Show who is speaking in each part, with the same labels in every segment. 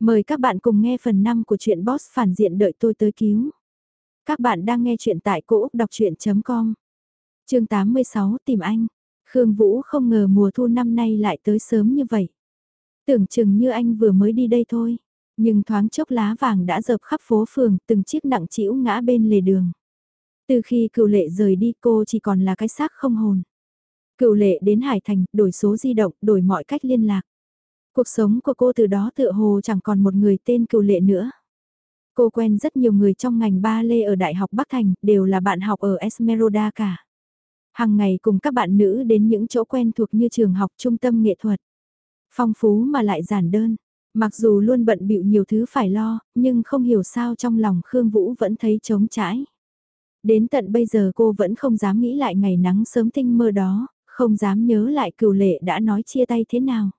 Speaker 1: Mời các bạn cùng nghe phần 5 của truyện Boss phản diện đợi tôi tới cứu. Các bạn đang nghe truyện tại cỗ đọc chuyện.com. Chương 86 tìm anh. Khương Vũ không ngờ mùa thu năm nay lại tới sớm như vậy. Tưởng chừng như anh vừa mới đi đây thôi. Nhưng thoáng chốc lá vàng đã dập khắp phố phường, từng chiếc nặng chĩu ngã bên lề đường. Từ khi cựu lệ rời đi cô chỉ còn là cái xác không hồn. Cựu lệ đến Hải Thành, đổi số di động, đổi mọi cách liên lạc. Cuộc sống của cô từ đó tựa hồ chẳng còn một người tên cựu lệ nữa. Cô quen rất nhiều người trong ngành ba lê ở Đại học Bắc Thành, đều là bạn học ở Esmeralda cả. Hàng ngày cùng các bạn nữ đến những chỗ quen thuộc như trường học trung tâm nghệ thuật. Phong phú mà lại giản đơn. Mặc dù luôn bận bịu nhiều thứ phải lo, nhưng không hiểu sao trong lòng Khương Vũ vẫn thấy trống trải. Đến tận bây giờ cô vẫn không dám nghĩ lại ngày nắng sớm tinh mơ đó, không dám nhớ lại cửu lệ đã nói chia tay thế nào.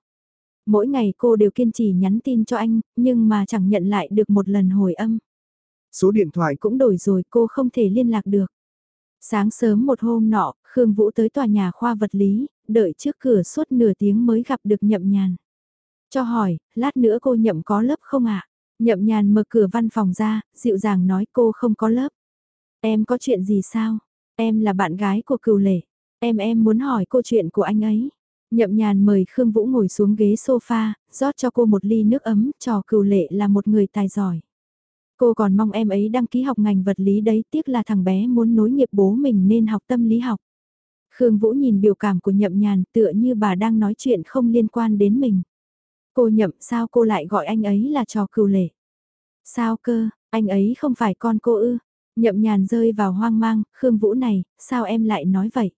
Speaker 1: Mỗi ngày cô đều kiên trì nhắn tin cho anh, nhưng mà chẳng nhận lại được một lần hồi âm.
Speaker 2: Số điện thoại
Speaker 1: cũng đổi rồi cô không thể liên lạc được. Sáng sớm một hôm nọ, Khương Vũ tới tòa nhà khoa vật lý, đợi trước cửa suốt nửa tiếng mới gặp được nhậm nhàn. Cho hỏi, lát nữa cô nhậm có lớp không ạ? Nhậm nhàn mở cửa văn phòng ra, dịu dàng nói cô không có lớp. Em có chuyện gì sao? Em là bạn gái của cừu lệ. Em em muốn hỏi cô chuyện của anh ấy. Nhậm nhàn mời Khương Vũ ngồi xuống ghế sofa, rót cho cô một ly nước ấm, trò cừu lệ là một người tài giỏi. Cô còn mong em ấy đăng ký học ngành vật lý đấy, tiếc là thằng bé muốn nối nghiệp bố mình nên học tâm lý học. Khương Vũ nhìn biểu cảm của nhậm nhàn tựa như bà đang nói chuyện không liên quan đến mình. Cô nhậm sao cô lại gọi anh ấy là trò cừu lệ? Sao cơ, anh ấy không phải con cô ư? Nhậm nhàn rơi vào hoang mang, Khương Vũ này, sao em lại nói vậy?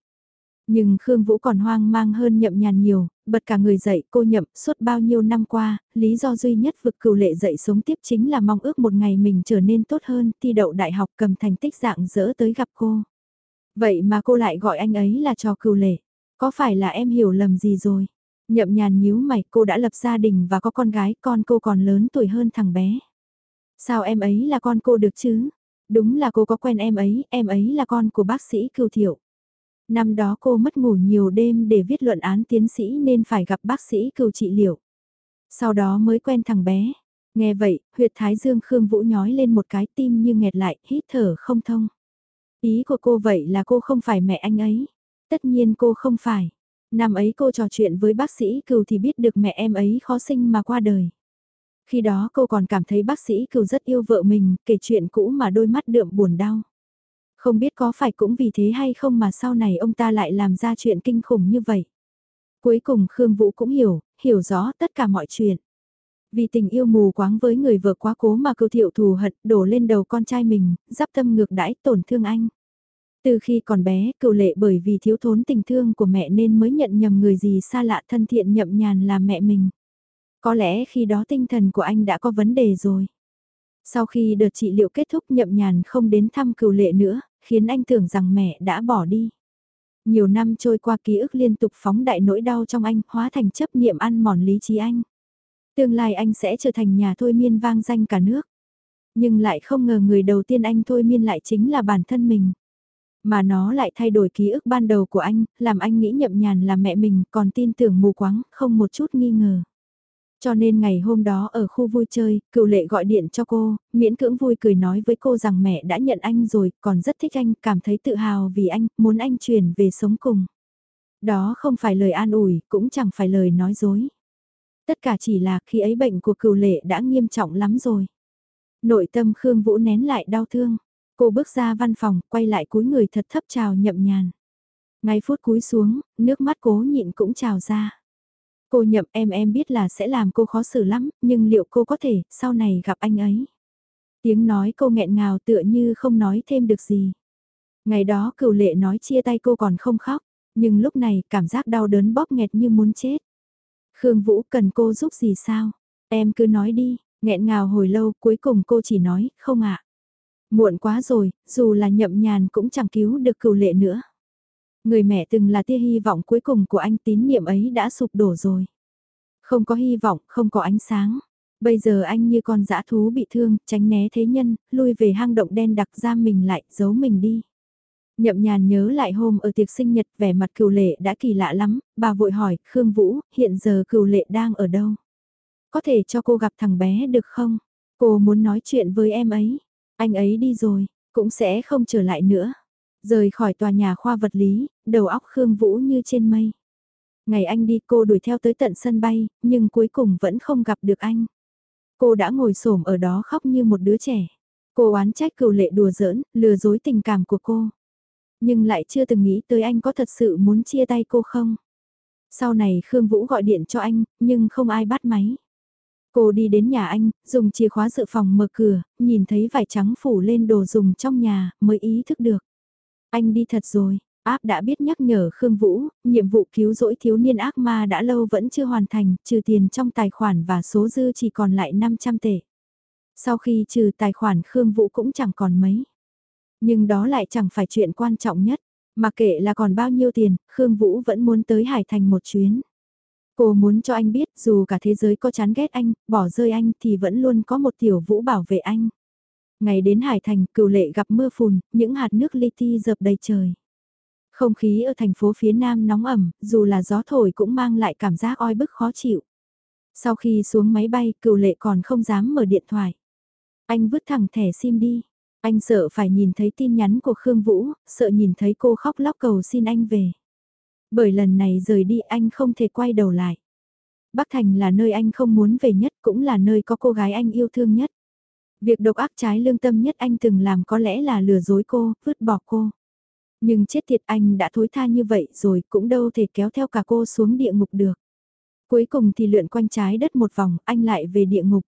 Speaker 1: Nhưng Khương Vũ còn hoang mang hơn nhậm nhàn nhiều, bật cả người dậy cô nhậm suốt bao nhiêu năm qua, lý do duy nhất vực cửu lệ dậy sống tiếp chính là mong ước một ngày mình trở nên tốt hơn, thi đậu đại học cầm thành tích dạng dỡ tới gặp cô. Vậy mà cô lại gọi anh ấy là trò cửu lệ, có phải là em hiểu lầm gì rồi? Nhậm nhàn nhíu mày cô đã lập gia đình và có con gái, con cô còn lớn tuổi hơn thằng bé. Sao em ấy là con cô được chứ? Đúng là cô có quen em ấy, em ấy là con của bác sĩ cưu thiệu. Năm đó cô mất ngủ nhiều đêm để viết luận án tiến sĩ nên phải gặp bác sĩ cừu trị liệu. Sau đó mới quen thằng bé. Nghe vậy, huyệt thái dương Khương Vũ nhói lên một cái tim như nghẹt lại, hít thở không thông. Ý của cô vậy là cô không phải mẹ anh ấy. Tất nhiên cô không phải. Năm ấy cô trò chuyện với bác sĩ cừu thì biết được mẹ em ấy khó sinh mà qua đời. Khi đó cô còn cảm thấy bác sĩ cừu rất yêu vợ mình, kể chuyện cũ mà đôi mắt đượm buồn đau. Không biết có phải cũng vì thế hay không mà sau này ông ta lại làm ra chuyện kinh khủng như vậy. Cuối cùng Khương Vũ cũng hiểu, hiểu rõ tất cả mọi chuyện. Vì tình yêu mù quáng với người vợ quá cố mà cưu thiệu thù hận đổ lên đầu con trai mình, giáp tâm ngược đãi tổn thương anh. Từ khi còn bé, cựu lệ bởi vì thiếu thốn tình thương của mẹ nên mới nhận nhầm người gì xa lạ thân thiện nhậm nhàn là mẹ mình. Có lẽ khi đó tinh thần của anh đã có vấn đề rồi. Sau khi đợt trị liệu kết thúc nhậm nhàn không đến thăm cựu lệ nữa, khiến anh tưởng rằng mẹ đã bỏ đi. Nhiều năm trôi qua ký ức liên tục phóng đại nỗi đau trong anh, hóa thành chấp niệm ăn mòn lý trí anh. Tương lai anh sẽ trở thành nhà thôi miên vang danh cả nước. Nhưng lại không ngờ người đầu tiên anh thôi miên lại chính là bản thân mình. Mà nó lại thay đổi ký ức ban đầu của anh, làm anh nghĩ nhậm nhàn là mẹ mình, còn tin tưởng mù quáng, không một chút nghi ngờ. Cho nên ngày hôm đó ở khu vui chơi, cựu lệ gọi điện cho cô, miễn cưỡng vui cười nói với cô rằng mẹ đã nhận anh rồi, còn rất thích anh, cảm thấy tự hào vì anh, muốn anh chuyển về sống cùng. Đó không phải lời an ủi, cũng chẳng phải lời nói dối. Tất cả chỉ là khi ấy bệnh của cựu lệ đã nghiêm trọng lắm rồi. Nội tâm Khương Vũ nén lại đau thương. Cô bước ra văn phòng, quay lại cúi người thật thấp chào nhậm nhàn. Ngay phút cúi xuống, nước mắt cố nhịn cũng trào ra. Cô nhậm em em biết là sẽ làm cô khó xử lắm, nhưng liệu cô có thể, sau này gặp anh ấy? Tiếng nói cô nghẹn ngào tựa như không nói thêm được gì. Ngày đó cửu lệ nói chia tay cô còn không khóc, nhưng lúc này cảm giác đau đớn bóp nghẹt như muốn chết. Khương Vũ cần cô giúp gì sao? Em cứ nói đi, nghẹn ngào hồi lâu cuối cùng cô chỉ nói, không ạ. Muộn quá rồi, dù là nhậm nhàn cũng chẳng cứu được cửu lệ nữa. Người mẹ từng là tia hy vọng cuối cùng của anh tín niệm ấy đã sụp đổ rồi. Không có hy vọng, không có ánh sáng. Bây giờ anh như con dã thú bị thương, tránh né thế nhân, lui về hang động đen đặc ra mình lại, giấu mình đi. Nhậm nhàn nhớ lại hôm ở tiệc sinh nhật vẻ mặt cừu lệ đã kỳ lạ lắm, bà vội hỏi, Khương Vũ, hiện giờ cừu lệ đang ở đâu? có thể cho cô gặp thằng bé được không? Cô muốn nói chuyện với em ấy. Anh ấy đi rồi, cũng sẽ không trở lại nữa. Rời khỏi tòa nhà khoa vật lý, đầu óc Khương Vũ như trên mây. Ngày anh đi cô đuổi theo tới tận sân bay, nhưng cuối cùng vẫn không gặp được anh. Cô đã ngồi xổm ở đó khóc như một đứa trẻ. Cô oán trách cựu lệ đùa giỡn, lừa dối tình cảm của cô. Nhưng lại chưa từng nghĩ tới anh có thật sự muốn chia tay cô không. Sau này Khương Vũ gọi điện cho anh, nhưng không ai bắt máy. Cô đi đến nhà anh, dùng chìa khóa dự phòng mở cửa, nhìn thấy vải trắng phủ lên đồ dùng trong nhà, mới ý thức được. Anh đi thật rồi, áp đã biết nhắc nhở Khương Vũ, nhiệm vụ cứu rỗi thiếu niên ác ma đã lâu vẫn chưa hoàn thành, trừ tiền trong tài khoản và số dư chỉ còn lại 500 tệ. Sau khi trừ tài khoản Khương Vũ cũng chẳng còn mấy. Nhưng đó lại chẳng phải chuyện quan trọng nhất. Mà kệ là còn bao nhiêu tiền, Khương Vũ vẫn muốn tới Hải Thành một chuyến. Cô muốn cho anh biết dù cả thế giới có chán ghét anh, bỏ rơi anh thì vẫn luôn có một tiểu vũ bảo vệ anh. Ngày đến Hải Thành, cựu lệ gặp mưa phùn, những hạt nước li ti dập đầy trời. Không khí ở thành phố phía nam nóng ẩm, dù là gió thổi cũng mang lại cảm giác oi bức khó chịu. Sau khi xuống máy bay, cựu lệ còn không dám mở điện thoại. Anh vứt thẳng thẻ sim đi. Anh sợ phải nhìn thấy tin nhắn của Khương Vũ, sợ nhìn thấy cô khóc lóc cầu xin anh về. Bởi lần này rời đi anh không thể quay đầu lại. Bắc Thành là nơi anh không muốn về nhất cũng là nơi có cô gái anh yêu thương nhất. Việc độc ác trái lương tâm nhất anh từng làm có lẽ là lừa dối cô, vứt bỏ cô. Nhưng chết tiệt anh đã thối tha như vậy rồi cũng đâu thể kéo theo cả cô xuống địa ngục được. Cuối cùng thì lượn quanh trái đất một vòng, anh lại về địa ngục.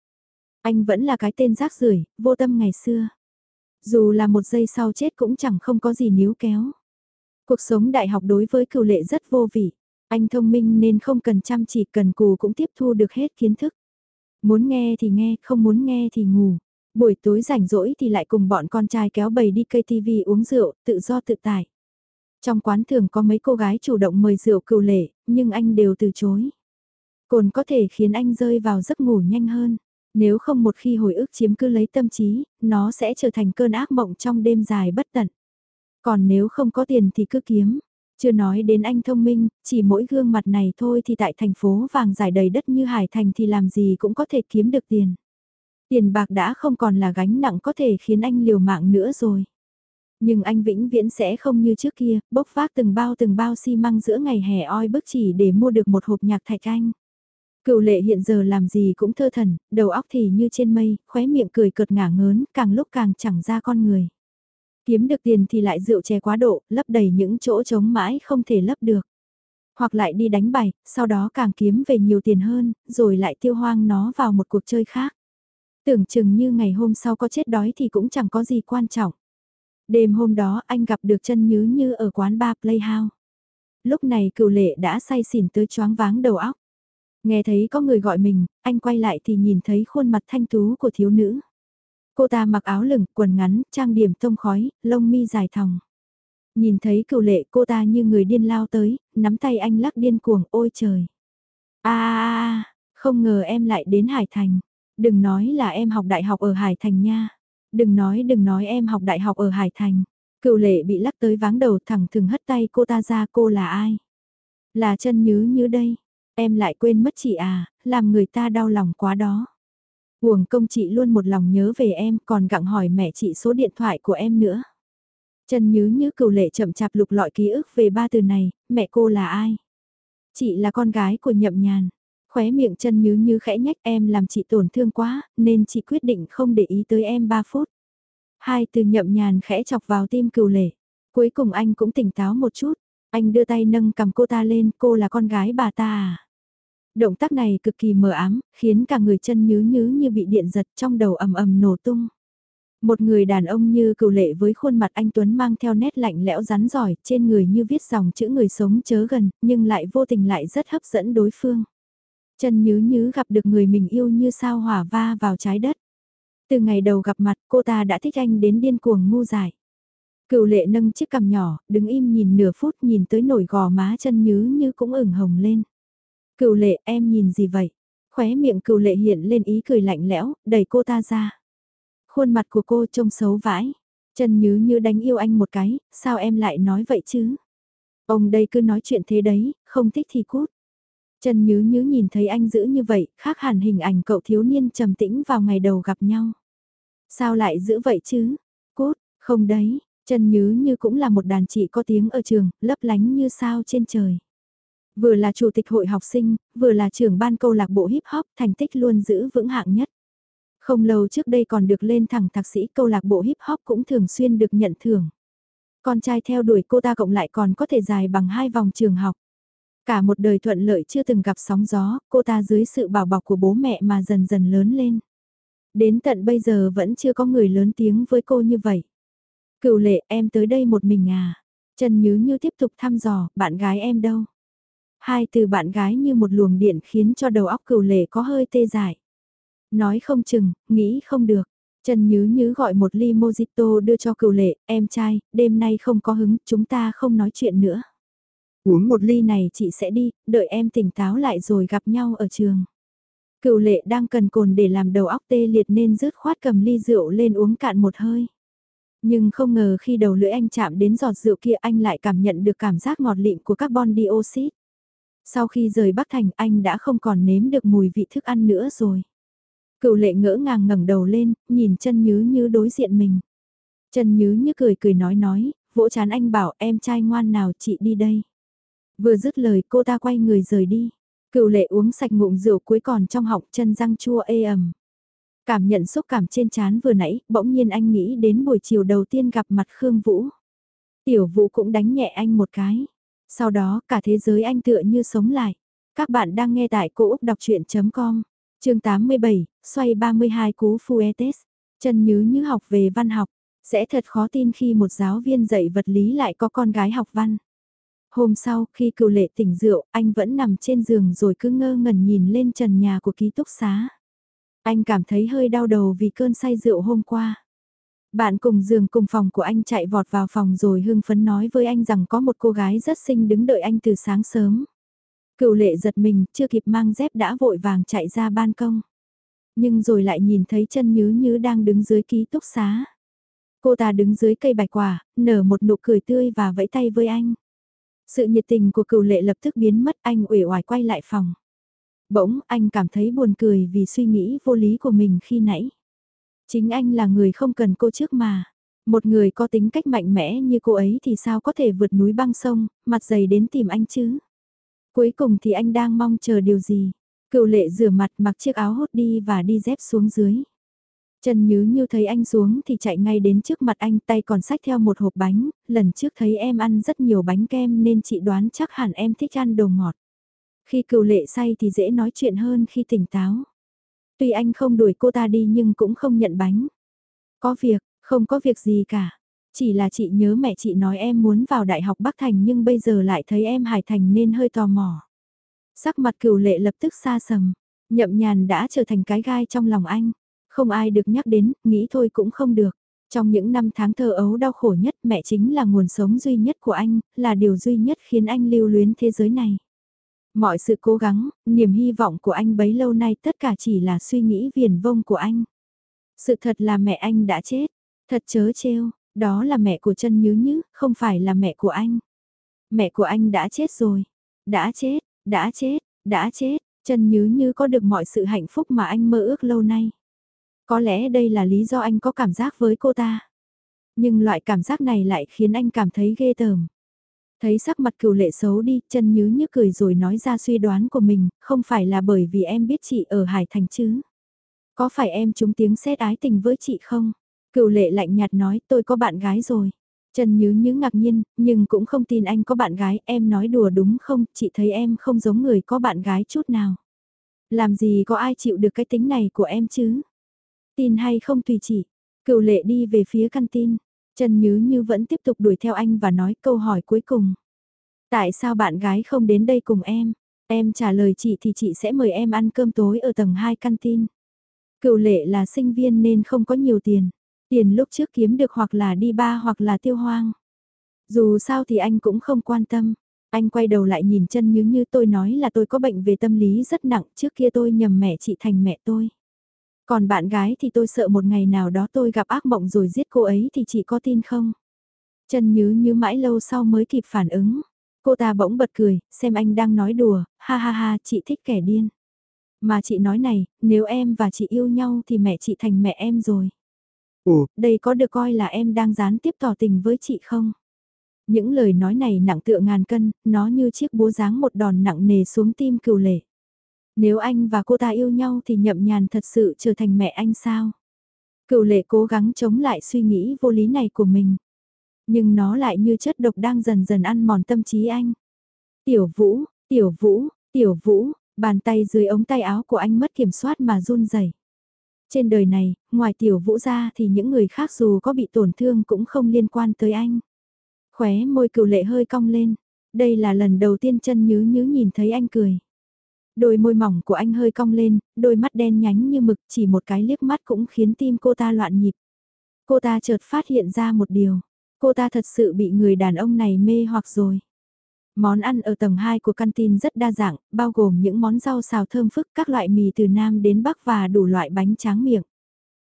Speaker 1: Anh vẫn là cái tên rác rưởi vô tâm ngày xưa. Dù là một giây sau chết cũng chẳng không có gì níu kéo. Cuộc sống đại học đối với cựu lệ rất vô vị. Anh thông minh nên không cần chăm chỉ cần cù cũng tiếp thu được hết kiến thức. Muốn nghe thì nghe, không muốn nghe thì ngủ. Buổi tối rảnh rỗi thì lại cùng bọn con trai kéo bầy đi cây TV uống rượu, tự do tự tại. Trong quán thường có mấy cô gái chủ động mời rượu cựu lệ, nhưng anh đều từ chối. Cồn có thể khiến anh rơi vào giấc ngủ nhanh hơn. Nếu không một khi hồi ức chiếm cứ lấy tâm trí, nó sẽ trở thành cơn ác mộng trong đêm dài bất tận. Còn nếu không có tiền thì cứ kiếm. Chưa nói đến anh thông minh, chỉ mỗi gương mặt này thôi thì tại thành phố vàng dài đầy đất như Hải Thành thì làm gì cũng có thể kiếm được tiền. Tiền bạc đã không còn là gánh nặng có thể khiến anh liều mạng nữa rồi. Nhưng anh vĩnh viễn sẽ không như trước kia, bốc vác từng bao từng bao xi măng giữa ngày hè oi bức chỉ để mua được một hộp nhạc thạch anh. Cựu lệ hiện giờ làm gì cũng thơ thần, đầu óc thì như trên mây, khóe miệng cười cợt ngả ngớn, càng lúc càng chẳng ra con người. Kiếm được tiền thì lại rượu chè quá độ, lấp đầy những chỗ trống mãi không thể lấp được. Hoặc lại đi đánh bài, sau đó càng kiếm về nhiều tiền hơn, rồi lại tiêu hoang nó vào một cuộc chơi khác. Tưởng chừng như ngày hôm sau có chết đói thì cũng chẳng có gì quan trọng. Đêm hôm đó anh gặp được chân nhứ như ở quán bar Playhouse. Lúc này cựu lệ đã say xỉn tới choáng váng đầu óc. Nghe thấy có người gọi mình, anh quay lại thì nhìn thấy khuôn mặt thanh tú của thiếu nữ. Cô ta mặc áo lửng, quần ngắn, trang điểm tông khói, lông mi dài thòng. Nhìn thấy cựu lệ cô ta như người điên lao tới, nắm tay anh lắc điên cuồng, ôi trời. a không ngờ em lại đến Hải Thành. Đừng nói là em học đại học ở Hải Thành nha. Đừng nói đừng nói em học đại học ở Hải Thành. Cựu lệ bị lắc tới váng đầu thẳng thừng hất tay cô ta ra cô là ai? Là chân nhứ như đây. Em lại quên mất chị à, làm người ta đau lòng quá đó. Uổng công chị luôn một lòng nhớ về em còn gặng hỏi mẹ chị số điện thoại của em nữa. Chân nhứ như cựu lệ chậm chạp lục lọi ký ức về ba từ này, mẹ cô là ai? Chị là con gái của nhậm nhàn. Khóe miệng chân nhứ như khẽ nhách em làm chị tổn thương quá, nên chị quyết định không để ý tới em 3 phút. Hai từ nhậm nhàn khẽ chọc vào tim cừu lệ. Cuối cùng anh cũng tỉnh táo một chút. Anh đưa tay nâng cầm cô ta lên, cô là con gái bà ta à? Động tác này cực kỳ mờ ám, khiến cả người chân nhứ nhứ như bị điện giật trong đầu ầm ầm nổ tung. Một người đàn ông như cựu lệ với khuôn mặt anh Tuấn mang theo nét lạnh lẽo rắn giỏi, trên người như viết dòng chữ người sống chớ gần, nhưng lại vô tình lại rất hấp dẫn đối phương. Chân nhứ nhứ gặp được người mình yêu như sao hỏa va vào trái đất. Từ ngày đầu gặp mặt cô ta đã thích anh đến điên cuồng ngu dại. Cựu lệ nâng chiếc cằm nhỏ, đứng im nhìn nửa phút nhìn tới nổi gò má chân nhứ như cũng ửng hồng lên. Cựu lệ em nhìn gì vậy? Khóe miệng cựu lệ hiện lên ý cười lạnh lẽo, đẩy cô ta ra. Khuôn mặt của cô trông xấu vãi. Chân nhứ như đánh yêu anh một cái, sao em lại nói vậy chứ? Ông đây cứ nói chuyện thế đấy, không thích thì cút. Trần Nhứ Nhứ nhìn thấy anh giữ như vậy, khác hẳn hình ảnh cậu thiếu niên trầm tĩnh vào ngày đầu gặp nhau. Sao lại giữ vậy chứ? Cút, không đấy, Trần Nhứ Như cũng là một đàn chị có tiếng ở trường, lấp lánh như sao trên trời. Vừa là chủ tịch hội học sinh, vừa là trưởng ban câu lạc bộ hip hop, thành tích luôn giữ vững hạng nhất. Không lâu trước đây còn được lên thẳng thạc sĩ câu lạc bộ hip hop cũng thường xuyên được nhận thưởng. Con trai theo đuổi cô ta cộng lại còn có thể dài bằng hai vòng trường học. Cả một đời thuận lợi chưa từng gặp sóng gió, cô ta dưới sự bảo bọc của bố mẹ mà dần dần lớn lên. Đến tận bây giờ vẫn chưa có người lớn tiếng với cô như vậy. Cựu lệ em tới đây một mình à? Trần Nhứ Như tiếp tục thăm dò, bạn gái em đâu? Hai từ bạn gái như một luồng điện khiến cho đầu óc cựu lệ có hơi tê dại. Nói không chừng, nghĩ không được. Trần Nhứ Nhứ gọi một ly mojito đưa cho cựu lệ, em trai, đêm nay không có hứng, chúng ta không nói chuyện nữa. Uống một ly này chị sẽ đi, đợi em tỉnh táo lại rồi gặp nhau ở trường. Cựu lệ đang cần cồn để làm đầu óc tê liệt nên rớt khoát cầm ly rượu lên uống cạn một hơi. Nhưng không ngờ khi đầu lưỡi anh chạm đến giọt rượu kia anh lại cảm nhận được cảm giác ngọt lịm của carbon dioxide. Sau khi rời Bắc Thành anh đã không còn nếm được mùi vị thức ăn nữa rồi. Cựu lệ ngỡ ngàng ngẩng đầu lên, nhìn chân nhứ như đối diện mình. Chân nhứ như cười cười nói nói, vỗ chán anh bảo em trai ngoan nào chị đi đây. Vừa dứt lời cô ta quay người rời đi. Cựu lệ uống sạch ngụm rượu cuối còn trong họng chân răng chua ê ẩm. Cảm nhận xúc cảm trên chán vừa nãy, bỗng nhiên anh nghĩ đến buổi chiều đầu tiên gặp mặt Khương Vũ. Tiểu Vũ cũng đánh nhẹ anh một cái. Sau đó cả thế giới anh tựa như sống lại. Các bạn đang nghe tại cô Úc Đọc Chuyện.com, chương 87, xoay 32 cú Fuetes. Chân nhứ như học về văn học, sẽ thật khó tin khi một giáo viên dạy vật lý lại có con gái học văn. Hôm sau, khi cựu lệ tỉnh rượu, anh vẫn nằm trên giường rồi cứ ngơ ngẩn nhìn lên trần nhà của ký túc xá. Anh cảm thấy hơi đau đầu vì cơn say rượu hôm qua. Bạn cùng giường cùng phòng của anh chạy vọt vào phòng rồi hưng phấn nói với anh rằng có một cô gái rất xinh đứng đợi anh từ sáng sớm. Cựu lệ giật mình, chưa kịp mang dép đã vội vàng chạy ra ban công. Nhưng rồi lại nhìn thấy chân nhứ nhứ đang đứng dưới ký túc xá. Cô ta đứng dưới cây bạch quả, nở một nụ cười tươi và vẫy tay với anh. Sự nhiệt tình của cựu lệ lập tức biến mất anh uể oải quay lại phòng. Bỗng anh cảm thấy buồn cười vì suy nghĩ vô lý của mình khi nãy. Chính anh là người không cần cô trước mà. Một người có tính cách mạnh mẽ như cô ấy thì sao có thể vượt núi băng sông, mặt dày đến tìm anh chứ? Cuối cùng thì anh đang mong chờ điều gì? Cựu lệ rửa mặt mặc chiếc áo hốt đi và đi dép xuống dưới. Trần Nhứ như thấy anh xuống thì chạy ngay đến trước mặt anh tay còn xách theo một hộp bánh, lần trước thấy em ăn rất nhiều bánh kem nên chị đoán chắc hẳn em thích ăn đồ ngọt. Khi cựu lệ say thì dễ nói chuyện hơn khi tỉnh táo. Tuy anh không đuổi cô ta đi nhưng cũng không nhận bánh. Có việc, không có việc gì cả. Chỉ là chị nhớ mẹ chị nói em muốn vào Đại học Bắc Thành nhưng bây giờ lại thấy em Hải Thành nên hơi tò mò. Sắc mặt cửu lệ lập tức xa sầm, nhậm nhàn đã trở thành cái gai trong lòng anh. Không ai được nhắc đến, nghĩ thôi cũng không được. Trong những năm tháng thơ ấu đau khổ nhất mẹ chính là nguồn sống duy nhất của anh, là điều duy nhất khiến anh lưu luyến thế giới này. Mọi sự cố gắng, niềm hy vọng của anh bấy lâu nay tất cả chỉ là suy nghĩ viền vông của anh. Sự thật là mẹ anh đã chết, thật chớ trêu, đó là mẹ của chân nhứ nhứ, không phải là mẹ của anh. Mẹ của anh đã chết rồi, đã chết, đã chết, đã chết, chân nhứ như có được mọi sự hạnh phúc mà anh mơ ước lâu nay. Có lẽ đây là lý do anh có cảm giác với cô ta. Nhưng loại cảm giác này lại khiến anh cảm thấy ghê tởm. Thấy sắc mặt cựu lệ xấu đi, chân nhứ nhức cười rồi nói ra suy đoán của mình, không phải là bởi vì em biết chị ở Hải Thành chứ. Có phải em trúng tiếng xét ái tình với chị không? Cựu lệ lạnh nhạt nói tôi có bạn gái rồi. Trần Nhứ Nhứ ngạc nhiên, nhưng cũng không tin anh có bạn gái, em nói đùa đúng không, chị thấy em không giống người có bạn gái chút nào. Làm gì có ai chịu được cái tính này của em chứ? Tin hay không tùy chị. Cựu lệ đi về phía căn tin. Trần Nhứ Như vẫn tiếp tục đuổi theo anh và nói câu hỏi cuối cùng. Tại sao bạn gái không đến đây cùng em? Em trả lời chị thì chị sẽ mời em ăn cơm tối ở tầng 2 căn tin. Cựu lệ là sinh viên nên không có nhiều tiền. Tiền lúc trước kiếm được hoặc là đi ba hoặc là tiêu hoang. Dù sao thì anh cũng không quan tâm. Anh quay đầu lại nhìn chân như như, tôi nói là tôi có bệnh về tâm lý rất nặng, trước kia tôi nhầm mẹ chị thành mẹ tôi. Còn bạn gái thì tôi sợ một ngày nào đó tôi gặp ác mộng rồi giết cô ấy thì chị có tin không? Chân nhứ như mãi lâu sau mới kịp phản ứng. Cô ta bỗng bật cười, xem anh đang nói đùa, ha ha ha, chị thích kẻ điên. Mà chị nói này, nếu em và chị yêu nhau thì mẹ chị thành mẹ em rồi. Ủa, đây có được coi là em đang gián tiếp tỏ tình với chị không? Những lời nói này nặng tựa ngàn cân, nó như chiếc búa giáng một đòn nặng nề xuống tim cừu lệ. Nếu anh và cô ta yêu nhau thì nhậm nhàn thật sự trở thành mẹ anh sao? Cựu lệ cố gắng chống lại suy nghĩ vô lý này của mình. Nhưng nó lại như chất độc đang dần dần ăn mòn tâm trí anh. Tiểu vũ, tiểu vũ, tiểu vũ, bàn tay dưới ống tay áo của anh mất kiểm soát mà run rẩy. Trên đời này, ngoài tiểu vũ ra thì những người khác dù có bị tổn thương cũng không liên quan tới anh. Khóe môi cựu lệ hơi cong lên. Đây là lần đầu tiên chân nhứ nhứ nhìn thấy anh cười. Đôi môi mỏng của anh hơi cong lên, đôi mắt đen nhánh như mực chỉ một cái liếc mắt cũng khiến tim cô ta loạn nhịp. Cô ta chợt phát hiện ra một điều, cô ta thật sự bị người đàn ông này mê hoặc rồi. Món ăn ở tầng 2 của canteen rất đa dạng, bao gồm những món rau xào thơm phức các loại mì từ Nam đến Bắc và đủ loại bánh tráng miệng.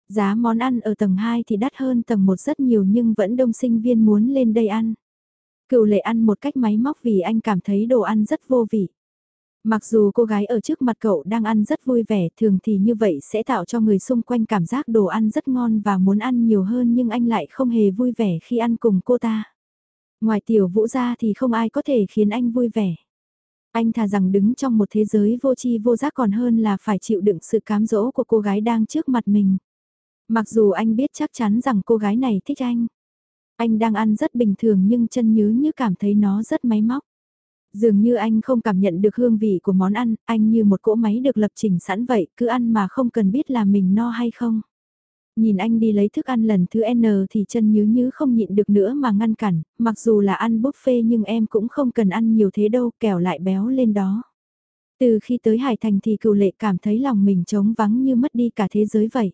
Speaker 1: Giá món ăn ở tầng 2 thì đắt hơn tầng 1 rất nhiều nhưng vẫn đông sinh viên muốn lên đây ăn. Cựu lệ ăn một cách máy móc vì anh cảm thấy đồ ăn rất vô vị. Mặc dù cô gái ở trước mặt cậu đang ăn rất vui vẻ, thường thì như vậy sẽ tạo cho người xung quanh cảm giác đồ ăn rất ngon và muốn ăn nhiều hơn nhưng anh lại không hề vui vẻ khi ăn cùng cô ta. Ngoài tiểu vũ ra thì không ai có thể khiến anh vui vẻ. Anh thà rằng đứng trong một thế giới vô tri vô giác còn hơn là phải chịu đựng sự cám dỗ của cô gái đang trước mặt mình. Mặc dù anh biết chắc chắn rằng cô gái này thích anh. Anh đang ăn rất bình thường nhưng chân nhứ như cảm thấy nó rất máy móc. Dường như anh không cảm nhận được hương vị của món ăn, anh như một cỗ máy được lập trình sẵn vậy, cứ ăn mà không cần biết là mình no hay không. Nhìn anh đi lấy thức ăn lần thứ N thì chân nhứ như không nhịn được nữa mà ngăn cản, mặc dù là ăn buffet nhưng em cũng không cần ăn nhiều thế đâu, kẻo lại béo lên đó. Từ khi tới Hải Thành thì cựu lệ cảm thấy lòng mình trống vắng như mất đi cả thế giới vậy.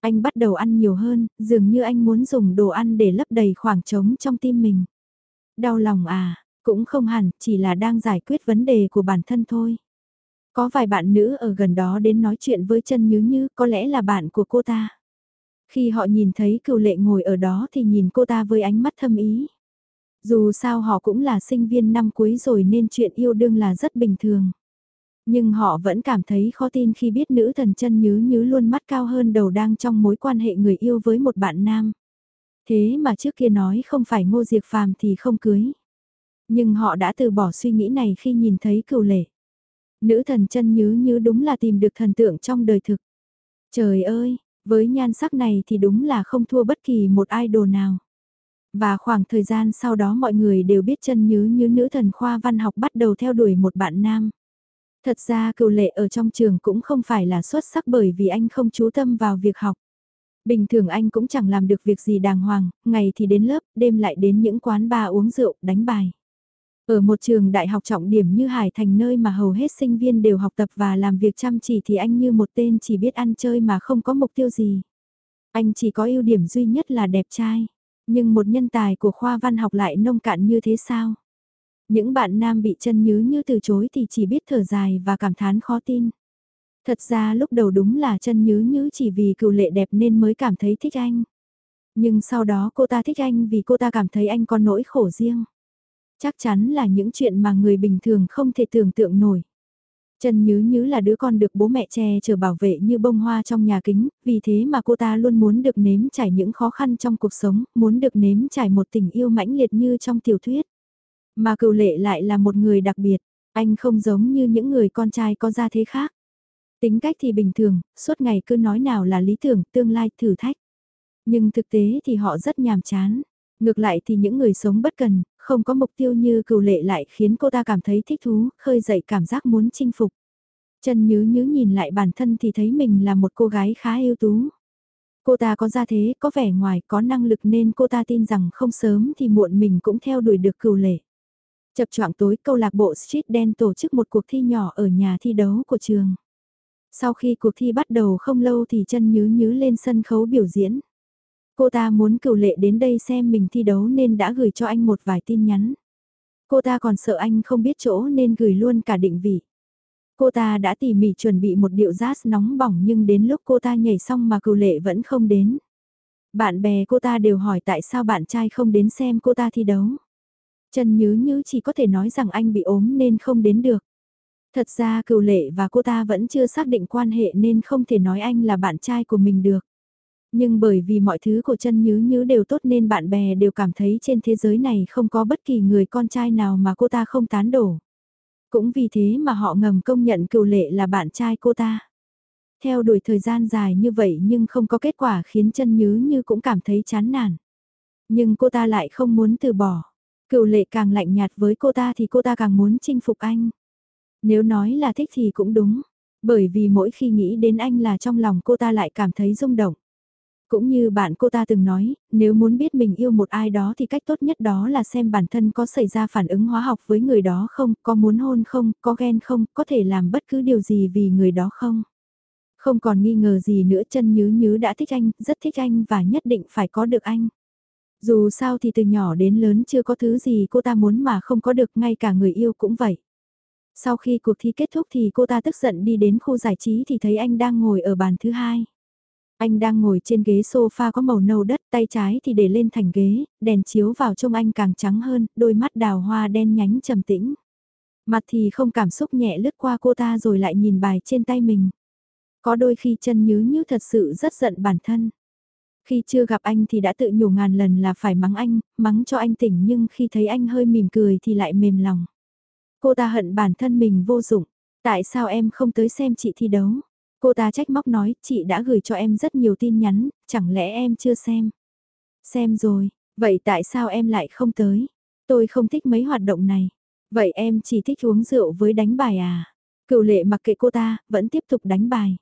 Speaker 1: Anh bắt đầu ăn nhiều hơn, dường như anh muốn dùng đồ ăn để lấp đầy khoảng trống trong tim mình. Đau lòng à, cũng không hẳn, chỉ là đang giải quyết vấn đề của bản thân thôi. Có vài bạn nữ ở gần đó đến nói chuyện với chân Như Như, có lẽ là bạn của cô ta. Khi họ nhìn thấy cựu lệ ngồi ở đó thì nhìn cô ta với ánh mắt thâm ý. Dù sao họ cũng là sinh viên năm cuối rồi nên chuyện yêu đương là rất bình thường. Nhưng họ vẫn cảm thấy khó tin khi biết nữ thần chân nhớ như luôn mắt cao hơn đầu đang trong mối quan hệ người yêu với một bạn nam. Thế mà trước kia nói không phải ngô diệt phàm thì không cưới. Nhưng họ đã từ bỏ suy nghĩ này khi nhìn thấy cửu lệ. Nữ thần chân nhứ như đúng là tìm được thần tượng trong đời thực. Trời ơi, với nhan sắc này thì đúng là không thua bất kỳ một idol nào. Và khoảng thời gian sau đó mọi người đều biết chân nhứ như nữ thần khoa văn học bắt đầu theo đuổi một bạn nam. Thật ra cựu lệ ở trong trường cũng không phải là xuất sắc bởi vì anh không chú tâm vào việc học. Bình thường anh cũng chẳng làm được việc gì đàng hoàng, ngày thì đến lớp, đêm lại đến những quán bar uống rượu, đánh bài. Ở một trường đại học trọng điểm như Hải Thành nơi mà hầu hết sinh viên đều học tập và làm việc chăm chỉ thì anh như một tên chỉ biết ăn chơi mà không có mục tiêu gì. Anh chỉ có ưu điểm duy nhất là đẹp trai, nhưng một nhân tài của khoa văn học lại nông cạn như thế sao? Những bạn nam bị chân nhứ như từ chối thì chỉ biết thở dài và cảm thán khó tin. Thật ra lúc đầu đúng là chân nhứ như chỉ vì cựu lệ đẹp nên mới cảm thấy thích anh. Nhưng sau đó cô ta thích anh vì cô ta cảm thấy anh có nỗi khổ riêng. Chắc chắn là những chuyện mà người bình thường không thể tưởng tượng nổi. Trần Nhứ Nhứ là đứa con được bố mẹ che chở bảo vệ như bông hoa trong nhà kính, vì thế mà cô ta luôn muốn được nếm trải những khó khăn trong cuộc sống, muốn được nếm trải một tình yêu mãnh liệt như trong tiểu thuyết. Mà cựu lệ lại là một người đặc biệt, anh không giống như những người con trai có gia thế khác. Tính cách thì bình thường, suốt ngày cứ nói nào là lý tưởng, tương lai, thử thách. Nhưng thực tế thì họ rất nhàm chán. Ngược lại thì những người sống bất cần, không có mục tiêu như cừu lệ lại khiến cô ta cảm thấy thích thú, khơi dậy cảm giác muốn chinh phục. Trần Nhứ Nhứ nhìn lại bản thân thì thấy mình là một cô gái khá ưu tú. Cô ta có gia thế, có vẻ ngoài, có năng lực nên cô ta tin rằng không sớm thì muộn mình cũng theo đuổi được cừu lệ. Chập choạng tối câu lạc bộ Street Đen tổ chức một cuộc thi nhỏ ở nhà thi đấu của trường. Sau khi cuộc thi bắt đầu không lâu thì chân nhứ nhứ lên sân khấu biểu diễn. Cô ta muốn cựu lệ đến đây xem mình thi đấu nên đã gửi cho anh một vài tin nhắn. Cô ta còn sợ anh không biết chỗ nên gửi luôn cả định vị. Cô ta đã tỉ mỉ chuẩn bị một điệu jazz nóng bỏng nhưng đến lúc cô ta nhảy xong mà cựu lệ vẫn không đến. Bạn bè cô ta đều hỏi tại sao bạn trai không đến xem cô ta thi đấu. Trần nhứ nhứ chỉ có thể nói rằng anh bị ốm nên không đến được. Thật ra cựu lệ và cô ta vẫn chưa xác định quan hệ nên không thể nói anh là bạn trai của mình được. Nhưng bởi vì mọi thứ của chân nhứ nhứ đều tốt nên bạn bè đều cảm thấy trên thế giới này không có bất kỳ người con trai nào mà cô ta không tán đổ. Cũng vì thế mà họ ngầm công nhận cựu lệ là bạn trai cô ta. Theo đuổi thời gian dài như vậy nhưng không có kết quả khiến chân nhứ như cũng cảm thấy chán nản. Nhưng cô ta lại không muốn từ bỏ. Cựu lệ càng lạnh nhạt với cô ta thì cô ta càng muốn chinh phục anh. Nếu nói là thích thì cũng đúng. Bởi vì mỗi khi nghĩ đến anh là trong lòng cô ta lại cảm thấy rung động. Cũng như bạn cô ta từng nói, nếu muốn biết mình yêu một ai đó thì cách tốt nhất đó là xem bản thân có xảy ra phản ứng hóa học với người đó không, có muốn hôn không, có ghen không, có thể làm bất cứ điều gì vì người đó không. Không còn nghi ngờ gì nữa chân nhứ nhứ đã thích anh, rất thích anh và nhất định phải có được anh. Dù sao thì từ nhỏ đến lớn chưa có thứ gì cô ta muốn mà không có được ngay cả người yêu cũng vậy. Sau khi cuộc thi kết thúc thì cô ta tức giận đi đến khu giải trí thì thấy anh đang ngồi ở bàn thứ hai. Anh đang ngồi trên ghế sofa có màu nâu đất, tay trái thì để lên thành ghế, đèn chiếu vào trông anh càng trắng hơn, đôi mắt đào hoa đen nhánh trầm tĩnh. Mặt thì không cảm xúc nhẹ lướt qua cô ta rồi lại nhìn bài trên tay mình. Có đôi khi chân nhứ như thật sự rất giận bản thân. Khi chưa gặp anh thì đã tự nhủ ngàn lần là phải mắng anh, mắng cho anh tỉnh nhưng khi thấy anh hơi mỉm cười thì lại mềm lòng. Cô ta hận bản thân mình vô dụng, tại sao em không tới xem chị thi đấu? Cô ta trách móc nói, chị đã gửi cho em rất nhiều tin nhắn, chẳng lẽ em chưa xem? Xem rồi, vậy tại sao em lại không tới? Tôi không thích mấy hoạt động này. Vậy em chỉ thích uống rượu với đánh bài à? Cựu lệ mặc kệ cô ta, vẫn tiếp tục đánh bài.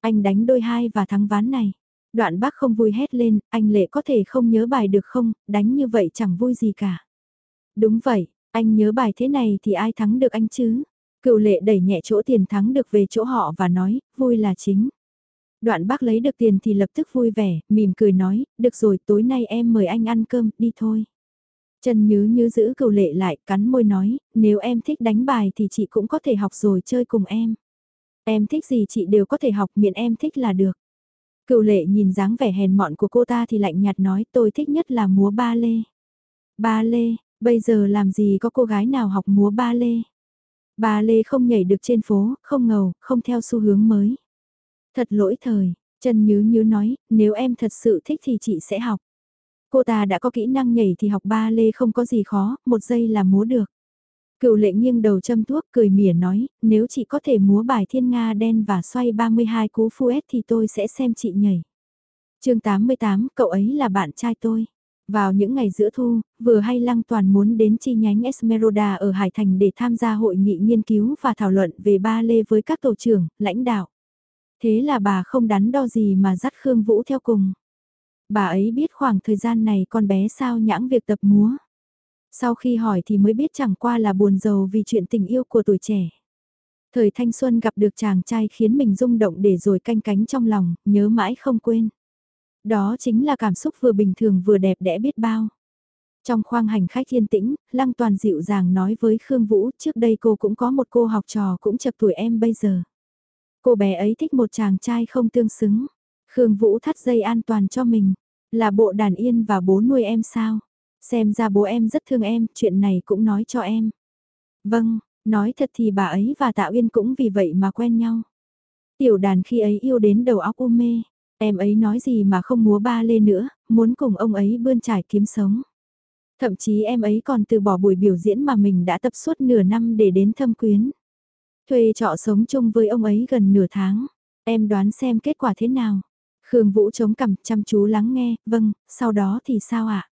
Speaker 1: Anh đánh đôi hai và thắng ván này. Đoạn bác không vui hét lên, anh lệ có thể không nhớ bài được không, đánh như vậy chẳng vui gì cả. Đúng vậy, anh nhớ bài thế này thì ai thắng được anh chứ? Cựu lệ đẩy nhẹ chỗ tiền thắng được về chỗ họ và nói, vui là chính. Đoạn bác lấy được tiền thì lập tức vui vẻ, mỉm cười nói, được rồi tối nay em mời anh ăn cơm, đi thôi. Trần Nhứ Nhứ giữ cựu lệ lại, cắn môi nói, nếu em thích đánh bài thì chị cũng có thể học rồi chơi cùng em. Em thích gì chị đều có thể học miễn em thích là được. Cựu lệ nhìn dáng vẻ hèn mọn của cô ta thì lạnh nhạt nói tôi thích nhất là múa ba lê. Ba lê, bây giờ làm gì có cô gái nào học múa ba lê. Ba lê không nhảy được trên phố, không ngầu, không theo xu hướng mới. Thật lỗi thời, Trần Nhứ Nhứ nói, nếu em thật sự thích thì chị sẽ học. Cô ta đã có kỹ năng nhảy thì học ba lê không có gì khó, một giây là múa được. Cựu lệ nghiêng đầu châm thuốc cười mỉa nói, nếu chị có thể múa bài thiên nga đen và xoay 32 cú phu thì tôi sẽ xem chị nhảy. chương 88, cậu ấy là bạn trai tôi. Vào những ngày giữa thu, vừa hay Lăng Toàn muốn đến chi nhánh Esmeralda ở Hải Thành để tham gia hội nghị nghiên cứu và thảo luận về ba lê với các tổ trưởng, lãnh đạo. Thế là bà không đắn đo gì mà dắt Khương Vũ theo cùng. Bà ấy biết khoảng thời gian này con bé sao nhãng việc tập múa. Sau khi hỏi thì mới biết chẳng qua là buồn giàu vì chuyện tình yêu của tuổi trẻ. Thời thanh xuân gặp được chàng trai khiến mình rung động để rồi canh cánh trong lòng, nhớ mãi không quên. Đó chính là cảm xúc vừa bình thường vừa đẹp đẽ biết bao. Trong khoang hành khách yên tĩnh, Lăng Toàn dịu dàng nói với Khương Vũ trước đây cô cũng có một cô học trò cũng chập tuổi em bây giờ. Cô bé ấy thích một chàng trai không tương xứng. Khương Vũ thắt dây an toàn cho mình. Là bộ đàn yên và bố nuôi em sao? Xem ra bố em rất thương em, chuyện này cũng nói cho em. Vâng, nói thật thì bà ấy và Tạ Uyên cũng vì vậy mà quen nhau. Tiểu đàn khi ấy yêu đến đầu óc u mê, em ấy nói gì mà không múa ba lê nữa, muốn cùng ông ấy bươn trải kiếm sống. Thậm chí em ấy còn từ bỏ buổi biểu diễn mà mình đã tập suốt nửa năm để đến thâm quyến. Thuê trọ sống chung với ông ấy gần nửa tháng. Em đoán xem kết quả thế nào. Khương Vũ chống cằm chăm chú lắng nghe, vâng, sau đó thì sao ạ?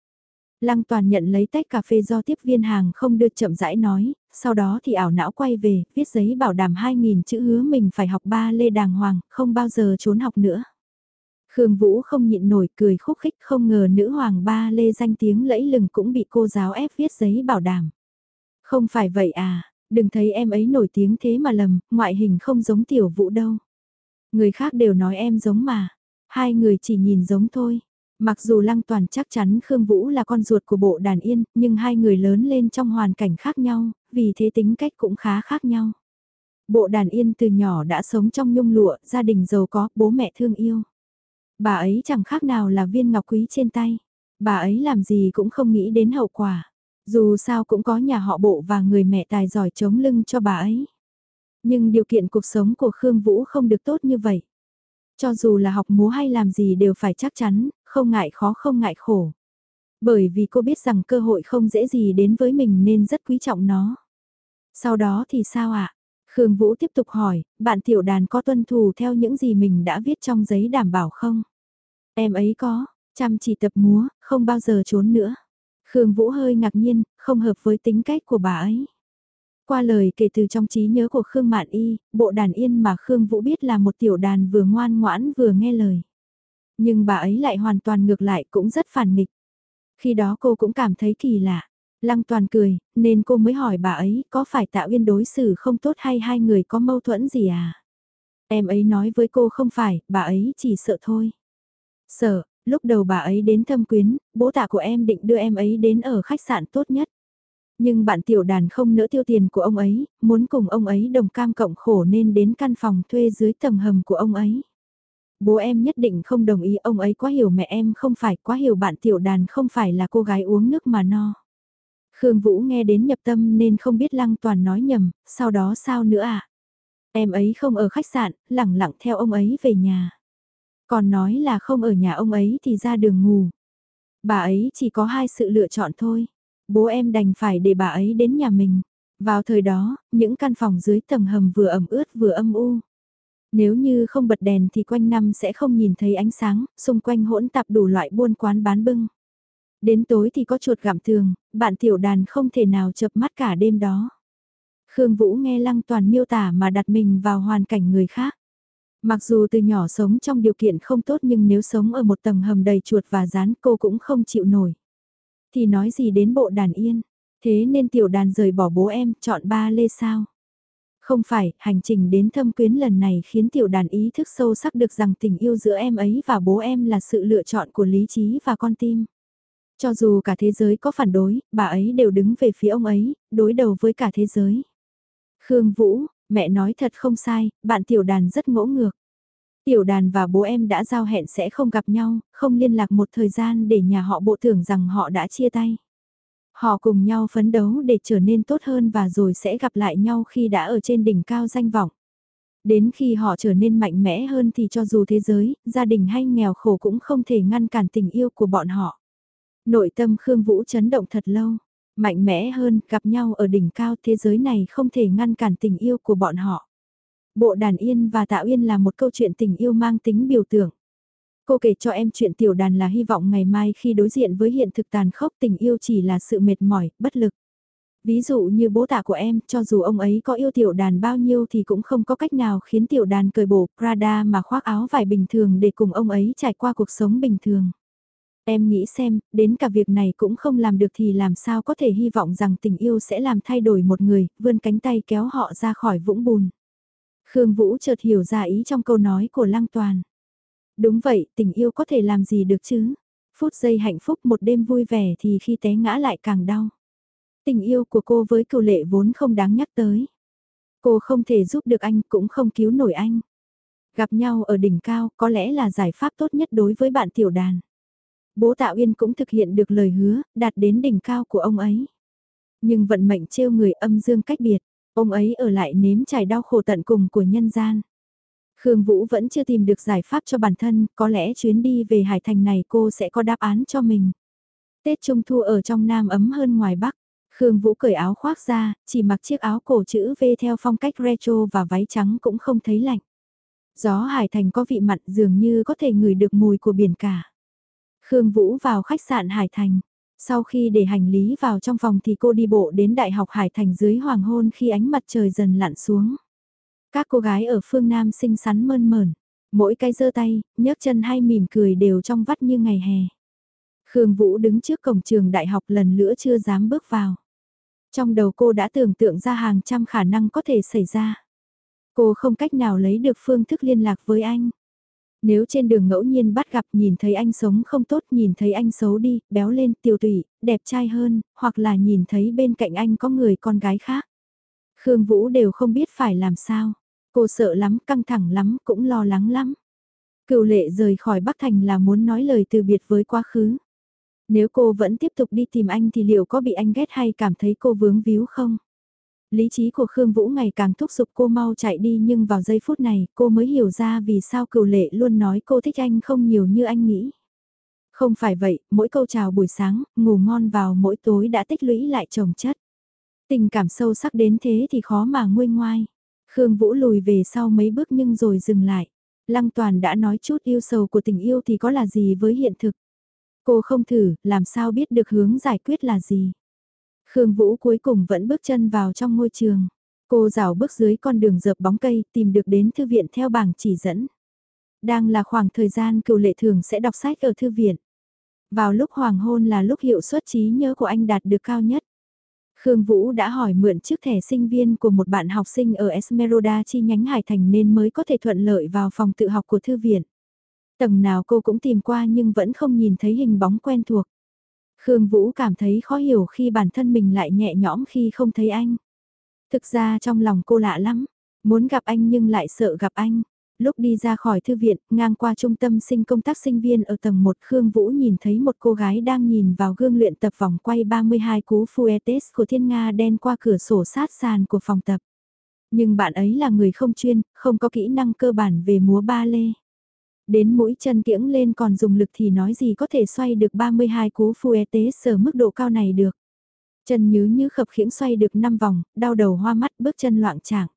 Speaker 1: Lăng toàn nhận lấy tách cà phê do tiếp viên hàng không đưa chậm rãi nói, sau đó thì ảo não quay về, viết giấy bảo đảm 2.000 chữ hứa mình phải học ba lê đàng hoàng, không bao giờ trốn học nữa. Khương Vũ không nhịn nổi cười khúc khích không ngờ nữ hoàng ba lê danh tiếng lẫy lừng cũng bị cô giáo ép viết giấy bảo đảm. Không phải vậy à, đừng thấy em ấy nổi tiếng thế mà lầm, ngoại hình không giống tiểu vũ đâu. Người khác đều nói em giống mà, hai người chỉ nhìn giống thôi. Mặc dù Lăng Toàn chắc chắn Khương Vũ là con ruột của bộ đàn yên, nhưng hai người lớn lên trong hoàn cảnh khác nhau, vì thế tính cách cũng khá khác nhau. Bộ đàn yên từ nhỏ đã sống trong nhung lụa, gia đình giàu có, bố mẹ thương yêu. Bà ấy chẳng khác nào là viên ngọc quý trên tay. Bà ấy làm gì cũng không nghĩ đến hậu quả. Dù sao cũng có nhà họ bộ và người mẹ tài giỏi chống lưng cho bà ấy. Nhưng điều kiện cuộc sống của Khương Vũ không được tốt như vậy. Cho dù là học múa hay làm gì đều phải chắc chắn, không ngại khó không ngại khổ. Bởi vì cô biết rằng cơ hội không dễ gì đến với mình nên rất quý trọng nó. Sau đó thì sao ạ? Khương Vũ tiếp tục hỏi, bạn tiểu đàn có tuân thủ theo những gì mình đã viết trong giấy đảm bảo không? Em ấy có, chăm chỉ tập múa, không bao giờ trốn nữa. Khương Vũ hơi ngạc nhiên, không hợp với tính cách của bà ấy. Qua lời kể từ trong trí nhớ của Khương Mạn Y, bộ đàn yên mà Khương Vũ biết là một tiểu đàn vừa ngoan ngoãn vừa nghe lời. Nhưng bà ấy lại hoàn toàn ngược lại cũng rất phản nghịch. Khi đó cô cũng cảm thấy kỳ lạ. Lăng toàn cười, nên cô mới hỏi bà ấy có phải tạo uyên đối xử không tốt hay hai người có mâu thuẫn gì à? Em ấy nói với cô không phải, bà ấy chỉ sợ thôi. Sợ, lúc đầu bà ấy đến thâm quyến, bố tạ của em định đưa em ấy đến ở khách sạn tốt nhất. Nhưng bạn tiểu đàn không nỡ tiêu tiền của ông ấy, muốn cùng ông ấy đồng cam cộng khổ nên đến căn phòng thuê dưới tầng hầm của ông ấy. Bố em nhất định không đồng ý ông ấy quá hiểu mẹ em không phải quá hiểu bạn tiểu đàn không phải là cô gái uống nước mà no. Khương Vũ nghe đến nhập tâm nên không biết Lăng Toàn nói nhầm, sau đó sao nữa à? Em ấy không ở khách sạn, lẳng lặng theo ông ấy về nhà. Còn nói là không ở nhà ông ấy thì ra đường ngủ. Bà ấy chỉ có hai sự lựa chọn thôi. Bố em đành phải để bà ấy đến nhà mình. Vào thời đó, những căn phòng dưới tầng hầm vừa ẩm ướt vừa âm u. Nếu như không bật đèn thì quanh năm sẽ không nhìn thấy ánh sáng, xung quanh hỗn tạp đủ loại buôn quán bán bưng. Đến tối thì có chuột gặm tường, bạn tiểu đàn không thể nào chập mắt cả đêm đó. Khương Vũ nghe Lăng Toàn miêu tả mà đặt mình vào hoàn cảnh người khác. Mặc dù từ nhỏ sống trong điều kiện không tốt nhưng nếu sống ở một tầng hầm đầy chuột và rán cô cũng không chịu nổi. Thì nói gì đến bộ đàn yên, thế nên tiểu đàn rời bỏ bố em chọn ba lê sao. Không phải, hành trình đến thâm quyến lần này khiến tiểu đàn ý thức sâu sắc được rằng tình yêu giữa em ấy và bố em là sự lựa chọn của lý trí và con tim. Cho dù cả thế giới có phản đối, bà ấy đều đứng về phía ông ấy, đối đầu với cả thế giới. Khương Vũ, mẹ nói thật không sai, bạn tiểu đàn rất ngỗ ngược. Tiểu đàn và bố em đã giao hẹn sẽ không gặp nhau, không liên lạc một thời gian để nhà họ bộ tưởng rằng họ đã chia tay. Họ cùng nhau phấn đấu để trở nên tốt hơn và rồi sẽ gặp lại nhau khi đã ở trên đỉnh cao danh vọng. Đến khi họ trở nên mạnh mẽ hơn thì cho dù thế giới, gia đình hay nghèo khổ cũng không thể ngăn cản tình yêu của bọn họ. Nội tâm Khương Vũ chấn động thật lâu. Mạnh mẽ hơn, gặp nhau ở đỉnh cao thế giới này không thể ngăn cản tình yêu của bọn họ. Bộ đàn yên và tạ yên là một câu chuyện tình yêu mang tính biểu tượng. Cô kể cho em chuyện tiểu đàn là hy vọng ngày mai khi đối diện với hiện thực tàn khốc tình yêu chỉ là sự mệt mỏi, bất lực. Ví dụ như bố tạ của em, cho dù ông ấy có yêu tiểu đàn bao nhiêu thì cũng không có cách nào khiến tiểu đàn cởi bổ Prada mà khoác áo vải bình thường để cùng ông ấy trải qua cuộc sống bình thường. Em nghĩ xem, đến cả việc này cũng không làm được thì làm sao có thể hy vọng rằng tình yêu sẽ làm thay đổi một người, vươn cánh tay kéo họ ra khỏi vũng bùn. Khương Vũ chợt hiểu ra ý trong câu nói của Lăng Toàn. Đúng vậy, tình yêu có thể làm gì được chứ? Phút giây hạnh phúc một đêm vui vẻ thì khi té ngã lại càng đau. Tình yêu của cô với cựu lệ vốn không đáng nhắc tới. Cô không thể giúp được anh cũng không cứu nổi anh. Gặp nhau ở đỉnh cao có lẽ là giải pháp tốt nhất đối với bạn tiểu đàn. Bố Tạo Uyên cũng thực hiện được lời hứa, đạt đến đỉnh cao của ông ấy. Nhưng vận mệnh trêu người âm dương cách biệt, ông ấy ở lại nếm trải đau khổ tận cùng của nhân gian. Khương Vũ vẫn chưa tìm được giải pháp cho bản thân, có lẽ chuyến đi về Hải Thành này cô sẽ có đáp án cho mình. Tết Trung Thu ở trong Nam ấm hơn ngoài Bắc. Khương Vũ cởi áo khoác ra, chỉ mặc chiếc áo cổ chữ V theo phong cách retro và váy trắng cũng không thấy lạnh. Gió Hải Thành có vị mặn dường như có thể ngửi được mùi của biển cả. Khương Vũ vào khách sạn Hải Thành. Sau khi để hành lý vào trong phòng thì cô đi bộ đến Đại học Hải Thành dưới hoàng hôn khi ánh mặt trời dần lặn xuống. Các cô gái ở phương Nam xinh xắn mơn mởn, mỗi cái giơ tay, nhấc chân hay mỉm cười đều trong vắt như ngày hè. Khương Vũ đứng trước cổng trường đại học lần nữa chưa dám bước vào. Trong đầu cô đã tưởng tượng ra hàng trăm khả năng có thể xảy ra. Cô không cách nào lấy được phương thức liên lạc với anh. Nếu trên đường ngẫu nhiên bắt gặp nhìn thấy anh sống không tốt, nhìn thấy anh xấu đi, béo lên, tiêu tủy, đẹp trai hơn, hoặc là nhìn thấy bên cạnh anh có người con gái khác. Khương Vũ đều không biết phải làm sao. Cô sợ lắm, căng thẳng lắm, cũng lo lắng lắm. Cựu lệ rời khỏi Bắc Thành là muốn nói lời từ biệt với quá khứ. Nếu cô vẫn tiếp tục đi tìm anh thì liệu có bị anh ghét hay cảm thấy cô vướng víu không? Lý trí của Khương Vũ ngày càng thúc giục cô mau chạy đi nhưng vào giây phút này cô mới hiểu ra vì sao cửu lệ luôn nói cô thích anh không nhiều như anh nghĩ. Không phải vậy, mỗi câu chào buổi sáng, ngủ ngon vào mỗi tối đã tích lũy lại chồng chất. Tình cảm sâu sắc đến thế thì khó mà nguôi ngoai. Khương Vũ lùi về sau mấy bước nhưng rồi dừng lại. Lăng Toàn đã nói chút yêu sầu của tình yêu thì có là gì với hiện thực. Cô không thử, làm sao biết được hướng giải quyết là gì. Khương Vũ cuối cùng vẫn bước chân vào trong ngôi trường. Cô rảo bước dưới con đường dợp bóng cây, tìm được đến thư viện theo bảng chỉ dẫn. Đang là khoảng thời gian cựu lệ thường sẽ đọc sách ở thư viện. Vào lúc hoàng hôn là lúc hiệu suất trí nhớ của anh đạt được cao nhất. Khương Vũ đã hỏi mượn chiếc thẻ sinh viên của một bạn học sinh ở Esmeralda chi nhánh Hải Thành nên mới có thể thuận lợi vào phòng tự học của thư viện. Tầng nào cô cũng tìm qua nhưng vẫn không nhìn thấy hình bóng quen thuộc. Khương Vũ cảm thấy khó hiểu khi bản thân mình lại nhẹ nhõm khi không thấy anh. Thực ra trong lòng cô lạ lắm, muốn gặp anh nhưng lại sợ gặp anh. Lúc đi ra khỏi thư viện, ngang qua trung tâm sinh công tác sinh viên ở tầng 1 Khương Vũ nhìn thấy một cô gái đang nhìn vào gương luyện tập vòng quay 32 cú Fuetes của Thiên Nga đen qua cửa sổ sát sàn của phòng tập. Nhưng bạn ấy là người không chuyên, không có kỹ năng cơ bản về múa ba lê. Đến mũi chân kiễng lên còn dùng lực thì nói gì có thể xoay được 32 cú Fuetes ở mức độ cao này được. Chân nhứ như khập khiễng xoay được 5 vòng, đau đầu hoa mắt bước chân loạn trạng.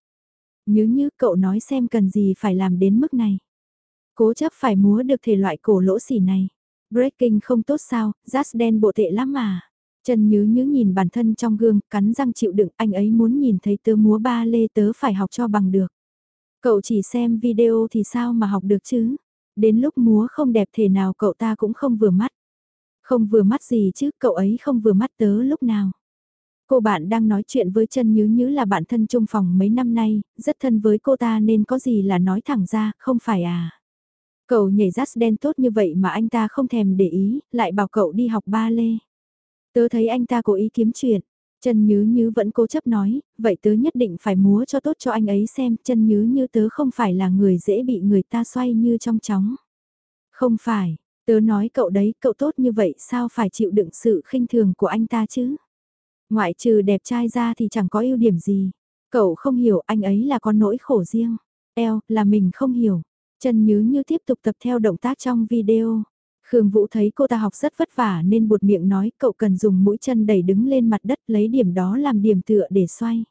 Speaker 1: Nhứ như cậu nói xem cần gì phải làm đến mức này. Cố chấp phải múa được thể loại cổ lỗ xỉ này. Breaking không tốt sao, Just đen bộ tệ lắm mà. chân Nhứ Nhứ nhìn bản thân trong gương, cắn răng chịu đựng, anh ấy muốn nhìn thấy tớ múa ba lê tớ phải học cho bằng được. Cậu chỉ xem video thì sao mà học được chứ? Đến lúc múa không đẹp thể nào cậu ta cũng không vừa mắt. Không vừa mắt gì chứ, cậu ấy không vừa mắt tớ lúc nào. Cô bạn đang nói chuyện với chân nhứ nhứ là bạn thân chung phòng mấy năm nay, rất thân với cô ta nên có gì là nói thẳng ra, không phải à. Cậu nhảy rát đen tốt như vậy mà anh ta không thèm để ý, lại bảo cậu đi học ba lê. Tớ thấy anh ta cố ý kiếm chuyện. Chân nhứ nhứ vẫn cố chấp nói, vậy tớ nhất định phải múa cho tốt cho anh ấy xem, chân nhứ như tớ không phải là người dễ bị người ta xoay như trong chóng. Không phải, tớ nói cậu đấy, cậu tốt như vậy sao phải chịu đựng sự khinh thường của anh ta chứ? Ngoại trừ đẹp trai ra thì chẳng có ưu điểm gì. Cậu không hiểu anh ấy là con nỗi khổ riêng. Eo, là mình không hiểu. Chân nhứ như tiếp tục tập theo động tác trong video. Khương Vũ thấy cô ta học rất vất vả nên buột miệng nói cậu cần dùng mũi chân đẩy đứng lên mặt đất lấy điểm đó làm điểm tựa để xoay.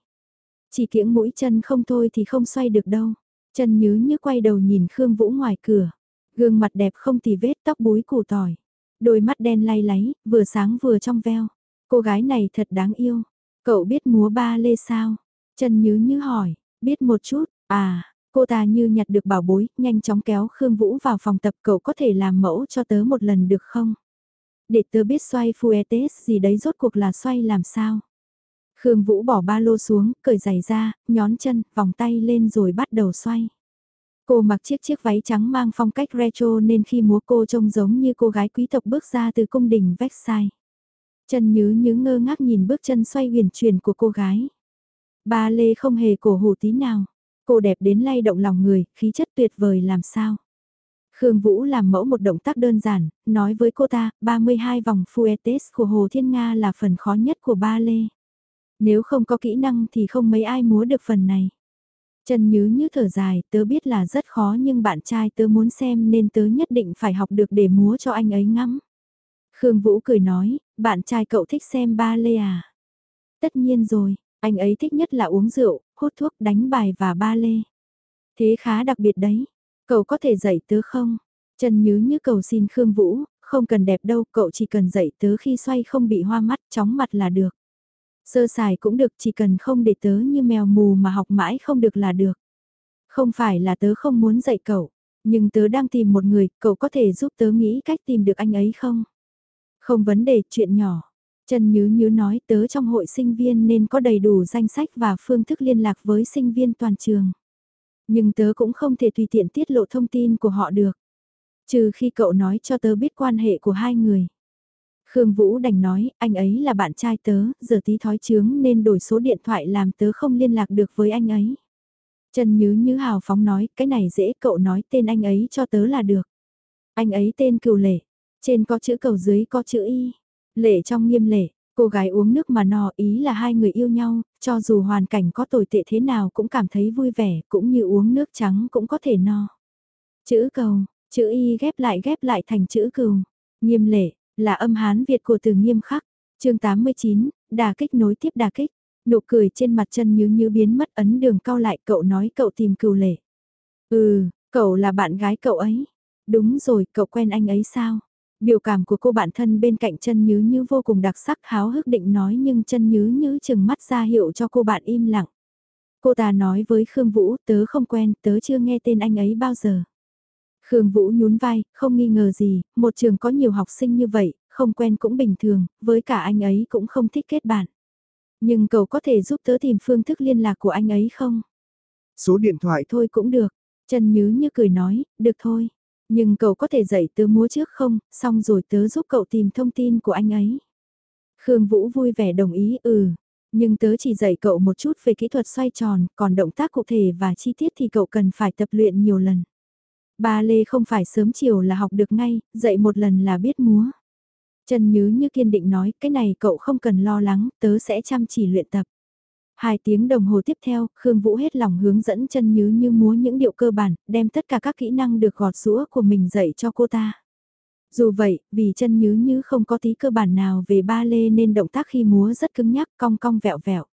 Speaker 1: Chỉ kiễng mũi chân không thôi thì không xoay được đâu. Chân nhớ như quay đầu nhìn Khương Vũ ngoài cửa. Gương mặt đẹp không tì vết tóc búi củ tỏi. Đôi mắt đen lay láy, vừa sáng vừa trong veo. Cô gái này thật đáng yêu. Cậu biết múa ba lê sao? Chân nhớ như hỏi, biết một chút, à, cô ta như nhặt được bảo bối, nhanh chóng kéo Khương Vũ vào phòng tập cậu có thể làm mẫu cho tớ một lần được không? Để tớ biết xoay fuetes gì đấy rốt cuộc là xoay làm sao? Khương Vũ bỏ ba lô xuống, cởi giày ra, nhón chân, vòng tay lên rồi bắt đầu xoay. Cô mặc chiếc chiếc váy trắng mang phong cách retro nên khi múa cô trông giống như cô gái quý tộc bước ra từ cung đình Versailles. Chân nhứ nhứ ngơ ngác nhìn bước chân xoay huyền chuyển của cô gái. Ba lê không hề cổ hủ tí nào. Cô đẹp đến lay động lòng người, khí chất tuyệt vời làm sao. Khương Vũ làm mẫu một động tác đơn giản, nói với cô ta, 32 vòng Fuetes của Hồ Thiên Nga là phần khó nhất của ba lê. Nếu không có kỹ năng thì không mấy ai múa được phần này. Chân nhứ như thở dài, tớ biết là rất khó nhưng bạn trai tớ muốn xem nên tớ nhất định phải học được để múa cho anh ấy ngắm. Khương Vũ cười nói, bạn trai cậu thích xem ba lê à? Tất nhiên rồi, anh ấy thích nhất là uống rượu, hút thuốc, đánh bài và ba lê. Thế khá đặc biệt đấy, cậu có thể dạy tớ không? Trần Nhứ như cầu xin Khương Vũ, không cần đẹp đâu, cậu chỉ cần dạy tớ khi xoay không bị hoa mắt, chóng mặt là được. Sơ sài cũng được, chỉ cần không để tớ như mèo mù mà học mãi không được là được. Không phải là tớ không muốn dạy cậu, nhưng tớ đang tìm một người, cậu có thể giúp tớ nghĩ cách tìm được anh ấy không? Không vấn đề, chuyện nhỏ. Trần Nhứ Nhứ nói tớ trong hội sinh viên nên có đầy đủ danh sách và phương thức liên lạc với sinh viên toàn trường. Nhưng tớ cũng không thể tùy tiện tiết lộ thông tin của họ được. Trừ khi cậu nói cho tớ biết quan hệ của hai người. Khương Vũ đành nói, anh ấy là bạn trai tớ, giờ tí thói chướng nên đổi số điện thoại làm tớ không liên lạc được với anh ấy. Trần Nhứ Nhứ hào phóng nói, cái này dễ cậu nói tên anh ấy cho tớ là được. Anh ấy tên Cửu Lệ. Trên có chữ cầu dưới có chữ y. Lệ trong nghiêm lệ, cô gái uống nước mà no ý là hai người yêu nhau, cho dù hoàn cảnh có tồi tệ thế nào cũng cảm thấy vui vẻ, cũng như uống nước trắng cũng có thể no. Chữ cầu, chữ y ghép lại ghép lại thành chữ cừu. Nghiêm lệ, là âm hán Việt của từ nghiêm khắc. chương 89, đà kích nối tiếp đà kích. Nụ cười trên mặt chân như như biến mất ấn đường cao lại cậu nói cậu tìm cừu lệ. Ừ, cậu là bạn gái cậu ấy. Đúng rồi, cậu quen anh ấy sao? Biểu cảm của cô bạn thân bên cạnh chân nhứ như vô cùng đặc sắc háo hức định nói nhưng chân nhứ như chừng mắt ra hiệu cho cô bạn im lặng. Cô ta nói với Khương Vũ tớ không quen, tớ chưa nghe tên anh ấy bao giờ. Khương Vũ nhún vai, không nghi ngờ gì, một trường có nhiều học sinh như vậy, không quen cũng bình thường, với cả anh ấy cũng không thích kết bạn. Nhưng cậu có thể giúp tớ tìm phương thức liên lạc của anh ấy không?
Speaker 2: Số điện thoại
Speaker 1: thôi cũng được. Trần Nhứ như cười nói, được thôi. Nhưng cậu có thể dạy tớ múa trước không, xong rồi tớ giúp cậu tìm thông tin của anh ấy. Khương Vũ vui vẻ đồng ý, ừ. Nhưng tớ chỉ dạy cậu một chút về kỹ thuật xoay tròn, còn động tác cụ thể và chi tiết thì cậu cần phải tập luyện nhiều lần. Ba lê không phải sớm chiều là học được ngay, dạy một lần là biết múa. Trần Nhứ như kiên định nói, cái này cậu không cần lo lắng, tớ sẽ chăm chỉ luyện tập. Hai tiếng đồng hồ tiếp theo, Khương Vũ hết lòng hướng dẫn chân Nhứ như múa những điệu cơ bản, đem tất cả các kỹ năng được gọt rũa của mình dạy cho cô ta. Dù vậy, vì chân Nhứ như không có tí cơ bản nào về ba lê nên động tác khi múa rất cứng nhắc, cong cong vẹo vẹo.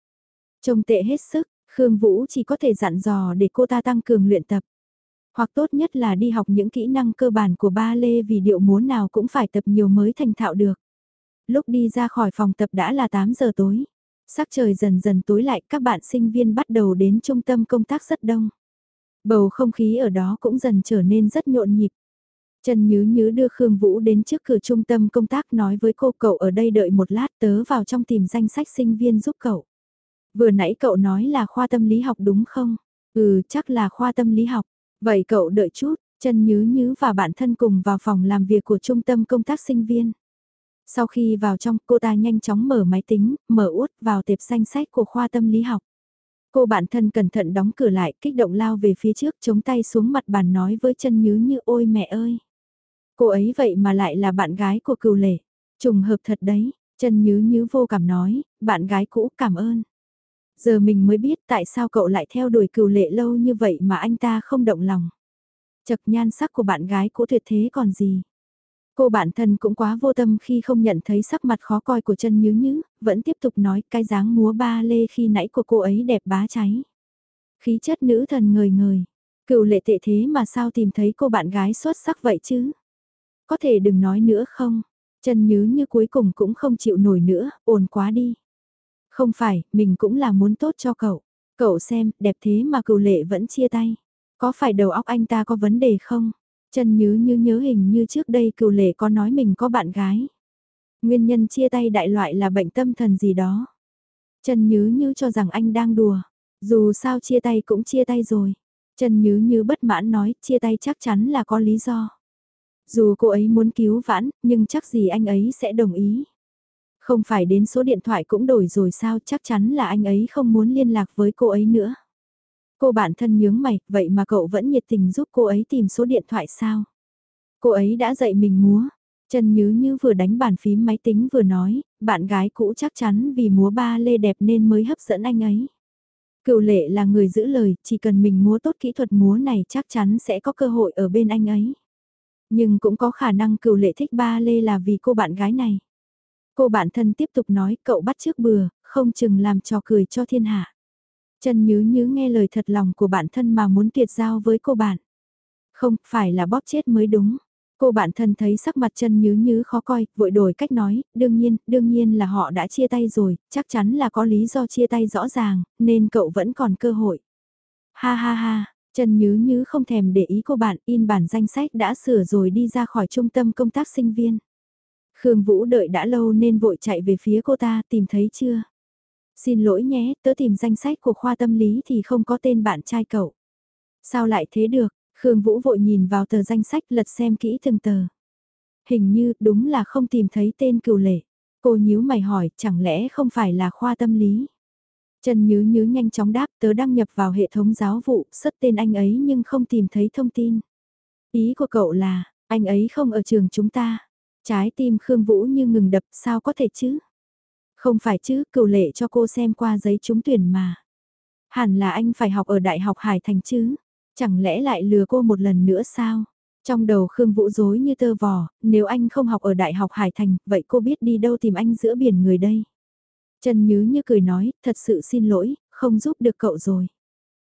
Speaker 1: Trông tệ hết sức, Khương Vũ chỉ có thể dặn dò để cô ta tăng cường luyện tập. Hoặc tốt nhất là đi học những kỹ năng cơ bản của ba lê vì điệu múa nào cũng phải tập nhiều mới thành thạo được. Lúc đi ra khỏi phòng tập đã là 8 giờ tối. Sắc trời dần dần tối lại các bạn sinh viên bắt đầu đến trung tâm công tác rất đông. Bầu không khí ở đó cũng dần trở nên rất nhộn nhịp. Trần Nhứ Nhứ đưa Khương Vũ đến trước cửa trung tâm công tác nói với cô cậu ở đây đợi một lát tớ vào trong tìm danh sách sinh viên giúp cậu. Vừa nãy cậu nói là khoa tâm lý học đúng không? Ừ, chắc là khoa tâm lý học. Vậy cậu đợi chút, Trần Nhứ Nhứ và bạn thân cùng vào phòng làm việc của trung tâm công tác sinh viên. Sau khi vào trong, cô ta nhanh chóng mở máy tính, mở út vào tệp danh sách của khoa tâm lý học. Cô bạn thân cẩn thận đóng cửa lại, kích động lao về phía trước, chống tay xuống mặt bàn nói với chân nhứ như ôi mẹ ơi. Cô ấy vậy mà lại là bạn gái của cừu lệ. Trùng hợp thật đấy, chân nhứ nhứ vô cảm nói, bạn gái cũ cảm ơn. Giờ mình mới biết tại sao cậu lại theo đuổi cừu lệ lâu như vậy mà anh ta không động lòng. Chật nhan sắc của bạn gái cũ tuyệt thế còn gì. Cô bản thân cũng quá vô tâm khi không nhận thấy sắc mặt khó coi của chân nhứ nhứ, vẫn tiếp tục nói cái dáng múa ba lê khi nãy của cô ấy đẹp bá cháy. Khí chất nữ thần ngời ngời, cựu lệ tệ thế mà sao tìm thấy cô bạn gái xuất sắc vậy chứ? Có thể đừng nói nữa không? Chân nhứ như cuối cùng cũng không chịu nổi nữa, ồn quá đi. Không phải, mình cũng là muốn tốt cho cậu. Cậu xem, đẹp thế mà cựu lệ vẫn chia tay. Có phải đầu óc anh ta có vấn đề không? Trần Nhứ như nhớ hình như trước đây cựu lệ có nói mình có bạn gái. Nguyên nhân chia tay đại loại là bệnh tâm thần gì đó. Trần Nhứ như cho rằng anh đang đùa. Dù sao chia tay cũng chia tay rồi. Trần Nhứ như bất mãn nói chia tay chắc chắn là có lý do. Dù cô ấy muốn cứu vãn, nhưng chắc gì anh ấy sẽ đồng ý. Không phải đến số điện thoại cũng đổi rồi sao chắc chắn là anh ấy không muốn liên lạc với cô ấy nữa. Cô bạn thân nhướng mày, vậy mà cậu vẫn nhiệt tình giúp cô ấy tìm số điện thoại sao? Cô ấy đã dạy mình múa. Trần Nhứ Như vừa đánh bàn phím máy tính vừa nói, bạn gái cũ chắc chắn vì múa ba lê đẹp nên mới hấp dẫn anh ấy. Cựu lệ là người giữ lời, chỉ cần mình múa tốt kỹ thuật múa này chắc chắn sẽ có cơ hội ở bên anh ấy. Nhưng cũng có khả năng cựu lệ thích ba lê là vì cô bạn gái này. Cô bạn thân tiếp tục nói cậu bắt trước bừa, không chừng làm trò cười cho thiên hạ. Trần Nhứ Nhứ nghe lời thật lòng của bản thân mà muốn tuyệt giao với cô bạn. Không, phải là bóp chết mới đúng. Cô bạn thân thấy sắc mặt chân nhứ nhứ khó coi, vội đổi cách nói, đương nhiên, đương nhiên là họ đã chia tay rồi, chắc chắn là có lý do chia tay rõ ràng, nên cậu vẫn còn cơ hội. Ha ha ha, chân nhứ nhứ không thèm để ý cô bạn, in bản danh sách đã sửa rồi đi ra khỏi trung tâm công tác sinh viên. Khương Vũ đợi đã lâu nên vội chạy về phía cô ta, tìm thấy chưa? Xin lỗi nhé, tớ tìm danh sách của khoa tâm lý thì không có tên bạn trai cậu. Sao lại thế được? Khương Vũ vội nhìn vào tờ danh sách lật xem kỹ từng tờ. Hình như đúng là không tìm thấy tên cựu lệ. Cô nhíu mày hỏi chẳng lẽ không phải là khoa tâm lý? Trần Nhứ Nhứ nhanh chóng đáp tớ đăng nhập vào hệ thống giáo vụ, xuất tên anh ấy nhưng không tìm thấy thông tin. Ý của cậu là, anh ấy không ở trường chúng ta. Trái tim Khương Vũ như ngừng đập sao có thể chứ? Không phải chứ, cựu lệ cho cô xem qua giấy trúng tuyển mà. Hẳn là anh phải học ở Đại học Hải Thành chứ. Chẳng lẽ lại lừa cô một lần nữa sao? Trong đầu Khương Vũ dối như tơ vò, nếu anh không học ở Đại học Hải Thành, vậy cô biết đi đâu tìm anh giữa biển người đây? Trần Nhứ như cười nói, thật sự xin lỗi, không giúp được cậu rồi.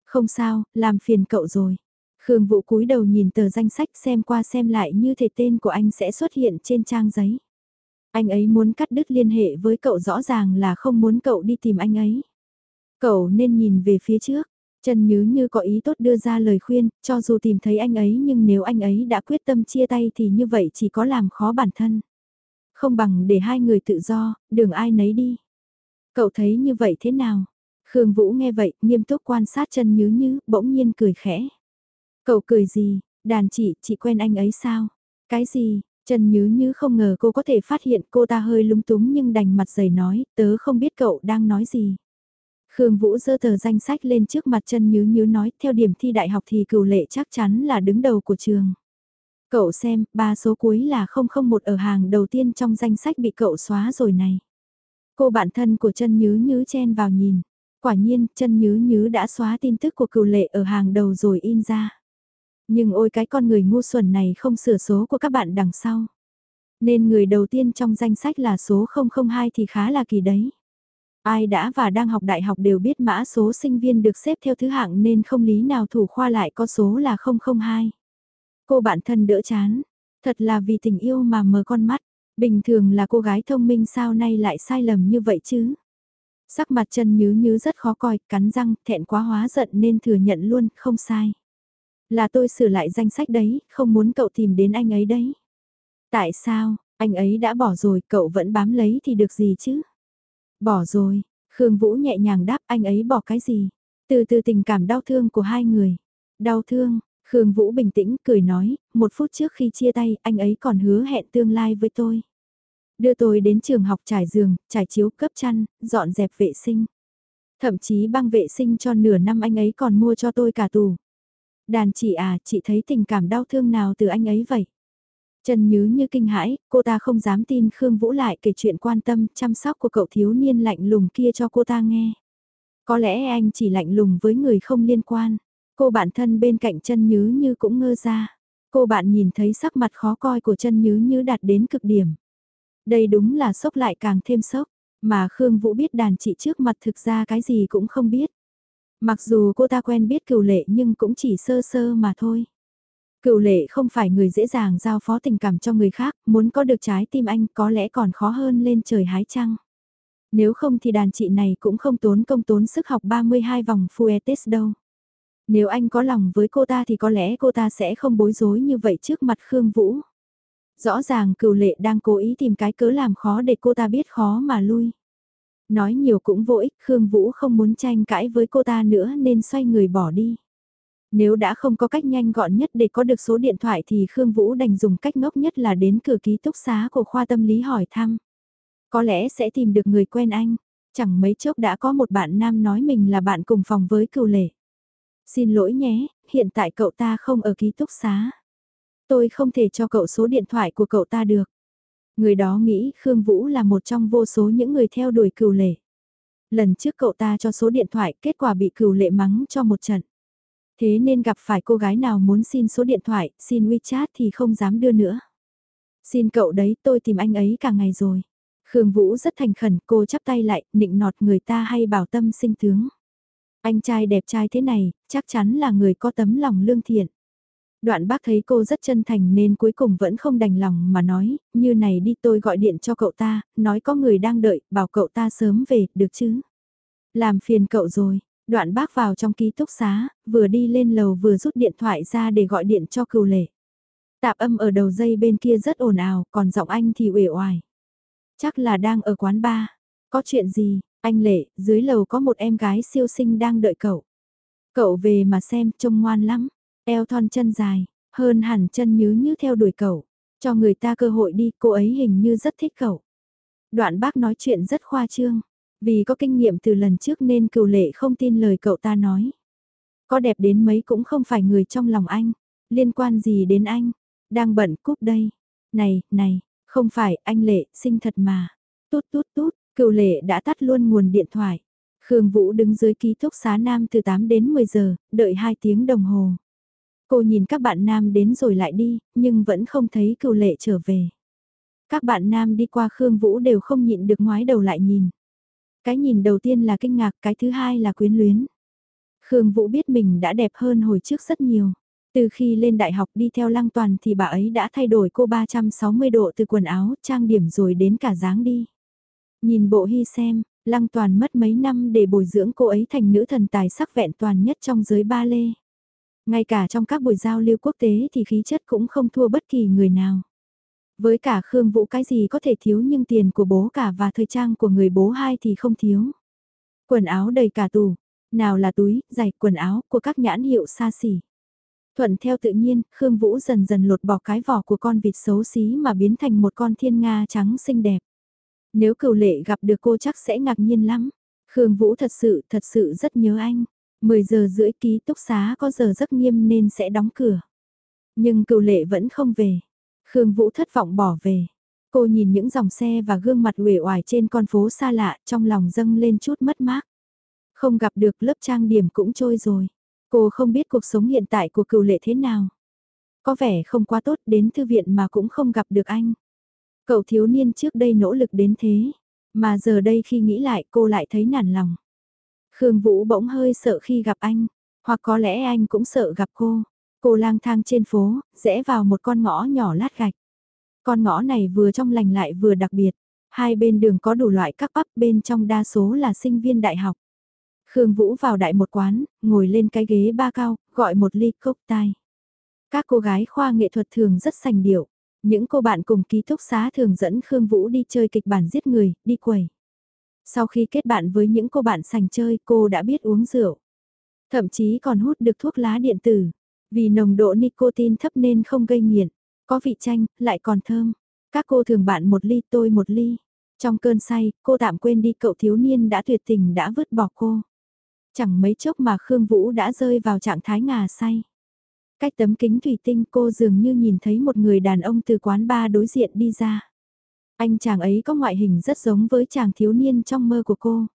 Speaker 1: Không sao, làm phiền cậu rồi. Khương Vũ cúi đầu nhìn tờ danh sách xem qua xem lại như thể tên của anh sẽ xuất hiện trên trang giấy. Anh ấy muốn cắt đứt liên hệ với cậu rõ ràng là không muốn cậu đi tìm anh ấy. Cậu nên nhìn về phía trước. Trần Nhứ như có ý tốt đưa ra lời khuyên, cho dù tìm thấy anh ấy nhưng nếu anh ấy đã quyết tâm chia tay thì như vậy chỉ có làm khó bản thân. Không bằng để hai người tự do, đừng ai nấy đi. Cậu thấy như vậy thế nào? Khương Vũ nghe vậy, nghiêm túc quan sát Trần Nhứ như, bỗng nhiên cười khẽ. Cậu cười gì, đàn chị, chị quen anh ấy sao? Cái gì, Trần Nhứ Nhứ không ngờ cô có thể phát hiện cô ta hơi lúng túng nhưng đành mặt dày nói, tớ không biết cậu đang nói gì. Khương Vũ dơ tờ danh sách lên trước mặt Trần Nhứ Nhứ nói, theo điểm thi đại học thì cửu lệ chắc chắn là đứng đầu của trường. Cậu xem, ba số cuối là 001 ở hàng đầu tiên trong danh sách bị cậu xóa rồi này. Cô bạn thân của Trần Nhứ Nhứ chen vào nhìn. Quả nhiên, Trần Nhứ Nhứ đã xóa tin tức của cửu lệ ở hàng đầu rồi in ra. Nhưng ôi cái con người ngu xuẩn này không sửa số của các bạn đằng sau. Nên người đầu tiên trong danh sách là số 002 thì khá là kỳ đấy. Ai đã và đang học đại học đều biết mã số sinh viên được xếp theo thứ hạng nên không lý nào thủ khoa lại có số là 002. Cô bạn thân đỡ chán, thật là vì tình yêu mà mở con mắt, bình thường là cô gái thông minh sao nay lại sai lầm như vậy chứ. Sắc mặt chân nhứ nhứ rất khó coi, cắn răng, thẹn quá hóa giận nên thừa nhận luôn, không sai. Là tôi sửa lại danh sách đấy, không muốn cậu tìm đến anh ấy đấy. Tại sao, anh ấy đã bỏ rồi, cậu vẫn bám lấy thì được gì chứ? Bỏ rồi, Khương Vũ nhẹ nhàng đáp anh ấy bỏ cái gì? Từ từ tình cảm đau thương của hai người. Đau thương, Khương Vũ bình tĩnh cười nói, một phút trước khi chia tay anh ấy còn hứa hẹn tương lai với tôi. Đưa tôi đến trường học trải giường, trải chiếu cấp chăn, dọn dẹp vệ sinh. Thậm chí băng vệ sinh cho nửa năm anh ấy còn mua cho tôi cả tù. Đàn chị à, chị thấy tình cảm đau thương nào từ anh ấy vậy? Trần Nhứ như kinh hãi, cô ta không dám tin Khương Vũ lại kể chuyện quan tâm, chăm sóc của cậu thiếu niên lạnh lùng kia cho cô ta nghe. Có lẽ anh chỉ lạnh lùng với người không liên quan. Cô bạn thân bên cạnh chân Nhứ như cũng ngơ ra. Cô bạn nhìn thấy sắc mặt khó coi của chân Nhứ như đạt đến cực điểm. Đây đúng là sốc lại càng thêm sốc, mà Khương Vũ biết đàn chị trước mặt thực ra cái gì cũng không biết. Mặc dù cô ta quen biết cửu lệ nhưng cũng chỉ sơ sơ mà thôi. Cựu lệ không phải người dễ dàng giao phó tình cảm cho người khác, muốn có được trái tim anh có lẽ còn khó hơn lên trời hái trăng. Nếu không thì đàn chị này cũng không tốn công tốn sức học 32 vòng Fuetes đâu. Nếu anh có lòng với cô ta thì có lẽ cô ta sẽ không bối rối như vậy trước mặt Khương Vũ. Rõ ràng cựu lệ đang cố ý tìm cái cớ làm khó để cô ta biết khó mà lui. Nói nhiều cũng vô ích, Khương Vũ không muốn tranh cãi với cô ta nữa nên xoay người bỏ đi. Nếu đã không có cách nhanh gọn nhất để có được số điện thoại thì Khương Vũ đành dùng cách ngốc nhất là đến cửa ký túc xá của khoa tâm lý hỏi thăm. Có lẽ sẽ tìm được người quen anh. Chẳng mấy chốc đã có một bạn nam nói mình là bạn cùng phòng với cựu lệ. Xin lỗi nhé, hiện tại cậu ta không ở ký túc xá. Tôi không thể cho cậu số điện thoại của cậu ta được. Người đó nghĩ Khương Vũ là một trong vô số những người theo đuổi cửu lệ. Lần trước cậu ta cho số điện thoại kết quả bị cửu lệ mắng cho một trận. Thế nên gặp phải cô gái nào muốn xin số điện thoại, xin WeChat thì không dám đưa nữa. Xin cậu đấy, tôi tìm anh ấy cả ngày rồi. Khương Vũ rất thành khẩn, cô chắp tay lại, nịnh nọt người ta hay bảo tâm sinh tướng. Anh trai đẹp trai thế này, chắc chắn là người có tấm lòng lương thiện. Đoạn bác thấy cô rất chân thành nên cuối cùng vẫn không đành lòng mà nói, như này đi tôi gọi điện cho cậu ta, nói có người đang đợi, bảo cậu ta sớm về, được chứ? Làm phiền cậu rồi, Đoạn bác vào trong ký túc xá, vừa đi lên lầu vừa rút điện thoại ra để gọi điện cho cừu lệ. Tạp âm ở đầu dây bên kia rất ồn ào, còn giọng anh thì uể oải. Chắc là đang ở quán bar. Có chuyện gì, anh Lệ, dưới lầu có một em gái siêu sinh đang đợi cậu. Cậu về mà xem, trông ngoan lắm. Eo thon chân dài, hơn hẳn chân nhứ như theo đuổi cậu. Cho người ta cơ hội đi, cô ấy hình như rất thích cậu. Đoạn bác nói chuyện rất khoa trương. Vì có kinh nghiệm từ lần trước nên cựu lệ không tin lời cậu ta nói. Có đẹp đến mấy cũng không phải người trong lòng anh. Liên quan gì đến anh? Đang bận cúp đây. Này, này, Không phải, anh Lệ, sinh thật mà. Tút tút tút, cựu Lệ đã tắt luôn nguồn điện thoại. Khương Vũ đứng dưới ký túc xá nam từ 8 đến 10 giờ, đợi 2 tiếng đồng hồ. Cô nhìn các bạn nam đến rồi lại đi, nhưng vẫn không thấy cựu lệ trở về. Các bạn nam đi qua Khương Vũ đều không nhịn được ngoái đầu lại nhìn. Cái nhìn đầu tiên là kinh ngạc, cái thứ hai là quyến luyến. Khương Vũ biết mình đã đẹp hơn hồi trước rất nhiều. Từ khi lên đại học đi theo lăng toàn thì bà ấy đã thay đổi cô 360 độ từ quần áo, trang điểm rồi đến cả dáng đi. Nhìn bộ hy xem, lăng toàn mất mấy năm để bồi dưỡng cô ấy thành nữ thần tài sắc vẹn toàn nhất trong giới ba lê. Ngay cả trong các buổi giao lưu quốc tế thì khí chất cũng không thua bất kỳ người nào. Với cả Khương Vũ cái gì có thể thiếu nhưng tiền của bố cả và thời trang của người bố hai thì không thiếu. Quần áo đầy cả tủ, nào là túi, giày, quần áo của các nhãn hiệu xa xỉ. Thuận theo tự nhiên, Khương Vũ dần dần lột bỏ cái vỏ của con vịt xấu xí mà biến thành một con thiên nga trắng xinh đẹp. Nếu cửu lệ gặp được cô chắc sẽ ngạc nhiên lắm. Khương Vũ thật sự, thật sự rất nhớ anh. 10 giờ rưỡi ký túc xá có giờ rất nghiêm nên sẽ đóng cửa. Nhưng cựu lệ vẫn không về. Khương Vũ thất vọng bỏ về. Cô nhìn những dòng xe và gương mặt uể oải trên con phố xa lạ, trong lòng dâng lên chút mất mát. Không gặp được lớp trang điểm cũng trôi rồi. Cô không biết cuộc sống hiện tại của cựu lệ thế nào. Có vẻ không quá tốt, đến thư viện mà cũng không gặp được anh. Cậu thiếu niên trước đây nỗ lực đến thế. Mà giờ đây khi nghĩ lại cô lại thấy nản lòng. Khương Vũ bỗng hơi sợ khi gặp anh, hoặc có lẽ anh cũng sợ gặp cô. Cô lang thang trên phố, rẽ vào một con ngõ nhỏ lát gạch. Con ngõ này vừa trong lành lại vừa đặc biệt. Hai bên đường có đủ loại các bắp bên trong đa số là sinh viên đại học. Khương Vũ vào đại một quán, ngồi lên cái ghế ba cao, gọi một ly cốc tai. Các cô gái khoa nghệ thuật thường rất sành điệu. Những cô bạn cùng ký túc xá thường dẫn Khương Vũ đi chơi kịch bản giết người, đi quẩy. Sau khi kết bạn với những cô bạn sành chơi cô đã biết uống rượu. Thậm chí còn hút được thuốc lá điện tử. Vì nồng độ nicotine thấp nên không gây nghiện. Có vị chanh, lại còn thơm. Các cô thường bạn một ly tôi một ly. Trong cơn say, cô tạm quên đi cậu thiếu niên đã tuyệt tình đã vứt bỏ cô. Chẳng mấy chốc mà Khương Vũ đã rơi vào trạng thái ngà say. Cách tấm kính thủy tinh cô dường như nhìn thấy một người đàn ông từ quán bar đối diện đi ra. Anh chàng ấy có ngoại hình rất giống với chàng thiếu niên trong mơ của cô.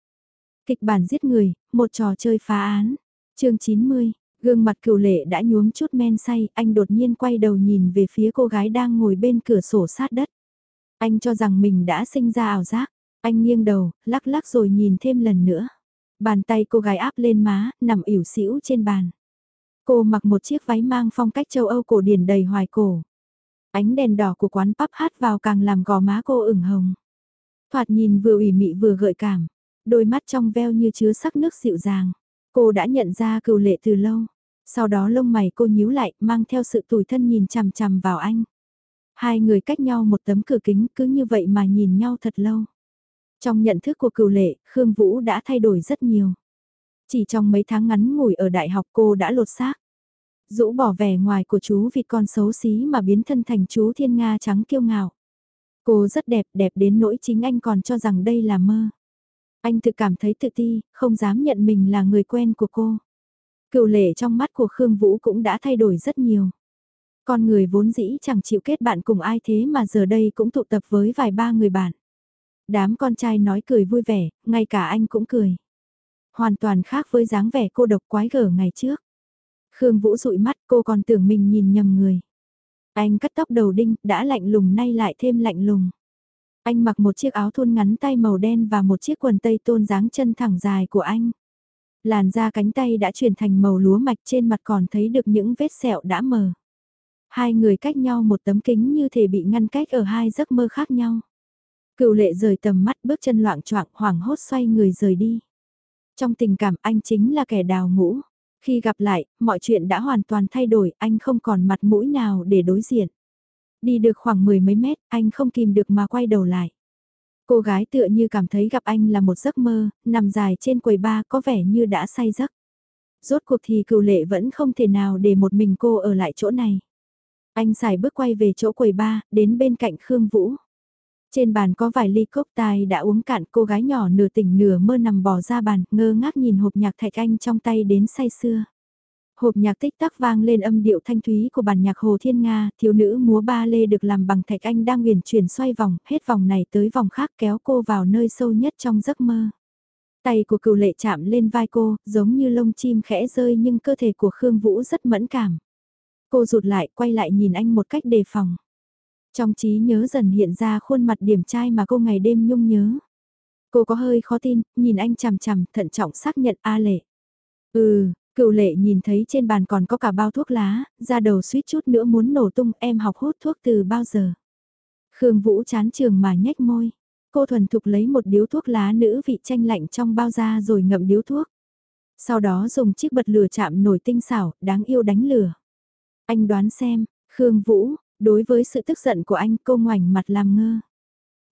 Speaker 1: Kịch bản giết người, một trò chơi phá án. chương 90, gương mặt cựu lệ đã nhuốm chút men say, anh đột nhiên quay đầu nhìn về phía cô gái đang ngồi bên cửa sổ sát đất. Anh cho rằng mình đã sinh ra ảo giác, anh nghiêng đầu, lắc lắc rồi nhìn thêm lần nữa. Bàn tay cô gái áp lên má, nằm ỉu xĩu trên bàn. Cô mặc một chiếc váy mang phong cách châu Âu cổ điển đầy hoài cổ. Ánh đèn đỏ của quán pub hát vào càng làm gò má cô ửng hồng. Thoạt nhìn vừa ủy mị vừa gợi cảm, đôi mắt trong veo như chứa sắc nước dịu dàng. Cô đã nhận ra cựu lệ từ lâu. Sau đó lông mày cô nhíu lại, mang theo sự tủi thân nhìn chằm chằm vào anh. Hai người cách nhau một tấm cửa kính cứ như vậy mà nhìn nhau thật lâu. Trong nhận thức của cựu lệ, Khương Vũ đã thay đổi rất nhiều. Chỉ trong mấy tháng ngắn ngủi ở đại học cô đã lột xác rũ bỏ vẻ ngoài của chú vịt con xấu xí mà biến thân thành chú thiên nga trắng kiêu ngạo. Cô rất đẹp, đẹp đến nỗi chính anh còn cho rằng đây là mơ. Anh tự cảm thấy tự ti, không dám nhận mình là người quen của cô. Cựu lệ trong mắt của Khương Vũ cũng đã thay đổi rất nhiều. Con người vốn dĩ chẳng chịu kết bạn cùng ai thế mà giờ đây cũng tụ tập với vài ba người bạn. Đám con trai nói cười vui vẻ, ngay cả anh cũng cười. Hoàn toàn khác với dáng vẻ cô độc quái gở ngày trước. Khương Vũ dụi mắt cô còn tưởng mình nhìn nhầm người. Anh cắt tóc đầu đinh, đã lạnh lùng nay lại thêm lạnh lùng. Anh mặc một chiếc áo thun ngắn tay màu đen và một chiếc quần tây tôn dáng chân thẳng dài của anh. Làn da cánh tay đã chuyển thành màu lúa mạch trên mặt còn thấy được những vết sẹo đã mờ. Hai người cách nhau một tấm kính như thể bị ngăn cách ở hai giấc mơ khác nhau. Cựu lệ rời tầm mắt bước chân loạn choạng hoảng hốt xoay người rời đi. Trong tình cảm anh chính là kẻ đào ngũ. Khi gặp lại, mọi chuyện đã hoàn toàn thay đổi, anh không còn mặt mũi nào để đối diện. Đi được khoảng mười mấy mét, anh không kìm được mà quay đầu lại. Cô gái tựa như cảm thấy gặp anh là một giấc mơ, nằm dài trên quầy ba có vẻ như đã say giấc. Rốt cuộc thì cựu lệ vẫn không thể nào để một mình cô ở lại chỗ này. Anh xài bước quay về chỗ quầy ba, đến bên cạnh Khương Vũ. Trên bàn có vài ly cốc tai đã uống cạn cô gái nhỏ nửa tỉnh nửa mơ nằm bò ra bàn ngơ ngác nhìn hộp nhạc thạch anh trong tay đến say sưa. Hộp nhạc tích tắc vang lên âm điệu thanh thúy của bản nhạc Hồ Thiên Nga, thiếu nữ múa ba lê được làm bằng thạch anh đang huyền chuyển xoay vòng, hết vòng này tới vòng khác kéo cô vào nơi sâu nhất trong giấc mơ. Tay của cựu lệ chạm lên vai cô, giống như lông chim khẽ rơi nhưng cơ thể của Khương Vũ rất mẫn cảm. Cô rụt lại, quay lại nhìn anh một cách đề phòng. Trong trí nhớ dần hiện ra khuôn mặt điểm trai mà cô ngày đêm nhung nhớ. Cô có hơi khó tin, nhìn anh chằm chằm, thận trọng xác nhận A lệ. Ừ, cựu lệ nhìn thấy trên bàn còn có cả bao thuốc lá, ra đầu suýt chút nữa muốn nổ tung em học hút thuốc từ bao giờ. Khương Vũ chán trường mà nhếch môi. Cô thuần thục lấy một điếu thuốc lá nữ vị chanh lạnh trong bao da rồi ngậm điếu thuốc. Sau đó dùng chiếc bật lửa chạm nổi tinh xảo, đáng yêu đánh lửa. Anh đoán xem, Khương Vũ, đối với sự tức giận của anh cô ngoảnh mặt làm ngơ.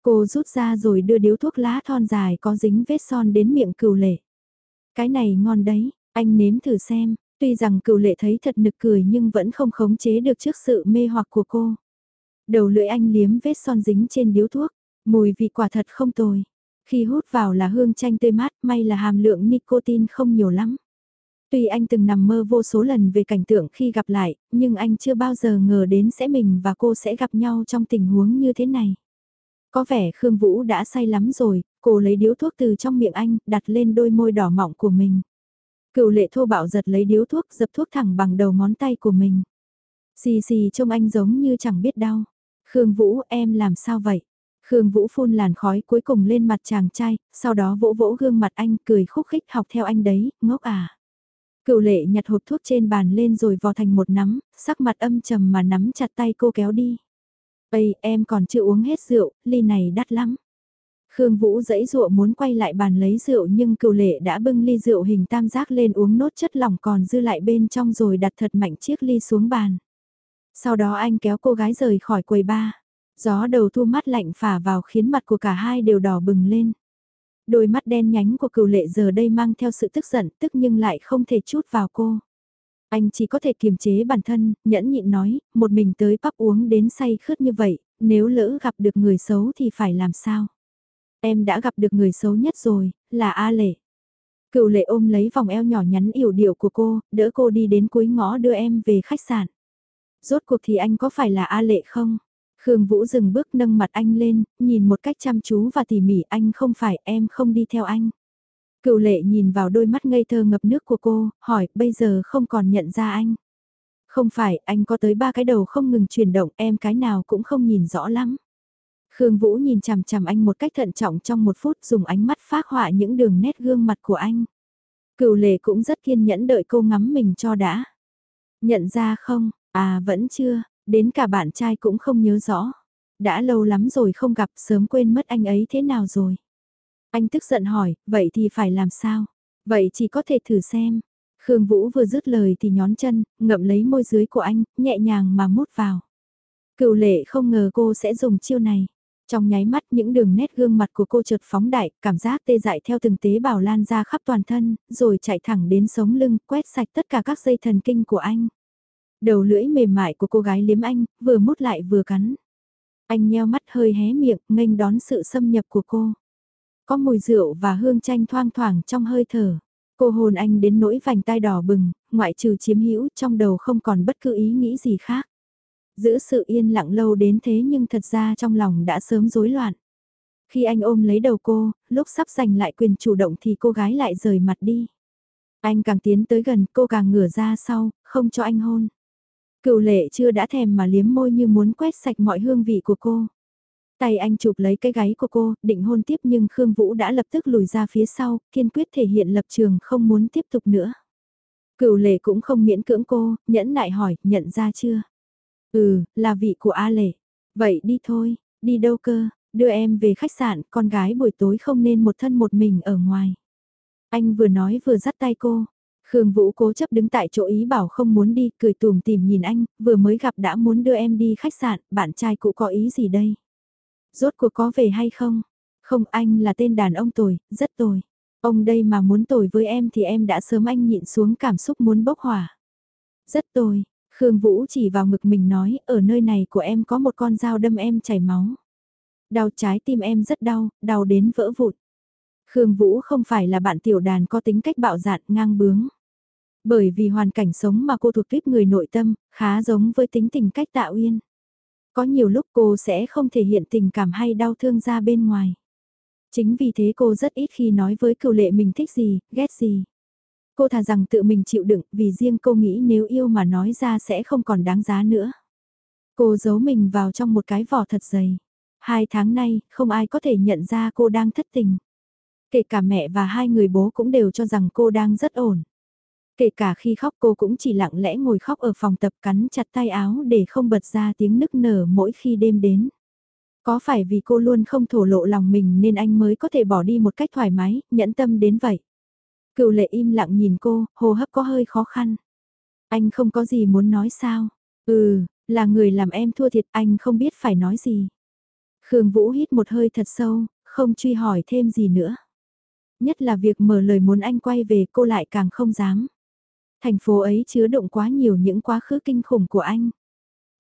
Speaker 1: Cô rút ra rồi đưa điếu thuốc lá thon dài có dính vết son đến miệng cừu lệ. Cái này ngon đấy, anh nếm thử xem, tuy rằng cừu lệ thấy thật nực cười nhưng vẫn không khống chế được trước sự mê hoặc của cô. Đầu lưỡi anh liếm vết son dính trên điếu thuốc, mùi vị quả thật không tồi. Khi hút vào là hương chanh tươi mát, may là hàm lượng nicotine không nhiều lắm. Tuy anh từng nằm mơ vô số lần về cảnh tượng khi gặp lại, nhưng anh chưa bao giờ ngờ đến sẽ mình và cô sẽ gặp nhau trong tình huống như thế này. Có vẻ Khương Vũ đã say lắm rồi, cô lấy điếu thuốc từ trong miệng anh, đặt lên đôi môi đỏ mọng của mình. Cựu lệ thô bạo giật lấy điếu thuốc, dập thuốc thẳng bằng đầu ngón tay của mình. Xì xì trông anh giống như chẳng biết đau. Khương Vũ em làm sao vậy? Khương Vũ phun làn khói cuối cùng lên mặt chàng trai, sau đó vỗ vỗ gương mặt anh cười khúc khích học theo anh đấy, ngốc à. Cựu lệ nhặt hộp thuốc trên bàn lên rồi vò thành một nắm, sắc mặt âm trầm mà nắm chặt tay cô kéo đi. Ây, em còn chưa uống hết rượu, ly này đắt lắm. Khương Vũ dãy dụa muốn quay lại bàn lấy rượu nhưng cựu lệ đã bưng ly rượu hình tam giác lên uống nốt chất lỏng còn dư lại bên trong rồi đặt thật mạnh chiếc ly xuống bàn. Sau đó anh kéo cô gái rời khỏi quầy ba. Gió đầu thu mắt lạnh phả vào khiến mặt của cả hai đều đỏ bừng lên. Đôi mắt đen nhánh của cựu lệ giờ đây mang theo sự tức giận tức nhưng lại không thể chút vào cô. Anh chỉ có thể kiềm chế bản thân, nhẫn nhịn nói, một mình tới pub uống đến say khướt như vậy, nếu lỡ gặp được người xấu thì phải làm sao? Em đã gặp được người xấu nhất rồi, là A Lệ. Cựu lệ ôm lấy vòng eo nhỏ nhắn yểu điệu của cô, đỡ cô đi đến cuối ngõ đưa em về khách sạn. Rốt cuộc thì anh có phải là A Lệ không? Khương Vũ dừng bước nâng mặt anh lên, nhìn một cách chăm chú và tỉ mỉ anh không phải em không đi theo anh. Cựu lệ nhìn vào đôi mắt ngây thơ ngập nước của cô, hỏi bây giờ không còn nhận ra anh. Không phải, anh có tới ba cái đầu không ngừng chuyển động, em cái nào cũng không nhìn rõ lắm. Khương Vũ nhìn chằm chằm anh một cách thận trọng trong một phút dùng ánh mắt phát họa những đường nét gương mặt của anh. Cựu lệ cũng rất kiên nhẫn đợi cô ngắm mình cho đã. Nhận ra không, à vẫn chưa, đến cả bạn trai cũng không nhớ rõ. Đã lâu lắm rồi không gặp sớm quên mất anh ấy thế nào rồi. Anh tức giận hỏi, vậy thì phải làm sao? Vậy chỉ có thể thử xem. Khương Vũ vừa dứt lời thì nhón chân, ngậm lấy môi dưới của anh, nhẹ nhàng mà mút vào. Cựu lệ không ngờ cô sẽ dùng chiêu này. Trong nháy mắt những đường nét gương mặt của cô chợt phóng đại, cảm giác tê dại theo từng tế bào lan ra khắp toàn thân, rồi chạy thẳng đến sống lưng, quét sạch tất cả các dây thần kinh của anh. Đầu lưỡi mềm mại của cô gái liếm anh, vừa mút lại vừa cắn. Anh nheo mắt hơi hé miệng, nghênh đón sự xâm nhập của cô. Có mùi rượu và hương chanh thoang thoảng trong hơi thở. Cô hồn anh đến nỗi vành tai đỏ bừng, ngoại trừ chiếm hữu trong đầu không còn bất cứ ý nghĩ gì khác. Giữ sự yên lặng lâu đến thế nhưng thật ra trong lòng đã sớm rối loạn. Khi anh ôm lấy đầu cô, lúc sắp giành lại quyền chủ động thì cô gái lại rời mặt đi. Anh càng tiến tới gần cô càng ngửa ra sau, không cho anh hôn. Cựu lệ chưa đã thèm mà liếm môi như muốn quét sạch mọi hương vị của cô. Tay anh chụp lấy cái gáy của cô, định hôn tiếp nhưng Khương Vũ đã lập tức lùi ra phía sau, kiên quyết thể hiện lập trường không muốn tiếp tục nữa. Cựu lệ cũng không miễn cưỡng cô, nhẫn nại hỏi, nhận ra chưa? Ừ, là vị của A lệ. Vậy đi thôi, đi đâu cơ, đưa em về khách sạn, con gái buổi tối không nên một thân một mình ở ngoài. Anh vừa nói vừa dắt tay cô. Khương Vũ cố chấp đứng tại chỗ ý bảo không muốn đi, cười tùm tìm nhìn anh, vừa mới gặp đã muốn đưa em đi khách sạn, bạn trai cũ có ý gì đây? Rốt cuộc có về hay không? Không anh là tên đàn ông tồi, rất tồi. Ông đây mà muốn tồi với em thì em đã sớm anh nhịn xuống cảm xúc muốn bốc hỏa. Rất tồi, Khương Vũ chỉ vào ngực mình nói, ở nơi này của em có một con dao đâm em chảy máu. Đau trái tim em rất đau, đau đến vỡ vụn. Khương Vũ không phải là bạn tiểu đàn có tính cách bạo dạn ngang bướng. Bởi vì hoàn cảnh sống mà cô thuộc tuyết người nội tâm, khá giống với tính tình cách tạo uyên. Có nhiều lúc cô sẽ không thể hiện tình cảm hay đau thương ra bên ngoài. Chính vì thế cô rất ít khi nói với cựu lệ mình thích gì, ghét gì. Cô thà rằng tự mình chịu đựng vì riêng cô nghĩ nếu yêu mà nói ra sẽ không còn đáng giá nữa. Cô giấu mình vào trong một cái vỏ thật dày. Hai tháng nay, không ai có thể nhận ra cô đang thất tình. Kể cả mẹ và hai người bố cũng đều cho rằng cô đang rất ổn. Kể cả khi khóc cô cũng chỉ lặng lẽ ngồi khóc ở phòng tập cắn chặt tay áo để không bật ra tiếng nức nở mỗi khi đêm đến. Có phải vì cô luôn không thổ lộ lòng mình nên anh mới có thể bỏ đi một cách thoải mái, nhẫn tâm đến vậy? Cựu lệ im lặng nhìn cô, hô hấp có hơi khó khăn. Anh không có gì muốn nói sao? Ừ, là người làm em thua thiệt anh không biết phải nói gì. Khương Vũ hít một hơi thật sâu, không truy hỏi thêm gì nữa. Nhất là việc mở lời muốn anh quay về cô lại càng không dám. Thành phố ấy chứa đựng quá nhiều những quá khứ kinh khủng của anh.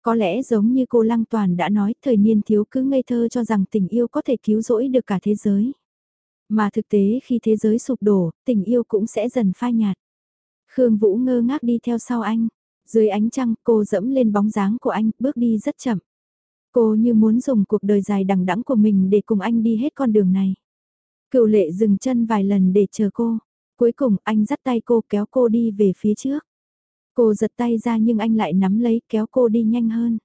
Speaker 1: Có lẽ giống như cô Lăng Toàn đã nói, thời niên thiếu cứ ngây thơ cho rằng tình yêu có thể cứu rỗi được cả thế giới. Mà thực tế khi thế giới sụp đổ, tình yêu cũng sẽ dần phai nhạt. Khương Vũ ngơ ngác đi theo sau anh. Dưới ánh trăng cô dẫm lên bóng dáng của anh, bước đi rất chậm. Cô như muốn dùng cuộc đời dài đằng đẵng của mình để cùng anh đi hết con đường này. Cựu lệ dừng chân vài lần để chờ cô. Cuối cùng anh dắt tay cô kéo cô đi về phía trước. Cô giật tay ra nhưng anh lại nắm lấy kéo cô đi nhanh hơn.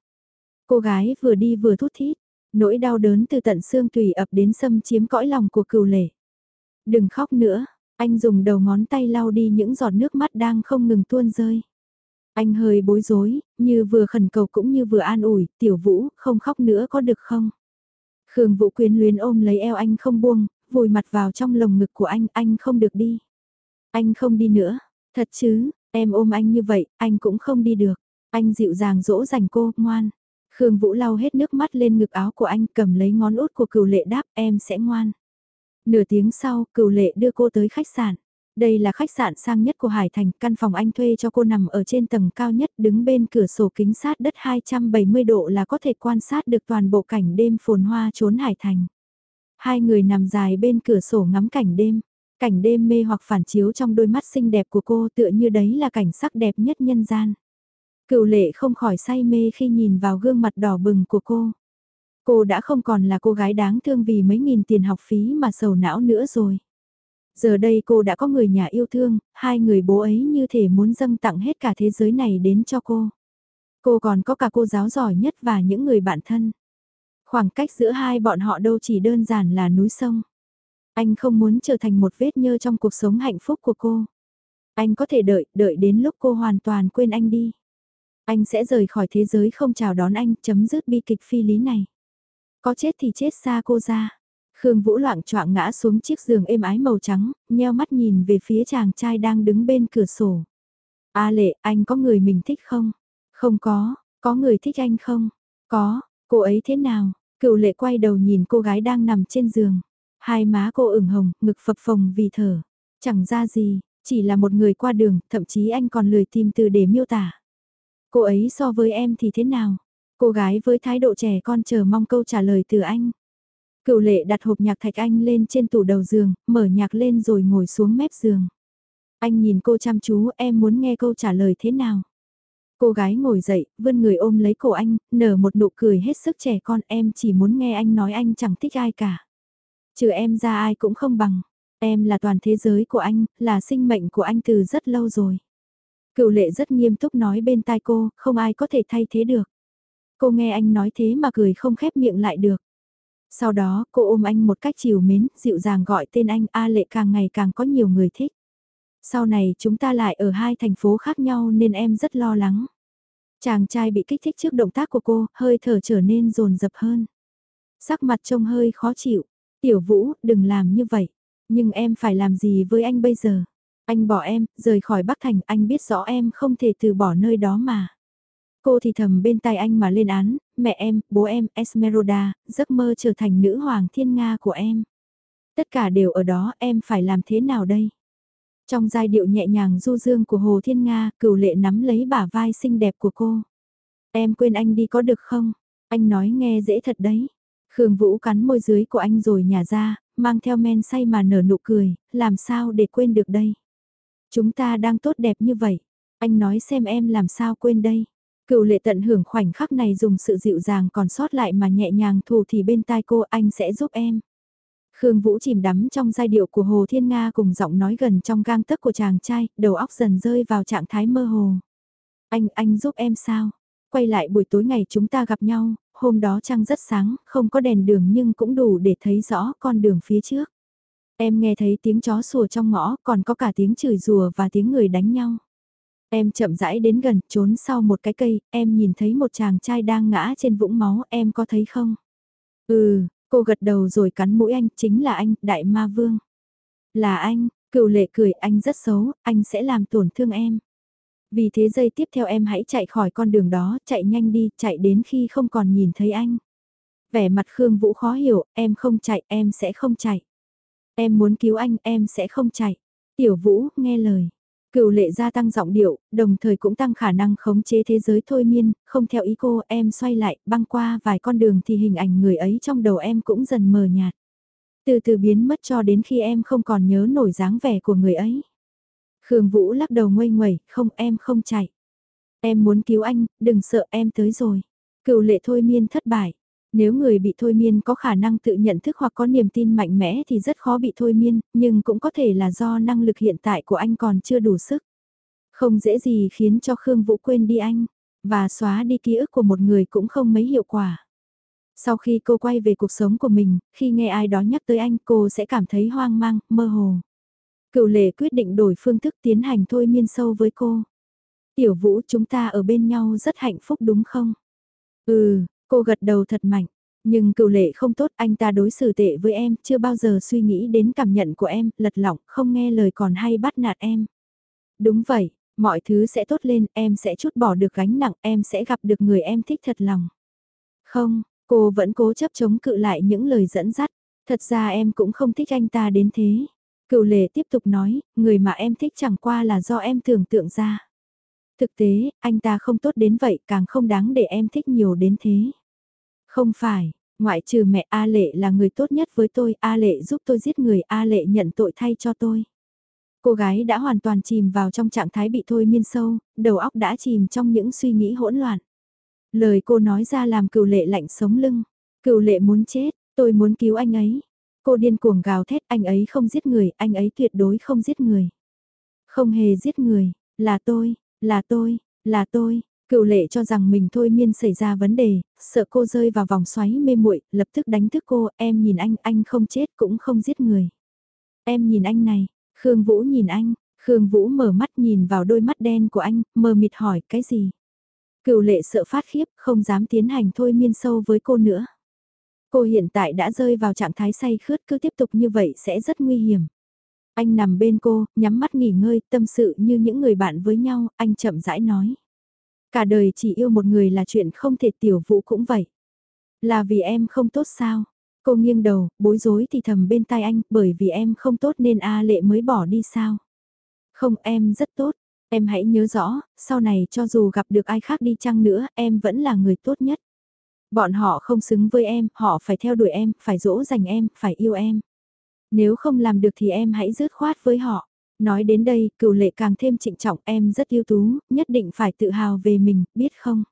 Speaker 1: Cô gái vừa đi vừa thút thít. Nỗi đau đớn từ tận xương tùy ập đến xâm chiếm cõi lòng của cựu lệ. Đừng khóc nữa, anh dùng đầu ngón tay lau đi những giọt nước mắt đang không ngừng tuôn rơi. Anh hơi bối rối, như vừa khẩn cầu cũng như vừa an ủi, tiểu vũ, không khóc nữa có được không? Khương Vũ quyến luyến ôm lấy eo anh không buông, vùi mặt vào trong lồng ngực của anh, anh không được đi. Anh không đi nữa, thật chứ, em ôm anh như vậy, anh cũng không đi được. Anh dịu dàng dỗ dành cô, ngoan. Khương Vũ lau hết nước mắt lên ngực áo của anh cầm lấy ngón út của cửu lệ đáp em sẽ ngoan. Nửa tiếng sau, cửu lệ đưa cô tới khách sạn. Đây là khách sạn sang nhất của Hải Thành, căn phòng anh thuê cho cô nằm ở trên tầng cao nhất đứng bên cửa sổ kính sát đất 270 độ là có thể quan sát được toàn bộ cảnh đêm phồn hoa trốn Hải Thành. Hai người nằm dài bên cửa sổ ngắm cảnh đêm, cảnh đêm mê hoặc phản chiếu trong đôi mắt xinh đẹp của cô tựa như đấy là cảnh sắc đẹp nhất nhân gian. Cựu lệ không khỏi say mê khi nhìn vào gương mặt đỏ bừng của cô. Cô đã không còn là cô gái đáng thương vì mấy nghìn tiền học phí mà sầu não nữa rồi. Giờ đây cô đã có người nhà yêu thương, hai người bố ấy như thể muốn dâng tặng hết cả thế giới này đến cho cô. Cô còn có cả cô giáo giỏi nhất và những người bạn thân. Khoảng cách giữa hai bọn họ đâu chỉ đơn giản là núi sông. Anh không muốn trở thành một vết nhơ trong cuộc sống hạnh phúc của cô. Anh có thể đợi, đợi đến lúc cô hoàn toàn quên anh đi. Anh sẽ rời khỏi thế giới không chào đón anh, chấm dứt bi kịch phi lý này. Có chết thì chết xa cô ra. Khương Vũ loạn choạng ngã xuống chiếc giường êm ái màu trắng, nheo mắt nhìn về phía chàng trai đang đứng bên cửa sổ. A lệ, anh có người mình thích không? Không có, có người thích anh không? Có, cô ấy thế nào? Cựu lệ quay đầu nhìn cô gái đang nằm trên giường. Hai má cô ửng hồng, ngực phập phồng vì thở. Chẳng ra gì, chỉ là một người qua đường, thậm chí anh còn lười tìm từ để miêu tả. Cô ấy so với em thì thế nào? Cô gái với thái độ trẻ con chờ mong câu trả lời từ anh. Cựu lệ đặt hộp nhạc thạch anh lên trên tủ đầu giường, mở nhạc lên rồi ngồi xuống mép giường. Anh nhìn cô chăm chú em muốn nghe câu trả lời thế nào. Cô gái ngồi dậy, vươn người ôm lấy cổ anh, nở một nụ cười hết sức trẻ con em chỉ muốn nghe anh nói anh chẳng thích ai cả. Trừ em ra ai cũng không bằng. Em là toàn thế giới của anh, là sinh mệnh của anh từ rất lâu rồi. Cựu lệ rất nghiêm túc nói bên tai cô, không ai có thể thay thế được. Cô nghe anh nói thế mà cười không khép miệng lại được. Sau đó, cô ôm anh một cách chiều mến, dịu dàng gọi tên anh A lệ càng ngày càng có nhiều người thích. Sau này chúng ta lại ở hai thành phố khác nhau nên em rất lo lắng. Chàng trai bị kích thích trước động tác của cô, hơi thở trở nên rồn rập hơn. Sắc mặt trông hơi khó chịu. Tiểu Vũ, đừng làm như vậy. Nhưng em phải làm gì với anh bây giờ? Anh bỏ em, rời khỏi Bắc Thành, anh biết rõ em không thể từ bỏ nơi đó mà. Cô thì thầm bên tai anh mà lên án, mẹ em, bố em, Esmeralda, giấc mơ trở thành nữ hoàng thiên Nga của em. Tất cả đều ở đó, em phải làm thế nào đây? Trong giai điệu nhẹ nhàng du dương của Hồ Thiên Nga, cửu lệ nắm lấy bả vai xinh đẹp của cô. Em quên anh đi có được không? Anh nói nghe dễ thật đấy. Khương Vũ cắn môi dưới của anh rồi nhả ra, mang theo men say mà nở nụ cười, làm sao để quên được đây? Chúng ta đang tốt đẹp như vậy. Anh nói xem em làm sao quên đây. Cựu lệ tận hưởng khoảnh khắc này dùng sự dịu dàng còn sót lại mà nhẹ nhàng thủ thì bên tai cô anh sẽ giúp em. Khương Vũ chìm đắm trong giai điệu của Hồ Thiên Nga cùng giọng nói gần trong gang tấc của chàng trai, đầu óc dần rơi vào trạng thái mơ hồ. Anh, anh giúp em sao? Quay lại buổi tối ngày chúng ta gặp nhau, hôm đó trăng rất sáng, không có đèn đường nhưng cũng đủ để thấy rõ con đường phía trước. Em nghe thấy tiếng chó sủa trong ngõ, còn có cả tiếng chửi rùa và tiếng người đánh nhau. Em chậm rãi đến gần, trốn sau một cái cây, em nhìn thấy một chàng trai đang ngã trên vũng máu, em có thấy không? Ừ, cô gật đầu rồi cắn mũi anh, chính là anh, đại ma vương. Là anh, cựu lệ cười, anh rất xấu, anh sẽ làm tổn thương em. Vì thế giây tiếp theo em hãy chạy khỏi con đường đó, chạy nhanh đi, chạy đến khi không còn nhìn thấy anh. Vẻ mặt Khương Vũ khó hiểu, em không chạy, em sẽ không chạy. Em muốn cứu anh, em sẽ không chạy. Tiểu Vũ, nghe lời. Cựu lệ gia tăng giọng điệu, đồng thời cũng tăng khả năng khống chế thế giới thôi miên, không theo ý cô em xoay lại, băng qua vài con đường thì hình ảnh người ấy trong đầu em cũng dần mờ nhạt. Từ từ biến mất cho đến khi em không còn nhớ nổi dáng vẻ của người ấy. Khương Vũ lắc đầu ngoay ngoẩy, không em không chạy. Em muốn cứu anh, đừng sợ em tới rồi. Cựu lệ thôi miên thất bại. Nếu người bị thôi miên có khả năng tự nhận thức hoặc có niềm tin mạnh mẽ thì rất khó bị thôi miên, nhưng cũng có thể là do năng lực hiện tại của anh còn chưa đủ sức. Không dễ gì khiến cho Khương Vũ quên đi anh, và xóa đi ký ức của một người cũng không mấy hiệu quả. Sau khi cô quay về cuộc sống của mình, khi nghe ai đó nhắc tới anh cô sẽ cảm thấy hoang mang, mơ hồ. Cựu lệ quyết định đổi phương thức tiến hành thôi miên sâu với cô. Tiểu vũ chúng ta ở bên nhau rất hạnh phúc đúng không? Ừ, cô gật đầu thật mạnh. Nhưng cựu lệ không tốt anh ta đối xử tệ với em, chưa bao giờ suy nghĩ đến cảm nhận của em, lật lọng, không nghe lời còn hay bắt nạt em. Đúng vậy, mọi thứ sẽ tốt lên, em sẽ chút bỏ được gánh nặng, em sẽ gặp được người em thích thật lòng. Không, cô vẫn cố chấp chống cự lại những lời dẫn dắt. Thật ra em cũng không thích anh ta đến thế. Cựu lệ tiếp tục nói, người mà em thích chẳng qua là do em tưởng tượng ra. Thực tế, anh ta không tốt đến vậy càng không đáng để em thích nhiều đến thế. Không phải, ngoại trừ mẹ A Lệ là người tốt nhất với tôi, A Lệ giúp tôi giết người, A Lệ nhận tội thay cho tôi. Cô gái đã hoàn toàn chìm vào trong trạng thái bị thôi miên sâu, đầu óc đã chìm trong những suy nghĩ hỗn loạn. Lời cô nói ra làm cựu lệ lạnh sống lưng. Cựu lệ muốn chết, tôi muốn cứu anh ấy. Cô điên cuồng gào thét anh ấy không giết người, anh ấy tuyệt đối không giết người. Không hề giết người, là tôi, là tôi, là tôi. Cựu lệ cho rằng mình thôi miên xảy ra vấn đề, sợ cô rơi vào vòng xoáy mê muội, lập tức đánh thức cô, em nhìn anh, anh không chết cũng không giết người. Em nhìn anh này, Khương Vũ nhìn anh, Khương Vũ mở mắt nhìn vào đôi mắt đen của anh, mờ mịt hỏi cái gì. Cựu lệ sợ phát khiếp, không dám tiến hành thôi miên sâu với cô nữa. Cô hiện tại đã rơi vào trạng thái say khướt cứ tiếp tục như vậy sẽ rất nguy hiểm. Anh nằm bên cô, nhắm mắt nghỉ ngơi, tâm sự như những người bạn với nhau, anh chậm rãi nói. Cả đời chỉ yêu một người là chuyện không thể tiểu vũ cũng vậy. Là vì em không tốt sao? Cô nghiêng đầu, bối rối thì thầm bên tai anh, bởi vì em không tốt nên A lệ mới bỏ đi sao? Không em rất tốt, em hãy nhớ rõ, sau này cho dù gặp được ai khác đi chăng nữa, em vẫn là người tốt nhất. Bọn họ không xứng với em, họ phải theo đuổi em, phải dỗ dành em, phải yêu em. Nếu không làm được thì em hãy dứt khoát với họ. Nói đến đây, cựu lệ càng thêm trịnh trọng em rất yêu tú, nhất định phải tự hào về mình, biết không?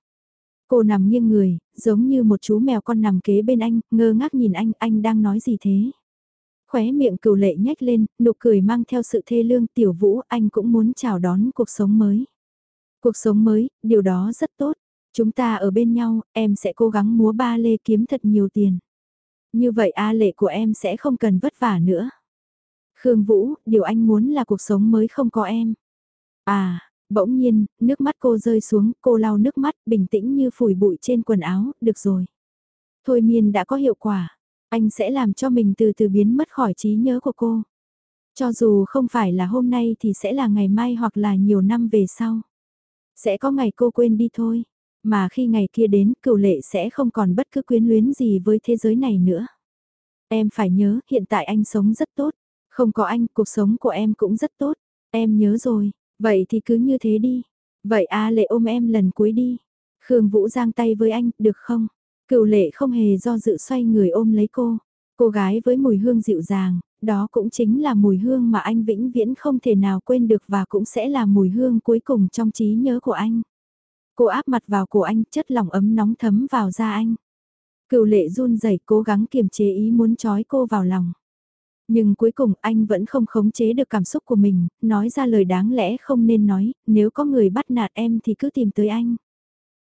Speaker 1: Cô nằm nghiêng người, giống như một chú mèo con nằm kế bên anh, ngơ ngác nhìn anh, anh đang nói gì thế? Khóe miệng cựu lệ nhếch lên, nụ cười mang theo sự thê lương tiểu vũ, anh cũng muốn chào đón cuộc sống mới. Cuộc sống mới, điều đó rất tốt, Chúng ta ở bên nhau, em sẽ cố gắng múa ba lê kiếm thật nhiều tiền. Như vậy A lệ của em sẽ không cần vất vả nữa. Khương Vũ, điều anh muốn là cuộc sống mới không có em. À, bỗng nhiên, nước mắt cô rơi xuống, cô lau nước mắt, bình tĩnh như phủi bụi trên quần áo, được rồi. Thôi miên đã có hiệu quả, anh sẽ làm cho mình từ từ biến mất khỏi trí nhớ của cô. Cho dù không phải là hôm nay thì sẽ là ngày mai hoặc là nhiều năm về sau. Sẽ có ngày cô quên đi thôi. Mà khi ngày kia đến, cửu lệ sẽ không còn bất cứ quyến luyến gì với thế giới này nữa. Em phải nhớ, hiện tại anh sống rất tốt. Không có anh, cuộc sống của em cũng rất tốt. Em nhớ rồi, vậy thì cứ như thế đi. Vậy A lệ ôm em lần cuối đi. Khương Vũ giang tay với anh, được không? Cựu lệ không hề do dự xoay người ôm lấy cô. Cô gái với mùi hương dịu dàng, đó cũng chính là mùi hương mà anh vĩnh viễn không thể nào quên được và cũng sẽ là mùi hương cuối cùng trong trí nhớ của anh. Cô áp mặt vào cổ anh, chất lỏng ấm nóng thấm vào da anh. Cựu lệ run rẩy cố gắng kiềm chế ý muốn trói cô vào lòng. Nhưng cuối cùng anh vẫn không khống chế được cảm xúc của mình, nói ra lời đáng lẽ không nên nói, nếu có người bắt nạt em thì cứ tìm tới anh.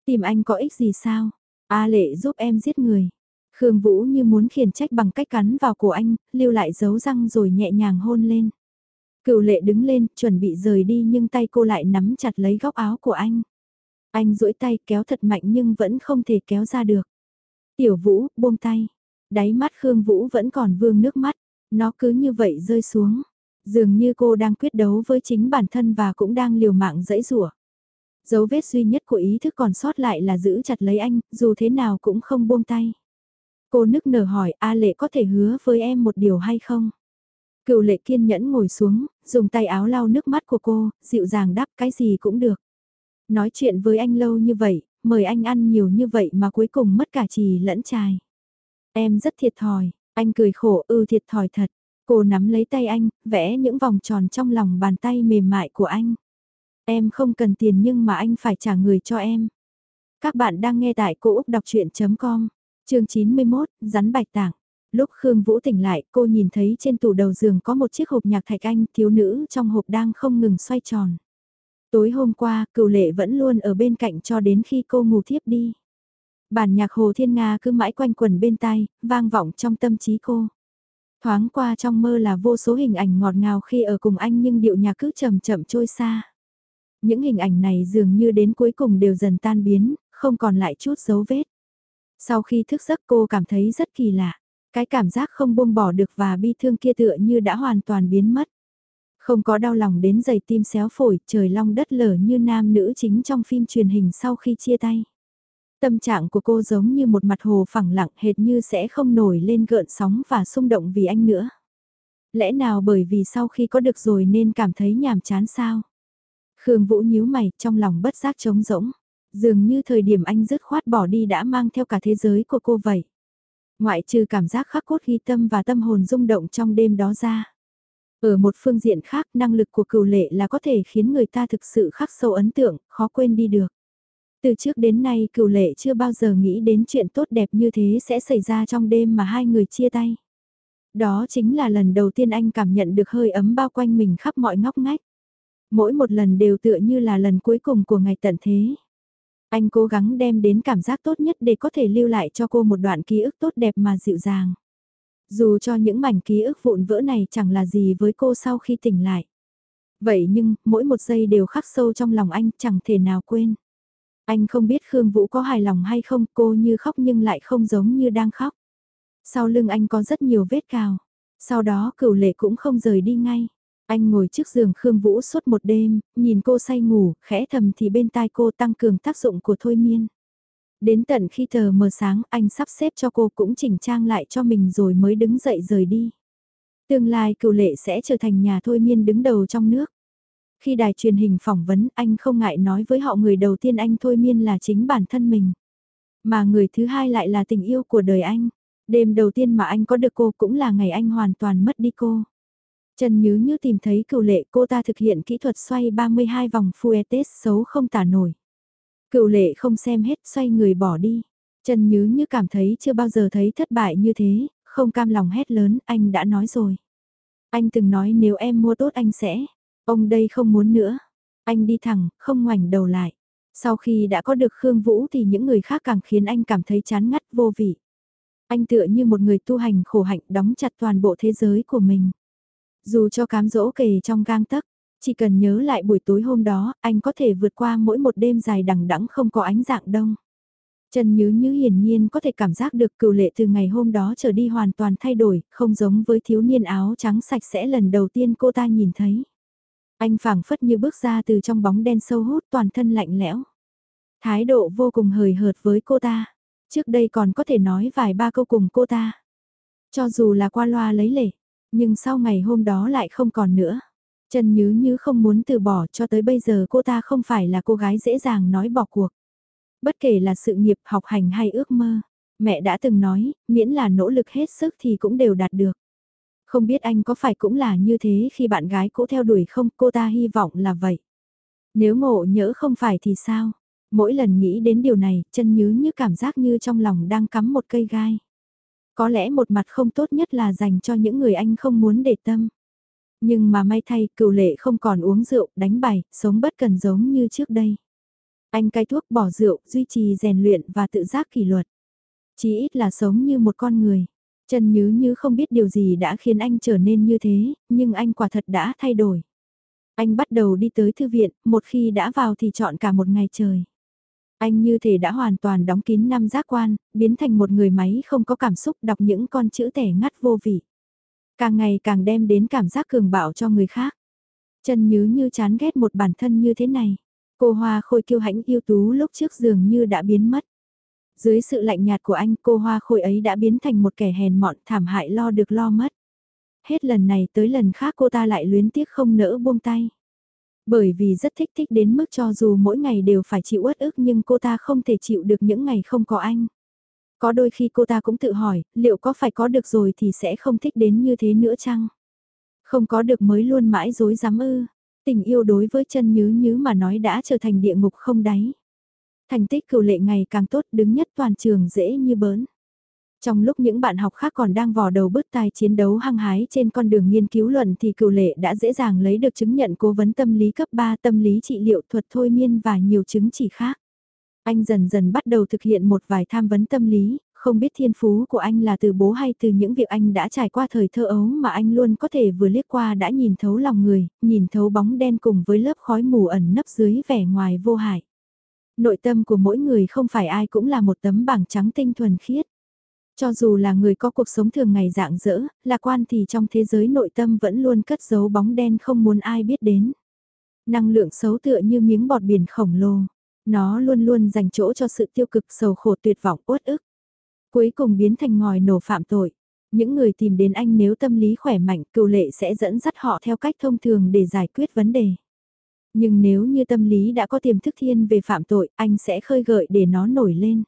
Speaker 1: Tìm anh có ích gì sao? A lệ giúp em giết người. Khương Vũ như muốn khiển trách bằng cách cắn vào cổ anh, lưu lại dấu răng rồi nhẹ nhàng hôn lên. Cựu lệ đứng lên, chuẩn bị rời đi nhưng tay cô lại nắm chặt lấy góc áo của anh. Anh duỗi tay kéo thật mạnh nhưng vẫn không thể kéo ra được. Tiểu Vũ, buông tay. Đáy mắt Khương Vũ vẫn còn vương nước mắt. Nó cứ như vậy rơi xuống. Dường như cô đang quyết đấu với chính bản thân và cũng đang liều mạng dẫy rủa. Dấu vết duy nhất của ý thức còn sót lại là giữ chặt lấy anh, dù thế nào cũng không buông tay. Cô nức nở hỏi A Lệ có thể hứa với em một điều hay không? Cựu lệ kiên nhẫn ngồi xuống, dùng tay áo lau nước mắt của cô, dịu dàng đáp cái gì cũng được. Nói chuyện với anh lâu như vậy, mời anh ăn nhiều như vậy mà cuối cùng mất cả trì lẫn trài. Em rất thiệt thòi, anh cười khổ ư ừ, thiệt thòi thật. Cô nắm lấy tay anh, vẽ những vòng tròn trong lòng bàn tay mềm mại của anh. Em không cần tiền nhưng mà anh phải trả người cho em. Các bạn đang nghe tại cô Úc Đọc Chuyện.com, chương 91, rắn bạch tảng. Lúc Khương Vũ tỉnh lại, cô nhìn thấy trên tủ đầu giường có một chiếc hộp nhạc thạch anh, thiếu nữ trong hộp đang không ngừng xoay tròn. Tối hôm qua, cựu lệ vẫn luôn ở bên cạnh cho đến khi cô ngủ thiếp đi. Bản nhạc Hồ Thiên Nga cứ mãi quanh quẩn bên tai, vang vọng trong tâm trí cô. Thoáng qua trong mơ là vô số hình ảnh ngọt ngào khi ở cùng anh nhưng điệu nhạc cứ chậm chậm trôi xa. Những hình ảnh này dường như đến cuối cùng đều dần tan biến, không còn lại chút dấu vết. Sau khi thức giấc cô cảm thấy rất kỳ lạ, cái cảm giác không buông bỏ được và bi thương kia tựa như đã hoàn toàn biến mất. Không có đau lòng đến dày tim xéo phổi, trời long đất lở như nam nữ chính trong phim truyền hình sau khi chia tay. Tâm trạng của cô giống như một mặt hồ phẳng lặng hệt như sẽ không nổi lên gợn sóng và xung động vì anh nữa. Lẽ nào bởi vì sau khi có được rồi nên cảm thấy nhàm chán sao? Khương Vũ nhíu mày trong lòng bất giác trống rỗng. Dường như thời điểm anh dứt khoát bỏ đi đã mang theo cả thế giới của cô vậy. Ngoại trừ cảm giác khắc cốt ghi tâm và tâm hồn rung động trong đêm đó ra. Ở một phương diện khác, năng lực của cửu lệ là có thể khiến người ta thực sự khắc sâu ấn tượng, khó quên đi được. Từ trước đến nay cửu lệ chưa bao giờ nghĩ đến chuyện tốt đẹp như thế sẽ xảy ra trong đêm mà hai người chia tay. Đó chính là lần đầu tiên anh cảm nhận được hơi ấm bao quanh mình khắp mọi ngóc ngách. Mỗi một lần đều tựa như là lần cuối cùng của ngày tận thế. Anh cố gắng đem đến cảm giác tốt nhất để có thể lưu lại cho cô một đoạn ký ức tốt đẹp mà dịu dàng. Dù cho những mảnh ký ức vụn vỡ này chẳng là gì với cô sau khi tỉnh lại. Vậy nhưng, mỗi một giây đều khắc sâu trong lòng anh chẳng thể nào quên. Anh không biết Khương Vũ có hài lòng hay không, cô như khóc nhưng lại không giống như đang khóc. Sau lưng anh có rất nhiều vết cào. Sau đó cửu lệ cũng không rời đi ngay. Anh ngồi trước giường Khương Vũ suốt một đêm, nhìn cô say ngủ, khẽ thầm thì bên tai cô tăng cường tác dụng của thôi miên. Đến tận khi tờ mờ sáng, anh sắp xếp cho cô cũng chỉnh trang lại cho mình rồi mới đứng dậy rời đi. Tương lai cựu lệ sẽ trở thành nhà thôi miên đứng đầu trong nước. Khi đài truyền hình phỏng vấn, anh không ngại nói với họ người đầu tiên anh thôi miên là chính bản thân mình. Mà người thứ hai lại là tình yêu của đời anh. Đêm đầu tiên mà anh có được cô cũng là ngày anh hoàn toàn mất đi cô. Trần Nhứ như tìm thấy cựu lệ, cô ta thực hiện kỹ thuật xoay 32 vòng Fuetes xấu không tả nổi. Cựu lệ không xem hết xoay người bỏ đi. Trần Nhứ như cảm thấy chưa bao giờ thấy thất bại như thế, không cam lòng hét lớn, anh đã nói rồi. Anh từng nói nếu em mua tốt anh sẽ, ông đây không muốn nữa. Anh đi thẳng, không ngoảnh đầu lại. Sau khi đã có được Khương Vũ thì những người khác càng khiến anh cảm thấy chán ngắt vô vị. Anh tựa như một người tu hành khổ hạnh đóng chặt toàn bộ thế giới của mình. Dù cho cám dỗ kề trong gang tấc, chỉ cần nhớ lại buổi tối hôm đó, anh có thể vượt qua mỗi một đêm dài đằng đẵng không có ánh dạng đông. Trần Nhứ Như hiển nhiên có thể cảm giác được cựu lệ từ ngày hôm đó trở đi hoàn toàn thay đổi, không giống với thiếu niên áo trắng sạch sẽ lần đầu tiên cô ta nhìn thấy. Anh phảng phất như bước ra từ trong bóng đen sâu hút toàn thân lạnh lẽo. Thái độ vô cùng hời hợt với cô ta. Trước đây còn có thể nói vài ba câu cùng cô ta. Cho dù là qua loa lấy lệ, nhưng sau ngày hôm đó lại không còn nữa. Trần Nhứ Như không muốn từ bỏ cho tới bây giờ cô ta không phải là cô gái dễ dàng nói bỏ cuộc. Bất kể là sự nghiệp học hành hay ước mơ, mẹ đã từng nói, miễn là nỗ lực hết sức thì cũng đều đạt được. Không biết anh có phải cũng là như thế khi bạn gái cũ theo đuổi không, cô ta hy vọng là vậy. Nếu ngộ nhỡ không phải thì sao? Mỗi lần nghĩ đến điều này, chân nhứ như cảm giác như trong lòng đang cắm một cây gai. Có lẽ một mặt không tốt nhất là dành cho những người anh không muốn để tâm. Nhưng mà may thay, cựu lệ không còn uống rượu, đánh bài, sống bất cần giống như trước đây. Anh cai thuốc bỏ rượu, duy trì rèn luyện và tự giác kỷ luật. Chỉ ít là sống như một con người. Trần Nhứ Như không biết điều gì đã khiến anh trở nên như thế, nhưng anh quả thật đã thay đổi. Anh bắt đầu đi tới thư viện, một khi đã vào thì chọn cả một ngày trời. Anh như thể đã hoàn toàn đóng kín năm giác quan, biến thành một người máy không có cảm xúc đọc những con chữ tẻ ngắt vô vị. Càng ngày càng đem đến cảm giác cường bạo cho người khác. Chân Nhứ Như chán ghét một bản thân như thế này. Cô Hoa Khôi kiêu hãnh yêu tú lúc trước dường như đã biến mất. Dưới sự lạnh nhạt của anh, cô Hoa Khôi ấy đã biến thành một kẻ hèn mọn, thảm hại lo được lo mất. Hết lần này tới lần khác cô ta lại luyến tiếc không nỡ buông tay. Bởi vì rất thích thích đến mức cho dù mỗi ngày đều phải chịu uất ức nhưng cô ta không thể chịu được những ngày không có anh. Có đôi khi cô ta cũng tự hỏi, liệu có phải có được rồi thì sẽ không thích đến như thế nữa chăng? Không có được mới luôn mãi dối dám ư. Tình yêu đối với chân nhứ nhứ mà nói đã trở thành địa ngục không đáy. Thành tích cựu lệ ngày càng tốt đứng nhất toàn trường dễ như bớn. Trong lúc những bạn học khác còn đang vò đầu bứt tai chiến đấu hăng hái trên con đường nghiên cứu luận thì cựu lệ đã dễ dàng lấy được chứng nhận cố vấn tâm lý cấp 3 tâm lý trị liệu thuật thôi miên và nhiều chứng chỉ khác. Anh dần dần bắt đầu thực hiện một vài tham vấn tâm lý, không biết thiên phú của anh là từ bố hay từ những việc anh đã trải qua thời thơ ấu mà anh luôn có thể vừa liếc qua đã nhìn thấu lòng người, nhìn thấu bóng đen cùng với lớp khói mù ẩn nấp dưới vẻ ngoài vô hại. Nội tâm của mỗi người không phải ai cũng là một tấm bảng trắng tinh thuần khiết. Cho dù là người có cuộc sống thường ngày dạng dỡ, lạc quan thì trong thế giới nội tâm vẫn luôn cất giấu bóng đen không muốn ai biết đến. Năng lượng xấu tựa như miếng bọt biển khổng lồ. Nó luôn luôn dành chỗ cho sự tiêu cực sầu khổ tuyệt vọng uất ức. Cuối cùng biến thành ngòi nổ phạm tội. Những người tìm đến anh nếu tâm lý khỏe mạnh cựu lệ sẽ dẫn dắt họ theo cách thông thường để giải quyết vấn đề. Nhưng nếu như tâm lý đã có tiềm thức thiên về phạm tội, anh sẽ khơi gợi để nó nổi lên.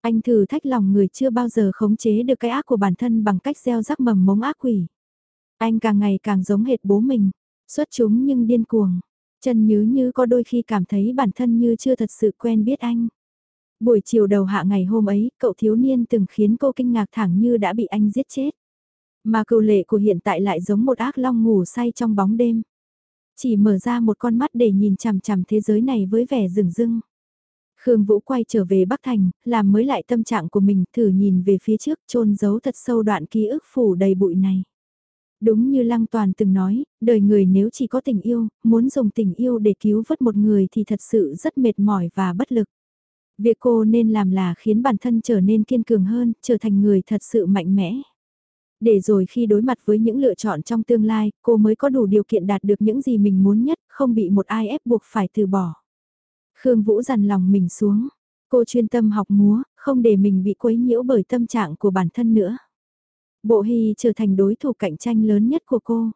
Speaker 1: Anh thử thách lòng người chưa bao giờ khống chế được cái ác của bản thân bằng cách gieo rắc mầm mống ác quỷ. Anh càng ngày càng giống hệt bố mình, xuất chúng nhưng điên cuồng. Chân nhứ như có đôi khi cảm thấy bản thân như chưa thật sự quen biết anh. Buổi chiều đầu hạ ngày hôm ấy, cậu thiếu niên từng khiến cô kinh ngạc thẳng như đã bị anh giết chết. Mà cựu lệ của hiện tại lại giống một ác long ngủ say trong bóng đêm. Chỉ mở ra một con mắt để nhìn chằm chằm thế giới này với vẻ rừng rưng. Khương Vũ quay trở về Bắc Thành, làm mới lại tâm trạng của mình, thử nhìn về phía trước, trôn giấu thật sâu đoạn ký ức phủ đầy bụi này. Đúng như Lăng Toàn từng nói, đời người nếu chỉ có tình yêu, muốn dùng tình yêu để cứu vớt một người thì thật sự rất mệt mỏi và bất lực. Việc cô nên làm là khiến bản thân trở nên kiên cường hơn, trở thành người thật sự mạnh mẽ. Để rồi khi đối mặt với những lựa chọn trong tương lai, cô mới có đủ điều kiện đạt được những gì mình muốn nhất, không bị một ai ép buộc phải từ bỏ. Khương Vũ dằn lòng mình xuống. Cô chuyên tâm học múa, không để mình bị quấy nhiễu bởi tâm trạng của bản thân nữa. Bộ Hy trở thành đối thủ cạnh tranh lớn nhất của cô.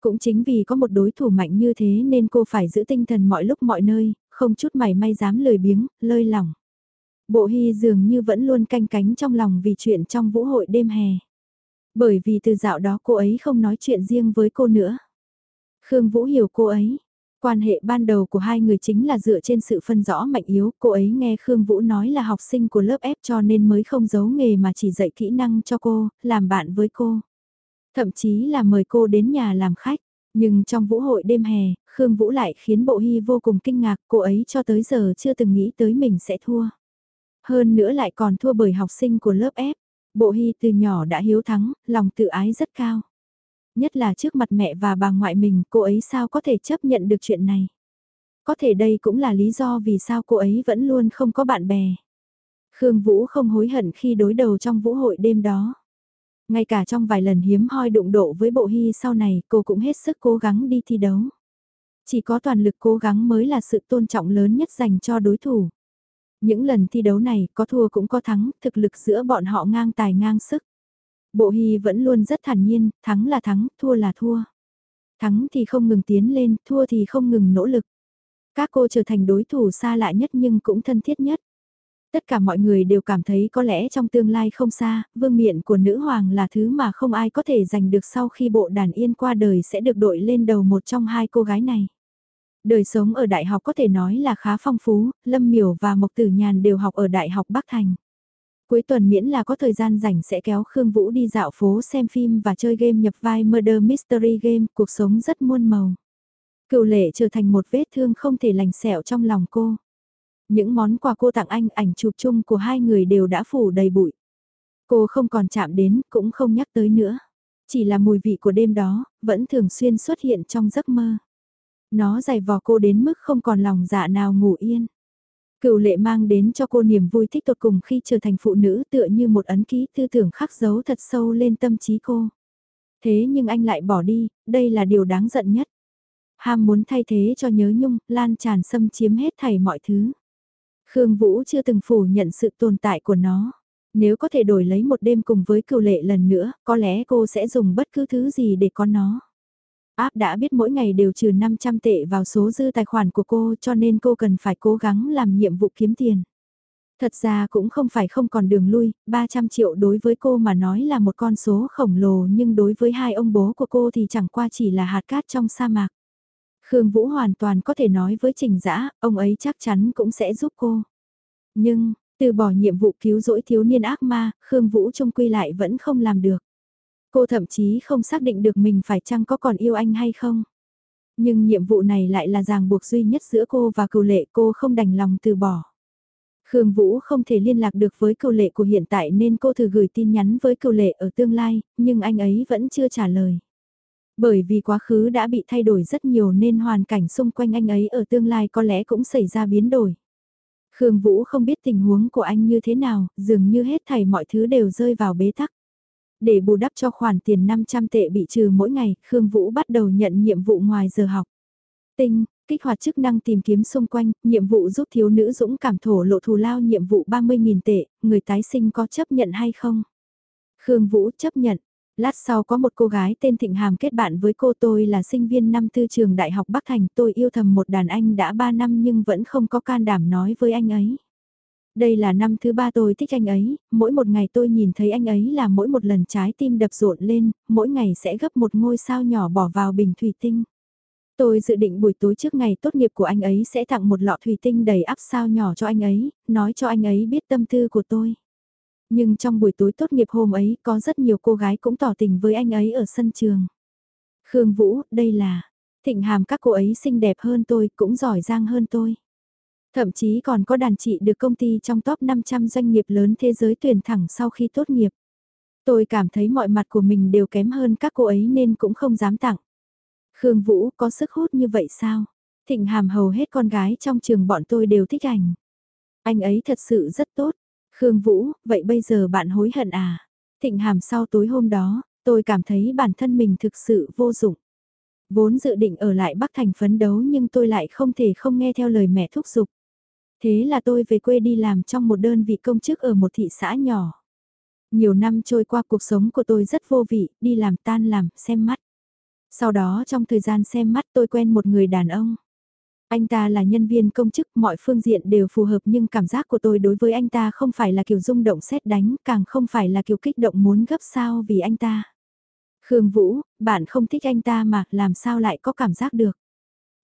Speaker 1: Cũng chính vì có một đối thủ mạnh như thế nên cô phải giữ tinh thần mọi lúc mọi nơi, không chút mảy may dám lười biếng, lơi lỏng. Bộ Hy dường như vẫn luôn canh cánh trong lòng vì chuyện trong vũ hội đêm hè. Bởi vì từ dạo đó cô ấy không nói chuyện riêng với cô nữa. Khương Vũ hiểu cô ấy, Quan hệ ban đầu của hai người chính là dựa trên sự phân rõ mạnh yếu, cô ấy nghe Khương Vũ nói là học sinh của lớp F cho nên mới không giấu nghề mà chỉ dạy kỹ năng cho cô, làm bạn với cô. Thậm chí là mời cô đến nhà làm khách, nhưng trong vũ hội đêm hè, Khương Vũ lại khiến Bộ Hy vô cùng kinh ngạc, cô ấy cho tới giờ chưa từng nghĩ tới mình sẽ thua. Hơn nữa lại còn thua bởi học sinh của lớp F. Bộ Hy từ nhỏ đã hiếu thắng, lòng tự ái rất cao nhất là trước mặt mẹ và bà ngoại mình, cô ấy sao có thể chấp nhận được chuyện này. Có thể đây cũng là lý do vì sao cô ấy vẫn luôn không có bạn bè. Khương Vũ không hối hận khi đối đầu trong vũ hội đêm đó. Ngay cả trong vài lần hiếm hoi đụng độ với bộ hy sau này cô cũng hết sức cố gắng đi thi đấu. Chỉ có toàn lực cố gắng mới là sự tôn trọng lớn nhất dành cho đối thủ. Những lần thi đấu này có thua cũng có thắng, thực lực giữa bọn họ ngang tài ngang sức. Bộ Hy vẫn luôn rất thản nhiên, thắng là thắng, thua là thua. Thắng thì không ngừng tiến lên, thua thì không ngừng nỗ lực. Các cô trở thành đối thủ xa lạ nhất nhưng cũng thân thiết nhất. Tất cả mọi người đều cảm thấy có lẽ trong tương lai không xa, vương miện của nữ hoàng là thứ mà không ai có thể giành được sau khi bộ đàn yên qua đời sẽ được đội lên đầu một trong hai cô gái này. Đời sống ở đại học có thể nói là khá phong phú, Lâm Miểu và Mộc Tử Nhàn đều học ở Đại học Bắc Thành. Cuối tuần miễn là có thời gian rảnh sẽ kéo Khương Vũ đi dạo phố xem phim và chơi game nhập vai Murder Mystery Game, cuộc sống rất muôn màu. Cựu lệ trở thành một vết thương không thể lành sẹo trong lòng cô. Những món quà cô tặng anh ảnh chụp chung của hai người đều đã phủ đầy bụi. Cô không còn chạm đến, cũng không nhắc tới nữa. Chỉ là mùi vị của đêm đó, vẫn thường xuyên xuất hiện trong giấc mơ. Nó dày vò cô đến mức không còn lòng dạ nào ngủ yên. Cựu lệ mang đến cho cô niềm vui thích tột cùng khi trở thành phụ nữ tựa như một ấn ký tư tưởng khắc dấu thật sâu lên tâm trí cô. Thế nhưng anh lại bỏ đi, đây là điều đáng giận nhất. Ham muốn thay thế cho nhớ nhung, lan tràn xâm chiếm hết thảy mọi thứ. Khương Vũ chưa từng phủ nhận sự tồn tại của nó. Nếu có thể đổi lấy một đêm cùng với cựu lệ lần nữa, có lẽ cô sẽ dùng bất cứ thứ gì để có nó. Áp đã biết mỗi ngày đều trừ 500 tệ vào số dư tài khoản của cô cho nên cô cần phải cố gắng làm nhiệm vụ kiếm tiền. Thật ra cũng không phải không còn đường lui, 300 triệu đối với cô mà nói là một con số khổng lồ nhưng đối với hai ông bố của cô thì chẳng qua chỉ là hạt cát trong sa mạc. Khương Vũ hoàn toàn có thể nói với Trình Dã, ông ấy chắc chắn cũng sẽ giúp cô. Nhưng, từ bỏ nhiệm vụ cứu rỗi thiếu niên ác ma, Khương Vũ trông quy lại vẫn không làm được. Cô thậm chí không xác định được mình phải chăng có còn yêu anh hay không. Nhưng nhiệm vụ này lại là ràng buộc duy nhất giữa cô và cựu lệ cô không đành lòng từ bỏ. Khương Vũ không thể liên lạc được với cựu lệ của hiện tại nên cô thử gửi tin nhắn với cựu lệ ở tương lai, nhưng anh ấy vẫn chưa trả lời. Bởi vì quá khứ đã bị thay đổi rất nhiều nên hoàn cảnh xung quanh anh ấy ở tương lai có lẽ cũng xảy ra biến đổi. Khương Vũ không biết tình huống của anh như thế nào, dường như hết thảy mọi thứ đều rơi vào bế tắc. Để bù đắp cho khoản tiền 500 tệ bị trừ mỗi ngày, Khương Vũ bắt đầu nhận nhiệm vụ ngoài giờ học. Tinh, kích hoạt chức năng tìm kiếm xung quanh, nhiệm vụ giúp thiếu nữ dũng cảm thổ lộ thù lao nhiệm vụ 30.000 tệ, người tái sinh có chấp nhận hay không? Khương Vũ chấp nhận. Lát sau có một cô gái tên Thịnh Hàm kết bạn với cô tôi là sinh viên năm tư trường Đại học Bắc Thành tôi yêu thầm một đàn anh đã 3 năm nhưng vẫn không có can đảm nói với anh ấy. Đây là năm thứ ba tôi thích anh ấy, mỗi một ngày tôi nhìn thấy anh ấy là mỗi một lần trái tim đập rộn lên, mỗi ngày sẽ gấp một ngôi sao nhỏ bỏ vào bình thủy tinh. Tôi dự định buổi tối trước ngày tốt nghiệp của anh ấy sẽ tặng một lọ thủy tinh đầy áp sao nhỏ cho anh ấy, nói cho anh ấy biết tâm tư của tôi. Nhưng trong buổi tối tốt nghiệp hôm ấy có rất nhiều cô gái cũng tỏ tình với anh ấy ở sân trường. Khương Vũ, đây là, thịnh hàm các cô ấy xinh đẹp hơn tôi, cũng giỏi giang hơn tôi. Thậm chí còn có đàn chị được công ty trong top 500 doanh nghiệp lớn thế giới tuyển thẳng sau khi tốt nghiệp. Tôi cảm thấy mọi mặt của mình đều kém hơn các cô ấy nên cũng không dám tặng. Khương Vũ có sức hút như vậy sao? Thịnh hàm hầu hết con gái trong trường bọn tôi đều thích ảnh. Anh ấy thật sự rất tốt. Khương Vũ, vậy bây giờ bạn hối hận à? Thịnh hàm sau tối hôm đó, tôi cảm thấy bản thân mình thực sự vô dụng. Vốn dự định ở lại Bắc Thành phấn đấu nhưng tôi lại không thể không nghe theo lời mẹ thúc giục. Thế là tôi về quê đi làm trong một đơn vị công chức ở một thị xã nhỏ. Nhiều năm trôi qua cuộc sống của tôi rất vô vị, đi làm tan làm, xem mắt. Sau đó trong thời gian xem mắt tôi quen một người đàn ông. Anh ta là nhân viên công chức, mọi phương diện đều phù hợp nhưng cảm giác của tôi đối với anh ta không phải là kiểu rung động xét đánh, càng không phải là kiểu kích động muốn gấp sao vì anh ta. Khương Vũ, bạn không thích anh ta mà làm sao lại có cảm giác được.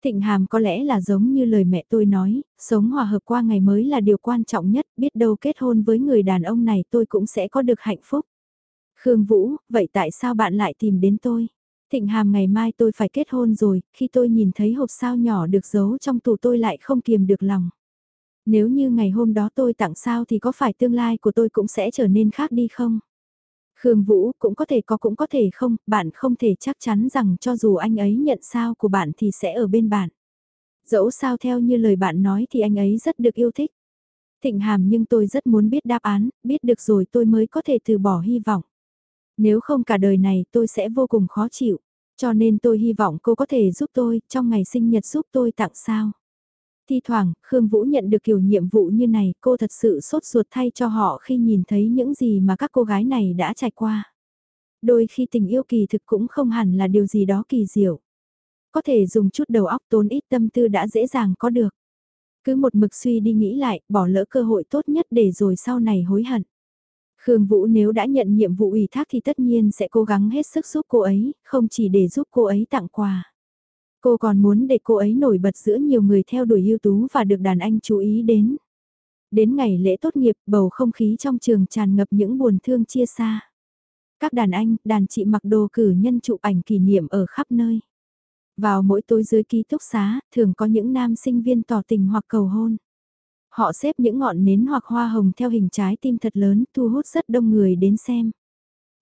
Speaker 1: Thịnh Hàm có lẽ là giống như lời mẹ tôi nói, sống hòa hợp qua ngày mới là điều quan trọng nhất, biết đâu kết hôn với người đàn ông này tôi cũng sẽ có được hạnh phúc. Khương Vũ, vậy tại sao bạn lại tìm đến tôi? Thịnh Hàm ngày mai tôi phải kết hôn rồi, khi tôi nhìn thấy hộp sao nhỏ được giấu trong tủ tôi lại không kiềm được lòng. Nếu như ngày hôm đó tôi tặng sao thì có phải tương lai của tôi cũng sẽ trở nên khác đi không? Khương Vũ cũng có thể có cũng có thể không, bạn không thể chắc chắn rằng cho dù anh ấy nhận sao của bạn thì sẽ ở bên bạn. Dẫu sao theo như lời bạn nói thì anh ấy rất được yêu thích. Thịnh hàm nhưng tôi rất muốn biết đáp án, biết được rồi tôi mới có thể từ bỏ hy vọng. Nếu không cả đời này tôi sẽ vô cùng khó chịu, cho nên tôi hy vọng cô có thể giúp tôi, trong ngày sinh nhật giúp tôi tặng sao. Thi thoảng, Khương Vũ nhận được kiểu nhiệm vụ như này, cô thật sự sốt ruột thay cho họ khi nhìn thấy những gì mà các cô gái này đã trải qua. Đôi khi tình yêu kỳ thực cũng không hẳn là điều gì đó kỳ diệu. Có thể dùng chút đầu óc tốn ít tâm tư đã dễ dàng có được. Cứ một mực suy đi nghĩ lại, bỏ lỡ cơ hội tốt nhất để rồi sau này hối hận. Khương Vũ nếu đã nhận nhiệm vụ ủy thác thì tất nhiên sẽ cố gắng hết sức giúp cô ấy, không chỉ để giúp cô ấy tặng quà. Cô còn muốn để cô ấy nổi bật giữa nhiều người theo đuổi ưu tú và được đàn anh chú ý đến. Đến ngày lễ tốt nghiệp, bầu không khí trong trường tràn ngập những buồn thương chia xa. Các đàn anh, đàn chị mặc đồ cử nhân chụp ảnh kỷ niệm ở khắp nơi. Vào mỗi tối dưới ký túc xá, thường có những nam sinh viên tỏ tình hoặc cầu hôn. Họ xếp những ngọn nến hoặc hoa hồng theo hình trái tim thật lớn thu hút rất đông người đến xem.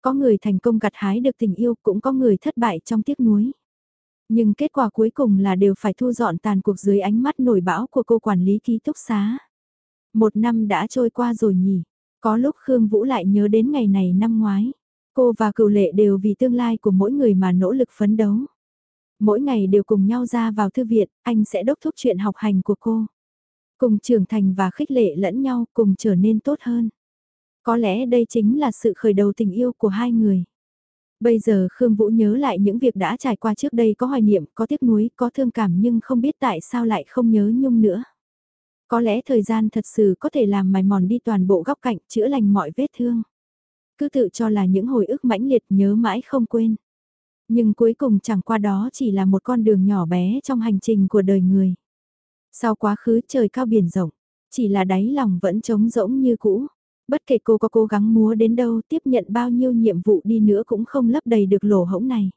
Speaker 1: Có người thành công gặt hái được tình yêu cũng có người thất bại trong tiếc nuối. Nhưng kết quả cuối cùng là đều phải thu dọn tàn cuộc dưới ánh mắt nổi bão của cô quản lý ký túc xá. Một năm đã trôi qua rồi nhỉ, có lúc Khương Vũ lại nhớ đến ngày này năm ngoái. Cô và cựu lệ đều vì tương lai của mỗi người mà nỗ lực phấn đấu. Mỗi ngày đều cùng nhau ra vào thư viện, anh sẽ đốc thúc chuyện học hành của cô. Cùng trưởng thành và khích lệ lẫn nhau, cùng trở nên tốt hơn. Có lẽ đây chính là sự khởi đầu tình yêu của hai người. Bây giờ Khương Vũ nhớ lại những việc đã trải qua trước đây có hoài niệm, có tiếc nuối, có thương cảm nhưng không biết tại sao lại không nhớ nhung nữa. Có lẽ thời gian thật sự có thể làm mài mòn đi toàn bộ góc cạnh, chữa lành mọi vết thương. Cứ tự cho là những hồi ức mãnh liệt nhớ mãi không quên. Nhưng cuối cùng chẳng qua đó chỉ là một con đường nhỏ bé trong hành trình của đời người. Sau quá khứ trời cao biển rộng, chỉ là đáy lòng vẫn trống rỗng như cũ. Bất kể cô có cố gắng múa đến đâu tiếp nhận bao nhiêu nhiệm vụ đi nữa cũng không lấp đầy được lỗ hổng này.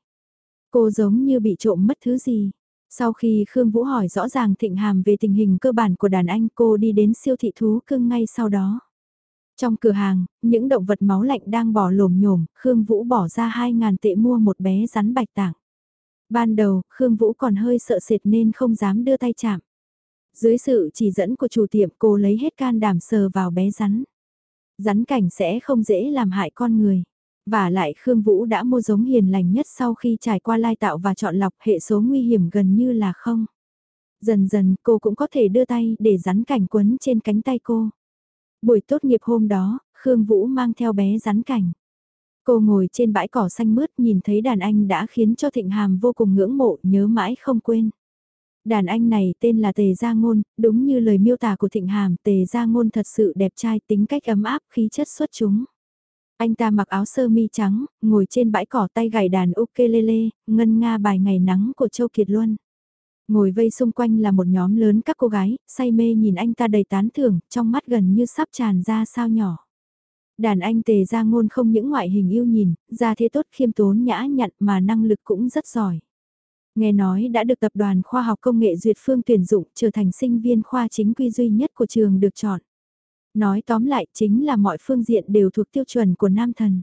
Speaker 1: Cô giống như bị trộm mất thứ gì. Sau khi Khương Vũ hỏi rõ ràng Thịnh Hàm về tình hình cơ bản của đàn anh cô đi đến siêu thị thú cưng ngay sau đó. Trong cửa hàng, những động vật máu lạnh đang bỏ lồm nhồm, Khương Vũ bỏ ra 2.000 tệ mua một bé rắn bạch tạng. Ban đầu, Khương Vũ còn hơi sợ sệt nên không dám đưa tay chạm. Dưới sự chỉ dẫn của chủ tiệm cô lấy hết can đảm sờ vào bé rắn. Rắn cảnh sẽ không dễ làm hại con người. Và lại Khương Vũ đã mua giống hiền lành nhất sau khi trải qua lai tạo và chọn lọc hệ số nguy hiểm gần như là không. Dần dần cô cũng có thể đưa tay để rắn cảnh quấn trên cánh tay cô. Buổi tốt nghiệp hôm đó, Khương Vũ mang theo bé rắn cảnh. Cô ngồi trên bãi cỏ xanh mướt nhìn thấy đàn anh đã khiến cho Thịnh Hàm vô cùng ngưỡng mộ nhớ mãi không quên. Đàn anh này tên là Tề Gia Ngôn, đúng như lời miêu tả của Thịnh Hàm, Tề Gia Ngôn thật sự đẹp trai tính cách ấm áp khí chất xuất chúng. Anh ta mặc áo sơ mi trắng, ngồi trên bãi cỏ tay gảy đàn ukulele, ngân nga bài ngày nắng của Châu Kiệt Luân. Ngồi vây xung quanh là một nhóm lớn các cô gái, say mê nhìn anh ta đầy tán thưởng, trong mắt gần như sắp tràn ra sao nhỏ. Đàn anh tề ra ngôn không những ngoại hình yêu nhìn, ra thế tốt khiêm tốn nhã nhặn mà năng lực cũng rất giỏi. Nghe nói đã được tập đoàn khoa học công nghệ duyệt phương tuyển dụng trở thành sinh viên khoa chính quy duy nhất của trường được chọn. Nói tóm lại chính là mọi phương diện đều thuộc tiêu chuẩn của nam thần.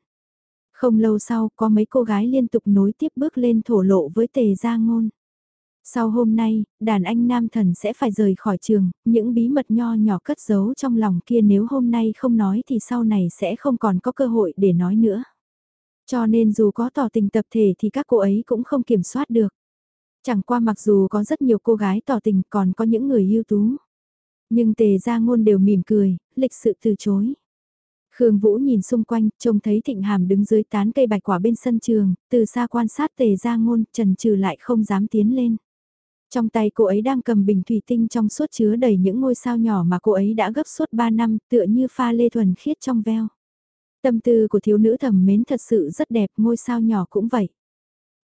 Speaker 1: Không lâu sau có mấy cô gái liên tục nối tiếp bước lên thổ lộ với tề gia ngôn. Sau hôm nay, đàn anh nam thần sẽ phải rời khỏi trường, những bí mật nho nhỏ cất giấu trong lòng kia nếu hôm nay không nói thì sau này sẽ không còn có cơ hội để nói nữa. Cho nên dù có tỏ tình tập thể thì các cô ấy cũng không kiểm soát được. Chẳng qua mặc dù có rất nhiều cô gái tỏ tình còn có những người ưu tú. Nhưng tề gia ngôn đều mỉm cười, lịch sự từ chối. Khương Vũ nhìn xung quanh, trông thấy Thịnh Hàm đứng dưới tán cây bạch quả bên sân trường, từ xa quan sát tề gia ngôn, trần trừ lại không dám tiến lên. Trong tay cô ấy đang cầm bình thủy tinh trong suốt chứa đầy những ngôi sao nhỏ mà cô ấy đã gấp suốt 3 năm tựa như pha lê thuần khiết trong veo. Tâm tư của thiếu nữ thầm mến thật sự rất đẹp, ngôi sao nhỏ cũng vậy.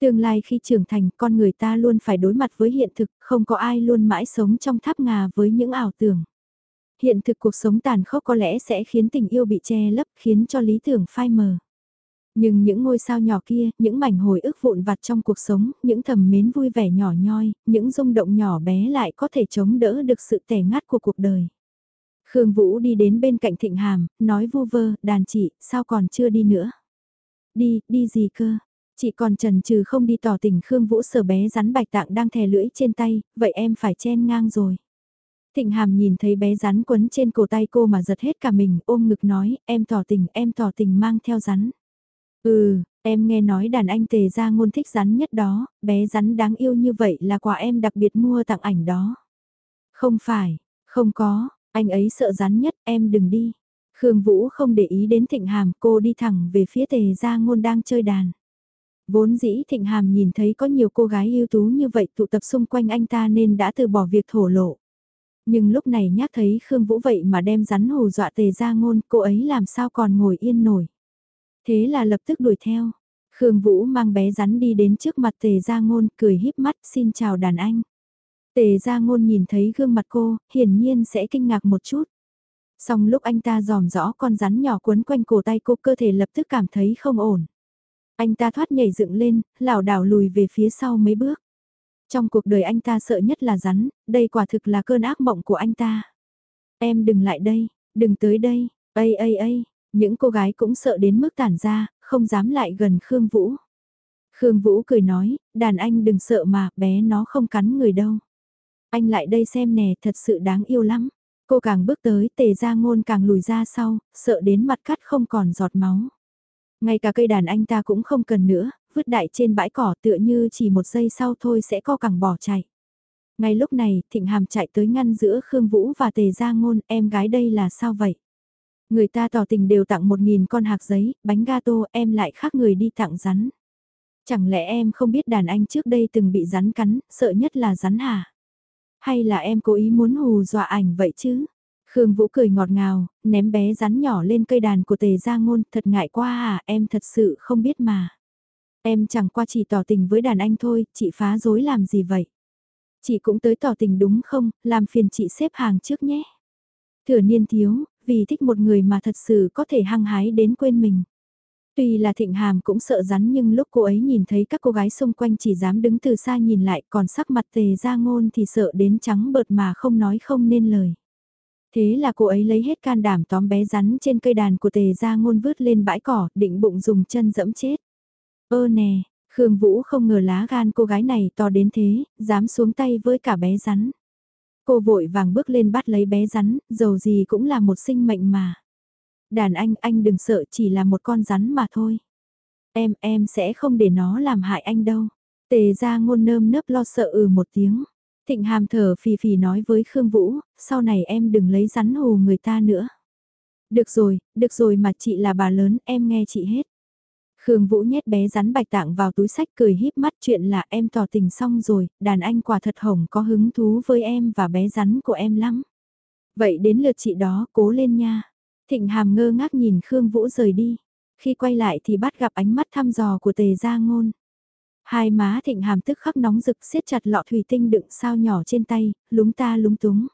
Speaker 1: Tương lai khi trưởng thành, con người ta luôn phải đối mặt với hiện thực, không có ai luôn mãi sống trong tháp ngà với những ảo tưởng. Hiện thực cuộc sống tàn khốc có lẽ sẽ khiến tình yêu bị che lấp, khiến cho lý tưởng phai mờ. Nhưng những ngôi sao nhỏ kia, những mảnh hồi ức vụn vặt trong cuộc sống, những thầm mến vui vẻ nhỏ nhoi, những rung động nhỏ bé lại có thể chống đỡ được sự tẻ ngắt của cuộc đời. Khương Vũ đi đến bên cạnh Thịnh Hàm, nói vu vơ, đàn chị, sao còn chưa đi nữa? Đi, đi gì cơ? Chị còn trần trừ không đi tỏ tình Khương Vũ sờ bé rắn bạch tạng đang thè lưỡi trên tay, vậy em phải chen ngang rồi. Thịnh Hàm nhìn thấy bé rắn quấn trên cổ tay cô mà giật hết cả mình, ôm ngực nói, em tỏ tình, em tỏ tình mang theo rắn. Ừ, em nghe nói đàn anh tề ra ngôn thích rắn nhất đó, bé rắn đáng yêu như vậy là quà em đặc biệt mua tặng ảnh đó. Không phải, không có, anh ấy sợ rắn nhất, em đừng đi. Khương Vũ không để ý đến Thịnh Hàm, cô đi thẳng về phía tề ra ngôn đang chơi đàn. Vốn dĩ Thịnh Hàm nhìn thấy có nhiều cô gái ưu tú như vậy tụ tập xung quanh anh ta nên đã từ bỏ việc thổ lộ. Nhưng lúc này nhắc thấy Khương Vũ vậy mà đem rắn hù dọa tề ra ngôn, cô ấy làm sao còn ngồi yên nổi. Thế là lập tức đuổi theo. Khương Vũ mang bé rắn đi đến trước mặt tề ra ngôn, cười híp mắt, xin chào đàn anh. Tề ra ngôn nhìn thấy gương mặt cô, hiển nhiên sẽ kinh ngạc một chút. Xong lúc anh ta dòm rõ con rắn nhỏ quấn quanh cổ tay cô cơ thể lập tức cảm thấy không ổn. Anh ta thoát nhảy dựng lên, lảo đảo lùi về phía sau mấy bước. Trong cuộc đời anh ta sợ nhất là rắn, đây quả thực là cơn ác mộng của anh ta. Em đừng lại đây, đừng tới đây, ây ây ây, những cô gái cũng sợ đến mức tản ra, không dám lại gần Khương Vũ. Khương Vũ cười nói, đàn anh đừng sợ mà, bé nó không cắn người đâu. Anh lại đây xem nè, thật sự đáng yêu lắm. Cô càng bước tới, tề ra ngôn càng lùi ra sau, sợ đến mặt cắt không còn giọt máu. Ngay cả cây đàn anh ta cũng không cần nữa, vứt đại trên bãi cỏ tựa như chỉ một giây sau thôi sẽ co cẳng bỏ chạy. Ngay lúc này, Thịnh Hàm chạy tới ngăn giữa Khương Vũ và Tề Gia Ngôn, em gái đây là sao vậy? Người ta tỏ tình đều tặng một nghìn con hạt giấy, bánh gato, em lại khác người đi tặng rắn. Chẳng lẽ em không biết đàn anh trước đây từng bị rắn cắn, sợ nhất là rắn hả? Hay là em cố ý muốn hù dọa ảnh vậy chứ? Khương Vũ cười ngọt ngào, ném bé rắn nhỏ lên cây đàn của tề gia ngôn, thật ngại quá à, em thật sự không biết mà. Em chẳng qua chỉ tỏ tình với đàn anh thôi, chị phá dối làm gì vậy? Chị cũng tới tỏ tình đúng không, làm phiền chị xếp hàng trước nhé. Thừa niên thiếu, vì thích một người mà thật sự có thể hăng hái đến quên mình. Tuy là thịnh hàm cũng sợ rắn nhưng lúc cô ấy nhìn thấy các cô gái xung quanh chỉ dám đứng từ xa nhìn lại còn sắc mặt tề ra ngôn thì sợ đến trắng bợt mà không nói không nên lời. Thế là cô ấy lấy hết can đảm tóm bé rắn trên cây đàn của tề ra ngôn vứt lên bãi cỏ định bụng dùng chân dẫm chết. Ơ nè, Khương Vũ không ngờ lá gan cô gái này to đến thế, dám xuống tay với cả bé rắn. Cô vội vàng bước lên bắt lấy bé rắn, dầu gì cũng là một sinh mệnh mà. Đàn anh, anh đừng sợ chỉ là một con rắn mà thôi. Em, em sẽ không để nó làm hại anh đâu. Tề ra ngôn nơm nớp lo sợ ừ một tiếng. Thịnh hàm thở phì phì nói với Khương Vũ, sau này em đừng lấy rắn hù người ta nữa. Được rồi, được rồi mà chị là bà lớn, em nghe chị hết. Khương Vũ nhét bé rắn bạch tạng vào túi sách cười híp mắt chuyện là em tỏ tình xong rồi, đàn anh quả thật hồng có hứng thú với em và bé rắn của em lắm. Vậy đến lượt chị đó, cố lên nha. Thịnh hàm ngơ ngác nhìn Khương Vũ rời đi. Khi quay lại thì bắt gặp ánh mắt thăm dò của tề gia ngôn. Hai má thịnh hàm tức khắc nóng rực siết chặt lọ thủy tinh đựng sao nhỏ trên tay, lúng ta lúng túng.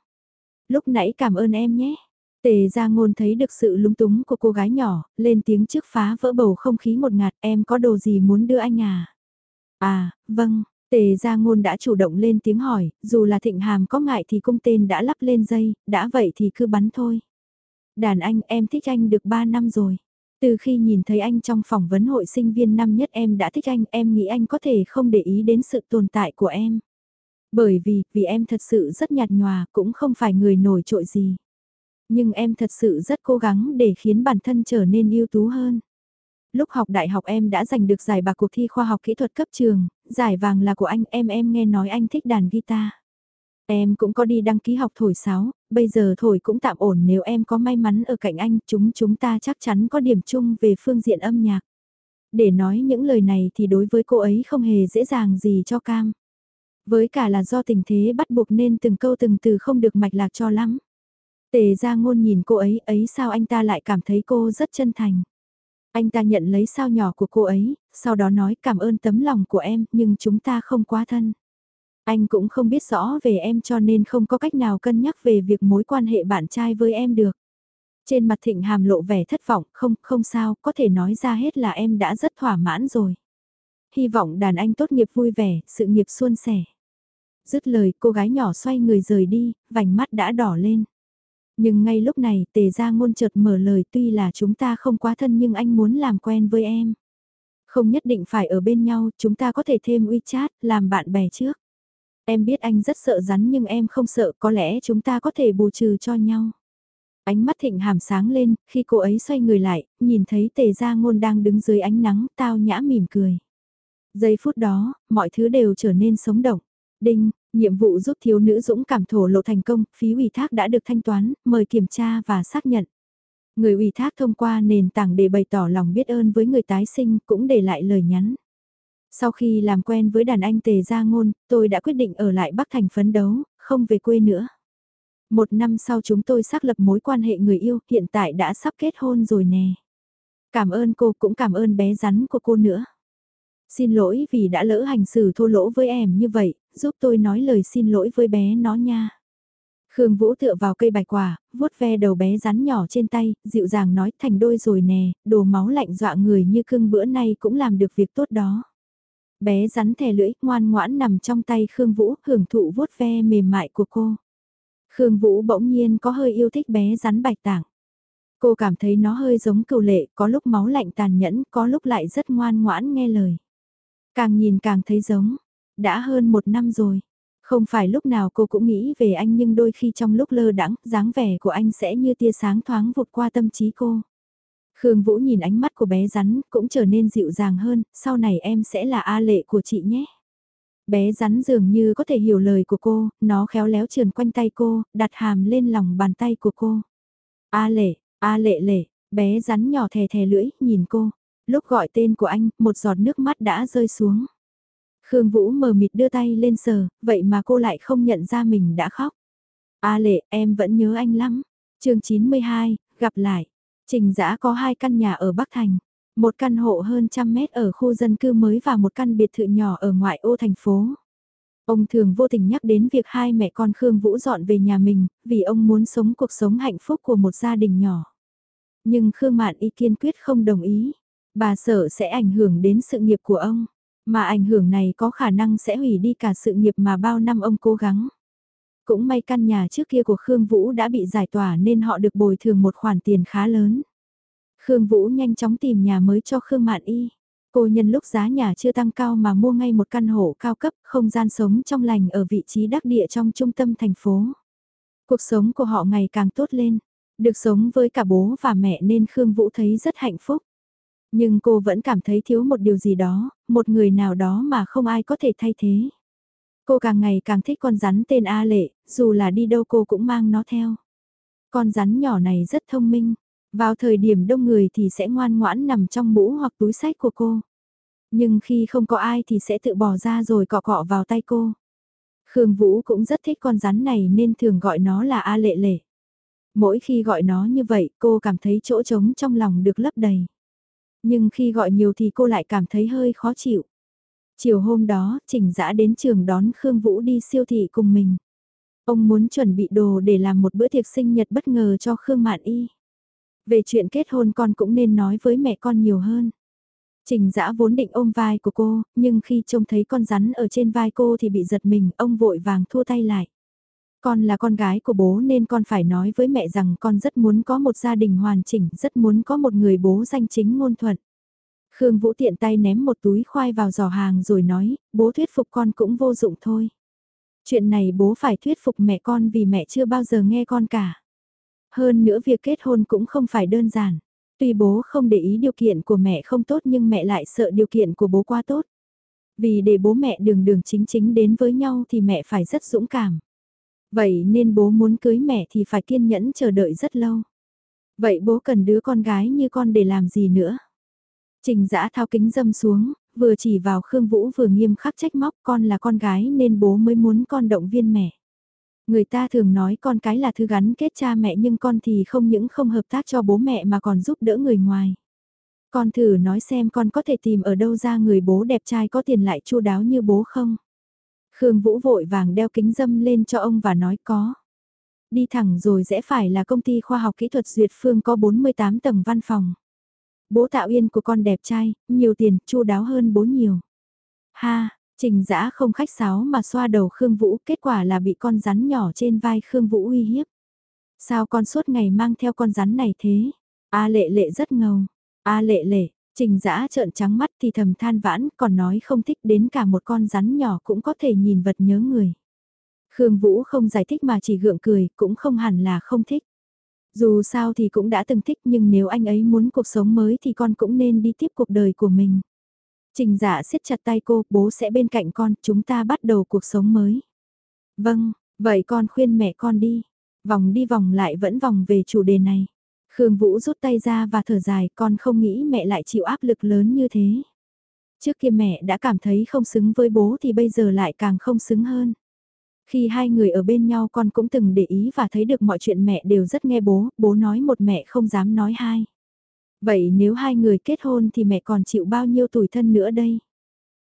Speaker 1: Lúc nãy cảm ơn em nhé. Tề ra ngôn thấy được sự lúng túng của cô gái nhỏ, lên tiếng trước phá vỡ bầu không khí một ngạt em có đồ gì muốn đưa anh à? À, vâng, tề ra ngôn đã chủ động lên tiếng hỏi, dù là thịnh hàm có ngại thì cung tên đã lắp lên dây, đã vậy thì cứ bắn thôi. Đàn anh em thích anh được 3 năm rồi. Từ khi nhìn thấy anh trong phỏng vấn hội sinh viên năm nhất em đã thích anh, em nghĩ anh có thể không để ý đến sự tồn tại của em. Bởi vì, vì em thật sự rất nhạt nhòa, cũng không phải người nổi trội gì. Nhưng em thật sự rất cố gắng để khiến bản thân trở nên ưu tú hơn. Lúc học đại học em đã giành được giải bạc cuộc thi khoa học kỹ thuật cấp trường, giải vàng là của anh em em nghe nói anh thích đàn guitar. Em cũng có đi đăng ký học thổi sáo, bây giờ thổi cũng tạm ổn nếu em có may mắn ở cạnh anh chúng chúng ta chắc chắn có điểm chung về phương diện âm nhạc. Để nói những lời này thì đối với cô ấy không hề dễ dàng gì cho cam. Với cả là do tình thế bắt buộc nên từng câu từng từ không được mạch lạc cho lắm. Tề ra ngôn nhìn cô ấy, ấy sao anh ta lại cảm thấy cô rất chân thành. Anh ta nhận lấy sao nhỏ của cô ấy, sau đó nói cảm ơn tấm lòng của em, nhưng chúng ta không quá thân. Anh cũng không biết rõ về em cho nên không có cách nào cân nhắc về việc mối quan hệ bạn trai với em được. Trên mặt thịnh hàm lộ vẻ thất vọng, không, không sao, có thể nói ra hết là em đã rất thỏa mãn rồi. Hy vọng đàn anh tốt nghiệp vui vẻ, sự nghiệp suôn sẻ. Dứt lời cô gái nhỏ xoay người rời đi, vành mắt đã đỏ lên. Nhưng ngay lúc này tề ra ngôn chợt mở lời tuy là chúng ta không quá thân nhưng anh muốn làm quen với em. Không nhất định phải ở bên nhau, chúng ta có thể thêm WeChat, làm bạn bè trước. Em biết anh rất sợ rắn nhưng em không sợ, có lẽ chúng ta có thể bù trừ cho nhau. Ánh mắt thịnh hàm sáng lên, khi cô ấy xoay người lại, nhìn thấy tề gia ngôn đang đứng dưới ánh nắng, tao nhã mỉm cười. Giây phút đó, mọi thứ đều trở nên sống động. Đinh, nhiệm vụ giúp thiếu nữ dũng cảm thổ lộ thành công, phí ủy thác đã được thanh toán, mời kiểm tra và xác nhận. Người ủy thác thông qua nền tảng để bày tỏ lòng biết ơn với người tái sinh cũng để lại lời nhắn. Sau khi làm quen với đàn anh tề gia ngôn, tôi đã quyết định ở lại Bắc Thành phấn đấu, không về quê nữa. Một năm sau chúng tôi xác lập mối quan hệ người yêu, hiện tại đã sắp kết hôn rồi nè. Cảm ơn cô cũng cảm ơn bé rắn của cô nữa. Xin lỗi vì đã lỡ hành xử thô lỗ với em như vậy, giúp tôi nói lời xin lỗi với bé nó nha. Khương Vũ tựa vào cây bạch quả, vuốt ve đầu bé rắn nhỏ trên tay, dịu dàng nói thành đôi rồi nè, đồ máu lạnh dọa người như cưng bữa nay cũng làm được việc tốt đó. Bé rắn thè lưỡi, ngoan ngoãn nằm trong tay Khương Vũ, hưởng thụ vuốt ve mềm mại của cô. Khương Vũ bỗng nhiên có hơi yêu thích bé rắn bạch tảng. Cô cảm thấy nó hơi giống cừu lệ, có lúc máu lạnh tàn nhẫn, có lúc lại rất ngoan ngoãn nghe lời. Càng nhìn càng thấy giống. Đã hơn một năm rồi. Không phải lúc nào cô cũng nghĩ về anh nhưng đôi khi trong lúc lơ đãng, dáng vẻ của anh sẽ như tia sáng thoáng vụt qua tâm trí cô. Khương Vũ nhìn ánh mắt của bé rắn cũng trở nên dịu dàng hơn, sau này em sẽ là A lệ của chị nhé. Bé rắn dường như có thể hiểu lời của cô, nó khéo léo trườn quanh tay cô, đặt hàm lên lòng bàn tay của cô. A lệ, A lệ lệ, bé rắn nhỏ thè thè lưỡi, nhìn cô. Lúc gọi tên của anh, một giọt nước mắt đã rơi xuống. Khương Vũ mờ mịt đưa tay lên sờ, vậy mà cô lại không nhận ra mình đã khóc. A lệ, em vẫn nhớ anh lắm. chương 92, gặp lại. Trình giã có hai căn nhà ở Bắc Thành. Một căn hộ hơn trăm mét ở khu dân cư mới và một căn biệt thự nhỏ ở ngoại ô thành phố. Ông thường vô tình nhắc đến việc hai mẹ con Khương Vũ dọn về nhà mình, vì ông muốn sống cuộc sống hạnh phúc của một gia đình nhỏ. Nhưng Khương Mạn Y kiên quyết không đồng ý. Bà sợ sẽ ảnh hưởng đến sự nghiệp của ông, mà ảnh hưởng này có khả năng sẽ hủy đi cả sự nghiệp mà bao năm ông cố gắng. Cũng may căn nhà trước kia của Khương Vũ đã bị giải tỏa nên họ được bồi thường một khoản tiền khá lớn. Khương Vũ nhanh chóng tìm nhà mới cho Khương Mạn Y. Cô nhân lúc giá nhà chưa tăng cao mà mua ngay một căn hộ cao cấp, không gian sống trong lành ở vị trí đắc địa trong trung tâm thành phố. Cuộc sống của họ ngày càng tốt lên, được sống với cả bố và mẹ nên Khương Vũ thấy rất hạnh phúc. Nhưng cô vẫn cảm thấy thiếu một điều gì đó, một người nào đó mà không ai có thể thay thế. Cô càng ngày càng thích con rắn tên A Lệ, dù là đi đâu cô cũng mang nó theo. Con rắn nhỏ này rất thông minh, vào thời điểm đông người thì sẽ ngoan ngoãn nằm trong mũ hoặc túi sách của cô. Nhưng khi không có ai thì sẽ tự bỏ ra rồi cọ cọ vào tay cô. Khương Vũ cũng rất thích con rắn này nên thường gọi nó là A Lệ Lệ. Mỗi khi gọi nó như vậy cô cảm thấy chỗ trống trong lòng được lấp đầy. Nhưng khi gọi nhiều thì cô lại cảm thấy hơi khó chịu. Chiều hôm đó, Trình Dã đến trường đón Khương Vũ đi siêu thị cùng mình. Ông muốn chuẩn bị đồ để làm một bữa tiệc sinh nhật bất ngờ cho Khương Mạn Y. Về chuyện kết hôn con cũng nên nói với mẹ con nhiều hơn. Trình Dã vốn định ôm vai của cô, nhưng khi trông thấy con rắn ở trên vai cô thì bị giật mình, ông vội vàng thua tay lại. Con là con gái của bố nên con phải nói với mẹ rằng con rất muốn có một gia đình hoàn chỉnh, rất muốn có một người bố danh chính ngôn thuận. Khương Vũ tiện tay ném một túi khoai vào giỏ hàng rồi nói, bố thuyết phục con cũng vô dụng thôi. Chuyện này bố phải thuyết phục mẹ con vì mẹ chưa bao giờ nghe con cả. Hơn nữa việc kết hôn cũng không phải đơn giản. Tuy bố không để ý điều kiện của mẹ không tốt nhưng mẹ lại sợ điều kiện của bố quá tốt. Vì để bố mẹ đường đường chính chính đến với nhau thì mẹ phải rất dũng cảm. Vậy nên bố muốn cưới mẹ thì phải kiên nhẫn chờ đợi rất lâu. Vậy bố cần đứa con gái như con để làm gì nữa? Trình giã thao kính dâm xuống, vừa chỉ vào Khương Vũ vừa nghiêm khắc trách móc con là con gái nên bố mới muốn con động viên mẹ. Người ta thường nói con cái là thứ gắn kết cha mẹ nhưng con thì không những không hợp tác cho bố mẹ mà còn giúp đỡ người ngoài. Con thử nói xem con có thể tìm ở đâu ra người bố đẹp trai có tiền lại chu đáo như bố không? Khương Vũ vội vàng đeo kính dâm lên cho ông và nói có. Đi thẳng rồi rẽ phải là công ty khoa học kỹ thuật Duyệt Phương có 48 tầng văn phòng. Bố tạo yên của con đẹp trai, nhiều tiền, chu đáo hơn bố nhiều. Ha, trình giã không khách sáo mà xoa đầu Khương Vũ, kết quả là bị con rắn nhỏ trên vai Khương Vũ uy hiếp. Sao con suốt ngày mang theo con rắn này thế? A lệ lệ rất ngầu. A lệ lệ, Trình giã trợn trắng mắt thì thầm than vãn còn nói không thích đến cả một con rắn nhỏ cũng có thể nhìn vật nhớ người. Khương Vũ không giải thích mà chỉ gượng cười, cũng không hẳn là không thích. Dù sao thì cũng đã từng thích nhưng nếu anh ấy muốn cuộc sống mới thì con cũng nên đi tiếp cuộc đời của mình. Trình giả siết chặt tay cô, bố sẽ bên cạnh con, chúng ta bắt đầu cuộc sống mới. Vâng, vậy con khuyên mẹ con đi. Vòng đi vòng lại vẫn vòng về chủ đề này. Khương Vũ rút tay ra và thở dài, con không nghĩ mẹ lại chịu áp lực lớn như thế. Trước kia mẹ đã cảm thấy không xứng với bố thì bây giờ lại càng không xứng hơn. Khi hai người ở bên nhau con cũng từng để ý và thấy được mọi chuyện mẹ đều rất nghe bố, bố nói một mẹ không dám nói hai. Vậy nếu hai người kết hôn thì mẹ còn chịu bao nhiêu tuổi thân nữa đây?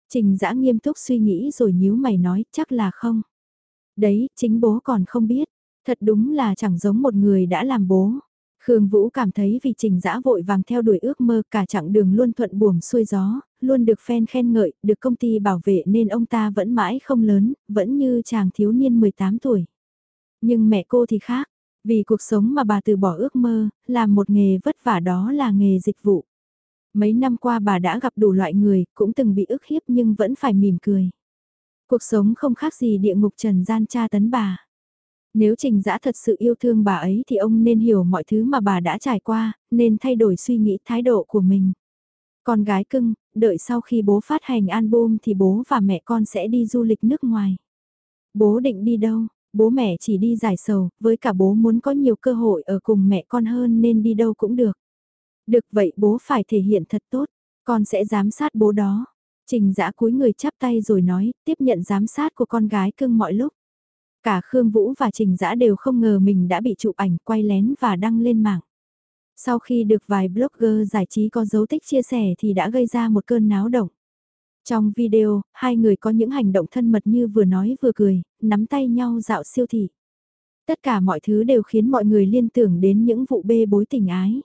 Speaker 1: Trình dã nghiêm túc suy nghĩ rồi nhíu mày nói chắc là không. Đấy, chính bố còn không biết. Thật đúng là chẳng giống một người đã làm bố. Khương Vũ cảm thấy vì trình dã vội vàng theo đuổi ước mơ cả chặng đường luôn thuận buồm xuôi gió, luôn được fan khen ngợi, được công ty bảo vệ nên ông ta vẫn mãi không lớn, vẫn như chàng thiếu niên 18 tuổi. Nhưng mẹ cô thì khác, vì cuộc sống mà bà từ bỏ ước mơ, làm một nghề vất vả đó là nghề dịch vụ. Mấy năm qua bà đã gặp đủ loại người, cũng từng bị ức hiếp nhưng vẫn phải mỉm cười. Cuộc sống không khác gì địa ngục trần gian tra tấn bà. Nếu trình dã thật sự yêu thương bà ấy thì ông nên hiểu mọi thứ mà bà đã trải qua, nên thay đổi suy nghĩ thái độ của mình. Con gái cưng, đợi sau khi bố phát hành album thì bố và mẹ con sẽ đi du lịch nước ngoài. Bố định đi đâu? Bố mẹ chỉ đi giải sầu, với cả bố muốn có nhiều cơ hội ở cùng mẹ con hơn nên đi đâu cũng được. Được vậy bố phải thể hiện thật tốt, con sẽ giám sát bố đó. Trình giã cúi người chắp tay rồi nói, tiếp nhận giám sát của con gái cưng mọi lúc. Cả Khương Vũ và Trình Dã đều không ngờ mình đã bị chụp ảnh quay lén và đăng lên mạng. Sau khi được vài blogger giải trí có dấu tích chia sẻ thì đã gây ra một cơn náo động. Trong video, hai người có những hành động thân mật như vừa nói vừa cười, nắm tay nhau dạo siêu thị. Tất cả mọi thứ đều khiến mọi người liên tưởng đến những vụ bê bối tình ái.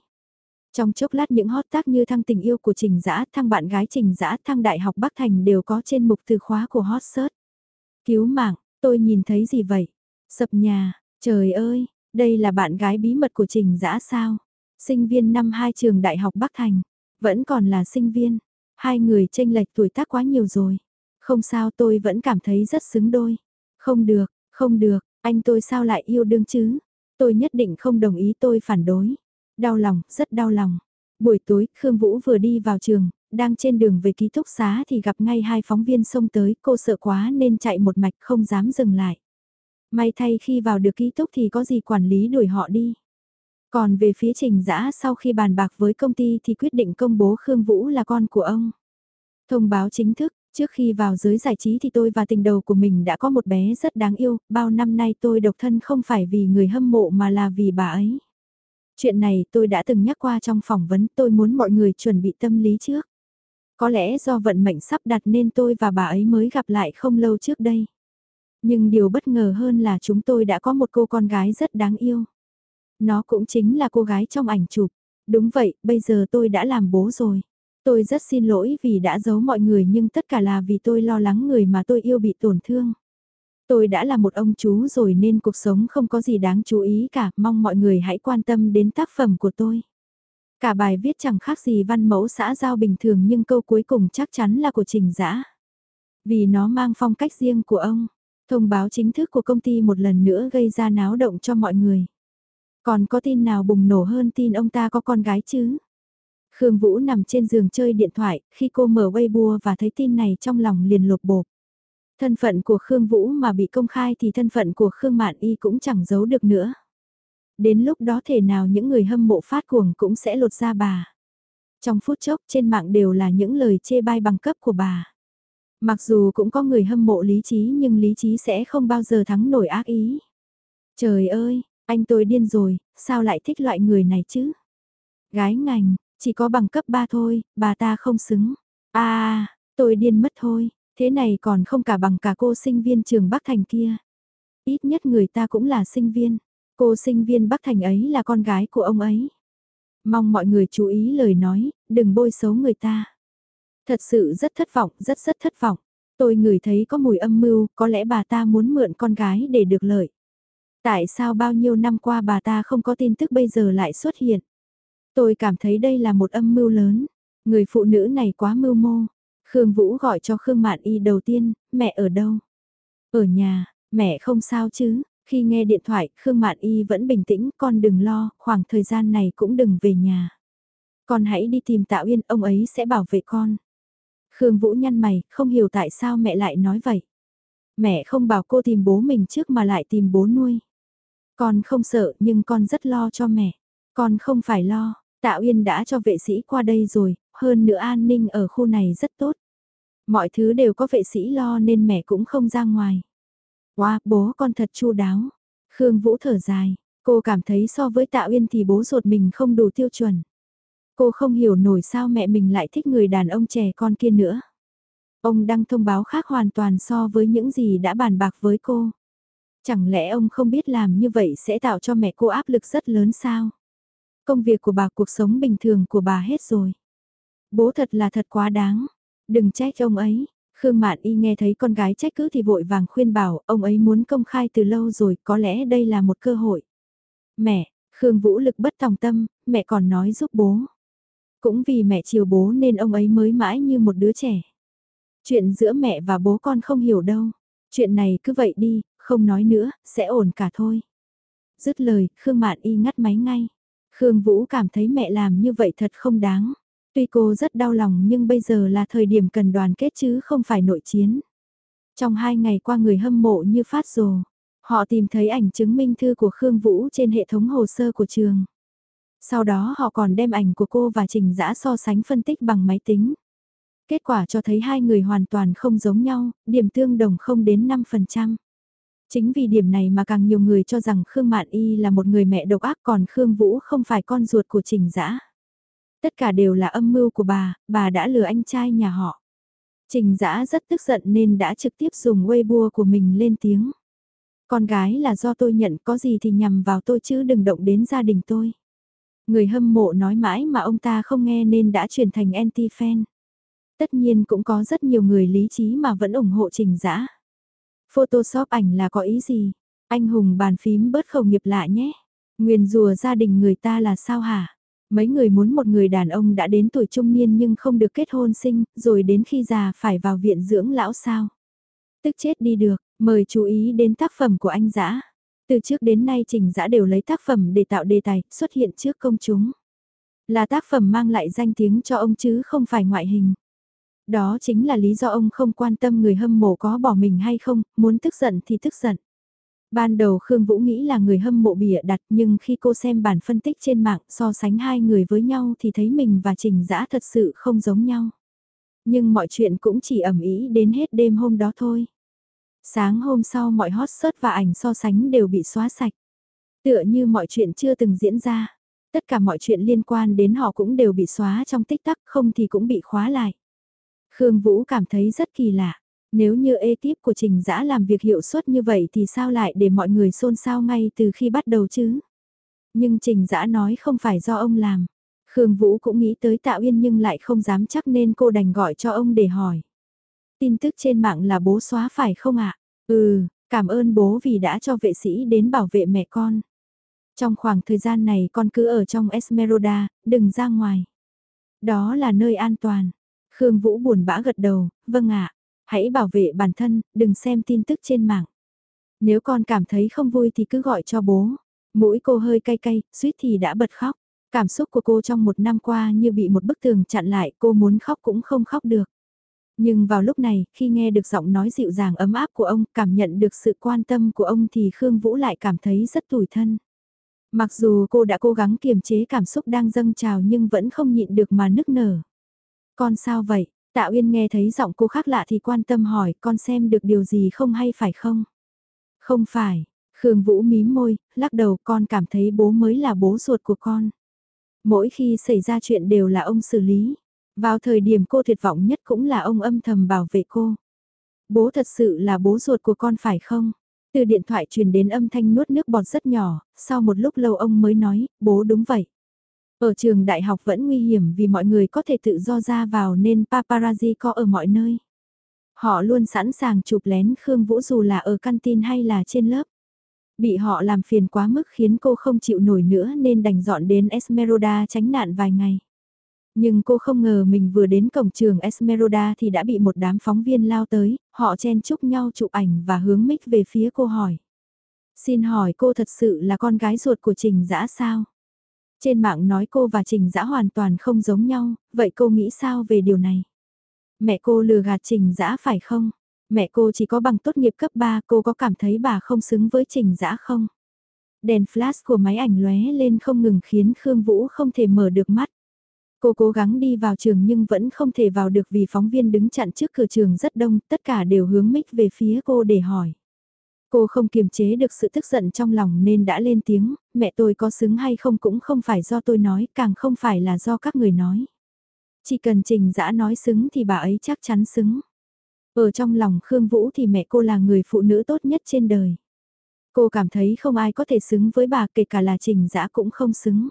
Speaker 1: Trong chốc lát những hot tác như thăng tình yêu của Trình Dã, thăng bạn gái Trình Dã, thăng đại học Bắc Thành đều có trên mục từ khóa của hot search. Cứu mạng, tôi nhìn thấy gì vậy? Sập nhà, trời ơi, đây là bạn gái bí mật của Trình Dã sao? Sinh viên năm hai trường đại học Bắc Thành, vẫn còn là sinh viên. Hai người tranh lệch tuổi tác quá nhiều rồi. Không sao tôi vẫn cảm thấy rất xứng đôi. Không được, không được, anh tôi sao lại yêu đương chứ? Tôi nhất định không đồng ý tôi phản đối. Đau lòng, rất đau lòng. Buổi tối, Khương Vũ vừa đi vào trường, đang trên đường về ký túc xá thì gặp ngay hai phóng viên xông tới, cô sợ quá nên chạy một mạch không dám dừng lại. May thay khi vào được ký túc thì có gì quản lý đuổi họ đi. Còn về phía trình giã sau khi bàn bạc với công ty thì quyết định công bố Khương Vũ là con của ông. Thông báo chính thức, trước khi vào giới giải trí thì tôi và tình đầu của mình đã có một bé rất đáng yêu, bao năm nay tôi độc thân không phải vì người hâm mộ mà là vì bà ấy. Chuyện này tôi đã từng nhắc qua trong phỏng vấn tôi muốn mọi người chuẩn bị tâm lý trước. Có lẽ do vận mệnh sắp đặt nên tôi và bà ấy mới gặp lại không lâu trước đây. Nhưng điều bất ngờ hơn là chúng tôi đã có một cô con gái rất đáng yêu. Nó cũng chính là cô gái trong ảnh chụp. Đúng vậy, bây giờ tôi đã làm bố rồi. Tôi rất xin lỗi vì đã giấu mọi người nhưng tất cả là vì tôi lo lắng người mà tôi yêu bị tổn thương. Tôi đã là một ông chú rồi nên cuộc sống không có gì đáng chú ý cả, mong mọi người hãy quan tâm đến tác phẩm của tôi. Cả bài viết chẳng khác gì văn mẫu xã giao bình thường nhưng câu cuối cùng chắc chắn là của Trình Dã. Vì nó mang phong cách riêng của ông, thông báo chính thức của công ty một lần nữa gây ra náo động cho mọi người. Còn có tin nào bùng nổ hơn tin ông ta có con gái chứ? Khương Vũ nằm trên giường chơi điện thoại, khi cô mở Weibo và thấy tin này trong lòng liền lột bột. Thân phận của Khương Vũ mà bị công khai thì thân phận của Khương Mạn Y cũng chẳng giấu được nữa. Đến lúc đó thể nào những người hâm mộ phát cuồng cũng sẽ lột ra bà. Trong phút chốc trên mạng đều là những lời chê bai bằng cấp của bà. Mặc dù cũng có người hâm mộ lý trí nhưng lý trí sẽ không bao giờ thắng nổi ác ý. Trời ơi, anh tôi điên rồi, sao lại thích loại người này chứ? Gái ngành, chỉ có bằng cấp 3 thôi, bà ta không xứng. À, tôi điên mất thôi, thế này còn không cả bằng cả cô sinh viên trường Bắc Thành kia. Ít nhất người ta cũng là sinh viên, cô sinh viên Bắc Thành ấy là con gái của ông ấy. Mong mọi người chú ý lời nói, đừng bôi xấu người ta. Thật sự rất thất vọng, rất rất thất vọng. Tôi ngửi thấy có mùi âm mưu, có lẽ bà ta muốn mượn con gái để được lợi. Tại sao bao nhiêu năm qua bà ta không có tin tức bây giờ lại xuất hiện? Tôi cảm thấy đây là một âm mưu lớn. Người phụ nữ này quá mưu mô. Khương Vũ gọi cho Khương Mạn Y đầu tiên, mẹ ở đâu? Ở nhà, mẹ không sao chứ? Khi nghe điện thoại, Khương Mạn Y vẫn bình tĩnh, con đừng lo, khoảng thời gian này cũng đừng về nhà. Con hãy đi tìm Tạo Yên, ông ấy sẽ bảo vệ con. Khương Vũ nhăn mày, không hiểu tại sao mẹ lại nói vậy. Mẹ không bảo cô tìm bố mình trước mà lại tìm bố nuôi. Con không sợ nhưng con rất lo cho mẹ. Con không phải lo, Tạ Uyên đã cho vệ sĩ qua đây rồi, hơn nữa an ninh ở khu này rất tốt. Mọi thứ đều có vệ sĩ lo nên mẹ cũng không ra ngoài. Wow, bố con thật chu đáo. Khương Vũ thở dài, cô cảm thấy so với Tạ Uyên thì bố ruột mình không đủ tiêu chuẩn. Cô không hiểu nổi sao mẹ mình lại thích người đàn ông trẻ con kia nữa. Ông đăng thông báo khác hoàn toàn so với những gì đã bàn bạc với cô. Chẳng lẽ ông không biết làm như vậy sẽ tạo cho mẹ cô áp lực rất lớn sao? Công việc của bà cuộc sống bình thường của bà hết rồi. Bố thật là thật quá đáng. Đừng trách ông ấy. Khương Mạn Y nghe thấy con gái trách cứ thì vội vàng khuyên bảo ông ấy muốn công khai từ lâu rồi có lẽ đây là một cơ hội. Mẹ, Khương Vũ lực bất tòng tâm, mẹ còn nói giúp bố. Cũng vì mẹ chiều bố nên ông ấy mới mãi như một đứa trẻ. Chuyện giữa mẹ và bố con không hiểu đâu. Chuyện này cứ vậy đi, không nói nữa, sẽ ổn cả thôi. Dứt lời, Khương Mạn Y ngắt máy ngay. Khương Vũ cảm thấy mẹ làm như vậy thật không đáng. Tuy cô rất đau lòng nhưng bây giờ là thời điểm cần đoàn kết chứ không phải nội chiến. Trong hai ngày qua người hâm mộ như phát rồ, họ tìm thấy ảnh chứng minh thư của Khương Vũ trên hệ thống hồ sơ của trường. Sau đó họ còn đem ảnh của cô và trình dã so sánh phân tích bằng máy tính. Kết quả cho thấy hai người hoàn toàn không giống nhau, điểm tương đồng không đến 5%. Chính vì điểm này mà càng nhiều người cho rằng Khương Mạn Y là một người mẹ độc ác còn Khương Vũ không phải con ruột của Trình Dã. Tất cả đều là âm mưu của bà, bà đã lừa anh trai nhà họ. Trình Dã rất tức giận nên đã trực tiếp dùng Weibo của mình lên tiếng. Con gái là do tôi nhận có gì thì nhằm vào tôi chứ đừng động đến gia đình tôi. Người hâm mộ nói mãi mà ông ta không nghe nên đã chuyển thành anti-fan. Tất nhiên cũng có rất nhiều người lý trí mà vẫn ủng hộ trình dã Photoshop ảnh là có ý gì? Anh hùng bàn phím bớt khẩu nghiệp lạ nhé. Nguyền rùa gia đình người ta là sao hả? Mấy người muốn một người đàn ông đã đến tuổi trung niên nhưng không được kết hôn sinh, rồi đến khi già phải vào viện dưỡng lão sao? Tức chết đi được, mời chú ý đến tác phẩm của anh Dã. Từ trước đến nay Trình Dã đều lấy tác phẩm để tạo đề tài, xuất hiện trước công chúng. Là tác phẩm mang lại danh tiếng cho ông chứ không phải ngoại hình. Đó chính là lý do ông không quan tâm người hâm mộ có bỏ mình hay không, muốn tức giận thì tức giận. Ban đầu Khương Vũ nghĩ là người hâm mộ bịa đặt nhưng khi cô xem bản phân tích trên mạng so sánh hai người với nhau thì thấy mình và Trình Dã thật sự không giống nhau. Nhưng mọi chuyện cũng chỉ ẩm ý đến hết đêm hôm đó thôi. Sáng hôm sau mọi hot search và ảnh so sánh đều bị xóa sạch. Tựa như mọi chuyện chưa từng diễn ra. Tất cả mọi chuyện liên quan đến họ cũng đều bị xóa trong tích tắc không thì cũng bị khóa lại. Khương Vũ cảm thấy rất kỳ lạ. Nếu như ekip của Trình Dã làm việc hiệu suất như vậy thì sao lại để mọi người xôn xao ngay từ khi bắt đầu chứ? Nhưng Trình Dã nói không phải do ông làm. Khương Vũ cũng nghĩ tới Tạ Uyên nhưng lại không dám chắc nên cô đành gọi cho ông để hỏi. Tin tức trên mạng là bố xóa phải không ạ? Ừ, cảm ơn bố vì đã cho vệ sĩ đến bảo vệ mẹ con. Trong khoảng thời gian này con cứ ở trong Esmeralda, đừng ra ngoài. Đó là nơi an toàn. Khương Vũ buồn bã gật đầu, vâng ạ, hãy bảo vệ bản thân, đừng xem tin tức trên mạng. Nếu con cảm thấy không vui thì cứ gọi cho bố. Mũi cô hơi cay cay, suýt thì đã bật khóc. Cảm xúc của cô trong một năm qua như bị một bức tường chặn lại, cô muốn khóc cũng không khóc được. Nhưng vào lúc này, khi nghe được giọng nói dịu dàng ấm áp của ông, cảm nhận được sự quan tâm của ông thì Khương Vũ lại cảm thấy rất tủi thân. Mặc dù cô đã cố gắng kiềm chế cảm xúc đang dâng trào nhưng vẫn không nhịn được mà nức nở. Con sao vậy? Tạ Uyên nghe thấy giọng cô khác lạ thì quan tâm hỏi con xem được điều gì không hay phải không? Không phải, Khương Vũ mím môi, lắc đầu con cảm thấy bố mới là bố ruột của con. Mỗi khi xảy ra chuyện đều là ông xử lý. Vào thời điểm cô tuyệt vọng nhất cũng là ông âm thầm bảo vệ cô. Bố thật sự là bố ruột của con phải không? Từ điện thoại truyền đến âm thanh nuốt nước bọt rất nhỏ, sau một lúc lâu ông mới nói, bố đúng vậy. Ở trường đại học vẫn nguy hiểm vì mọi người có thể tự do ra vào nên paparazzi có ở mọi nơi. Họ luôn sẵn sàng chụp lén Khương Vũ dù là ở căn tin hay là trên lớp. Bị họ làm phiền quá mức khiến cô không chịu nổi nữa nên đành dọn đến Esmeralda tránh nạn vài ngày. Nhưng cô không ngờ mình vừa đến cổng trường Esmeralda thì đã bị một đám phóng viên lao tới, họ chen chúc nhau chụp ảnh và hướng mic về phía cô hỏi. Xin hỏi cô thật sự là con gái ruột của Trình Dã sao? Trên mạng nói cô và Trình Dã hoàn toàn không giống nhau, vậy cô nghĩ sao về điều này? Mẹ cô lừa gạt Trình Dã phải không? Mẹ cô chỉ có bằng tốt nghiệp cấp 3, cô có cảm thấy bà không xứng với Trình Dã không? Đèn flash của máy ảnh lóe lên không ngừng khiến Khương Vũ không thể mở được mắt. Cô cố gắng đi vào trường nhưng vẫn không thể vào được vì phóng viên đứng chặn trước cửa trường rất đông, tất cả đều hướng mic về phía cô để hỏi. Cô không kiềm chế được sự tức giận trong lòng nên đã lên tiếng, mẹ tôi có xứng hay không cũng không phải do tôi nói, càng không phải là do các người nói. Chỉ cần trình dã nói xứng thì bà ấy chắc chắn xứng. Ở trong lòng Khương Vũ thì mẹ cô là người phụ nữ tốt nhất trên đời. Cô cảm thấy không ai có thể xứng với bà kể cả là trình dã cũng không xứng.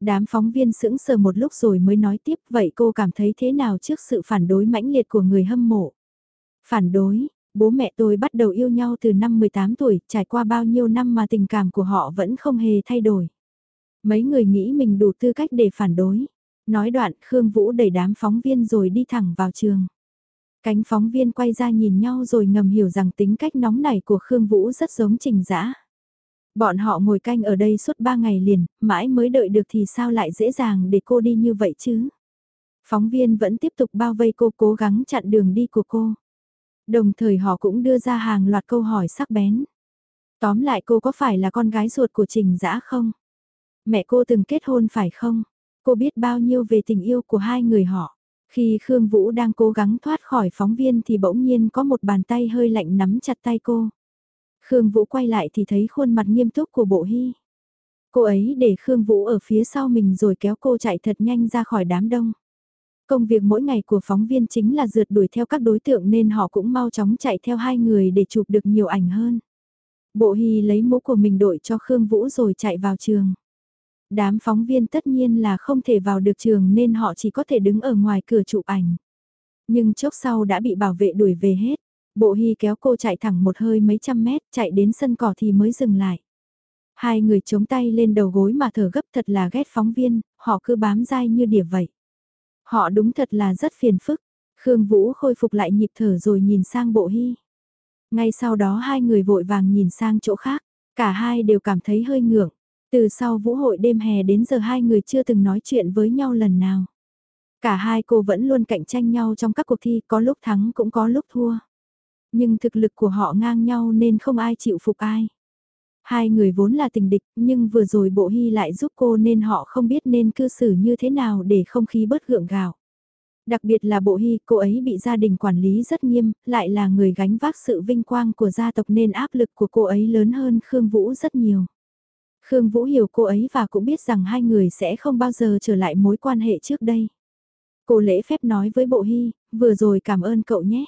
Speaker 1: Đám phóng viên sững sờ một lúc rồi mới nói tiếp vậy cô cảm thấy thế nào trước sự phản đối mãnh liệt của người hâm mộ. Phản đối, bố mẹ tôi bắt đầu yêu nhau từ năm 18 tuổi, trải qua bao nhiêu năm mà tình cảm của họ vẫn không hề thay đổi. Mấy người nghĩ mình đủ tư cách để phản đối. Nói đoạn Khương Vũ đẩy đám phóng viên rồi đi thẳng vào trường. Cánh phóng viên quay ra nhìn nhau rồi ngầm hiểu rằng tính cách nóng nảy của Khương Vũ rất giống trình dã. Bọn họ ngồi canh ở đây suốt 3 ngày liền, mãi mới đợi được thì sao lại dễ dàng để cô đi như vậy chứ? Phóng viên vẫn tiếp tục bao vây cô cố gắng chặn đường đi của cô. Đồng thời họ cũng đưa ra hàng loạt câu hỏi sắc bén. Tóm lại cô có phải là con gái ruột của Trình Dã không? Mẹ cô từng kết hôn phải không? Cô biết bao nhiêu về tình yêu của hai người họ. Khi Khương Vũ đang cố gắng thoát khỏi phóng viên thì bỗng nhiên có một bàn tay hơi lạnh nắm chặt tay cô. Khương Vũ quay lại thì thấy khuôn mặt nghiêm túc của Bộ Hy. Cô ấy để Khương Vũ ở phía sau mình rồi kéo cô chạy thật nhanh ra khỏi đám đông. Công việc mỗi ngày của phóng viên chính là rượt đuổi theo các đối tượng nên họ cũng mau chóng chạy theo hai người để chụp được nhiều ảnh hơn. Bộ Hy lấy mũ của mình đội cho Khương Vũ rồi chạy vào trường. Đám phóng viên tất nhiên là không thể vào được trường nên họ chỉ có thể đứng ở ngoài cửa chụp ảnh. Nhưng chốc sau đã bị bảo vệ đuổi về hết. Bộ Hy kéo cô chạy thẳng một hơi mấy trăm mét, chạy đến sân cỏ thì mới dừng lại. Hai người chống tay lên đầu gối mà thở gấp thật là ghét phóng viên, họ cứ bám dai như đỉa vậy. Họ đúng thật là rất phiền phức. Khương Vũ khôi phục lại nhịp thở rồi nhìn sang bộ hy. Ngay sau đó hai người vội vàng nhìn sang chỗ khác, cả hai đều cảm thấy hơi ngượng. Từ sau vũ hội đêm hè đến giờ hai người chưa từng nói chuyện với nhau lần nào. Cả hai cô vẫn luôn cạnh tranh nhau trong các cuộc thi, có lúc thắng cũng có lúc thua. Nhưng thực lực của họ ngang nhau nên không ai chịu phục ai. Hai người vốn là tình địch, nhưng vừa rồi bộ hy lại giúp cô nên họ không biết nên cư xử như thế nào để không khí bớt gượng gạo. Đặc biệt là bộ hy, cô ấy bị gia đình quản lý rất nghiêm, lại là người gánh vác sự vinh quang của gia tộc nên áp lực của cô ấy lớn hơn Khương Vũ rất nhiều. Khương Vũ hiểu cô ấy và cũng biết rằng hai người sẽ không bao giờ trở lại mối quan hệ trước đây. Cô lễ phép nói với bộ hy, vừa rồi cảm ơn cậu nhé.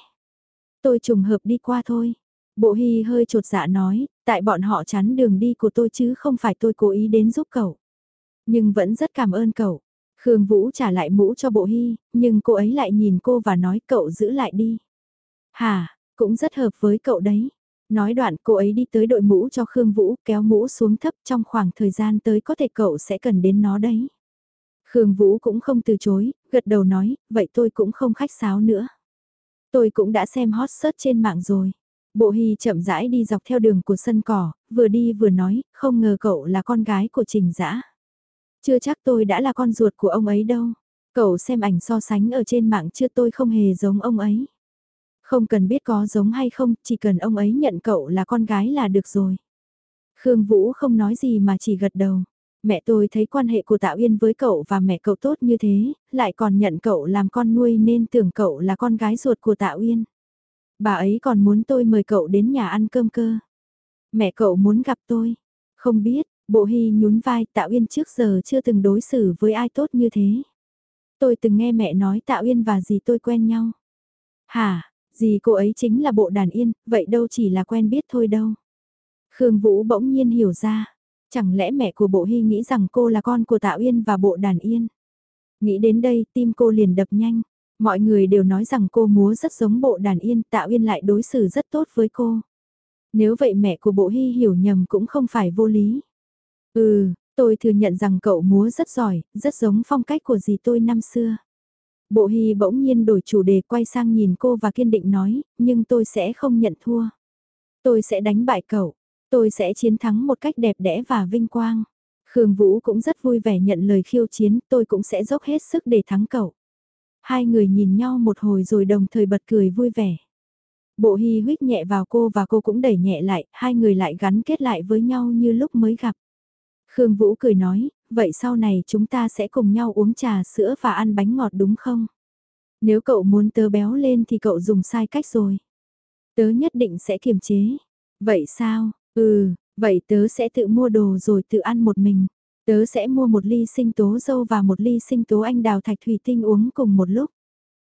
Speaker 1: Tôi trùng hợp đi qua thôi. Bộ hy hơi trột dạ nói, tại bọn họ chắn đường đi của tôi chứ không phải tôi cố ý đến giúp cậu. Nhưng vẫn rất cảm ơn cậu. Khương Vũ trả lại mũ cho bộ hy, nhưng cô ấy lại nhìn cô và nói cậu giữ lại đi. Hà, cũng rất hợp với cậu đấy. Nói đoạn cô ấy đi tới đội mũ cho Khương Vũ kéo mũ xuống thấp trong khoảng thời gian tới có thể cậu sẽ cần đến nó đấy. Khương Vũ cũng không từ chối, gật đầu nói, vậy tôi cũng không khách sáo nữa. Tôi cũng đã xem hot search trên mạng rồi. Bộ Hy chậm rãi đi dọc theo đường của sân cỏ, vừa đi vừa nói, không ngờ cậu là con gái của Trình Dã. Chưa chắc tôi đã là con ruột của ông ấy đâu. Cậu xem ảnh so sánh ở trên mạng chưa tôi không hề giống ông ấy. Không cần biết có giống hay không, chỉ cần ông ấy nhận cậu là con gái là được rồi. Khương Vũ không nói gì mà chỉ gật đầu. Mẹ tôi thấy quan hệ của Tạo Yên với cậu và mẹ cậu tốt như thế, lại còn nhận cậu làm con nuôi nên tưởng cậu là con gái ruột của Tạo Yên. Bà ấy còn muốn tôi mời cậu đến nhà ăn cơm cơ. Mẹ cậu muốn gặp tôi. Không biết, Bộ Hy nhún vai Tạo uyên trước giờ chưa từng đối xử với ai tốt như thế. Tôi từng nghe mẹ nói Tạo uyên và dì tôi quen nhau. Hả, dì cô ấy chính là bộ đàn yên, vậy đâu chỉ là quen biết thôi đâu. Khương Vũ bỗng nhiên hiểu ra, chẳng lẽ mẹ của bộ Hy nghĩ rằng cô là con của Tạo uyên và bộ đàn yên. Nghĩ đến đây tim cô liền đập nhanh, mọi người đều nói rằng cô múa rất giống bộ đàn yên, Tạo Yên lại đối xử rất tốt với cô. Nếu vậy mẹ của bộ Hy hiểu nhầm cũng không phải vô lý. Ừ, tôi thừa nhận rằng cậu múa rất giỏi, rất giống phong cách của dì tôi năm xưa. Bộ Hy bỗng nhiên đổi chủ đề quay sang nhìn cô và kiên định nói, nhưng tôi sẽ không nhận thua. Tôi sẽ đánh bại cậu, tôi sẽ chiến thắng một cách đẹp đẽ và vinh quang. Khương Vũ cũng rất vui vẻ nhận lời khiêu chiến, tôi cũng sẽ dốc hết sức để thắng cậu. Hai người nhìn nhau một hồi rồi đồng thời bật cười vui vẻ. Bộ Hy huyết nhẹ vào cô và cô cũng đẩy nhẹ lại, hai người lại gắn kết lại với nhau như lúc mới gặp. Khương Vũ cười nói, vậy sau này chúng ta sẽ cùng nhau uống trà sữa và ăn bánh ngọt đúng không? Nếu cậu muốn tớ béo lên thì cậu dùng sai cách rồi. Tớ nhất định sẽ kiềm chế. Vậy sao, ừ, vậy tớ sẽ tự mua đồ rồi tự ăn một mình. Tớ sẽ mua một ly sinh tố dâu và một ly sinh tố anh đào thạch thủy tinh uống cùng một lúc.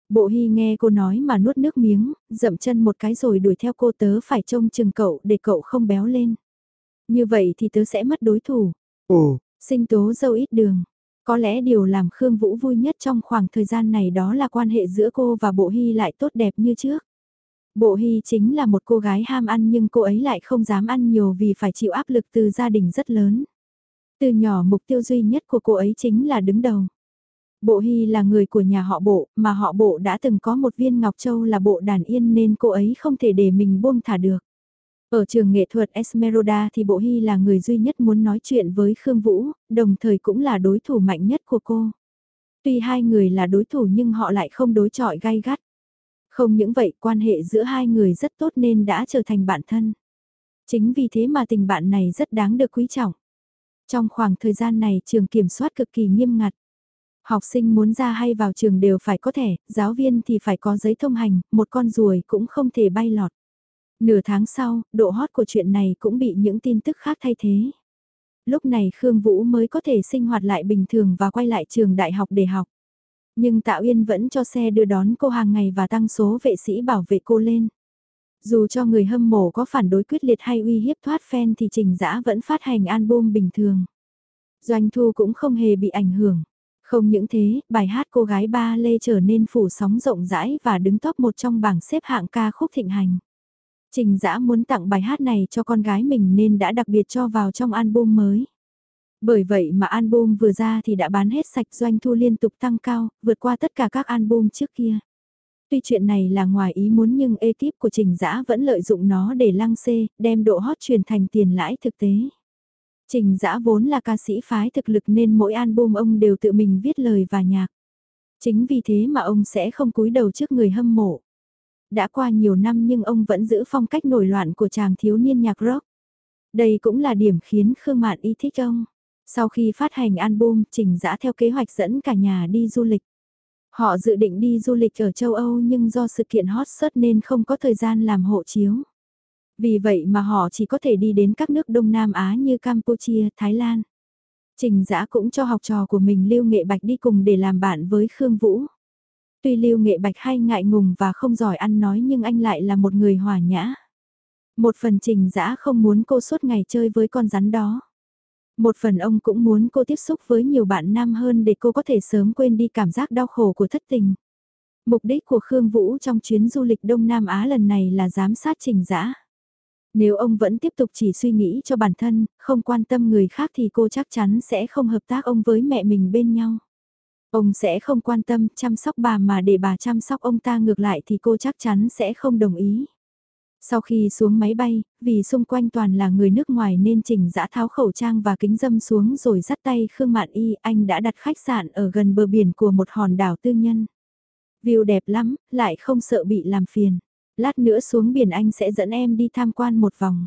Speaker 1: Bộ hy nghe cô nói mà nuốt nước miếng, dậm chân một cái rồi đuổi theo cô tớ phải trông chừng cậu để cậu không béo lên. Như vậy thì tớ sẽ mất đối thủ.
Speaker 2: Ồ,
Speaker 1: sinh tố dâu ít đường. Có lẽ điều làm Khương Vũ vui nhất trong khoảng thời gian này đó là quan hệ giữa cô và Bộ Hy lại tốt đẹp như trước. Bộ Hy chính là một cô gái ham ăn nhưng cô ấy lại không dám ăn nhiều vì phải chịu áp lực từ gia đình rất lớn. Từ nhỏ mục tiêu duy nhất của cô ấy chính là đứng đầu. Bộ Hy là người của nhà họ Bộ, mà họ Bộ đã từng có một viên Ngọc Châu là Bộ Đàn Yên nên cô ấy không thể để mình buông thả được. Ở trường nghệ thuật Esmeralda thì Bộ Hy là người duy nhất muốn nói chuyện với Khương Vũ, đồng thời cũng là đối thủ mạnh nhất của cô. Tuy hai người là đối thủ nhưng họ lại không đối chọi gay gắt. Không những vậy quan hệ giữa hai người rất tốt nên đã trở thành bạn thân. Chính vì thế mà tình bạn này rất đáng được quý trọng. Trong khoảng thời gian này trường kiểm soát cực kỳ nghiêm ngặt. Học sinh muốn ra hay vào trường đều phải có thẻ, giáo viên thì phải có giấy thông hành, một con ruồi cũng không thể bay lọt. Nửa tháng sau, độ hot của chuyện này cũng bị những tin tức khác thay thế. Lúc này Khương Vũ mới có thể sinh hoạt lại bình thường và quay lại trường đại học để học. Nhưng Tạ Uyên vẫn cho xe đưa đón cô hàng ngày và tăng số vệ sĩ bảo vệ cô lên. Dù cho người hâm mộ có phản đối quyết liệt hay uy hiếp thoát fan thì Trình Dã vẫn phát hành album bình thường. Doanh thu cũng không hề bị ảnh hưởng. Không những thế, bài hát cô gái ba lê trở nên phủ sóng rộng rãi và đứng top một trong bảng xếp hạng ca khúc thịnh hành. Trình Dã muốn tặng bài hát này cho con gái mình nên đã đặc biệt cho vào trong album mới. Bởi vậy mà album vừa ra thì đã bán hết sạch doanh thu liên tục tăng cao, vượt qua tất cả các album trước kia. Tuy chuyện này là ngoài ý muốn nhưng ekip của Trình Dã vẫn lợi dụng nó để lăng xê, đem độ hot truyền thành tiền lãi thực tế. Trình Dã vốn là ca sĩ phái thực lực nên mỗi album ông đều tự mình viết lời và nhạc. Chính vì thế mà ông sẽ không cúi đầu trước người hâm mộ. Đã qua nhiều năm nhưng ông vẫn giữ phong cách nổi loạn của chàng thiếu niên nhạc rock. Đây cũng là điểm khiến Khương Mạn y thích ông. Sau khi phát hành album, Trình Dã theo kế hoạch dẫn cả nhà đi du lịch. Họ dự định đi du lịch ở châu Âu nhưng do sự kiện hot search nên không có thời gian làm hộ chiếu. Vì vậy mà họ chỉ có thể đi đến các nước Đông Nam Á như Campuchia, Thái Lan. Trình Dã cũng cho học trò của mình Lưu Nghệ Bạch đi cùng để làm bạn với Khương Vũ. Tuy Lưu Nghệ Bạch hay ngại ngùng và không giỏi ăn nói nhưng anh lại là một người hòa nhã. Một phần Trình Dã không muốn cô suốt ngày chơi với con rắn đó. Một phần ông cũng muốn cô tiếp xúc với nhiều bạn nam hơn để cô có thể sớm quên đi cảm giác đau khổ của thất tình. Mục đích của Khương Vũ trong chuyến du lịch Đông Nam Á lần này là giám sát trình dã. Nếu ông vẫn tiếp tục chỉ suy nghĩ cho bản thân, không quan tâm người khác thì cô chắc chắn sẽ không hợp tác ông với mẹ mình bên nhau. Ông sẽ không quan tâm chăm sóc bà mà để bà chăm sóc ông ta ngược lại thì cô chắc chắn sẽ không đồng ý. Sau khi xuống máy bay, vì xung quanh toàn là người nước ngoài nên Trình Dã tháo khẩu trang và kính dâm xuống rồi dắt tay Khương Mạn Y, anh đã đặt khách sạn ở gần bờ biển của một hòn đảo tư nhân. View đẹp lắm, lại không sợ bị làm phiền. Lát nữa xuống biển anh sẽ dẫn em đi tham quan một vòng.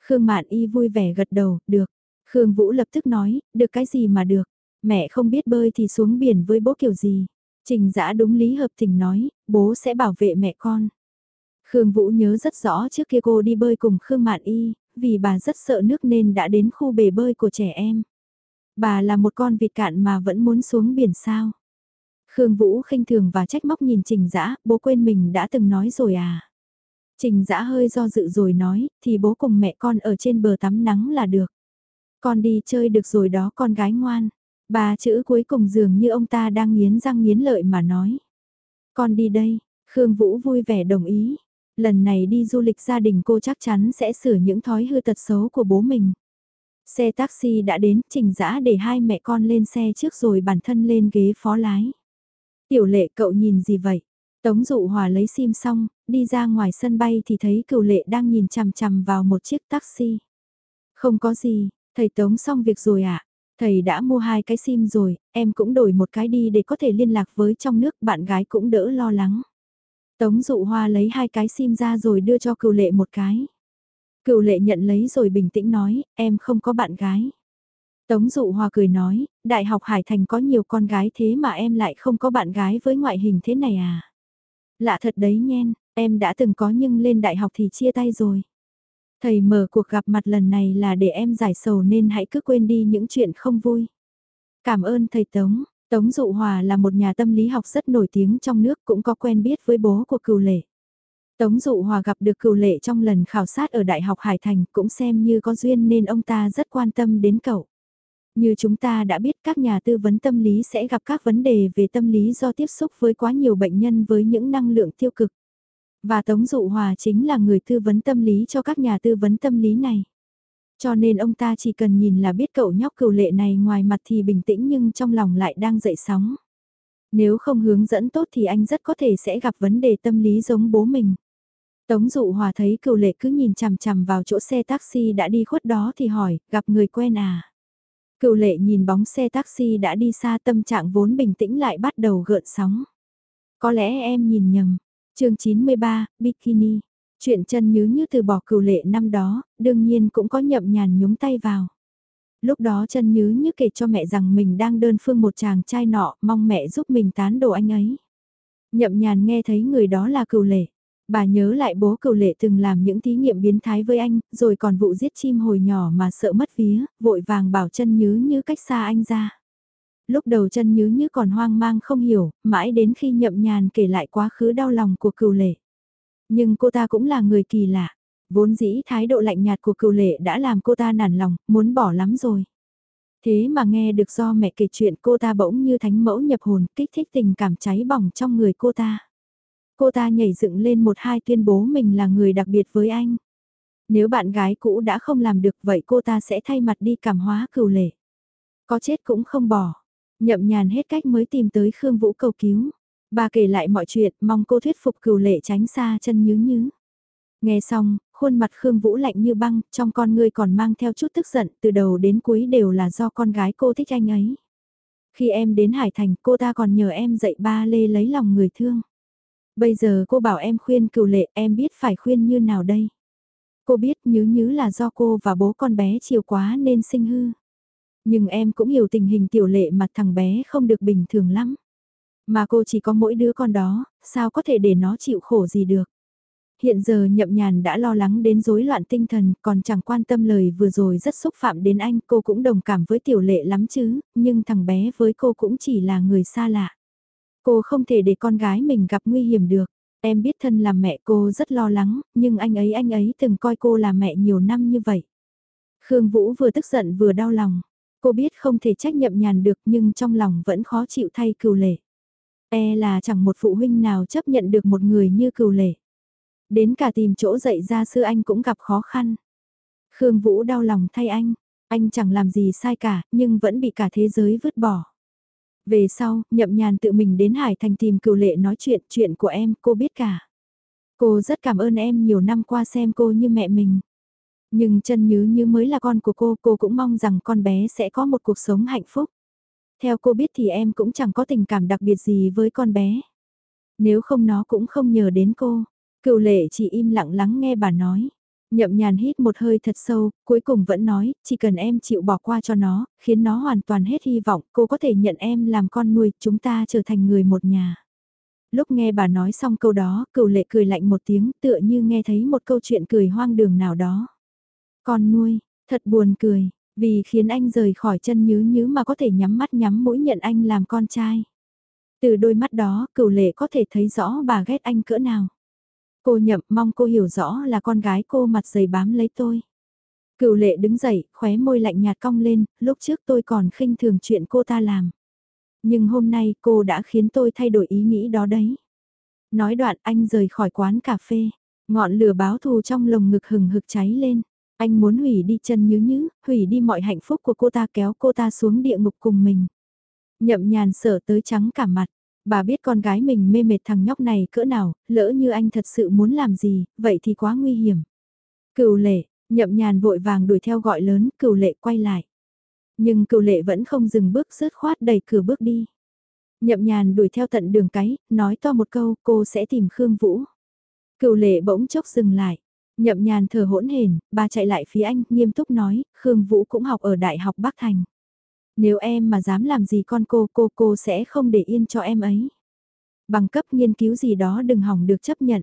Speaker 1: Khương Mạn Y vui vẻ gật đầu, được. Khương Vũ lập tức nói, được cái gì mà được. Mẹ không biết bơi thì xuống biển với bố kiểu gì. Trình Dã đúng lý hợp tình nói, bố sẽ bảo vệ mẹ con. Khương Vũ nhớ rất rõ trước kia cô đi bơi cùng Khương Mạn Y, vì bà rất sợ nước nên đã đến khu bể bơi của trẻ em. Bà là một con vịt cạn mà vẫn muốn xuống biển sao. Khương Vũ khinh thường và trách móc nhìn Trình Dã, bố quên mình đã từng nói rồi à. Trình Dã hơi do dự rồi nói, thì bố cùng mẹ con ở trên bờ tắm nắng là được. Con đi chơi được rồi đó con gái ngoan. Ba chữ cuối cùng dường như ông ta đang nghiến răng nghiến lợi mà nói. Con đi đây, Khương Vũ vui vẻ đồng ý lần này đi du lịch gia đình cô chắc chắn sẽ sửa những thói hư tật xấu của bố mình. Xe taxi đã đến, trình dã để hai mẹ con lên xe trước rồi bản thân lên ghế phó lái. Tiểu lệ cậu nhìn gì vậy? Tống dụ hòa lấy sim xong, đi ra ngoài sân bay thì thấy cựu lệ đang nhìn chằm chằm vào một chiếc taxi. Không có gì, thầy Tống xong việc rồi ạ. À? Thầy đã mua hai cái sim rồi, em cũng đổi một cái đi để có thể liên lạc với trong nước, bạn gái cũng đỡ lo lắng. Tống dụ hoa lấy hai cái sim ra rồi đưa cho cựu lệ một cái. Cựu lệ nhận lấy rồi bình tĩnh nói, em không có bạn gái. Tống dụ hoa cười nói, Đại học Hải Thành có nhiều con gái thế mà em lại không có bạn gái với ngoại hình thế này à? Lạ thật đấy nhen, em đã từng có nhưng lên đại học thì chia tay rồi. Thầy mở cuộc gặp mặt lần này là để em giải sầu nên hãy cứ quên đi những chuyện không vui. Cảm ơn thầy Tống. Tống Dụ Hòa là một nhà tâm lý học rất nổi tiếng trong nước cũng có quen biết với bố của cựu lệ. Tống Dụ Hòa gặp được cựu lệ trong lần khảo sát ở Đại học Hải Thành cũng xem như có duyên nên ông ta rất quan tâm đến cậu. Như chúng ta đã biết, các nhà tư vấn tâm lý sẽ gặp các vấn đề về tâm lý do tiếp xúc với quá nhiều bệnh nhân với những năng lượng tiêu cực. Và Tống Dụ Hòa chính là người tư vấn tâm lý cho các nhà tư vấn tâm lý này. Cho nên ông ta chỉ cần nhìn là biết cậu nhóc cừu lệ này ngoài mặt thì bình tĩnh nhưng trong lòng lại đang dậy sóng. Nếu không hướng dẫn tốt thì anh rất có thể sẽ gặp vấn đề tâm lý giống bố mình. Tống dụ hòa thấy cừu lệ cứ nhìn chằm chằm vào chỗ xe taxi đã đi khuất đó thì hỏi, gặp người quen à? Cựu lệ nhìn bóng xe taxi đã đi xa tâm trạng vốn bình tĩnh lại bắt đầu gợn sóng. Có lẽ em nhìn nhầm. chương 93, Bikini. Chuyện chân nhứ như từ bỏ cửu lệ năm đó, đương nhiên cũng có nhậm nhàn nhúng tay vào. Lúc đó chân nhứ như kể cho mẹ rằng mình đang đơn phương một chàng trai nọ, mong mẹ giúp mình tán đồ anh ấy. Nhậm nhàn nghe thấy người đó là cửu lệ. Bà nhớ lại bố cửu lệ từng làm những thí nghiệm biến thái với anh, rồi còn vụ giết chim hồi nhỏ mà sợ mất vía, vội vàng bảo chân nhứ như cách xa anh ra. Lúc đầu chân nhứ như còn hoang mang không hiểu, mãi đến khi nhậm nhàn kể lại quá khứ đau lòng của cửu lệ. Nhưng cô ta cũng là người kỳ lạ. Vốn dĩ thái độ lạnh nhạt của cựu lệ đã làm cô ta nản lòng, muốn bỏ lắm rồi. Thế mà nghe được do mẹ kể chuyện cô ta bỗng như thánh mẫu nhập hồn, kích thích tình cảm cháy bỏng trong người cô ta. Cô ta nhảy dựng lên một hai tuyên bố mình là người đặc biệt với anh. Nếu bạn gái cũ đã không làm được vậy cô ta sẽ thay mặt đi cảm hóa cựu lệ. Có chết cũng không bỏ. Nhậm nhàn hết cách mới tìm tới Khương Vũ cầu cứu. Bà kể lại mọi chuyện, mong cô thuyết phục cửu lệ tránh xa chân nhứ nhứ. Nghe xong, khuôn mặt Khương Vũ lạnh như băng, trong con ngươi còn mang theo chút tức giận, từ đầu đến cuối đều là do con gái cô thích anh ấy. Khi em đến Hải Thành, cô ta còn nhờ em dạy ba lê lấy lòng người thương. Bây giờ cô bảo em khuyên cửu lệ, em biết phải khuyên như nào đây? Cô biết nhứ nhứ là do cô và bố con bé chiều quá nên sinh hư. Nhưng em cũng hiểu tình hình tiểu lệ mà thằng bé không được bình thường lắm. Mà cô chỉ có mỗi đứa con đó, sao có thể để nó chịu khổ gì được. Hiện giờ nhậm nhàn đã lo lắng đến rối loạn tinh thần, còn chẳng quan tâm lời vừa rồi rất xúc phạm đến anh, cô cũng đồng cảm với tiểu lệ lắm chứ, nhưng thằng bé với cô cũng chỉ là người xa lạ. Cô không thể để con gái mình gặp nguy hiểm được. Em biết thân là mẹ cô rất lo lắng, nhưng anh ấy anh ấy từng coi cô là mẹ nhiều năm như vậy. Khương Vũ vừa tức giận vừa đau lòng. Cô biết không thể trách nhậm nhàn được nhưng trong lòng vẫn khó chịu thay cừu lệ. E là chẳng một phụ huynh nào chấp nhận được một người như cừu lệ. Đến cả tìm chỗ dạy ra sư anh cũng gặp khó khăn. Khương Vũ đau lòng thay anh, anh chẳng làm gì sai cả, nhưng vẫn bị cả thế giới vứt bỏ. Về sau, nhậm nhàn tự mình đến Hải Thành tìm cựu lệ nói chuyện, chuyện của em, cô biết cả. Cô rất cảm ơn em nhiều năm qua xem cô như mẹ mình. Nhưng chân nhứ như mới là con của cô, cô cũng mong rằng con bé sẽ có một cuộc sống hạnh phúc. Theo cô biết thì em cũng chẳng có tình cảm đặc biệt gì với con bé. Nếu không nó cũng không nhờ đến cô. Cựu lệ chỉ im lặng lắng nghe bà nói. Nhậm nhàn hít một hơi thật sâu, cuối cùng vẫn nói, chỉ cần em chịu bỏ qua cho nó, khiến nó hoàn toàn hết hy vọng, cô có thể nhận em làm con nuôi, chúng ta trở thành người một nhà. Lúc nghe bà nói xong câu đó, cựu lệ cười lạnh một tiếng, tựa như nghe thấy một câu chuyện cười hoang đường nào đó. Con nuôi, thật buồn cười, vì khiến anh rời khỏi chân nhứ nhứ mà có thể nhắm mắt nhắm mũi nhận anh làm con trai. Từ đôi mắt đó, cửu lệ có thể thấy rõ bà ghét anh cỡ nào. Cô nhậm mong cô hiểu rõ là con gái cô mặt dày bám lấy tôi. Cửu lệ đứng dậy, khóe môi lạnh nhạt cong lên, lúc trước tôi còn khinh thường chuyện cô ta làm. Nhưng hôm nay cô đã khiến tôi thay đổi ý nghĩ đó đấy. Nói đoạn anh rời khỏi quán cà phê, ngọn lửa báo thù trong lồng ngực hừng hực cháy lên. Anh muốn hủy đi chân nhứ nhứ, hủy đi mọi hạnh phúc của cô ta kéo cô ta xuống địa ngục cùng mình. Nhậm nhàn sợ tới trắng cả mặt. Bà biết con gái mình mê mệt thằng nhóc này cỡ nào, lỡ như anh thật sự muốn làm gì, vậy thì quá nguy hiểm. Cựu lệ, nhậm nhàn vội vàng đuổi theo gọi lớn, cựu lệ quay lại. Nhưng cựu lệ vẫn không dừng bước rớt khoát đẩy cửa bước đi. Nhậm nhàn đuổi theo tận đường cái, nói to một câu, cô sẽ tìm Khương Vũ. Cựu lệ bỗng chốc dừng lại. Nhậm nhàn thở hỗn hển, bà chạy lại phía anh, nghiêm túc nói, Khương Vũ cũng học ở Đại học Bắc Thành. Nếu em mà dám làm gì con cô, cô cô sẽ không để yên cho em ấy. Bằng cấp nghiên cứu gì đó đừng hỏng được chấp nhận.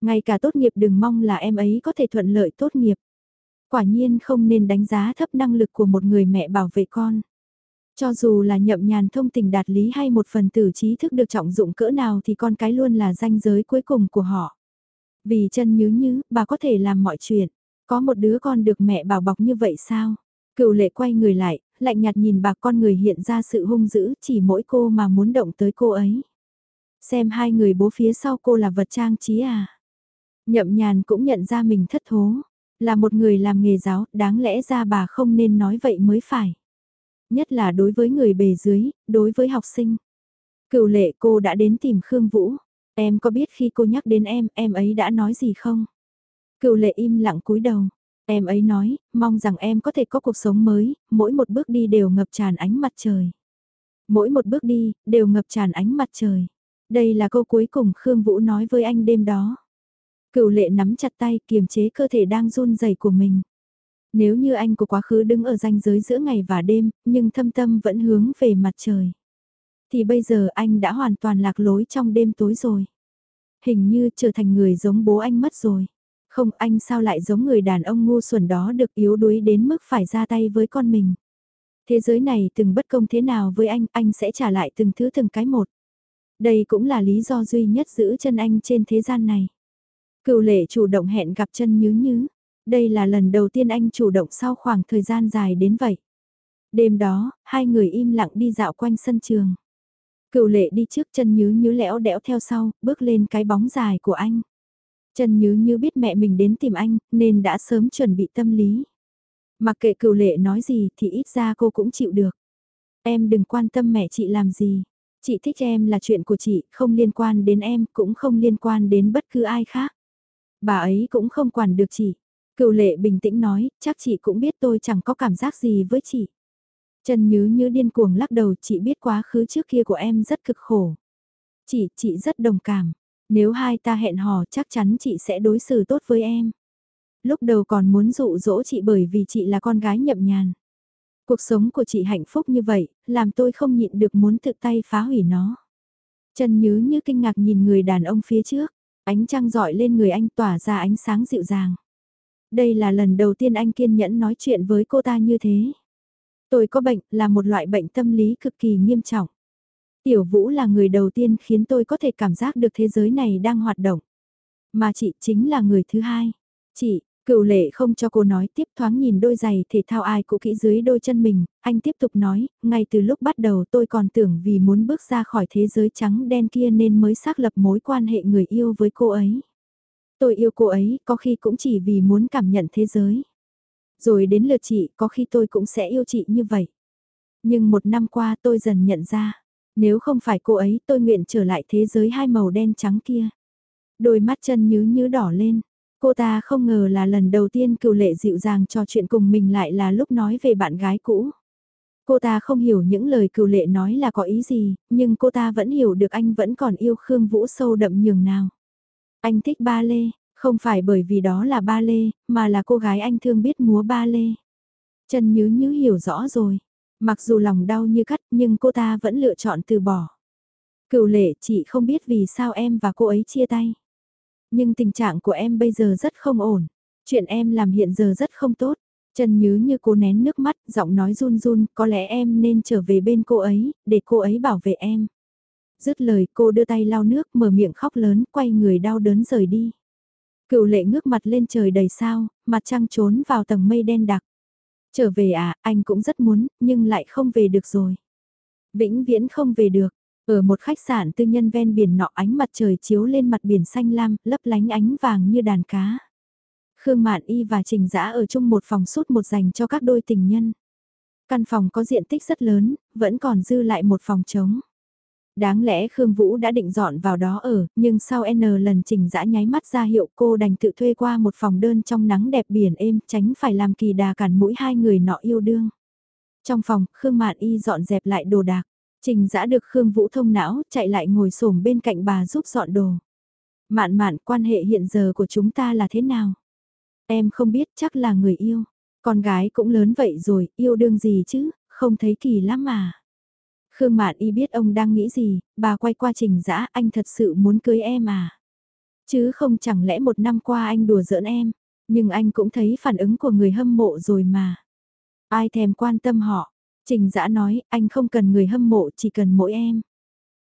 Speaker 1: Ngay cả tốt nghiệp đừng mong là em ấy có thể thuận lợi tốt nghiệp. Quả nhiên không nên đánh giá thấp năng lực của một người mẹ bảo vệ con. Cho dù là nhậm nhàn thông tình đạt lý hay một phần tử trí thức được trọng dụng cỡ nào thì con cái luôn là danh giới cuối cùng của họ. Vì chân nhứ nhứ, bà có thể làm mọi chuyện. Có một đứa con được mẹ bảo bọc như vậy sao? Cựu lệ quay người lại, lạnh nhạt nhìn bà con người hiện ra sự hung dữ chỉ mỗi cô mà muốn động tới cô ấy. Xem hai người bố phía sau cô là vật trang trí à? Nhậm nhàn cũng nhận ra mình thất thố. Là một người làm nghề giáo, đáng lẽ ra bà không nên nói vậy mới phải. Nhất là đối với người bề dưới, đối với học sinh. Cựu lệ cô đã đến tìm Khương Vũ. Em có biết khi cô nhắc đến em, em ấy đã nói gì không? Cựu lệ im lặng cúi đầu. Em ấy nói, mong rằng em có thể có cuộc sống mới, mỗi một bước đi đều ngập tràn ánh mặt trời. Mỗi một bước đi, đều ngập tràn ánh mặt trời. Đây là câu cuối cùng Khương Vũ nói với anh đêm đó. Cựu lệ nắm chặt tay kiềm chế cơ thể đang run rẩy của mình. Nếu như anh của quá khứ đứng ở ranh giới giữa ngày và đêm, nhưng thâm tâm vẫn hướng về mặt trời. Thì bây giờ anh đã hoàn toàn lạc lối trong đêm tối rồi. Hình như trở thành người giống bố anh mất rồi. Không anh sao lại giống người đàn ông ngu xuẩn đó được yếu đuối đến mức phải ra tay với con mình. Thế giới này từng bất công thế nào với anh, anh sẽ trả lại từng thứ từng cái một. Đây cũng là lý do duy nhất giữ chân anh trên thế gian này. Cựu lệ chủ động hẹn gặp chân nhứ nhứ. Đây là lần đầu tiên anh chủ động sau khoảng thời gian dài đến vậy. Đêm đó, hai người im lặng đi dạo quanh sân trường. Cựu lệ đi trước chân nhứ nhứ lẽo đẽo theo sau, bước lên cái bóng dài của anh. Chân nhứ như biết mẹ mình đến tìm anh, nên đã sớm chuẩn bị tâm lý. Mặc kệ cựu lệ nói gì thì ít ra cô cũng chịu được. Em đừng quan tâm mẹ chị làm gì. Chị thích em là chuyện của chị, không liên quan đến em, cũng không liên quan đến bất cứ ai khác. Bà ấy cũng không quản được chị. Cựu lệ bình tĩnh nói, chắc chị cũng biết tôi chẳng có cảm giác gì với chị. Trần Nhứ như điên cuồng lắc đầu chị biết quá khứ trước kia của em rất cực khổ. Chị, chị rất đồng cảm. Nếu hai ta hẹn hò chắc chắn chị sẽ đối xử tốt với em. Lúc đầu còn muốn dụ dỗ chị bởi vì chị là con gái nhậm nhàn. Cuộc sống của chị hạnh phúc như vậy, làm tôi không nhịn được muốn tự tay phá hủy nó. Trần Nhứ như kinh ngạc nhìn người đàn ông phía trước, ánh trăng dọi lên người anh tỏa ra ánh sáng dịu dàng. Đây là lần đầu tiên anh kiên nhẫn nói chuyện với cô ta như thế. Tôi có bệnh, là một loại bệnh tâm lý cực kỳ nghiêm trọng. Tiểu Vũ là người đầu tiên khiến tôi có thể cảm giác được thế giới này đang hoạt động. Mà chị chính là người thứ hai. Chị, cựu lệ không cho cô nói tiếp thoáng nhìn đôi giày thể thao ai cũng kỹ dưới đôi chân mình, anh tiếp tục nói, ngay từ lúc bắt đầu tôi còn tưởng vì muốn bước ra khỏi thế giới trắng đen kia nên mới xác lập mối quan hệ người yêu với cô ấy. Tôi yêu cô ấy, có khi cũng chỉ vì muốn cảm nhận thế giới. Rồi đến lượt chị, có khi tôi cũng sẽ yêu chị như vậy. Nhưng một năm qua tôi dần nhận ra, nếu không phải cô ấy tôi nguyện trở lại thế giới hai màu đen trắng kia. Đôi mắt chân nhứ nhứ đỏ lên, cô ta không ngờ là lần đầu tiên cựu lệ dịu dàng trò chuyện cùng mình lại là lúc nói về bạn gái cũ. Cô ta không hiểu những lời cựu lệ nói là có ý gì, nhưng cô ta vẫn hiểu được anh vẫn còn yêu Khương Vũ sâu đậm nhường nào. Anh thích ba lê, không phải bởi vì đó là ba lê, mà là cô gái anh thương biết múa ba lê. Trần nhứ nhứ hiểu rõ rồi, mặc dù lòng đau như cắt nhưng cô ta vẫn lựa chọn từ bỏ. Cựu lệ chị không biết vì sao em và cô ấy chia tay. Nhưng tình trạng của em bây giờ rất không ổn. Chuyện em làm hiện giờ rất không tốt. Trần nhứ như cố nén nước mắt, giọng nói run run, có lẽ em nên trở về bên cô ấy, để cô ấy bảo vệ em. Dứt lời cô đưa tay lau nước mở miệng khóc lớn quay người đau đớn rời đi. Cựu lệ ngước mặt lên trời đầy sao, mặt trăng trốn vào tầng mây đen đặc. Trở về à, anh cũng rất muốn, nhưng lại không về được rồi. Vĩnh viễn không về được. Ở một khách sạn tư nhân ven biển nọ ánh mặt trời chiếu lên mặt biển xanh lam, lấp lánh ánh vàng như đàn cá. Khương Mạn Y và Trình Dã ở chung một phòng suốt một dành cho các đôi tình nhân. Căn phòng có diện tích rất lớn, vẫn còn dư lại một phòng trống. Đáng lẽ Khương Vũ đã định dọn vào đó ở, nhưng sau N lần trình dã nháy mắt ra hiệu cô đành tự thuê qua một phòng đơn trong nắng đẹp biển êm tránh phải làm kỳ đà cản mũi hai người nọ yêu đương. Trong phòng, Khương Mạn Y dọn dẹp lại đồ đạc. Trình dã được Khương Vũ thông não, chạy lại ngồi xổm bên cạnh bà giúp dọn đồ. Mạn mạn, quan hệ hiện giờ của chúng ta là thế nào? Em không biết, chắc là người yêu. Con gái cũng lớn vậy rồi, yêu đương gì chứ, không thấy kỳ lắm mà. Khương Mạn Y biết ông đang nghĩ gì, bà quay qua trình dã anh thật sự muốn cưới em à. Chứ không chẳng lẽ một năm qua anh đùa giỡn em, nhưng anh cũng thấy phản ứng của người hâm mộ rồi mà. Ai thèm quan tâm họ, Trình Dã nói anh không cần người hâm mộ chỉ cần mỗi em.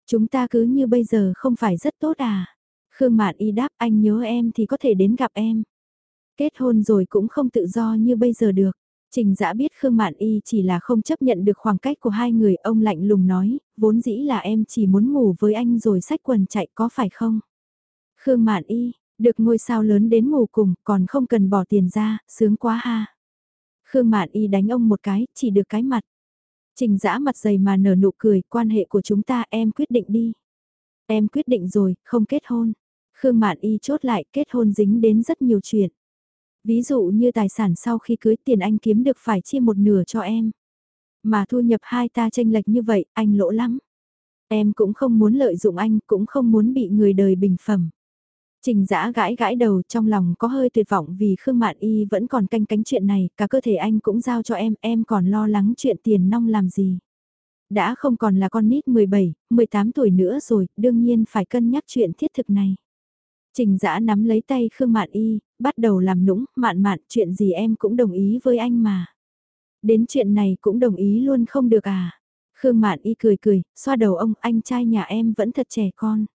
Speaker 1: Chúng ta cứ như bây giờ không phải rất tốt à? Khương Mạn Y đáp anh nhớ em thì có thể đến gặp em. Kết hôn rồi cũng không tự do như bây giờ được. Trình Dã biết Khương Mạn Y chỉ là không chấp nhận được khoảng cách của hai người, ông lạnh lùng nói, vốn dĩ là em chỉ muốn ngủ với anh rồi xách quần chạy có phải không? Khương Mạn Y, được ngôi sao lớn đến ngủ cùng, còn không cần bỏ tiền ra, sướng quá ha. Khương Mạn Y đánh ông một cái, chỉ được cái mặt. Trình Dã mặt dày mà nở nụ cười, quan hệ của chúng ta em quyết định đi. Em quyết định rồi, không kết hôn. Khương Mạn Y chốt lại kết hôn dính đến rất nhiều chuyện. Ví dụ như tài sản sau khi cưới tiền anh kiếm được phải chia một nửa cho em. Mà thu nhập hai ta tranh lệch như vậy, anh lỗ lắm. Em cũng không muốn lợi dụng anh, cũng không muốn bị người đời bình phẩm. Trình giã gãi gãi đầu trong lòng có hơi tuyệt vọng vì Khương Mạn Y vẫn còn canh cánh chuyện này, cả cơ thể anh cũng giao cho em, em còn lo lắng chuyện tiền nong làm gì. Đã không còn là con nít 17, 18 tuổi nữa rồi, đương nhiên phải cân nhắc chuyện thiết thực này. Trình Dã nắm lấy tay Khương Mạn Y, bắt đầu làm nũng, mạn mạn chuyện gì em cũng đồng ý với anh mà. Đến chuyện này cũng đồng ý luôn không được à. Khương Mạn Y cười cười, xoa đầu ông, anh trai nhà em vẫn thật trẻ con.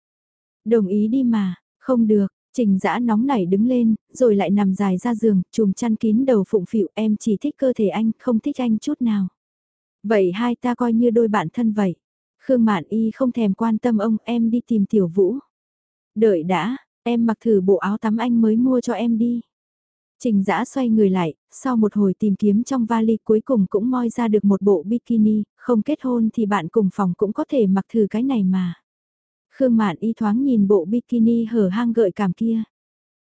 Speaker 1: Đồng ý đi mà, không được, Trình Dã nóng nảy đứng lên, rồi lại nằm dài ra giường, chùm chăn kín đầu phụng phịu em chỉ thích cơ thể anh, không thích anh chút nào. Vậy hai ta coi như đôi bạn thân vậy. Khương Mạn Y không thèm quan tâm ông em đi tìm Tiểu Vũ. Đợi đã, Em mặc thử bộ áo tắm anh mới mua cho em đi. Trình Dã xoay người lại, sau một hồi tìm kiếm trong vali cuối cùng cũng moi ra được một bộ bikini, không kết hôn thì bạn cùng phòng cũng có thể mặc thử cái này mà. Khương Mạn y thoáng nhìn bộ bikini hở hang gợi cảm kia.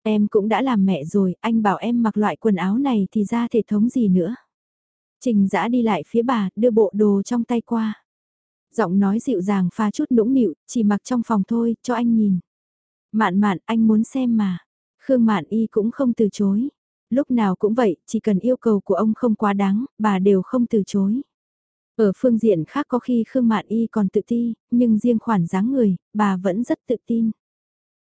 Speaker 1: Em cũng đã làm mẹ rồi, anh bảo em mặc loại quần áo này thì ra thể thống gì nữa. Trình Dã đi lại phía bà, đưa bộ đồ trong tay qua. Giọng nói dịu dàng pha chút nũng nịu, chỉ mặc trong phòng thôi, cho anh nhìn. Mạn mạn anh muốn xem mà. Khương Mạn Y cũng không từ chối. Lúc nào cũng vậy, chỉ cần yêu cầu của ông không quá đáng, bà đều không từ chối. Ở phương diện khác có khi Khương Mạn Y còn tự ti, nhưng riêng khoản dáng người, bà vẫn rất tự tin.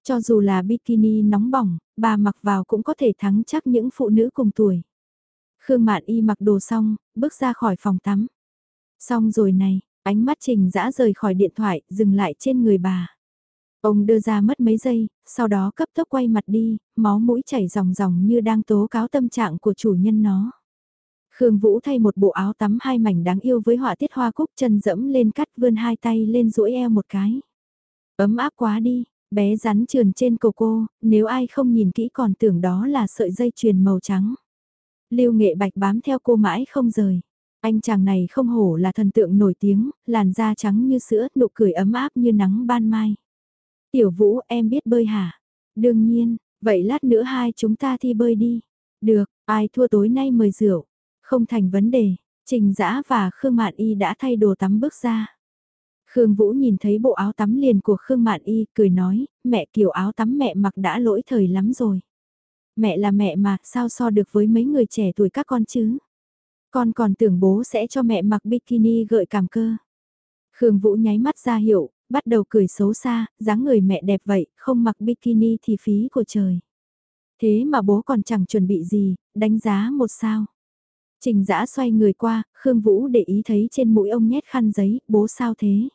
Speaker 1: Cho dù là bikini nóng bỏng, bà mặc vào cũng có thể thắng chắc những phụ nữ cùng tuổi. Khương Mạn Y mặc đồ xong, bước ra khỏi phòng tắm. Xong rồi này, ánh mắt Trình dã rời khỏi điện thoại, dừng lại trên người bà. Ông đưa ra mất mấy giây, sau đó cấp tốc quay mặt đi, máu mũi chảy ròng ròng như đang tố cáo tâm trạng của chủ nhân nó. Khương Vũ thay một bộ áo tắm hai mảnh đáng yêu với họa tiết hoa cúc chân dẫm lên cắt vươn hai tay lên duỗi eo một cái. Ấm áp quá đi, bé rắn trườn trên cổ cô, nếu ai không nhìn kỹ còn tưởng đó là sợi dây chuyền màu trắng. Lưu nghệ bạch bám theo cô mãi không rời. Anh chàng này không hổ là thần tượng nổi tiếng, làn da trắng như sữa, nụ cười ấm áp như nắng ban mai. Tiểu Vũ em biết bơi hả? Đương nhiên, vậy lát nữa hai chúng ta thi bơi đi. Được, ai thua tối nay mời rượu. Không thành vấn đề, Trình Dã và Khương Mạn Y đã thay đồ tắm bước ra. Khương Vũ nhìn thấy bộ áo tắm liền của Khương Mạn Y, cười nói, mẹ kiểu áo tắm mẹ mặc đã lỗi thời lắm rồi. Mẹ là mẹ mà, sao so được với mấy người trẻ tuổi các con chứ? Con còn tưởng bố sẽ cho mẹ mặc bikini gợi cảm cơ. Khương Vũ nháy mắt ra hiệu, bắt đầu cười xấu xa, dáng người mẹ đẹp vậy, không mặc bikini thì phí của trời. Thế mà bố còn chẳng chuẩn bị gì, đánh giá một sao. Trình giã xoay người qua, Khương Vũ để ý thấy trên mũi ông nhét khăn giấy, bố sao thế?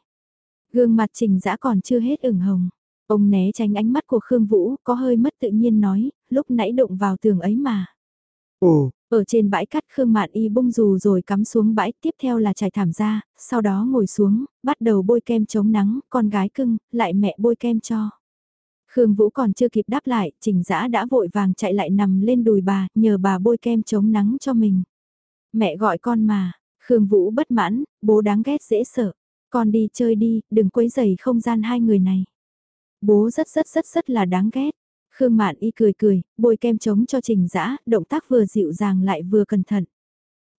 Speaker 1: Gương mặt trình giã còn chưa hết ửng hồng. Ông né tránh ánh mắt của Khương Vũ, có hơi mất tự nhiên nói, lúc nãy đụng vào tường ấy mà.
Speaker 2: Ồ,
Speaker 1: ở trên bãi cắt Khương Mạn Y bung dù rồi cắm xuống bãi, tiếp theo là trải thảm ra, sau đó ngồi xuống, bắt đầu bôi kem chống nắng, con gái cưng, lại mẹ bôi kem cho. Khương Vũ còn chưa kịp đáp lại, Trình Dã đã vội vàng chạy lại nằm lên đùi bà, nhờ bà bôi kem chống nắng cho mình. Mẹ gọi con mà, Khương Vũ bất mãn, bố đáng ghét dễ sợ. Con đi chơi đi, đừng quấy rầy không gian hai người này. Bố rất rất rất rất là đáng ghét. Khương Mạn Y cười cười, bôi kem chống cho Trình Dã, động tác vừa dịu dàng lại vừa cẩn thận.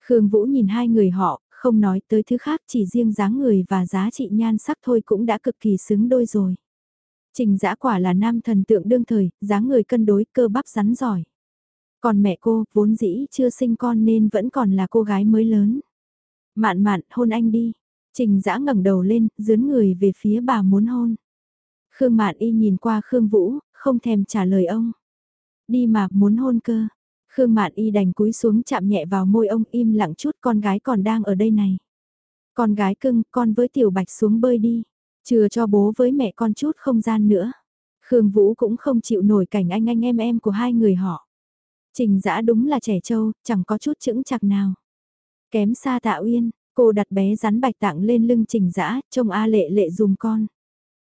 Speaker 1: Khương Vũ nhìn hai người họ, không nói tới thứ khác chỉ riêng dáng người và giá trị nhan sắc thôi cũng đã cực kỳ xứng đôi rồi. Trình Dã quả là nam thần tượng đương thời, dáng người cân đối cơ bắp rắn giỏi. Còn mẹ cô, vốn dĩ chưa sinh con nên vẫn còn là cô gái mới lớn. Mạn mạn, hôn anh đi. Trình Dã ngẩng đầu lên, dướn người về phía bà muốn hôn. Khương Mạn Y nhìn qua Khương Vũ, không thèm trả lời ông. Đi mà, muốn hôn cơ. Khương Mạn Y đành cúi xuống chạm nhẹ vào môi ông im lặng chút con gái còn đang ở đây này. Con gái cưng, con với Tiểu Bạch xuống bơi đi. Chừa cho bố với mẹ con chút không gian nữa. Khương Vũ cũng không chịu nổi cảnh anh anh em em của hai người họ. Trình dã đúng là trẻ trâu, chẳng có chút chững chặt nào. Kém xa tạ uyên, cô đặt bé rắn bạch tặng lên lưng trình dã trông A lệ lệ dùm con.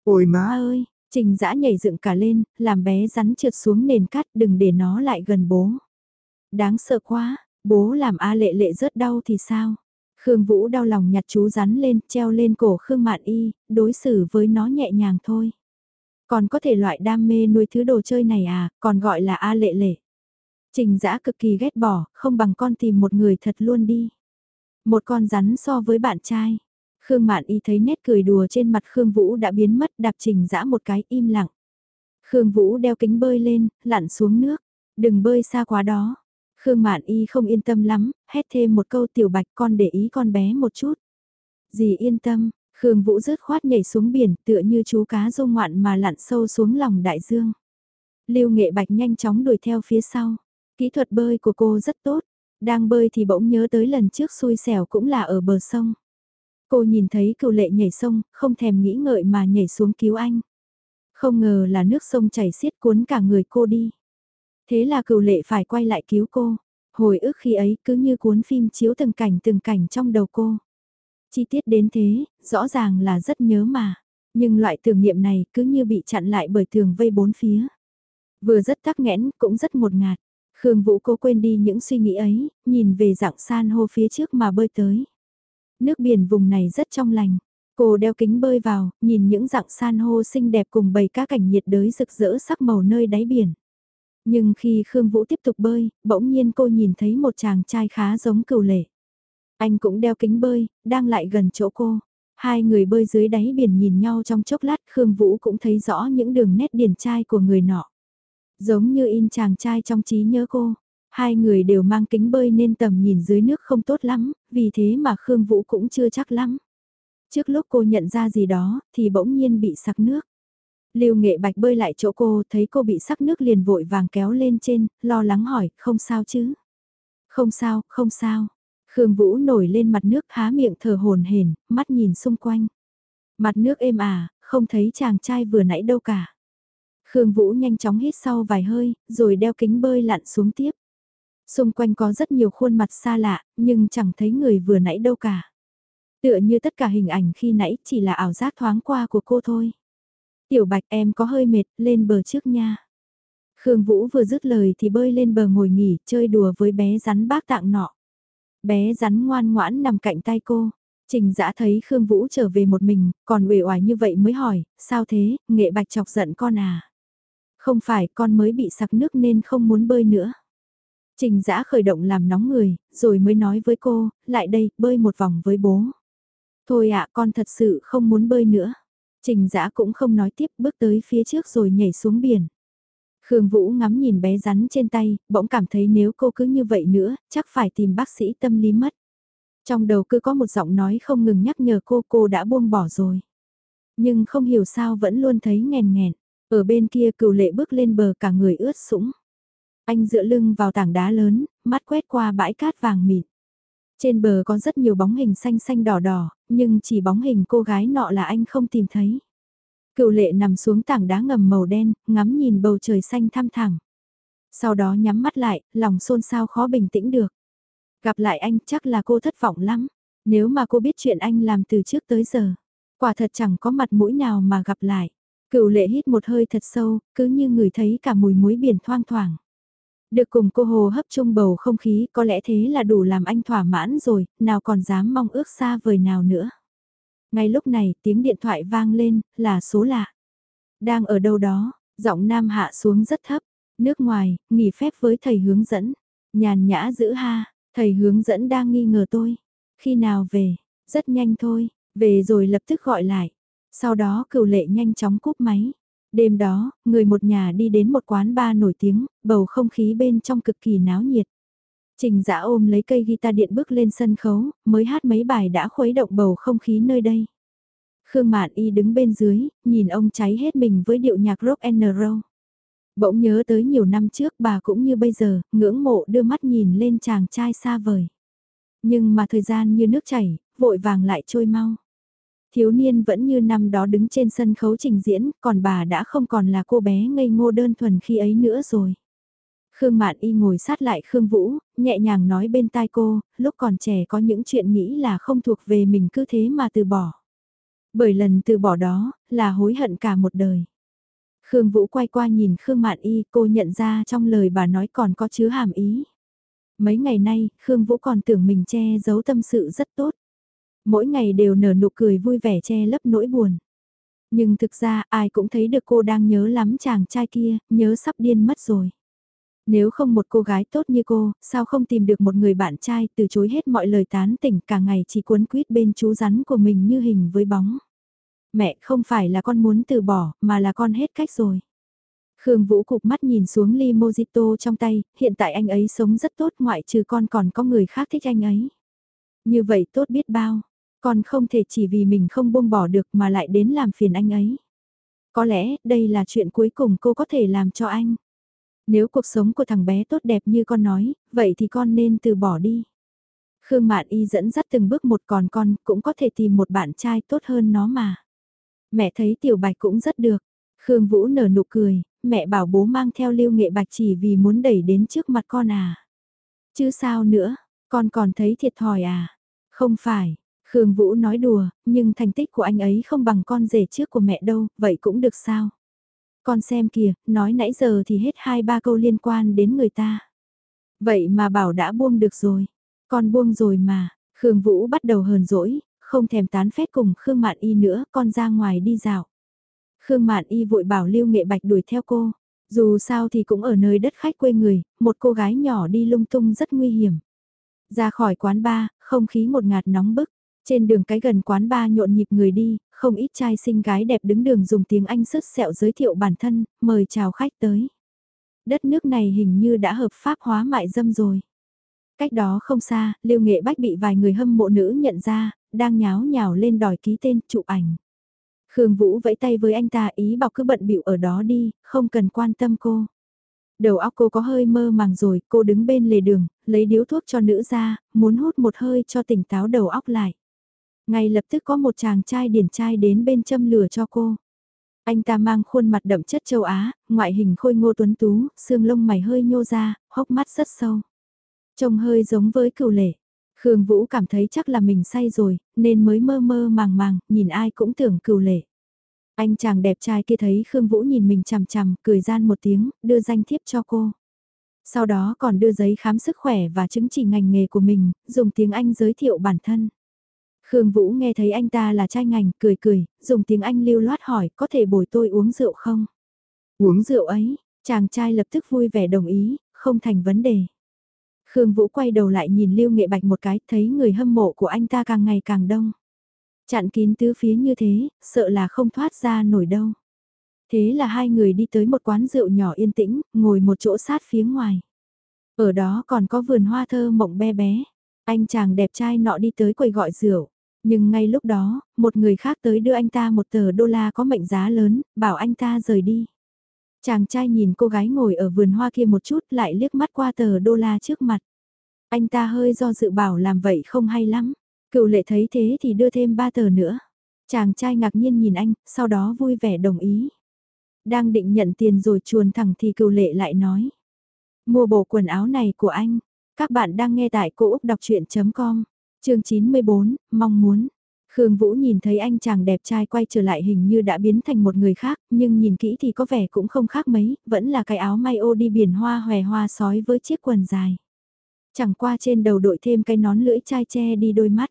Speaker 2: Ôi má
Speaker 1: ơi, trình dã nhảy dựng cả lên, làm bé rắn trượt xuống nền cát đừng để nó lại gần bố. Đáng sợ quá, bố làm A lệ lệ rớt đau thì sao? Khương Vũ đau lòng nhặt chú rắn lên, treo lên cổ Khương Mạn Y, đối xử với nó nhẹ nhàng thôi. Còn có thể loại đam mê nuôi thứ đồ chơi này à, còn gọi là A lệ lệ. Trình dã cực kỳ ghét bỏ, không bằng con tìm một người thật luôn đi. Một con rắn so với bạn trai. Khương Mạn Y thấy nét cười đùa trên mặt Khương Vũ đã biến mất đạp trình dã một cái im lặng. Khương Vũ đeo kính bơi lên, lặn xuống nước. Đừng bơi xa quá đó. Khương Mạn Y không yên tâm lắm, hét thêm một câu tiểu bạch con để ý con bé một chút. Dì yên tâm, Khương Vũ rớt khoát nhảy xuống biển tựa như chú cá rông ngoạn mà lặn sâu xuống lòng đại dương. Lưu Nghệ Bạch nhanh chóng đuổi theo phía sau. Kỹ thuật bơi của cô rất tốt. Đang bơi thì bỗng nhớ tới lần trước xui xẻo cũng là ở bờ sông. Cô nhìn thấy cựu lệ nhảy sông, không thèm nghĩ ngợi mà nhảy xuống cứu anh. Không ngờ là nước sông chảy xiết cuốn cả người cô đi. Thế là cựu lệ phải quay lại cứu cô. Hồi ức khi ấy cứ như cuốn phim chiếu từng cảnh từng cảnh trong đầu cô. Chi tiết đến thế, rõ ràng là rất nhớ mà. Nhưng loại tưởng niệm này cứ như bị chặn lại bởi tường vây bốn phía. Vừa rất tắc nghẽn, cũng rất một ngạt. Khương Vũ cố quên đi những suy nghĩ ấy, nhìn về dạng san hô phía trước mà bơi tới. Nước biển vùng này rất trong lành. Cô đeo kính bơi vào, nhìn những dạng san hô xinh đẹp cùng bầy cá cảnh nhiệt đới rực rỡ sắc màu nơi đáy biển. Nhưng khi Khương Vũ tiếp tục bơi, bỗng nhiên cô nhìn thấy một chàng trai khá giống cừu lệ. Anh cũng đeo kính bơi, đang lại gần chỗ cô. Hai người bơi dưới đáy biển nhìn nhau trong chốc lát Khương Vũ cũng thấy rõ những đường nét điển trai của người nọ. Giống như in chàng trai trong trí nhớ cô. Hai người đều mang kính bơi nên tầm nhìn dưới nước không tốt lắm, vì thế mà Khương Vũ cũng chưa chắc lắm. Trước lúc cô nhận ra gì đó, thì bỗng nhiên bị sặc nước. Lưu Nghệ Bạch bơi lại chỗ cô, thấy cô bị sắc nước liền vội vàng kéo lên trên, lo lắng hỏi, không sao chứ? Không sao, không sao. Khương Vũ nổi lên mặt nước há miệng thở hồn hển, mắt nhìn xung quanh. Mặt nước êm à, không thấy chàng trai vừa nãy đâu cả. Khương Vũ nhanh chóng hít sau vài hơi, rồi đeo kính bơi lặn xuống tiếp. Xung quanh có rất nhiều khuôn mặt xa lạ, nhưng chẳng thấy người vừa nãy đâu cả. Tựa như tất cả hình ảnh khi nãy chỉ là ảo giác thoáng qua của cô thôi. Tiểu Bạch em có hơi mệt, lên bờ trước nha. Khương Vũ vừa dứt lời thì bơi lên bờ ngồi nghỉ, chơi đùa với bé rắn bác tạng nọ. Bé rắn ngoan ngoãn nằm cạnh tay cô. Trình dã thấy Khương Vũ trở về một mình, còn uể oải như vậy mới hỏi, sao thế, nghệ bạch chọc giận con à? Không phải, con mới bị sặc nước nên không muốn bơi nữa. Trình dã khởi động làm nóng người, rồi mới nói với cô, lại đây, bơi một vòng với bố. Thôi ạ, con thật sự không muốn bơi nữa. Trình dã cũng không nói tiếp bước tới phía trước rồi nhảy xuống biển. Khương Vũ ngắm nhìn bé rắn trên tay, bỗng cảm thấy nếu cô cứ như vậy nữa, chắc phải tìm bác sĩ tâm lý mất. Trong đầu cứ có một giọng nói không ngừng nhắc nhở cô cô đã buông bỏ rồi. Nhưng không hiểu sao vẫn luôn thấy nghèn nghẹn. Ở bên kia cựu lệ bước lên bờ cả người ướt sũng. Anh dựa lưng vào tảng đá lớn, mắt quét qua bãi cát vàng mịn. Trên bờ có rất nhiều bóng hình xanh xanh đỏ đỏ, nhưng chỉ bóng hình cô gái nọ là anh không tìm thấy. Cựu lệ nằm xuống tảng đá ngầm màu đen, ngắm nhìn bầu trời xanh thăm thẳng. Sau đó nhắm mắt lại, lòng xôn xao khó bình tĩnh được. Gặp lại anh chắc là cô thất vọng lắm. Nếu mà cô biết chuyện anh làm từ trước tới giờ. Quả thật chẳng có mặt mũi nào mà gặp lại. Cựu lệ hít một hơi thật sâu, cứ như người thấy cả mùi muối biển thoang thoảng. Được cùng cô hồ hấp chung bầu không khí có lẽ thế là đủ làm anh thỏa mãn rồi, nào còn dám mong ước xa vời nào nữa. Ngay lúc này tiếng điện thoại vang lên, là số lạ. Đang ở đâu đó, giọng nam hạ xuống rất thấp, nước ngoài, nghỉ phép với thầy hướng dẫn. Nhàn nhã giữ ha, thầy hướng dẫn đang nghi ngờ tôi. Khi nào về, rất nhanh thôi, về rồi lập tức gọi lại. Sau đó cựu lệ nhanh chóng cúp máy. Đêm đó, người một nhà đi đến một quán bar nổi tiếng, bầu không khí bên trong cực kỳ náo nhiệt. Trình dã ôm lấy cây guitar điện bước lên sân khấu, mới hát mấy bài đã khuấy động bầu không khí nơi đây. Khương Mạn Y đứng bên dưới, nhìn ông cháy hết mình với điệu nhạc rock and roll. Bỗng nhớ tới nhiều năm trước bà cũng như bây giờ, ngưỡng mộ đưa mắt nhìn lên chàng trai xa vời. Nhưng mà thời gian như nước chảy, vội vàng lại trôi mau. Thiếu niên vẫn như năm đó đứng trên sân khấu trình diễn, còn bà đã không còn là cô bé ngây ngô đơn thuần khi ấy nữa rồi. Khương Mạn Y ngồi sát lại Khương Vũ, nhẹ nhàng nói bên tai cô, lúc còn trẻ có những chuyện nghĩ là không thuộc về mình cứ thế mà từ bỏ. Bởi lần từ bỏ đó, là hối hận cả một đời. Khương Vũ quay qua nhìn Khương Mạn Y, cô nhận ra trong lời bà nói còn có chứa hàm ý. Mấy ngày nay, Khương Vũ còn tưởng mình che giấu tâm sự rất tốt. Mỗi ngày đều nở nụ cười vui vẻ che lấp nỗi buồn. Nhưng thực ra ai cũng thấy được cô đang nhớ lắm chàng trai kia, nhớ sắp điên mất rồi. Nếu không một cô gái tốt như cô, sao không tìm được một người bạn trai từ chối hết mọi lời tán tỉnh cả ngày chỉ cuốn quýt bên chú rắn của mình như hình với bóng. Mẹ không phải là con muốn từ bỏ, mà là con hết cách rồi. Khương Vũ cục mắt nhìn xuống ly mojito trong tay, hiện tại anh ấy sống rất tốt ngoại trừ con còn có người khác thích anh ấy. Như vậy tốt biết bao, con không thể chỉ vì mình không buông bỏ được mà lại đến làm phiền anh ấy. Có lẽ đây là chuyện cuối cùng cô có thể làm cho anh. Nếu cuộc sống của thằng bé tốt đẹp như con nói, vậy thì con nên từ bỏ đi. Khương Mạn Y dẫn dắt từng bước một còn con cũng có thể tìm một bạn trai tốt hơn nó mà. Mẹ thấy Tiểu Bạch cũng rất được. Khương Vũ nở nụ cười, mẹ bảo bố mang theo lưu nghệ bạch chỉ vì muốn đẩy đến trước mặt con à. Chứ sao nữa, con còn thấy thiệt thòi à? Không phải, Khương Vũ nói đùa, nhưng thành tích của anh ấy không bằng con rể trước của mẹ đâu, vậy cũng được sao? Con xem kìa, nói nãy giờ thì hết hai ba câu liên quan đến người ta. Vậy mà bảo đã buông được rồi. Con buông rồi mà, Khương Vũ bắt đầu hờn dỗi, không thèm tán phét cùng Khương Mạn Y nữa, con ra ngoài đi dạo. Khương Mạn Y vội bảo Lưu Nghệ Bạch đuổi theo cô. Dù sao thì cũng ở nơi đất khách quê người, một cô gái nhỏ đi lung tung rất nguy hiểm. Ra khỏi quán bar, không khí một ngạt nóng bức. Trên đường cái gần quán ba nhộn nhịp người đi, không ít trai xinh gái đẹp đứng đường dùng tiếng Anh sứt sẹo giới thiệu bản thân, mời chào khách tới. Đất nước này hình như đã hợp pháp hóa mại dâm rồi. Cách đó không xa, Lưu Nghệ Bách bị vài người hâm mộ nữ nhận ra, đang nháo nhào lên đòi ký tên, chụp ảnh. Khương Vũ vẫy tay với anh ta ý bảo cứ bận bịu ở đó đi, không cần quan tâm cô. Đầu óc cô có hơi mơ màng rồi, cô đứng bên lề đường, lấy điếu thuốc cho nữ ra, muốn hút một hơi cho tỉnh táo đầu óc lại. Ngay lập tức có một chàng trai điển trai đến bên châm lửa cho cô. Anh ta mang khuôn mặt đậm chất châu Á, ngoại hình khôi ngô tuấn tú, xương lông mày hơi nhô ra, hốc mắt rất sâu. Trông hơi giống với cửu lệ. Khương Vũ cảm thấy chắc là mình say rồi, nên mới mơ mơ màng màng, nhìn ai cũng tưởng cửu lệ. Anh chàng đẹp trai kia thấy Khương Vũ nhìn mình chằm chằm, cười gian một tiếng, đưa danh thiếp cho cô. Sau đó còn đưa giấy khám sức khỏe và chứng chỉ ngành nghề của mình, dùng tiếng Anh giới thiệu bản thân. Khương Vũ nghe thấy anh ta là trai ngành, cười cười, dùng tiếng Anh lưu loát hỏi có thể bồi tôi uống rượu không? Uống rượu ấy, chàng trai lập tức vui vẻ đồng ý, không thành vấn đề. Khương Vũ quay đầu lại nhìn Lưu Nghệ Bạch một cái, thấy người hâm mộ của anh ta càng ngày càng đông. Chặn kín tứ phía như thế, sợ là không thoát ra nổi đâu. Thế là hai người đi tới một quán rượu nhỏ yên tĩnh, ngồi một chỗ sát phía ngoài. Ở đó còn có vườn hoa thơ mộng be bé. Anh chàng đẹp trai nọ đi tới quầy gọi rượu. Nhưng ngay lúc đó, một người khác tới đưa anh ta một tờ đô la có mệnh giá lớn, bảo anh ta rời đi. Chàng trai nhìn cô gái ngồi ở vườn hoa kia một chút lại liếc mắt qua tờ đô la trước mặt. Anh ta hơi do dự bảo làm vậy không hay lắm. Cựu lệ thấy thế thì đưa thêm ba tờ nữa. Chàng trai ngạc nhiên nhìn anh, sau đó vui vẻ đồng ý. Đang định nhận tiền rồi chuồn thẳng thì cựu lệ lại nói. Mua bộ quần áo này của anh. Các bạn đang nghe tại cô Úc Đọc Chuyện.com chương 94, mong muốn. Khương Vũ nhìn thấy anh chàng đẹp trai quay trở lại hình như đã biến thành một người khác, nhưng nhìn kỹ thì có vẻ cũng không khác mấy, vẫn là cái áo may ô đi biển hoa hòe hoa sói với chiếc quần dài. Chẳng qua trên đầu đội thêm cái nón lưỡi chai che đi đôi mắt.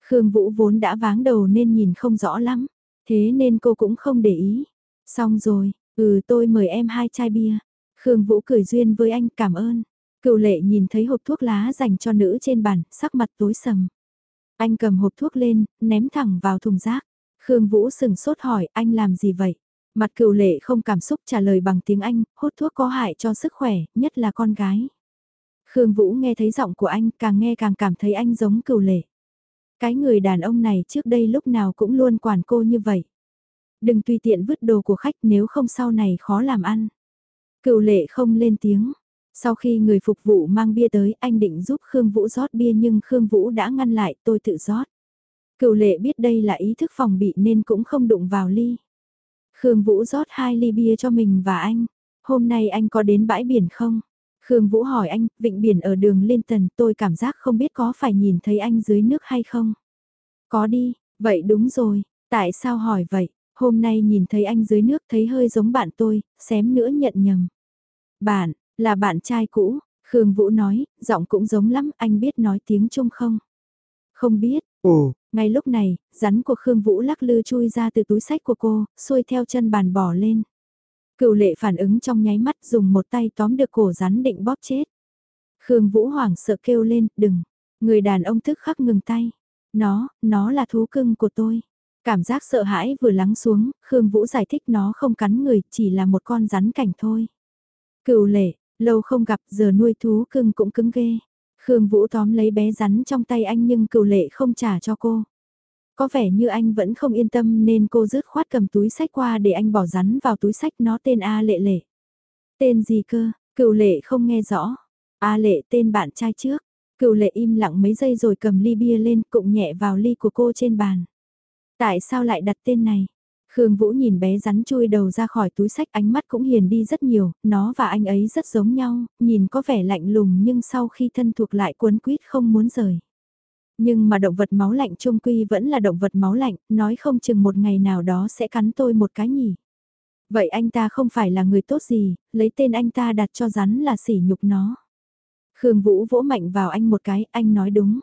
Speaker 1: Khương Vũ vốn đã váng đầu nên nhìn không rõ lắm, thế nên cô cũng không để ý. Xong rồi, ừ tôi mời em hai chai bia. Khương Vũ cười duyên với anh cảm ơn. Cựu lệ nhìn thấy hộp thuốc lá dành cho nữ trên bàn, sắc mặt tối sầm. Anh cầm hộp thuốc lên, ném thẳng vào thùng rác. Khương Vũ sừng sốt hỏi anh làm gì vậy? Mặt cựu lệ không cảm xúc trả lời bằng tiếng Anh, hút thuốc có hại cho sức khỏe, nhất là con gái. Khương Vũ nghe thấy giọng của anh, càng nghe càng cảm thấy anh giống cựu lệ. Cái người đàn ông này trước đây lúc nào cũng luôn quản cô như vậy. Đừng tùy tiện vứt đồ của khách nếu không sau này khó làm ăn. Cựu lệ không lên tiếng. Sau khi người phục vụ mang bia tới, anh định giúp Khương Vũ rót bia nhưng Khương Vũ đã ngăn lại tôi tự rót. Cựu lệ biết đây là ý thức phòng bị nên cũng không đụng vào ly. Khương Vũ rót hai ly bia cho mình và anh. Hôm nay anh có đến bãi biển không? Khương Vũ hỏi anh, vịnh biển ở đường Liên Tần tôi cảm giác không biết có phải nhìn thấy anh dưới nước hay không? Có đi, vậy đúng rồi, tại sao hỏi vậy? Hôm nay nhìn thấy anh dưới nước thấy hơi giống bạn tôi, xém nữa nhận nhầm. Bạn, là bạn trai cũ, Khương Vũ nói, giọng cũng giống lắm, anh biết nói tiếng Trung không? Không biết, ồ, ngay lúc này, rắn của Khương Vũ lắc lư chui ra từ túi sách của cô, xuôi theo chân bàn bỏ lên. Cựu lệ phản ứng trong nháy mắt dùng một tay tóm được cổ rắn định bóp chết. Khương Vũ hoảng sợ kêu lên, đừng. Người đàn ông tức khắc ngừng tay. Nó, nó là thú cưng của tôi. Cảm giác sợ hãi vừa lắng xuống, Khương Vũ giải thích nó không cắn người, chỉ là một con rắn cảnh thôi. Cựu lệ, lâu không gặp giờ nuôi thú cưng cũng cứng ghê. Khương Vũ tóm lấy bé rắn trong tay anh nhưng cựu lệ không trả cho cô. Có vẻ như anh vẫn không yên tâm nên cô rứt khoát cầm túi sách qua để anh bỏ rắn vào túi sách nó tên A Lệ Lệ. Tên gì cơ, cựu lệ không nghe rõ. A Lệ tên bạn trai trước. Cựu lệ im lặng mấy giây rồi cầm ly bia lên cụng nhẹ vào ly của cô trên bàn. Tại sao lại đặt tên này? Khương Vũ nhìn bé rắn chui đầu ra khỏi túi sách ánh mắt cũng hiền đi rất nhiều, nó và anh ấy rất giống nhau, nhìn có vẻ lạnh lùng nhưng sau khi thân thuộc lại cuốn quýt không muốn rời. Nhưng mà động vật máu lạnh trung quy vẫn là động vật máu lạnh, nói không chừng một ngày nào đó sẽ cắn tôi một cái nhỉ. Vậy anh ta không phải là người tốt gì, lấy tên anh ta đặt cho rắn là sỉ nhục nó. Khương Vũ vỗ mạnh vào anh một cái, anh nói đúng.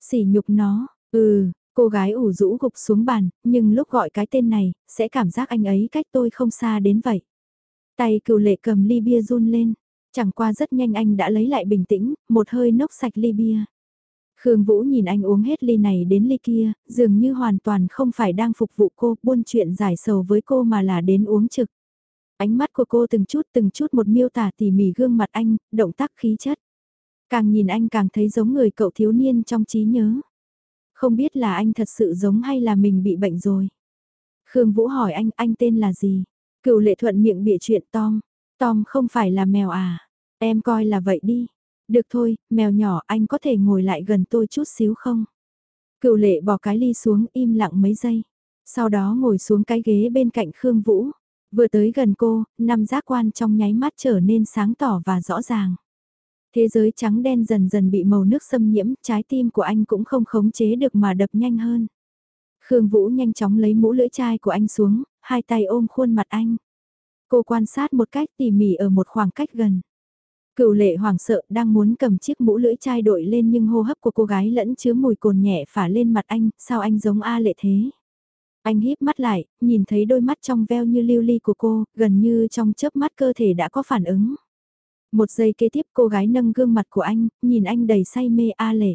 Speaker 1: Sỉ nhục nó, ừ, cô gái ủ rũ gục xuống bàn, nhưng lúc gọi cái tên này, sẽ cảm giác anh ấy cách tôi không xa đến vậy. Tay cựu lệ cầm ly bia run lên, chẳng qua rất nhanh anh đã lấy lại bình tĩnh, một hơi nốc sạch ly bia. Khương Vũ nhìn anh uống hết ly này đến ly kia, dường như hoàn toàn không phải đang phục vụ cô, buôn chuyện giải sầu với cô mà là đến uống trực. Ánh mắt của cô từng chút từng chút một miêu tả tỉ mỉ gương mặt anh, động tác khí chất. Càng nhìn anh càng thấy giống người cậu thiếu niên trong trí nhớ. Không biết là anh thật sự giống hay là mình bị bệnh rồi. Khương Vũ hỏi anh, anh tên là gì? Cựu lệ thuận miệng bịa chuyện Tom. Tom không phải là mèo à? Em coi là vậy đi. Được thôi, mèo nhỏ anh có thể ngồi lại gần tôi chút xíu không? Cựu lệ bỏ cái ly xuống im lặng mấy giây. Sau đó ngồi xuống cái ghế bên cạnh Khương Vũ. Vừa tới gần cô, năm giác quan trong nháy mắt trở nên sáng tỏ và rõ ràng. Thế giới trắng đen dần dần bị màu nước xâm nhiễm, trái tim của anh cũng không khống chế được mà đập nhanh hơn. Khương Vũ nhanh chóng lấy mũ lưỡi chai của anh xuống, hai tay ôm khuôn mặt anh. Cô quan sát một cách tỉ mỉ ở một khoảng cách gần. Cựu lệ hoảng sợ đang muốn cầm chiếc mũ lưỡi chai đội lên nhưng hô hấp của cô gái lẫn chứa mùi cồn nhẹ phả lên mặt anh, sao anh giống A lệ thế? Anh híp mắt lại, nhìn thấy đôi mắt trong veo như lưu ly của cô, gần như trong chớp mắt cơ thể đã có phản ứng. Một giây kế tiếp cô gái nâng gương mặt của anh, nhìn anh đầy say mê A lệ.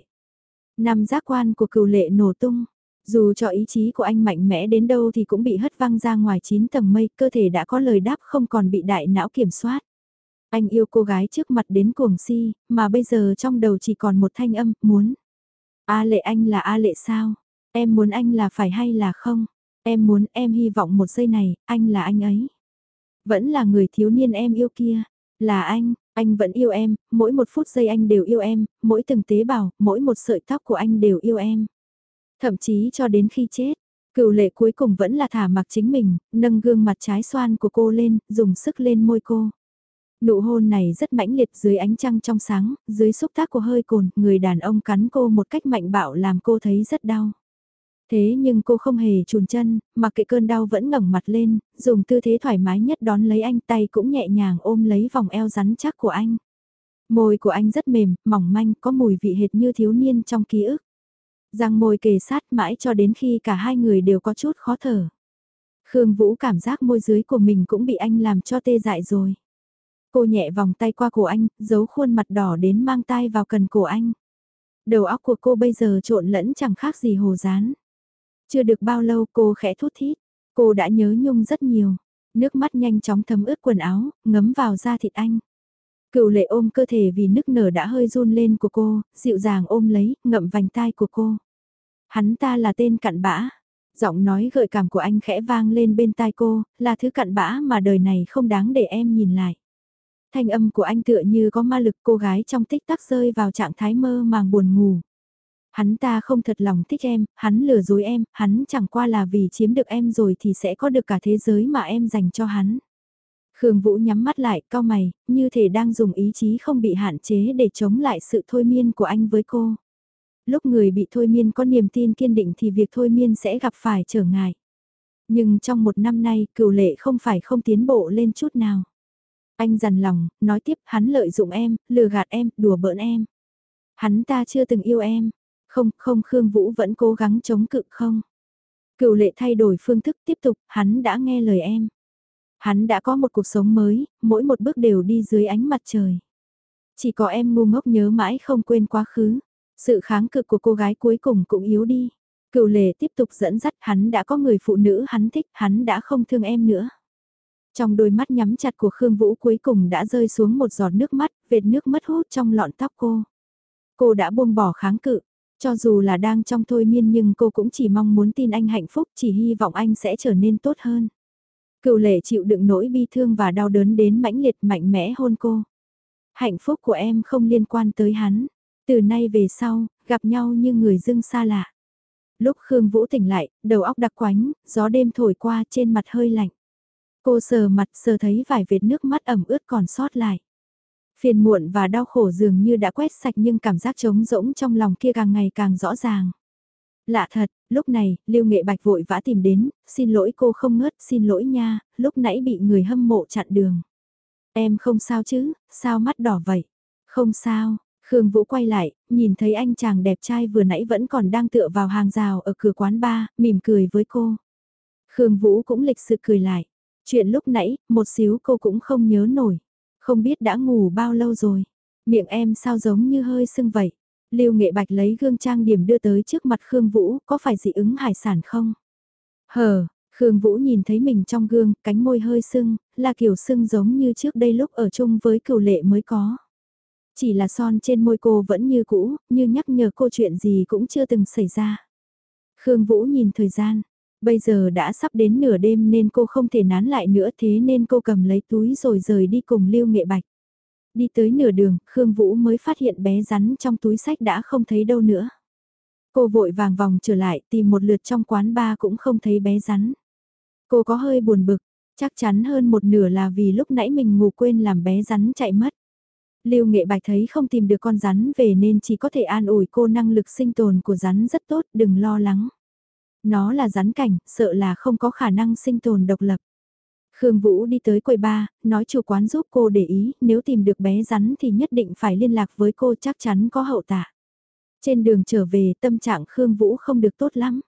Speaker 1: Năm giác quan của cửu lệ nổ tung. Dù cho ý chí của anh mạnh mẽ đến đâu thì cũng bị hất văng ra ngoài chín tầng mây, cơ thể đã có lời đáp không còn bị đại não kiểm soát. Anh yêu cô gái trước mặt đến cuồng si, mà bây giờ trong đầu chỉ còn một thanh âm, muốn. A lệ anh là A lệ sao? Em muốn anh là phải hay là không? Em muốn em hy vọng một giây này, anh là anh ấy. Vẫn là người thiếu niên em yêu kia. Là anh, anh vẫn yêu em, mỗi một phút giây anh đều yêu em, mỗi từng tế bào, mỗi một sợi tóc của anh đều yêu em. Thậm chí cho đến khi chết, cựu lệ cuối cùng vẫn là thả mặc chính mình, nâng gương mặt trái xoan của cô lên, dùng sức lên môi cô. Nụ hôn này rất mãnh liệt dưới ánh trăng trong sáng, dưới xúc tác của hơi cồn, người đàn ông cắn cô một cách mạnh bạo làm cô thấy rất đau. Thế nhưng cô không hề chùn chân, mặc kệ cơn đau vẫn ngẩng mặt lên, dùng tư thế thoải mái nhất đón lấy anh tay cũng nhẹ nhàng ôm lấy vòng eo rắn chắc của anh. Môi của anh rất mềm, mỏng manh, có mùi vị hệt như thiếu niên trong ký ức. Răng môi kề sát mãi cho đến khi cả hai người đều có chút khó thở. Khương Vũ cảm giác môi dưới của mình cũng bị anh làm cho tê dại rồi. Cô nhẹ vòng tay qua cổ anh, giấu khuôn mặt đỏ đến mang tay vào cần cổ anh. Đầu óc của cô bây giờ trộn lẫn chẳng khác gì hồ rán. Chưa được bao lâu cô khẽ thút thít, cô đã nhớ nhung rất nhiều. Nước mắt nhanh chóng thấm ướt quần áo, ngấm vào da thịt anh. Cựu lệ ôm cơ thể vì nức nở đã hơi run lên của cô, dịu dàng ôm lấy, ngậm vành tai của cô. Hắn ta là tên cặn bã. Giọng nói gợi cảm của anh khẽ vang lên bên tai cô, là thứ cặn bã mà đời này không đáng để em nhìn lại. Thanh âm của anh tựa như có ma lực cô gái trong tích tắc rơi vào trạng thái mơ màng buồn ngủ. Hắn ta không thật lòng thích em, hắn lừa dối em, hắn chẳng qua là vì chiếm được em rồi thì sẽ có được cả thế giới mà em dành cho hắn. Khương Vũ nhắm mắt lại, cao mày, như thể đang dùng ý chí không bị hạn chế để chống lại sự thôi miên của anh với cô. Lúc người bị thôi miên có niềm tin kiên định thì việc thôi miên sẽ gặp phải trở ngại. Nhưng trong một năm nay, cửu lệ không phải không tiến bộ lên chút nào. Anh dằn lòng, nói tiếp hắn lợi dụng em, lừa gạt em, đùa bỡn em. Hắn ta chưa từng yêu em. Không, không Khương Vũ vẫn cố gắng chống cự không. Cựu lệ thay đổi phương thức tiếp tục, hắn đã nghe lời em. Hắn đã có một cuộc sống mới, mỗi một bước đều đi dưới ánh mặt trời. Chỉ có em ngu ngốc nhớ mãi không quên quá khứ. Sự kháng cự của cô gái cuối cùng cũng yếu đi. Cựu lệ tiếp tục dẫn dắt hắn đã có người phụ nữ hắn thích, hắn đã không thương em nữa. Trong đôi mắt nhắm chặt của Khương Vũ cuối cùng đã rơi xuống một giọt nước mắt, vệt nước mất hút trong lọn tóc cô. Cô đã buông bỏ kháng cự, cho dù là đang trong thôi miên nhưng cô cũng chỉ mong muốn tin anh hạnh phúc, chỉ hy vọng anh sẽ trở nên tốt hơn. Cựu lệ chịu đựng nỗi bi thương và đau đớn đến mãnh liệt mạnh mẽ hôn cô. Hạnh phúc của em không liên quan tới hắn. Từ nay về sau, gặp nhau như người dưng xa lạ. Lúc Khương Vũ tỉnh lại, đầu óc đặc quánh, gió đêm thổi qua trên mặt hơi lạnh. Cô sờ mặt sờ thấy vài vệt nước mắt ẩm ướt còn sót lại. Phiền muộn và đau khổ dường như đã quét sạch nhưng cảm giác trống rỗng trong lòng kia càng ngày càng rõ ràng. Lạ thật, lúc này, Lưu Nghệ Bạch vội vã tìm đến, xin lỗi cô không ngớt, xin lỗi nha, lúc nãy bị người hâm mộ chặn đường. Em không sao chứ, sao mắt đỏ vậy? Không sao, Khương Vũ quay lại, nhìn thấy anh chàng đẹp trai vừa nãy vẫn còn đang tựa vào hàng rào ở cửa quán bar, mỉm cười với cô. Khương Vũ cũng lịch sự cười lại. Chuyện lúc nãy, một xíu cô cũng không nhớ nổi. Không biết đã ngủ bao lâu rồi. Miệng em sao giống như hơi sưng vậy. Lưu Nghệ Bạch lấy gương trang điểm đưa tới trước mặt Khương Vũ, có phải dị ứng hải sản không? Hờ, Khương Vũ nhìn thấy mình trong gương, cánh môi hơi sưng, là kiểu sưng giống như trước đây lúc ở chung với cửu lệ mới có. Chỉ là son trên môi cô vẫn như cũ, như nhắc nhở cô chuyện gì cũng chưa từng xảy ra. Khương Vũ nhìn thời gian, bây giờ đã sắp đến nửa đêm nên cô không thể nán lại nữa thế nên cô cầm lấy túi rồi rời đi cùng Lưu Nghệ Bạch. Đi tới nửa đường, Khương Vũ mới phát hiện bé rắn trong túi sách đã không thấy đâu nữa. Cô vội vàng vòng trở lại tìm một lượt trong quán ba cũng không thấy bé rắn. Cô có hơi buồn bực, chắc chắn hơn một nửa là vì lúc nãy mình ngủ quên làm bé rắn chạy mất. Lưu Nghệ Bạch thấy không tìm được con rắn về nên chỉ có thể an ủi cô năng lực sinh tồn của rắn rất tốt, đừng lo lắng. Nó là rắn cảnh, sợ là không có khả năng sinh tồn độc lập. Khương Vũ đi tới quầy ba, nói chủ quán giúp cô để ý, nếu tìm được bé rắn thì nhất định phải liên lạc với cô chắc chắn có hậu tạ. Trên đường trở về tâm trạng Khương Vũ không được tốt lắm.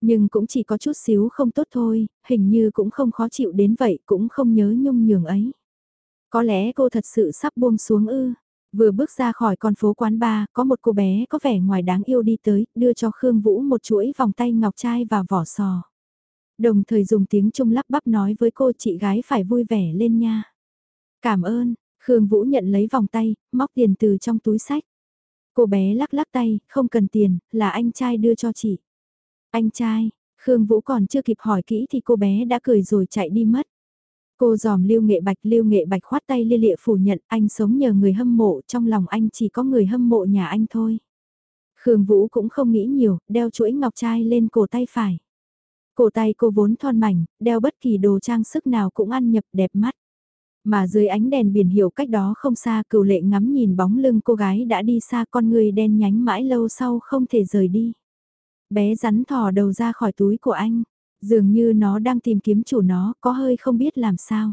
Speaker 1: Nhưng cũng chỉ có chút xíu không tốt thôi, hình như cũng không khó chịu đến vậy, cũng không nhớ nhung nhường ấy. Có lẽ cô thật sự sắp buông xuống ư. Vừa bước ra khỏi con phố quán bar, có một cô bé có vẻ ngoài đáng yêu đi tới, đưa cho Khương Vũ một chuỗi vòng tay ngọc trai và vỏ sò. Đồng thời dùng tiếng Trung lắp bắp nói với cô chị gái phải vui vẻ lên nha. Cảm ơn, Khương Vũ nhận lấy vòng tay, móc tiền từ trong túi sách. Cô bé lắc lắc tay, không cần tiền, là anh trai đưa cho chị. Anh trai, Khương Vũ còn chưa kịp hỏi kỹ thì cô bé đã cười rồi chạy đi mất. Cô dòm Lưu Nghệ Bạch, Lưu Nghệ Bạch khoát tay lia lịa phủ nhận anh sống nhờ người hâm mộ, trong lòng anh chỉ có người hâm mộ nhà anh thôi. Khương Vũ cũng không nghĩ nhiều, đeo chuỗi ngọc trai lên cổ tay phải. Cổ tay cô vốn thon mảnh, đeo bất kỳ đồ trang sức nào cũng ăn nhập đẹp mắt. Mà dưới ánh đèn biển hiệu cách đó không xa cửu lệ ngắm nhìn bóng lưng cô gái đã đi xa con người đen nhánh mãi lâu sau không thể rời đi. Bé rắn thò đầu ra khỏi túi của anh, dường như nó đang tìm kiếm chủ nó, có hơi không biết làm sao.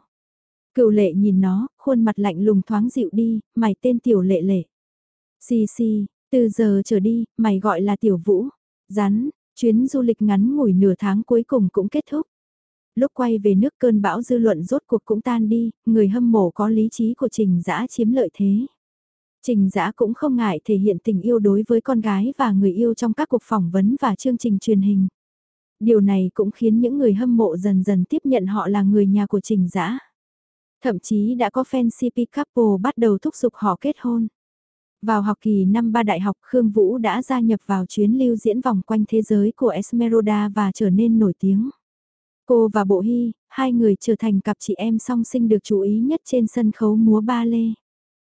Speaker 1: Cựu lệ nhìn nó, khuôn mặt lạnh lùng thoáng dịu đi, mày tên tiểu lệ lệ. Xì xì, từ giờ trở đi, mày gọi là tiểu vũ. Rắn, chuyến du lịch ngắn ngủi nửa tháng cuối cùng cũng kết thúc. Lúc quay về nước cơn bão dư luận rốt cuộc cũng tan đi, người hâm mộ có lý trí của Trình Dã chiếm lợi thế. Trình Dã cũng không ngại thể hiện tình yêu đối với con gái và người yêu trong các cuộc phỏng vấn và chương trình truyền hình điều này cũng khiến những người hâm mộ dần dần tiếp nhận họ là người nhà của Trình Dã. Thậm chí đã có fan CP couple bắt đầu thúc giục họ kết hôn. Vào học kỳ năm ba đại học Khương Vũ đã gia nhập vào chuyến lưu diễn vòng quanh thế giới của Esmeralda và trở nên nổi tiếng. Cô và Bộ Hy, hai người trở thành cặp chị em song sinh được chú ý nhất trên sân khấu múa ba lê.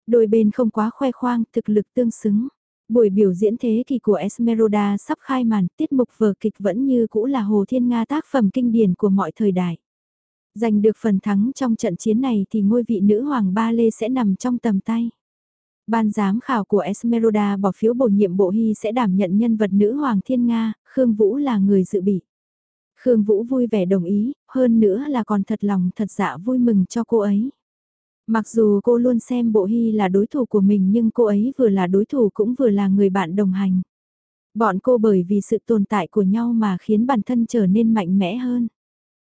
Speaker 1: Đôi bên không quá khoe khoang, thực lực tương xứng. Buổi biểu diễn thế kỷ của Esmeralda sắp khai màn, tiết mục vở kịch vẫn như cũ là Hồ Thiên Nga tác phẩm kinh điển của mọi thời đại. Giành được phần thắng trong trận chiến này thì ngôi vị nữ hoàng ba lê sẽ nằm trong tầm tay. Ban giám khảo của Esmeralda bỏ phiếu bổ nhiệm Bộ Hy sẽ đảm nhận nhân vật nữ hoàng thiên Nga, Khương Vũ là người dự bị. Khương Vũ vui vẻ đồng ý, hơn nữa là còn thật lòng thật dạ vui mừng cho cô ấy. Mặc dù cô luôn xem Bộ Hy là đối thủ của mình nhưng cô ấy vừa là đối thủ cũng vừa là người bạn đồng hành. Bọn cô bởi vì sự tồn tại của nhau mà khiến bản thân trở nên mạnh mẽ hơn.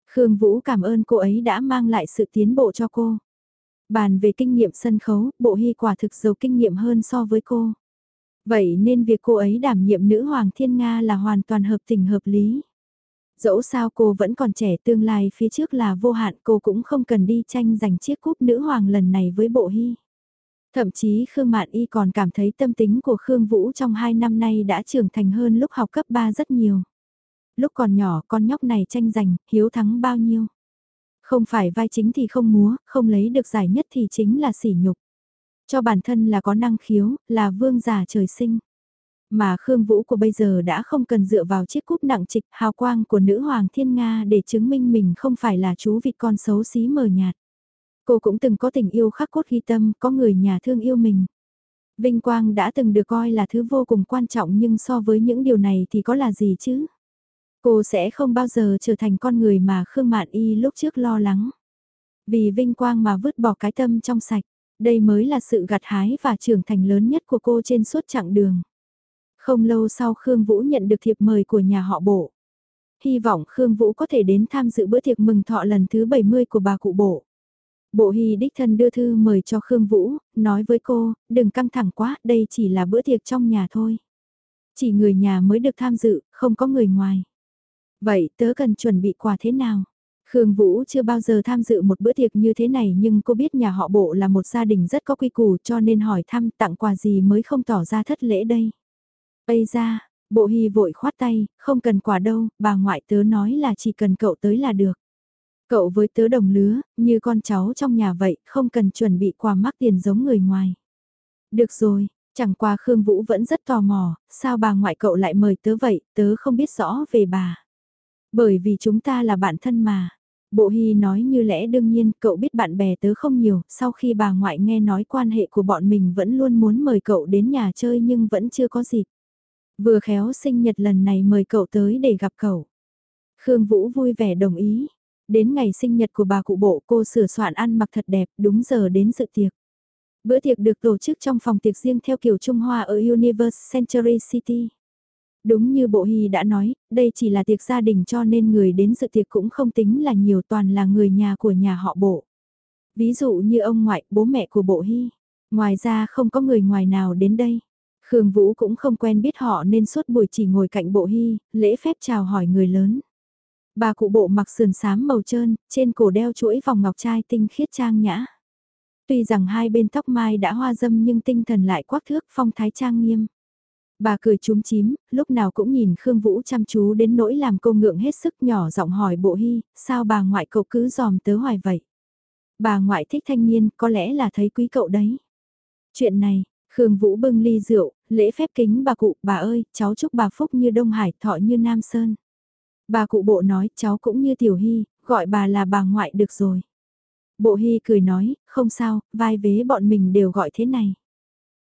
Speaker 1: Khương Vũ cảm ơn cô ấy đã mang lại sự tiến bộ cho cô. Bàn về kinh nghiệm sân khấu, Bộ Hy quả thực giàu kinh nghiệm hơn so với cô. Vậy nên việc cô ấy đảm nhiệm nữ hoàng thiên Nga là hoàn toàn hợp tình hợp lý. Dẫu sao cô vẫn còn trẻ tương lai phía trước là vô hạn cô cũng không cần đi tranh giành chiếc cúp nữ hoàng lần này với bộ hy. Thậm chí Khương Mạn Y còn cảm thấy tâm tính của Khương Vũ trong hai năm nay đã trưởng thành hơn lúc học cấp 3 rất nhiều. Lúc còn nhỏ con nhóc này tranh giành, hiếu thắng bao nhiêu. Không phải vai chính thì không múa, không lấy được giải nhất thì chính là sỉ nhục. Cho bản thân là có năng khiếu, là vương giả trời sinh. Mà Khương Vũ của bây giờ đã không cần dựa vào chiếc cúp nặng trịch hào quang của nữ hoàng thiên Nga để chứng minh mình không phải là chú vịt con xấu xí mờ nhạt. Cô cũng từng có tình yêu khắc cốt ghi tâm, có người nhà thương yêu mình. Vinh quang đã từng được coi là thứ vô cùng quan trọng nhưng so với những điều này thì có là gì chứ? Cô sẽ không bao giờ trở thành con người mà Khương Mạn Y lúc trước lo lắng. Vì vinh quang mà vứt bỏ cái tâm trong sạch, đây mới là sự gặt hái và trưởng thành lớn nhất của cô trên suốt chặng đường. Không lâu sau Khương Vũ nhận được thiệp mời của nhà họ bộ. Hy vọng Khương Vũ có thể đến tham dự bữa tiệc mừng thọ lần thứ 70 của bà cụ bộ. Bộ Hy đích thân đưa thư mời cho Khương Vũ, nói với cô, đừng căng thẳng quá, đây chỉ là bữa tiệc trong nhà thôi. Chỉ người nhà mới được tham dự, không có người ngoài. Vậy tớ cần chuẩn bị quà thế nào? Khương Vũ chưa bao giờ tham dự một bữa tiệc như thế này nhưng cô biết nhà họ bộ là một gia đình rất có quy củ cho nên hỏi thăm tặng quà gì mới không tỏ ra thất lễ đây. Ây ra, bộ hy vội khoát tay, không cần quà đâu, bà ngoại tớ nói là chỉ cần cậu tới là được. Cậu với tớ đồng lứa, như con cháu trong nhà vậy, không cần chuẩn bị quà mắc tiền giống người ngoài. Được rồi, chẳng qua Khương Vũ vẫn rất tò mò, sao bà ngoại cậu lại mời tớ vậy, tớ không biết rõ về bà. Bởi vì chúng ta là bạn thân mà. Bộ Hy nói như lẽ đương nhiên, cậu biết bạn bè tớ không nhiều, sau khi bà ngoại nghe nói quan hệ của bọn mình vẫn luôn muốn mời cậu đến nhà chơi nhưng vẫn chưa có dịp. Vừa khéo sinh nhật lần này mời cậu tới để gặp cậu. Khương Vũ vui vẻ đồng ý. Đến ngày sinh nhật của bà cụ bộ cô sửa soạn ăn mặc thật đẹp đúng giờ đến dự tiệc. Bữa tiệc được tổ chức trong phòng tiệc riêng theo kiểu Trung Hoa ở Universe Century City. Đúng như bộ hy đã nói, đây chỉ là tiệc gia đình cho nên người đến dự tiệc cũng không tính là nhiều toàn là người nhà của nhà họ bộ. Ví dụ như ông ngoại, bố mẹ của bộ hy. Ngoài ra không có người ngoài nào đến đây. Khương Vũ cũng không quen biết họ nên suốt buổi chỉ ngồi cạnh bộ hy, lễ phép chào hỏi người lớn. Bà cụ bộ mặc sườn xám màu trơn, trên cổ đeo chuỗi vòng ngọc trai tinh khiết trang nhã. Tuy rằng hai bên tóc mai đã hoa dâm nhưng tinh thần lại quắc thước phong thái trang nghiêm. Bà cười chúm chím, lúc nào cũng nhìn Khương Vũ chăm chú đến nỗi làm cô ngượng hết sức nhỏ giọng hỏi bộ hy, sao bà ngoại cậu cứ dòm tớ hoài vậy? Bà ngoại thích thanh niên, có lẽ là thấy quý cậu đấy. Chuyện này, Khương Vũ bưng ly rượu, lễ phép kính bà cụ, bà ơi, cháu chúc bà phúc như Đông Hải, thọ như Nam Sơn. Bà cụ bộ nói, cháu cũng như Tiểu Hy, gọi bà là bà ngoại được rồi. Bộ Hy cười nói, không sao, vai vế bọn mình đều gọi thế này.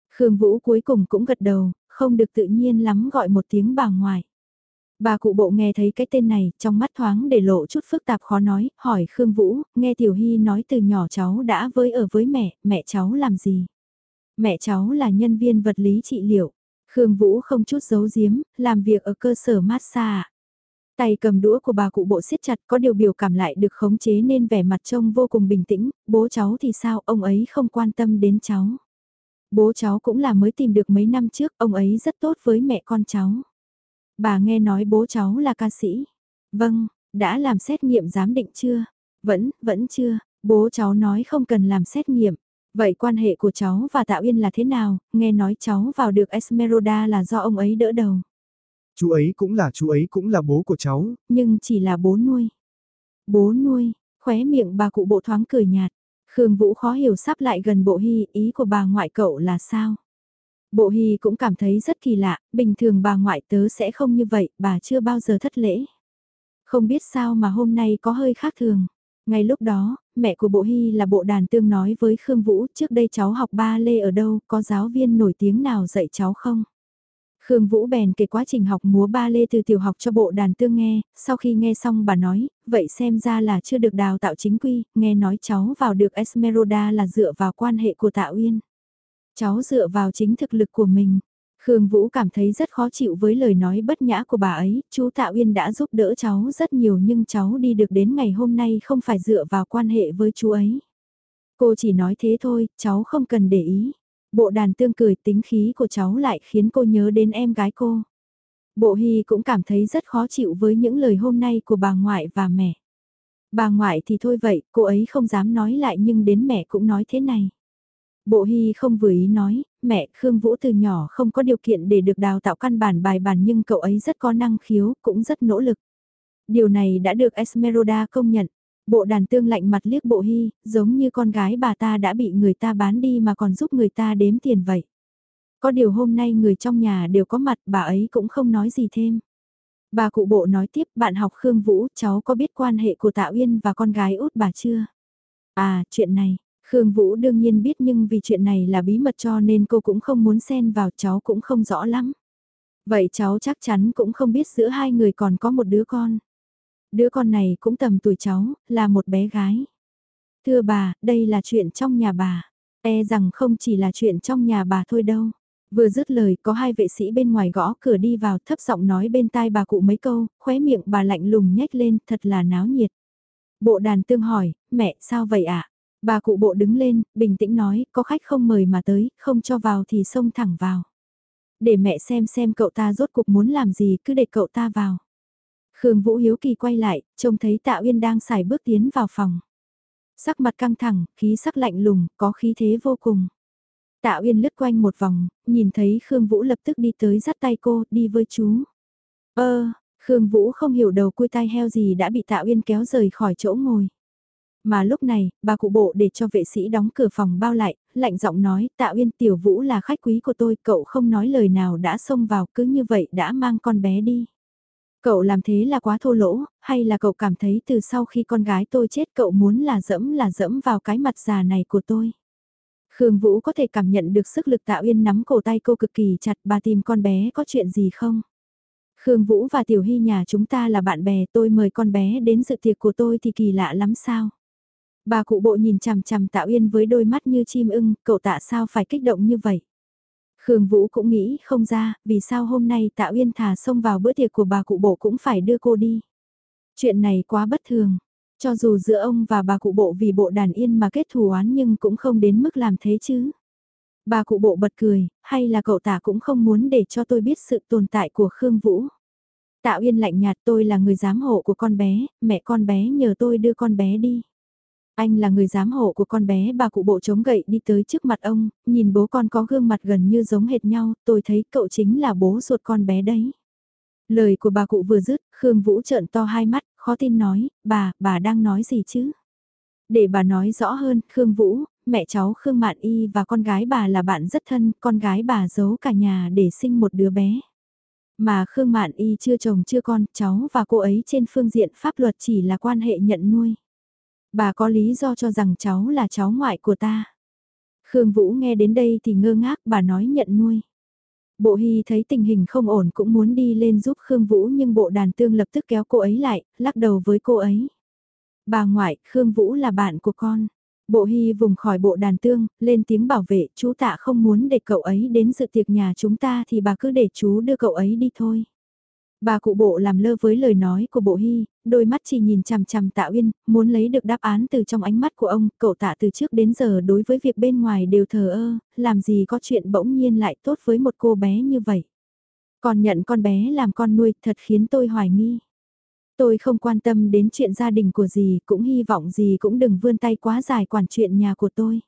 Speaker 1: Khương Vũ cuối cùng cũng gật đầu, không được tự nhiên lắm gọi một tiếng bà ngoại. Bà cụ bộ nghe thấy cái tên này, trong mắt thoáng để lộ chút phức tạp khó nói, hỏi Khương Vũ, nghe Tiểu Hy nói từ nhỏ cháu đã với ở với mẹ, mẹ cháu làm gì? Mẹ cháu là nhân viên vật lý trị liệu. Khương Vũ không chút giấu giếm, làm việc ở cơ sở massage. Tay cầm đũa của bà cụ bộ siết chặt có điều biểu cảm lại được khống chế nên vẻ mặt trông vô cùng bình tĩnh, bố cháu thì sao, ông ấy không quan tâm đến cháu. Bố cháu cũng là mới tìm được mấy năm trước, ông ấy rất tốt với mẹ con cháu. Bà nghe nói bố cháu là ca sĩ. Vâng, đã làm xét nghiệm giám định chưa? Vẫn, vẫn chưa, bố cháu nói không cần làm xét nghiệm. Vậy quan hệ của cháu và Tạo Yên là thế nào, nghe nói cháu vào được Esmeralda là do ông ấy đỡ đầu.
Speaker 2: Chú ấy cũng là chú ấy cũng là bố của cháu.
Speaker 1: Nhưng chỉ là bố nuôi. Bố nuôi, khóe miệng bà cụ bộ thoáng cười nhạt. Khương Vũ khó hiểu sắp lại gần bộ hy, ý của bà ngoại cậu là sao? Bộ hy cũng cảm thấy rất kỳ lạ, bình thường bà ngoại tớ sẽ không như vậy, bà chưa bao giờ thất lễ. Không biết sao mà hôm nay có hơi khác thường. Ngay lúc đó, mẹ của Bộ Hy là Bộ Đàn Tương nói với Khương Vũ trước đây cháu học ba lê ở đâu, có giáo viên nổi tiếng nào dạy cháu không? Khương Vũ bèn kể quá trình học múa ba lê từ tiểu học cho Bộ Đàn Tương nghe, sau khi nghe xong bà nói, vậy xem ra là chưa được đào tạo chính quy, nghe nói cháu vào được Esmeralda là dựa vào quan hệ của Tạ Uyên. Cháu dựa vào chính thực lực của mình. Khương Vũ cảm thấy rất khó chịu với lời nói bất nhã của bà ấy, chú Tạ Uyên đã giúp đỡ cháu rất nhiều nhưng cháu đi được đến ngày hôm nay không phải dựa vào quan hệ với chú ấy. Cô chỉ nói thế thôi, cháu không cần để ý. Bộ đàn tương cười tính khí của cháu lại khiến cô nhớ đến em gái cô. Bộ Hy cũng cảm thấy rất khó chịu với những lời hôm nay của bà ngoại và mẹ. Bà ngoại thì thôi vậy, cô ấy không dám nói lại nhưng đến mẹ cũng nói thế này. Bộ Hy không vừa ý nói, mẹ Khương Vũ từ nhỏ không có điều kiện để được đào tạo căn bản bài bản nhưng cậu ấy rất có năng khiếu, cũng rất nỗ lực. Điều này đã được Esmeralda công nhận. Bộ đàn tương lạnh mặt liếc bộ Hy, giống như con gái bà ta đã bị người ta bán đi mà còn giúp người ta đếm tiền vậy. Có điều hôm nay người trong nhà đều có mặt bà ấy cũng không nói gì thêm. Bà cụ bộ nói tiếp bạn học Khương Vũ cháu có biết quan hệ của Tạ Uyên và con gái út bà chưa? À chuyện này, Khương Vũ đương nhiên biết nhưng vì chuyện này là bí mật cho nên cô cũng không muốn xen vào cháu cũng không rõ lắm. Vậy cháu chắc chắn cũng không biết giữa hai người còn có một đứa con. Đứa con này cũng tầm tuổi cháu, là một bé gái. Thưa bà, đây là chuyện trong nhà bà. E rằng không chỉ là chuyện trong nhà bà thôi đâu. Vừa dứt lời có hai vệ sĩ bên ngoài gõ cửa đi vào thấp giọng nói bên tai bà cụ mấy câu, khóe miệng bà lạnh lùng nhếch lên thật là náo nhiệt. Bộ đàn tương hỏi, mẹ sao vậy ạ? Bà cụ bộ đứng lên, bình tĩnh nói, có khách không mời mà tới, không cho vào thì xông thẳng vào. Để mẹ xem xem cậu ta rốt cuộc muốn làm gì cứ để cậu ta vào. Khương Vũ Hiếu Kỳ quay lại, trông thấy Tạ Uyên đang xài bước tiến vào phòng. Sắc mặt căng thẳng, khí sắc lạnh lùng, có khí thế vô cùng. Tạ Uyên lướt quanh một vòng, nhìn thấy Khương Vũ lập tức đi tới dắt tay cô, đi với chú. Ơ, Khương Vũ không hiểu đầu cui tai heo gì đã bị Tạ Uyên kéo rời khỏi chỗ ngồi. Mà lúc này, bà cụ bộ để cho vệ sĩ đóng cửa phòng bao lại, lạnh giọng nói, Tạ Uyên Tiểu Vũ là khách quý của tôi, cậu không nói lời nào đã xông vào, cứ như vậy đã mang con bé đi. Cậu làm thế là quá thô lỗ, hay là cậu cảm thấy từ sau khi con gái tôi chết cậu muốn là dẫm là dẫm vào cái mặt già này của tôi. Khương Vũ có thể cảm nhận được sức lực Tạ Uyên nắm cổ tay cô cực kỳ chặt bà tìm con bé có chuyện gì không? Khương Vũ và Tiểu Hy nhà chúng ta là bạn bè tôi mời con bé đến dự tiệc của tôi thì kỳ lạ lắm sao? Bà cụ bộ nhìn chằm chằm Tạ Uyên với đôi mắt như chim ưng, cậu tạ sao phải kích động như vậy? Khương Vũ cũng nghĩ không ra, vì sao hôm nay Tạ Uyên thả xông vào bữa tiệc của bà cụ bộ cũng phải đưa cô đi. Chuyện này quá bất thường, cho dù giữa ông và bà cụ bộ vì bộ đàn yên mà kết thù oán nhưng cũng không đến mức làm thế chứ. Bà cụ bộ bật cười, hay là cậu tạ cũng không muốn để cho tôi biết sự tồn tại của Khương Vũ. Tạ Uyên lạnh nhạt tôi là người giám hộ của con bé, mẹ con bé nhờ tôi đưa con bé đi. Anh là người giám hộ của con bé bà cụ bộ chống gậy đi tới trước mặt ông, nhìn bố con có gương mặt gần như giống hệt nhau, tôi thấy cậu chính là bố ruột con bé đấy. Lời của bà cụ vừa dứt, Khương Vũ trợn to hai mắt, khó tin nói, bà, bà đang nói gì chứ? Để bà nói rõ hơn, Khương Vũ, mẹ cháu Khương Mạn Y và con gái bà là bạn rất thân, con gái bà giấu cả nhà để sinh một đứa bé. Mà Khương Mạn Y chưa chồng chưa con, cháu và cô ấy trên phương diện pháp luật chỉ là quan hệ nhận nuôi. Bà có lý do cho rằng cháu là cháu ngoại của ta. Khương Vũ nghe đến đây thì ngơ ngác bà nói nhận nuôi. Bộ Hy thấy tình hình không ổn cũng muốn đi lên giúp Khương Vũ nhưng bộ đàn tương lập tức kéo cô ấy lại, lắc đầu với cô ấy. Bà ngoại, Khương Vũ là bạn của con. Bộ Hy vùng khỏi bộ đàn tương, lên tiếng bảo vệ, chú tạ không muốn để cậu ấy đến dự tiệc nhà chúng ta thì bà cứ để chú đưa cậu ấy đi thôi. Bà cụ bộ làm lơ với lời nói của bộ hy, đôi mắt chỉ nhìn chằm chằm tạ uyên, muốn lấy được đáp án từ trong ánh mắt của ông, cậu tạ từ trước đến giờ đối với việc bên ngoài đều thờ ơ, làm gì có chuyện bỗng nhiên lại tốt với một cô bé như vậy. Còn nhận con bé làm con nuôi thật khiến tôi hoài nghi. Tôi không quan tâm đến chuyện gia đình của dì, cũng hy vọng gì cũng đừng vươn tay quá dài quản chuyện nhà của tôi.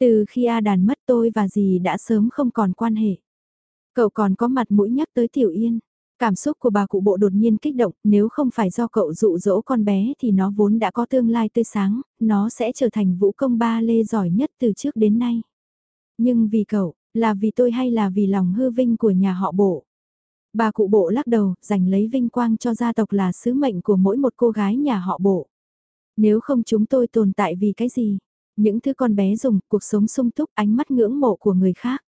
Speaker 1: Từ khi A đàn mất tôi và dì đã sớm không còn quan hệ. Cậu còn có mặt mũi nhắc tới Tiểu Yên. Cảm xúc của bà cụ bộ đột nhiên kích động, nếu không phải do cậu dụ dỗ con bé thì nó vốn đã có tương lai tươi sáng, nó sẽ trở thành vũ công ba lê giỏi nhất từ trước đến nay. Nhưng vì cậu, là vì tôi hay là vì lòng hư vinh của nhà họ bộ? Bà cụ bộ lắc đầu, giành lấy vinh quang cho gia tộc là sứ mệnh của mỗi một cô gái nhà họ bộ. Nếu không chúng tôi tồn tại vì cái gì? Những thứ con bé dùng, cuộc sống sung túc, ánh mắt ngưỡng mộ của người khác.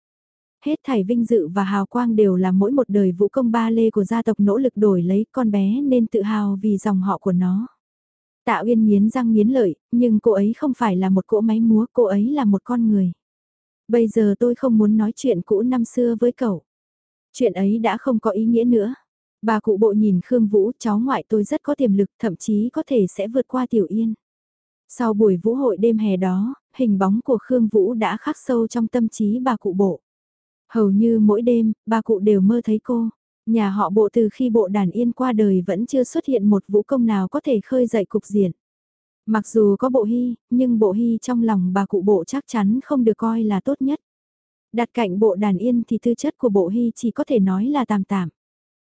Speaker 1: Hết thảy vinh dự và hào quang đều là mỗi một đời vũ công ba lê của gia tộc nỗ lực đổi lấy con bé nên tự hào vì dòng họ của nó. Tạ Uyên nghiến răng nghiến lợi, nhưng cô ấy không phải là một cỗ máy múa, cô ấy là một con người. Bây giờ tôi không muốn nói chuyện cũ năm xưa với cậu. Chuyện ấy đã không có ý nghĩa nữa. Bà cụ bộ nhìn Khương Vũ, cháu ngoại tôi rất có tiềm lực, thậm chí có thể sẽ vượt qua Tiểu Yên. Sau buổi vũ hội đêm hè đó, hình bóng của Khương Vũ đã khắc sâu trong tâm trí bà cụ bộ. Hầu như mỗi đêm, bà cụ đều mơ thấy cô. Nhà họ bộ từ khi bộ đàn yên qua đời vẫn chưa xuất hiện một vũ công nào có thể khơi dậy cục diện. Mặc dù có bộ hy, nhưng bộ hy trong lòng bà cụ bộ chắc chắn không được coi là tốt nhất. Đặt cạnh bộ đàn yên thì tư chất của bộ hy chỉ có thể nói là tạm tạm.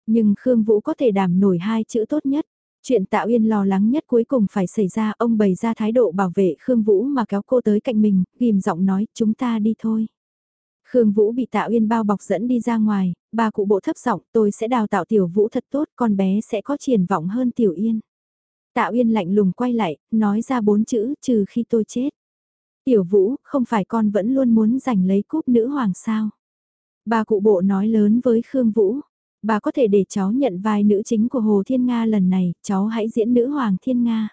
Speaker 1: Nhưng Khương Vũ có thể đảm nổi hai chữ tốt nhất. Chuyện Tạo Yên lo lắng nhất cuối cùng phải xảy ra ông bày ra thái độ bảo vệ Khương Vũ mà kéo cô tới cạnh mình, ghim giọng nói chúng ta đi thôi. Khương Vũ bị Tạ Uyên bao bọc dẫn đi ra ngoài, bà cụ bộ thấp giọng tôi sẽ đào tạo Tiểu Vũ thật tốt, con bé sẽ có triển vọng hơn Tiểu Yên. Tạ Uyên lạnh lùng quay lại, nói ra bốn chữ trừ khi tôi chết. Tiểu Vũ, không phải con vẫn luôn muốn giành lấy cúp nữ hoàng sao? Bà cụ bộ nói lớn với Khương Vũ, bà có thể để cháu nhận vai nữ chính của Hồ Thiên Nga lần này, cháu hãy diễn nữ hoàng Thiên Nga.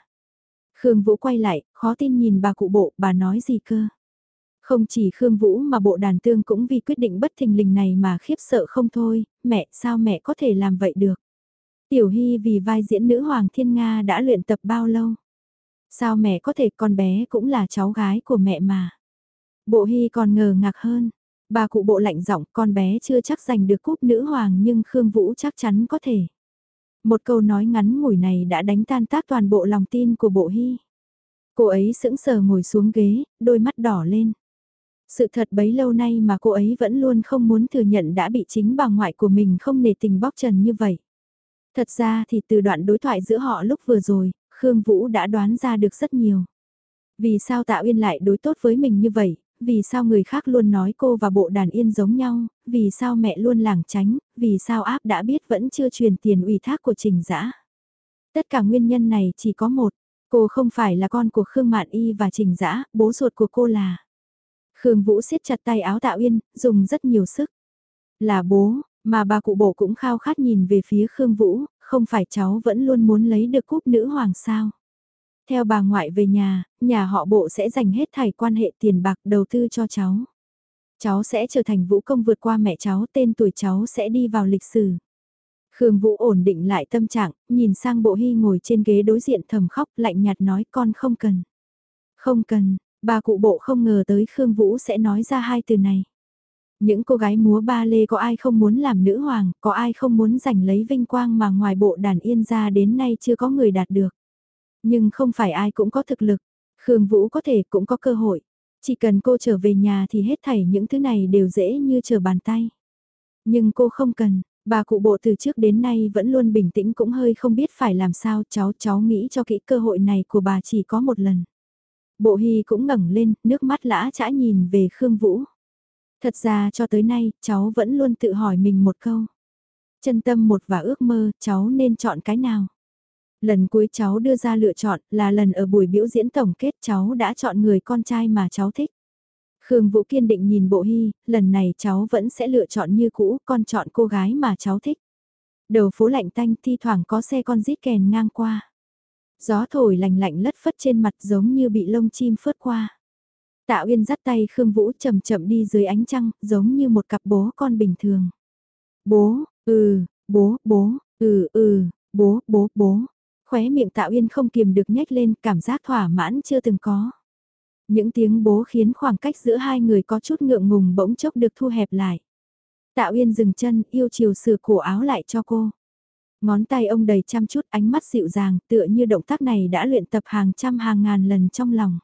Speaker 1: Khương Vũ quay lại, khó tin nhìn bà cụ bộ, bà nói gì cơ? Không chỉ Khương Vũ mà bộ đàn tương cũng vì quyết định bất thình lình này mà khiếp sợ không thôi, mẹ sao mẹ có thể làm vậy được? Tiểu Hy vì vai diễn nữ hoàng thiên Nga đã luyện tập bao lâu? Sao mẹ có thể con bé cũng là cháu gái của mẹ mà? Bộ Hy còn ngờ ngạc hơn. Bà cụ bộ lạnh giọng con bé chưa chắc giành được cúp nữ hoàng nhưng Khương Vũ chắc chắn có thể. Một câu nói ngắn ngủi này đã đánh tan tác toàn bộ lòng tin của bộ Hy. Cô ấy sững sờ ngồi xuống ghế, đôi mắt đỏ lên. Sự thật bấy lâu nay mà cô ấy vẫn luôn không muốn thừa nhận đã bị chính bà ngoại của mình không nề tình bóc trần như vậy. Thật ra thì từ đoạn đối thoại giữa họ lúc vừa rồi, Khương Vũ đã đoán ra được rất nhiều. Vì sao Tạ Uyên lại đối tốt với mình như vậy, vì sao người khác luôn nói cô và bộ đàn yên giống nhau, vì sao mẹ luôn lảng tránh, vì sao áp đã biết vẫn chưa truyền tiền ủy thác của trình dã Tất cả nguyên nhân này chỉ có một, cô không phải là con của Khương Mạn Y và trình dã bố ruột của cô là. Khương Vũ siết chặt tay áo Tạ Uyên, dùng rất nhiều sức. Là bố, mà bà cụ bộ cũng khao khát nhìn về phía Khương Vũ, không phải cháu vẫn luôn muốn lấy được cúp nữ hoàng sao. Theo bà ngoại về nhà, nhà họ bộ sẽ dành hết thảy quan hệ tiền bạc đầu tư cho cháu. Cháu sẽ trở thành vũ công vượt qua mẹ cháu, tên tuổi cháu sẽ đi vào lịch sử. Khương Vũ ổn định lại tâm trạng, nhìn sang bộ hy ngồi trên ghế đối diện thầm khóc lạnh nhạt nói con không cần. Không cần, bà cụ bộ không ngờ tới Khương Vũ sẽ nói ra hai từ này. Những cô gái múa ba lê có ai không muốn làm nữ hoàng, có ai không muốn giành lấy vinh quang mà ngoài bộ đàn yên ra đến nay chưa có người đạt được. Nhưng không phải ai cũng có thực lực, Khương Vũ có thể cũng có cơ hội. Chỉ cần cô trở về nhà thì hết thảy những thứ này đều dễ như trở bàn tay. Nhưng cô không cần, bà cụ bộ từ trước đến nay vẫn luôn bình tĩnh cũng hơi không biết phải làm sao cháu cháu nghĩ cho kỹ cơ hội này của bà chỉ có một lần. Bộ Hy cũng ngẩng lên, nước mắt lã chã nhìn về Khương Vũ. Thật ra cho tới nay, cháu vẫn luôn tự hỏi mình một câu. Chân tâm một và ước mơ, cháu nên chọn cái nào? Lần cuối cháu đưa ra lựa chọn là lần ở buổi biểu diễn tổng kết cháu đã chọn người con trai mà cháu thích. Khương Vũ kiên định nhìn Bộ Hy, lần này cháu vẫn sẽ lựa chọn như cũ, con chọn cô gái mà cháu thích. Đầu phố lạnh tanh thi thoảng có xe con rít kèn ngang qua. Gió thổi lành lạnh lất phất trên mặt giống như bị lông chim phớt qua. Tạ Uyên dắt tay Khương Vũ chậm chậm đi dưới ánh trăng, giống như một cặp bố con bình thường. Bố, ừ, bố, bố, ừ, ừ, bố, bố, bố. Khóe miệng Tạ Uyên không kiềm được nhếch lên, cảm giác thỏa mãn chưa từng có. Những tiếng bố khiến khoảng cách giữa hai người có chút ngượng ngùng bỗng chốc được thu hẹp lại. Tạ Uyên dừng chân, yêu chiều sửa cổ áo lại cho cô. Ngón tay ông đầy chăm chút ánh mắt dịu dàng, tựa như động tác này đã luyện tập hàng trăm hàng ngàn lần trong lòng.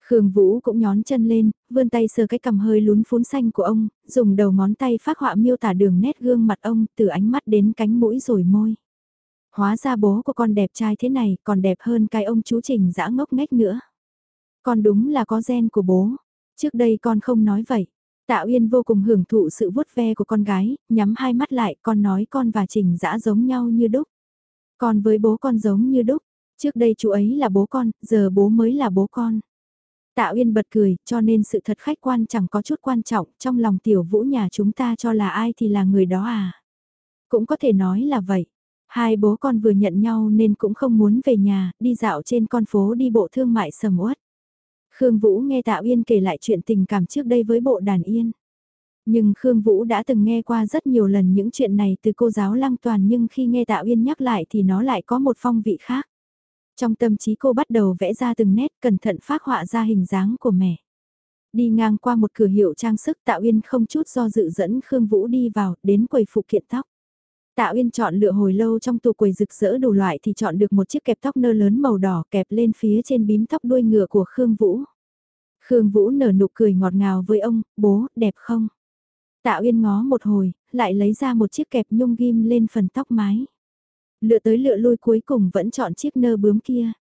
Speaker 1: Khương Vũ cũng nhón chân lên, vươn tay sờ cái cầm hơi lún phún xanh của ông, dùng đầu ngón tay phát họa miêu tả đường nét gương mặt ông từ ánh mắt đến cánh mũi rồi môi. Hóa ra bố của con đẹp trai thế này còn đẹp hơn cái ông chú trình dã ngốc nghếch nữa. Con đúng là có gen của bố. Trước đây con không nói vậy. Tạ Uyên vô cùng hưởng thụ sự vuốt ve của con gái, nhắm hai mắt lại con nói con và trình dã giống nhau như đúc. Con với bố con giống như đúc. Trước đây chú ấy là bố con, giờ bố mới là bố con. Tạ Uyên bật cười, cho nên sự thật khách quan chẳng có chút quan trọng, trong lòng tiểu vũ nhà chúng ta cho là ai thì là người đó à. Cũng có thể nói là vậy. Hai bố con vừa nhận nhau nên cũng không muốn về nhà, đi dạo trên con phố đi bộ thương mại sầm uất. Khương Vũ nghe Tạ Uyên kể lại chuyện tình cảm trước đây với bộ đàn yên. Nhưng Khương Vũ đã từng nghe qua rất nhiều lần những chuyện này từ cô giáo Lăng Toàn nhưng khi nghe Tạ Uyên nhắc lại thì nó lại có một phong vị khác. Trong tâm trí cô bắt đầu vẽ ra từng nét cẩn thận phát họa ra hình dáng của mẹ. Đi ngang qua một cửa hiệu trang sức Tạ Uyên không chút do dự dẫn Khương Vũ đi vào, đến quầy phụ kiện tóc. Tạ Uyên chọn lựa hồi lâu trong tủ quầy rực rỡ đủ loại thì chọn được một chiếc kẹp tóc nơ lớn màu đỏ kẹp lên phía trên bím tóc đuôi ngựa của Khương Vũ. Khương Vũ nở nụ cười ngọt ngào với ông, bố, đẹp không? Tạ Uyên ngó một hồi, lại lấy ra một chiếc kẹp nhung ghim lên phần tóc mái. Lựa tới lựa lui cuối cùng vẫn chọn chiếc nơ bướm kia.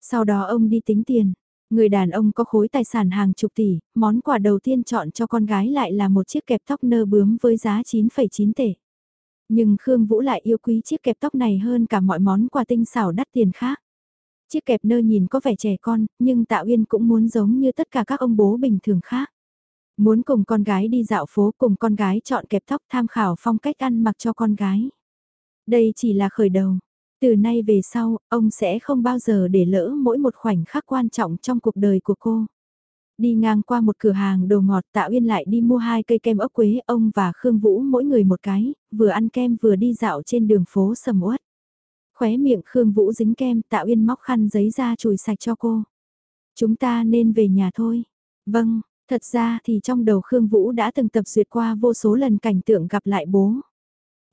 Speaker 1: Sau đó ông đi tính tiền. Người đàn ông có khối tài sản hàng chục tỷ, món quà đầu tiên chọn cho con gái lại là một chiếc kẹp tóc nơ bướm với giá 9,9 tệ. Nhưng Khương Vũ lại yêu quý chiếc kẹp tóc này hơn cả mọi món quà tinh xảo đắt tiền khác. Chiếc kẹp nơ nhìn có vẻ trẻ con, nhưng Tạ Uyên cũng muốn giống như tất cả các ông bố bình thường khác. Muốn cùng con gái đi dạo phố cùng con gái chọn kẹp tóc tham khảo phong cách ăn mặc cho con gái. Đây chỉ là khởi đầu. Từ nay về sau, ông sẽ không bao giờ để lỡ mỗi một khoảnh khắc quan trọng trong cuộc đời của cô. Đi ngang qua một cửa hàng đồ ngọt Tạ Uyên lại đi mua hai cây kem ốc quế ông và Khương Vũ mỗi người một cái, vừa ăn kem vừa đi dạo trên đường phố sầm uất. Khóe miệng Khương Vũ dính kem Tạ Uyên móc khăn giấy ra chùi sạch cho cô. Chúng ta nên về nhà thôi. Vâng, thật ra thì trong đầu Khương Vũ đã từng tập duyệt qua vô số lần cảnh tượng gặp lại bố.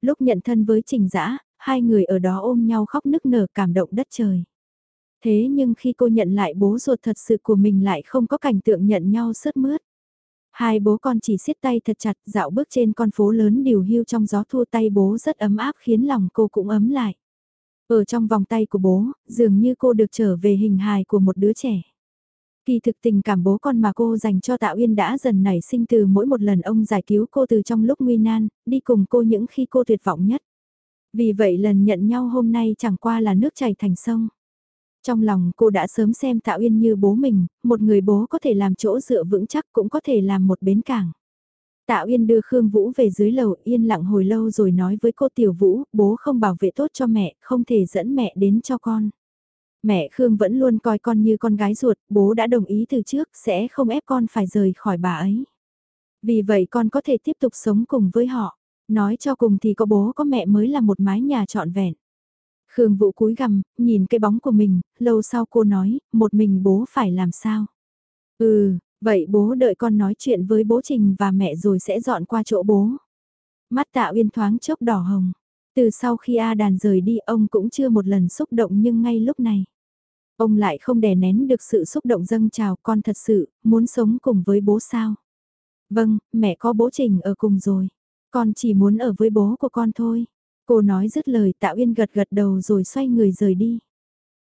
Speaker 1: Lúc nhận thân với Trình Dã, hai người ở đó ôm nhau khóc nức nở cảm động đất trời. Thế nhưng khi cô nhận lại bố ruột thật sự của mình lại không có cảnh tượng nhận nhau sớt mướt. Hai bố con chỉ siết tay thật chặt dạo bước trên con phố lớn điều hưu trong gió thua tay bố rất ấm áp khiến lòng cô cũng ấm lại. Ở trong vòng tay của bố, dường như cô được trở về hình hài của một đứa trẻ. Kỳ thực tình cảm bố con mà cô dành cho Tạ Uyên đã dần nảy sinh từ mỗi một lần ông giải cứu cô từ trong lúc nguy nan, đi cùng cô những khi cô tuyệt vọng nhất. Vì vậy lần nhận nhau hôm nay chẳng qua là nước chảy thành sông. Trong lòng cô đã sớm xem Tạ Uyên như bố mình, một người bố có thể làm chỗ dựa vững chắc cũng có thể làm một bến cảng. Tạ Uyên đưa Khương Vũ về dưới lầu yên lặng hồi lâu rồi nói với cô Tiểu Vũ, bố không bảo vệ tốt cho mẹ, không thể dẫn mẹ đến cho con. Mẹ Khương vẫn luôn coi con như con gái ruột, bố đã đồng ý từ trước sẽ không ép con phải rời khỏi bà ấy. Vì vậy con có thể tiếp tục sống cùng với họ. Nói cho cùng thì có bố có mẹ mới là một mái nhà trọn vẹn. Khương Vũ cúi gằm, nhìn cái bóng của mình, lâu sau cô nói, một mình bố phải làm sao? Ừ, vậy bố đợi con nói chuyện với bố Trình và mẹ rồi sẽ dọn qua chỗ bố. Mắt tạ uyên thoáng chốc đỏ hồng. Từ sau khi A đàn rời đi ông cũng chưa một lần xúc động nhưng ngay lúc này. Ông lại không đè nén được sự xúc động dâng trào con thật sự, muốn sống cùng với bố sao? Vâng, mẹ có bố Trình ở cùng rồi. Con chỉ muốn ở với bố của con thôi. Cô nói dứt lời Tạ Uyên gật gật đầu rồi xoay người rời đi.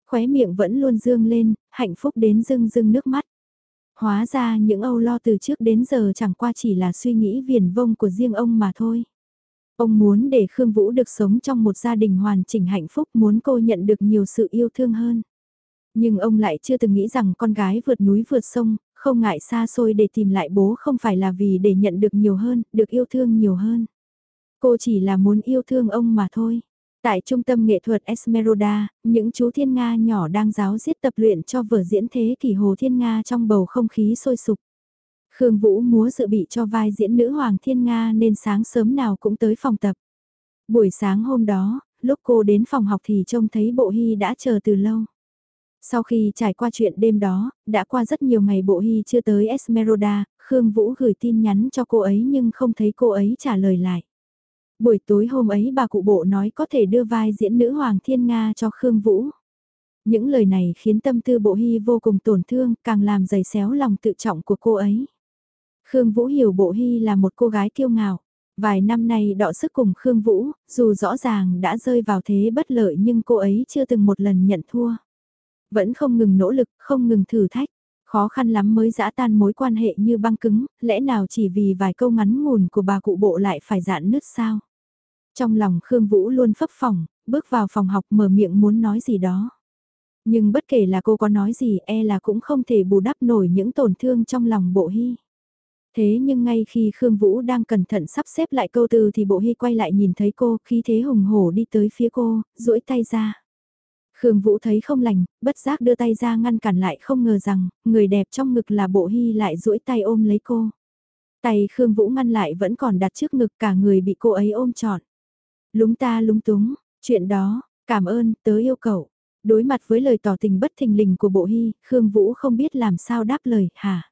Speaker 1: Khóe miệng vẫn luôn dương lên, hạnh phúc đến rưng rưng nước mắt. Hóa ra những âu lo từ trước đến giờ chẳng qua chỉ là suy nghĩ viển vông của riêng ông mà thôi. Ông muốn để Khương Vũ được sống trong một gia đình hoàn chỉnh hạnh phúc muốn cô nhận được nhiều sự yêu thương hơn. Nhưng ông lại chưa từng nghĩ rằng con gái vượt núi vượt sông, không ngại xa xôi để tìm lại bố không phải là vì để nhận được nhiều hơn, được yêu thương nhiều hơn. Cô chỉ là muốn yêu thương ông mà thôi. Tại trung tâm nghệ thuật Esmeralda, những chú thiên Nga nhỏ đang giáo giết tập luyện cho vở diễn thế kỷ Hồ Thiên Nga trong bầu không khí sôi sục. Khương Vũ múa dự bị cho vai diễn nữ Hoàng Thiên Nga nên sáng sớm nào cũng tới phòng tập. Buổi sáng hôm đó, lúc cô đến phòng học thì trông thấy Bộ Hy đã chờ từ lâu. Sau khi trải qua chuyện đêm đó, đã qua rất nhiều ngày Bộ Hy chưa tới Esmeralda, Khương Vũ gửi tin nhắn cho cô ấy nhưng không thấy cô ấy trả lời lại. Buổi tối hôm ấy bà cụ bộ nói có thể đưa vai diễn nữ Hoàng Thiên Nga cho Khương Vũ. Những lời này khiến tâm tư bộ hy vô cùng tổn thương, càng làm dày xéo lòng tự trọng của cô ấy. Khương Vũ hiểu bộ hy là một cô gái kiêu ngạo. Vài năm nay đọ sức cùng Khương Vũ, dù rõ ràng đã rơi vào thế bất lợi nhưng cô ấy chưa từng một lần nhận thua. Vẫn không ngừng nỗ lực, không ngừng thử thách. Khó khăn lắm mới giã tan mối quan hệ như băng cứng, lẽ nào chỉ vì vài câu ngắn ngủn của bà cụ bộ lại phải dạn nứt sao? Trong lòng Khương Vũ luôn phấp phỏng, bước vào phòng học mở miệng muốn nói gì đó. Nhưng bất kể là cô có nói gì e là cũng không thể bù đắp nổi những tổn thương trong lòng bộ hy. Thế nhưng ngay khi Khương Vũ đang cẩn thận sắp xếp lại câu từ thì bộ hy quay lại nhìn thấy cô khi thế hùng hổ đi tới phía cô, duỗi tay ra. Khương Vũ thấy không lành, bất giác đưa tay ra ngăn cản lại không ngờ rằng, người đẹp trong ngực là bộ hy lại duỗi tay ôm lấy cô. Tay Khương Vũ ngăn lại vẫn còn đặt trước ngực cả người bị cô ấy ôm trọn. Lúng ta lúng túng, chuyện đó, cảm ơn, tớ yêu cậu. Đối mặt với lời tỏ tình bất thình lình của bộ hy, Khương Vũ không biết làm sao đáp lời, hả?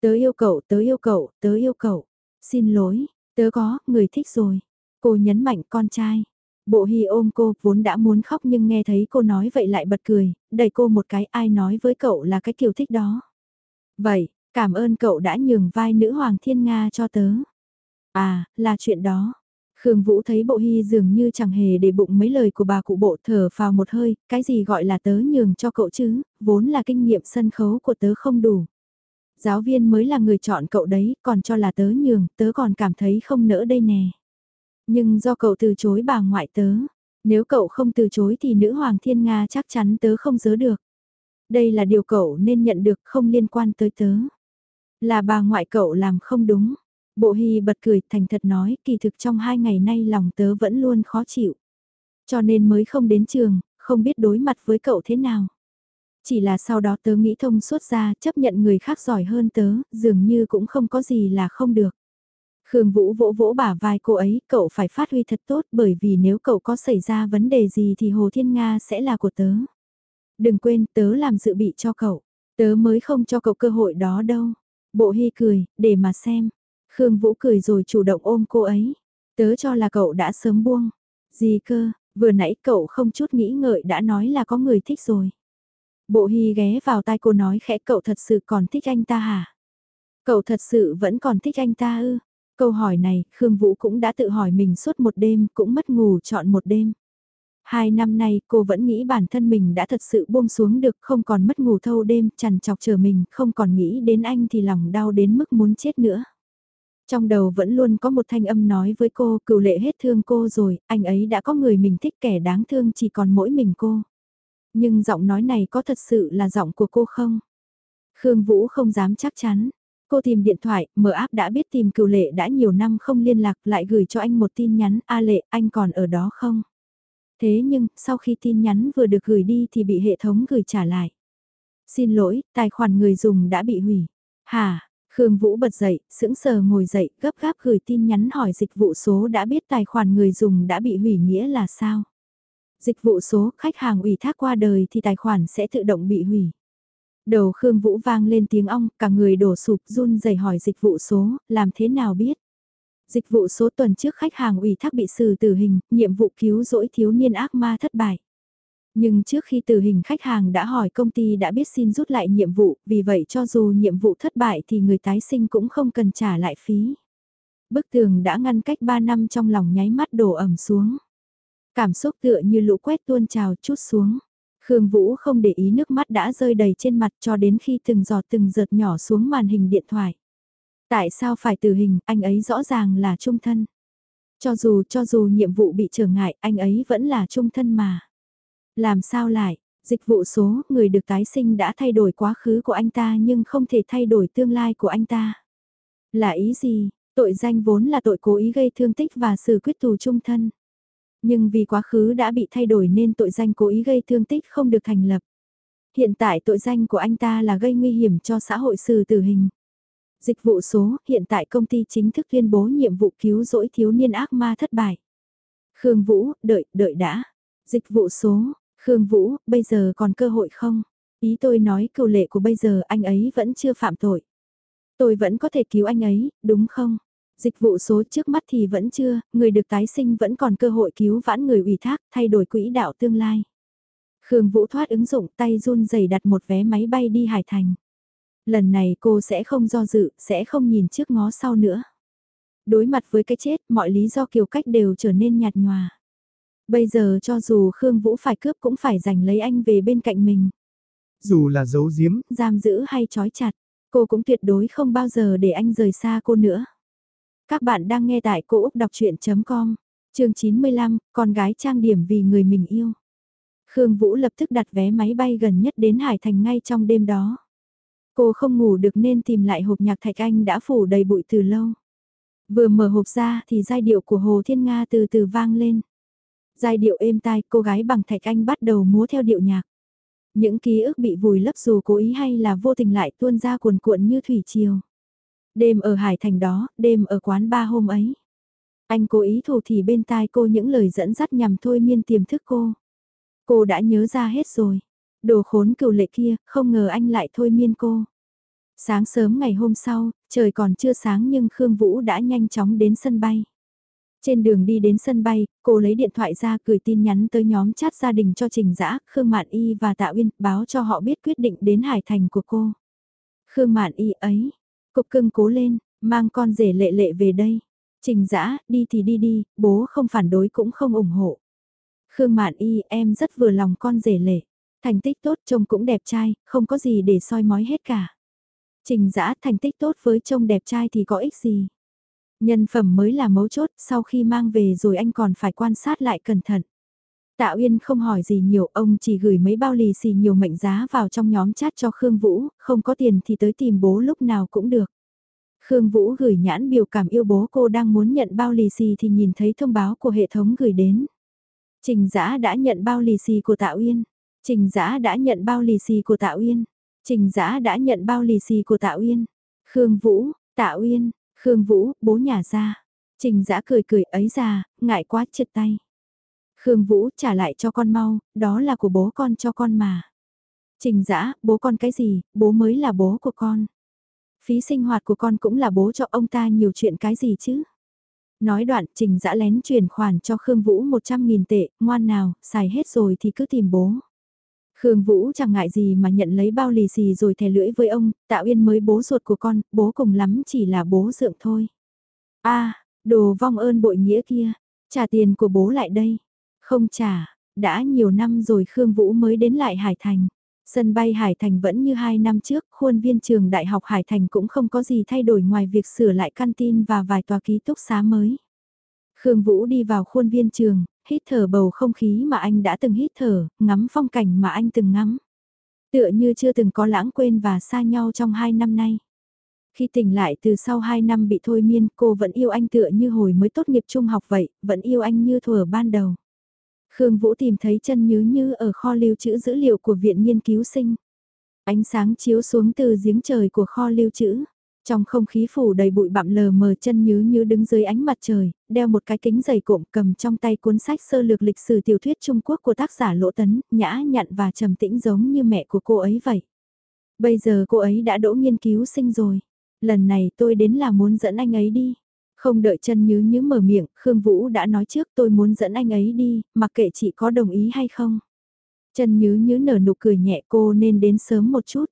Speaker 1: Tớ yêu cậu, tớ yêu cậu, tớ yêu cậu. Xin lỗi, tớ có, người thích rồi. Cô nhấn mạnh con trai. Bộ hy ôm cô, vốn đã muốn khóc nhưng nghe thấy cô nói vậy lại bật cười, đẩy cô một cái ai nói với cậu là cái kiểu thích đó. Vậy, cảm ơn cậu đã nhường vai nữ hoàng thiên Nga cho tớ. À, là chuyện đó. Khương Vũ thấy bộ hy dường như chẳng hề để bụng mấy lời của bà cụ bộ thở vào một hơi, cái gì gọi là tớ nhường cho cậu chứ, vốn là kinh nghiệm sân khấu của tớ không đủ. Giáo viên mới là người chọn cậu đấy, còn cho là tớ nhường, tớ còn cảm thấy không nỡ đây nè. Nhưng do cậu từ chối bà ngoại tớ, nếu cậu không từ chối thì nữ hoàng thiên Nga chắc chắn tớ không dỡ được. Đây là điều cậu nên nhận được không liên quan tới tớ. Là bà ngoại cậu làm không đúng. Bộ hy bật cười thành thật nói kỳ thực trong hai ngày nay lòng tớ vẫn luôn khó chịu. Cho nên mới không đến trường, không biết đối mặt với cậu thế nào. Chỉ là sau đó tớ nghĩ thông suốt ra chấp nhận người khác giỏi hơn tớ, dường như cũng không có gì là không được. Khương Vũ vỗ vỗ bả vai cô ấy, cậu phải phát huy thật tốt bởi vì nếu cậu có xảy ra vấn đề gì thì Hồ Thiên Nga sẽ là của tớ. Đừng quên tớ làm dự bị cho cậu, tớ mới không cho cậu cơ hội đó đâu. Bộ Hy cười, để mà xem. Khương Vũ cười rồi chủ động ôm cô ấy. Tớ cho là cậu đã sớm buông. Gì cơ, vừa nãy cậu không chút nghĩ ngợi đã nói là có người thích rồi. Bộ Hy ghé vào tai cô nói khẽ cậu thật sự còn thích anh ta hả? Cậu thật sự vẫn còn thích anh ta ư? Câu hỏi này, Khương Vũ cũng đã tự hỏi mình suốt một đêm, cũng mất ngủ chọn một đêm. Hai năm nay cô vẫn nghĩ bản thân mình đã thật sự buông xuống được không còn mất ngủ thâu đêm chằn chọc chờ mình không còn nghĩ đến anh thì lòng đau đến mức muốn chết nữa. Trong đầu vẫn luôn có một thanh âm nói với cô cựu lệ hết thương cô rồi, anh ấy đã có người mình thích kẻ đáng thương chỉ còn mỗi mình cô. Nhưng giọng nói này có thật sự là giọng của cô không? Khương Vũ không dám chắc chắn. Cô tìm điện thoại, mở app đã biết tìm cựu lệ đã nhiều năm không liên lạc lại gửi cho anh một tin nhắn, A lệ, anh còn ở đó không? Thế nhưng, sau khi tin nhắn vừa được gửi đi thì bị hệ thống gửi trả lại. Xin lỗi, tài khoản người dùng đã bị hủy. Hả? Khương Vũ bật dậy, sững sờ ngồi dậy, gấp gáp gửi tin nhắn hỏi dịch vụ số đã biết tài khoản người dùng đã bị hủy nghĩa là sao? Dịch vụ số khách hàng ủy thác qua đời thì tài khoản sẽ tự động bị hủy. Đầu Khương Vũ vang lên tiếng ong, cả người đổ sụp run rẩy hỏi dịch vụ số, làm thế nào biết? Dịch vụ số tuần trước khách hàng ủy thác bị xử tử hình, nhiệm vụ cứu rỗi thiếu niên ác ma thất bại. Nhưng trước khi tử hình khách hàng đã hỏi công ty đã biết xin rút lại nhiệm vụ, vì vậy cho dù nhiệm vụ thất bại thì người tái sinh cũng không cần trả lại phí. Bức tường đã ngăn cách 3 năm trong lòng nháy mắt đổ ẩm xuống. Cảm xúc tựa như lũ quét tuôn trào chút xuống. Khương Vũ không để ý nước mắt đã rơi đầy trên mặt cho đến khi từng giọt từng giọt nhỏ xuống màn hình điện thoại. Tại sao phải tử hình, anh ấy rõ ràng là trung thân. Cho dù cho dù nhiệm vụ bị trở ngại, anh ấy vẫn là trung thân mà. Làm sao lại, dịch vụ số, người được tái sinh đã thay đổi quá khứ của anh ta nhưng không thể thay đổi tương lai của anh ta. Là ý gì, tội danh vốn là tội cố ý gây thương tích và xử quyết tù trung thân. Nhưng vì quá khứ đã bị thay đổi nên tội danh cố ý gây thương tích không được thành lập. Hiện tại tội danh của anh ta là gây nguy hiểm cho xã hội xử tử hình. Dịch vụ số, hiện tại công ty chính thức tuyên bố nhiệm vụ cứu rỗi thiếu niên ác ma thất bại. Khương Vũ, đợi, đợi đã. Dịch vụ số, Khương Vũ, bây giờ còn cơ hội không? Ý tôi nói cựu lệ của bây giờ anh ấy vẫn chưa phạm tội. Tôi vẫn có thể cứu anh ấy, đúng không? Dịch vụ số trước mắt thì vẫn chưa, người được tái sinh vẫn còn cơ hội cứu vãn người ủy thác, thay đổi quỹ đạo tương lai. Khương Vũ thoát ứng dụng tay run rẩy đặt một vé máy bay đi Hải Thành. Lần này cô sẽ không do dự, sẽ không nhìn trước ngó sau nữa. Đối mặt với cái chết, mọi lý do kiều cách đều trở nên nhạt nhòa. Bây giờ cho dù Khương Vũ phải cướp cũng phải giành lấy anh về bên cạnh mình.
Speaker 2: Dù là giấu giếm,
Speaker 1: giam giữ hay trói chặt, cô cũng tuyệt đối không bao giờ để anh rời xa cô nữa. Các bạn đang nghe tại cô Úc Đọc Chuyện.com, chương 95, con gái trang điểm vì người mình yêu. Khương Vũ lập tức đặt vé máy bay gần nhất đến Hải Thành ngay trong đêm đó. Cô không ngủ được nên tìm lại hộp nhạc Thạch Anh đã phủ đầy bụi từ lâu. Vừa mở hộp ra thì giai điệu của Hồ Thiên Nga từ từ vang lên. Giai điệu êm tai cô gái bằng Thạch Anh bắt đầu múa theo điệu nhạc. Những ký ức bị vùi lấp dù cố ý hay là vô tình lại tuôn ra cuồn cuộn như thủy triều. Đêm ở Hải Thành đó, đêm ở quán ba hôm ấy. Anh cố ý thủ thì bên tai cô những lời dẫn dắt nhằm thôi miên tiềm thức cô. Cô đã nhớ ra hết rồi. Đồ khốn cừu lệ kia, không ngờ anh lại thôi miên cô. Sáng sớm ngày hôm sau, trời còn chưa sáng nhưng Khương Vũ đã nhanh chóng đến sân bay. Trên đường đi đến sân bay, cô lấy điện thoại ra gửi tin nhắn tới nhóm chat gia đình cho Trình Dã, Khương Mạn Y và Tạ Uyên, báo cho họ biết quyết định đến Hải Thành của cô. Khương Mạn Y ấy, cục cưng cố lên, mang con rể lệ lệ về đây. Trình Dã, đi thì đi đi, bố không phản đối cũng không ủng hộ. Khương Mạn Y, em rất vừa lòng con rể lệ. Thành tích tốt trông cũng đẹp trai, không có gì để soi mói hết cả. Trình Dã thành tích tốt với trông đẹp trai thì có ích gì. Nhân phẩm mới là mấu chốt, sau khi mang về rồi anh còn phải quan sát lại cẩn thận. Tạ Uyên không hỏi gì nhiều, ông chỉ gửi mấy bao lì xì nhiều mệnh giá vào trong nhóm chat cho Khương Vũ, không có tiền thì tới tìm bố lúc nào cũng được. Khương Vũ gửi nhãn biểu cảm yêu bố cô đang muốn nhận bao lì xì thì nhìn thấy thông báo của hệ thống gửi đến. Trình Dã đã nhận bao lì xì của Tạ Uyên. Trình Dã đã nhận bao lì xì của Tạ Uyên. Trình Dã đã nhận bao lì xì của Tạ Uyên. Khương Vũ, Tạ Uyên, Khương Vũ, bố nhà ra. Trình Dã cười cười ấy ra, ngại quá chật tay. Khương Vũ trả lại cho con mau, đó là của bố con cho con mà. Trình Dã, bố con cái gì, bố mới là bố của con. Phí sinh hoạt của con cũng là bố cho ông ta nhiều chuyện cái gì chứ. Nói đoạn, Trình Dã lén chuyển khoản cho Khương Vũ 100.000 tệ, ngoan nào, xài hết rồi thì cứ tìm bố. Khương Vũ chẳng ngại gì mà nhận lấy bao lì xì rồi thè lưỡi với ông, Tạo uyên mới bố ruột của con, bố cùng lắm chỉ là bố dượng thôi. a đồ vong ơn bội nghĩa kia, trả tiền của bố lại đây. Không trả, đã nhiều năm rồi Khương Vũ mới đến lại Hải Thành. Sân bay Hải Thành vẫn như hai năm trước, khuôn viên trường Đại học Hải Thành cũng không có gì thay đổi ngoài việc sửa lại căn tin và vài tòa ký túc xá mới. Khương Vũ đi vào khuôn viên trường, hít thở bầu không khí mà anh đã từng hít thở, ngắm phong cảnh mà anh từng ngắm. Tựa như chưa từng có lãng quên và xa nhau trong hai năm nay. Khi tỉnh lại từ sau hai năm bị thôi miên, cô vẫn yêu anh tựa như hồi mới tốt nghiệp trung học vậy, vẫn yêu anh như thuở ban đầu. Khương Vũ tìm thấy chân nhứ như ở kho lưu trữ dữ liệu của Viện Nghiên cứu sinh. Ánh sáng chiếu xuống từ giếng trời của kho lưu trữ. Trong không khí phủ đầy bụi bặm lờ mờ chân nhứ như đứng dưới ánh mặt trời, đeo một cái kính dày cộm cầm trong tay cuốn sách sơ lược lịch sử tiểu thuyết Trung Quốc của tác giả Lỗ Tấn, nhã nhặn và trầm tĩnh giống như mẹ của cô ấy vậy. Bây giờ cô ấy đã đỗ nghiên cứu sinh rồi. Lần này tôi đến là muốn dẫn anh ấy đi. Không đợi chân nhứ nhứ mở miệng, Khương Vũ đã nói trước tôi muốn dẫn anh ấy đi, mặc kệ chị có đồng ý hay không. Chân nhứ nhứ nở nụ cười nhẹ cô nên đến sớm một chút.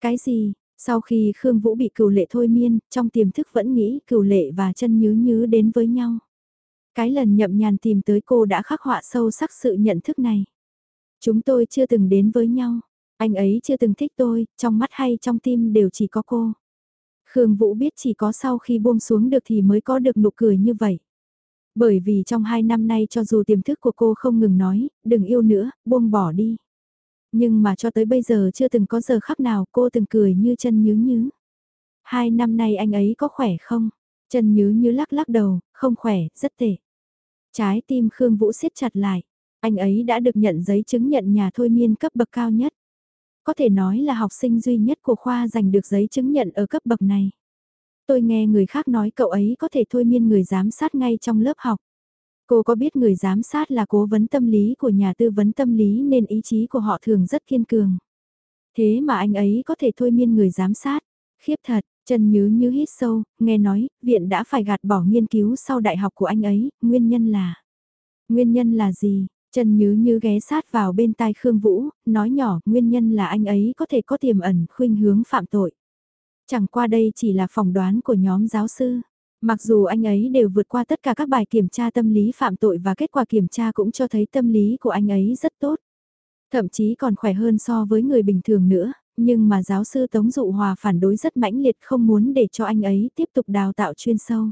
Speaker 1: Cái gì, sau khi Khương Vũ bị cửu lệ thôi miên, trong tiềm thức vẫn nghĩ cửu lệ và chân nhứ nhứ đến với nhau. Cái lần nhậm nhàn tìm tới cô đã khắc họa sâu sắc sự nhận thức này. Chúng tôi chưa từng đến với nhau, anh ấy chưa từng thích tôi, trong mắt hay trong tim đều chỉ có cô. Khương Vũ biết chỉ có sau khi buông xuống được thì mới có được nụ cười như vậy. Bởi vì trong hai năm nay cho dù tiềm thức của cô không ngừng nói, đừng yêu nữa, buông bỏ đi. Nhưng mà cho tới bây giờ chưa từng có giờ khắc nào cô từng cười như chân nhứ nhứ. Hai năm nay anh ấy có khỏe không? Chân nhứ Nhứ lắc lắc đầu, không khỏe, rất tệ. Trái tim Khương Vũ siết chặt lại. Anh ấy đã được nhận giấy chứng nhận nhà thôi miên cấp bậc cao nhất. Có thể nói là học sinh duy nhất của khoa giành được giấy chứng nhận ở cấp bậc này. Tôi nghe người khác nói cậu ấy có thể thôi miên người giám sát ngay trong lớp học. Cô có biết người giám sát là cố vấn tâm lý của nhà tư vấn tâm lý nên ý chí của họ thường rất kiên cường. Thế mà anh ấy có thể thôi miên người giám sát. Khiếp thật, Trần nhứ như hít sâu, nghe nói, viện đã phải gạt bỏ nghiên cứu sau đại học của anh ấy, nguyên nhân là... Nguyên nhân là gì? Trần Như Như ghé sát vào bên tai Khương Vũ, nói nhỏ nguyên nhân là anh ấy có thể có tiềm ẩn khuynh hướng phạm tội. Chẳng qua đây chỉ là phỏng đoán của nhóm giáo sư. Mặc dù anh ấy đều vượt qua tất cả các bài kiểm tra tâm lý phạm tội và kết quả kiểm tra cũng cho thấy tâm lý của anh ấy rất tốt. Thậm chí còn khỏe hơn so với người bình thường nữa, nhưng mà giáo sư Tống Dụ Hòa phản đối rất mãnh liệt không muốn để cho anh ấy tiếp tục đào tạo chuyên sâu.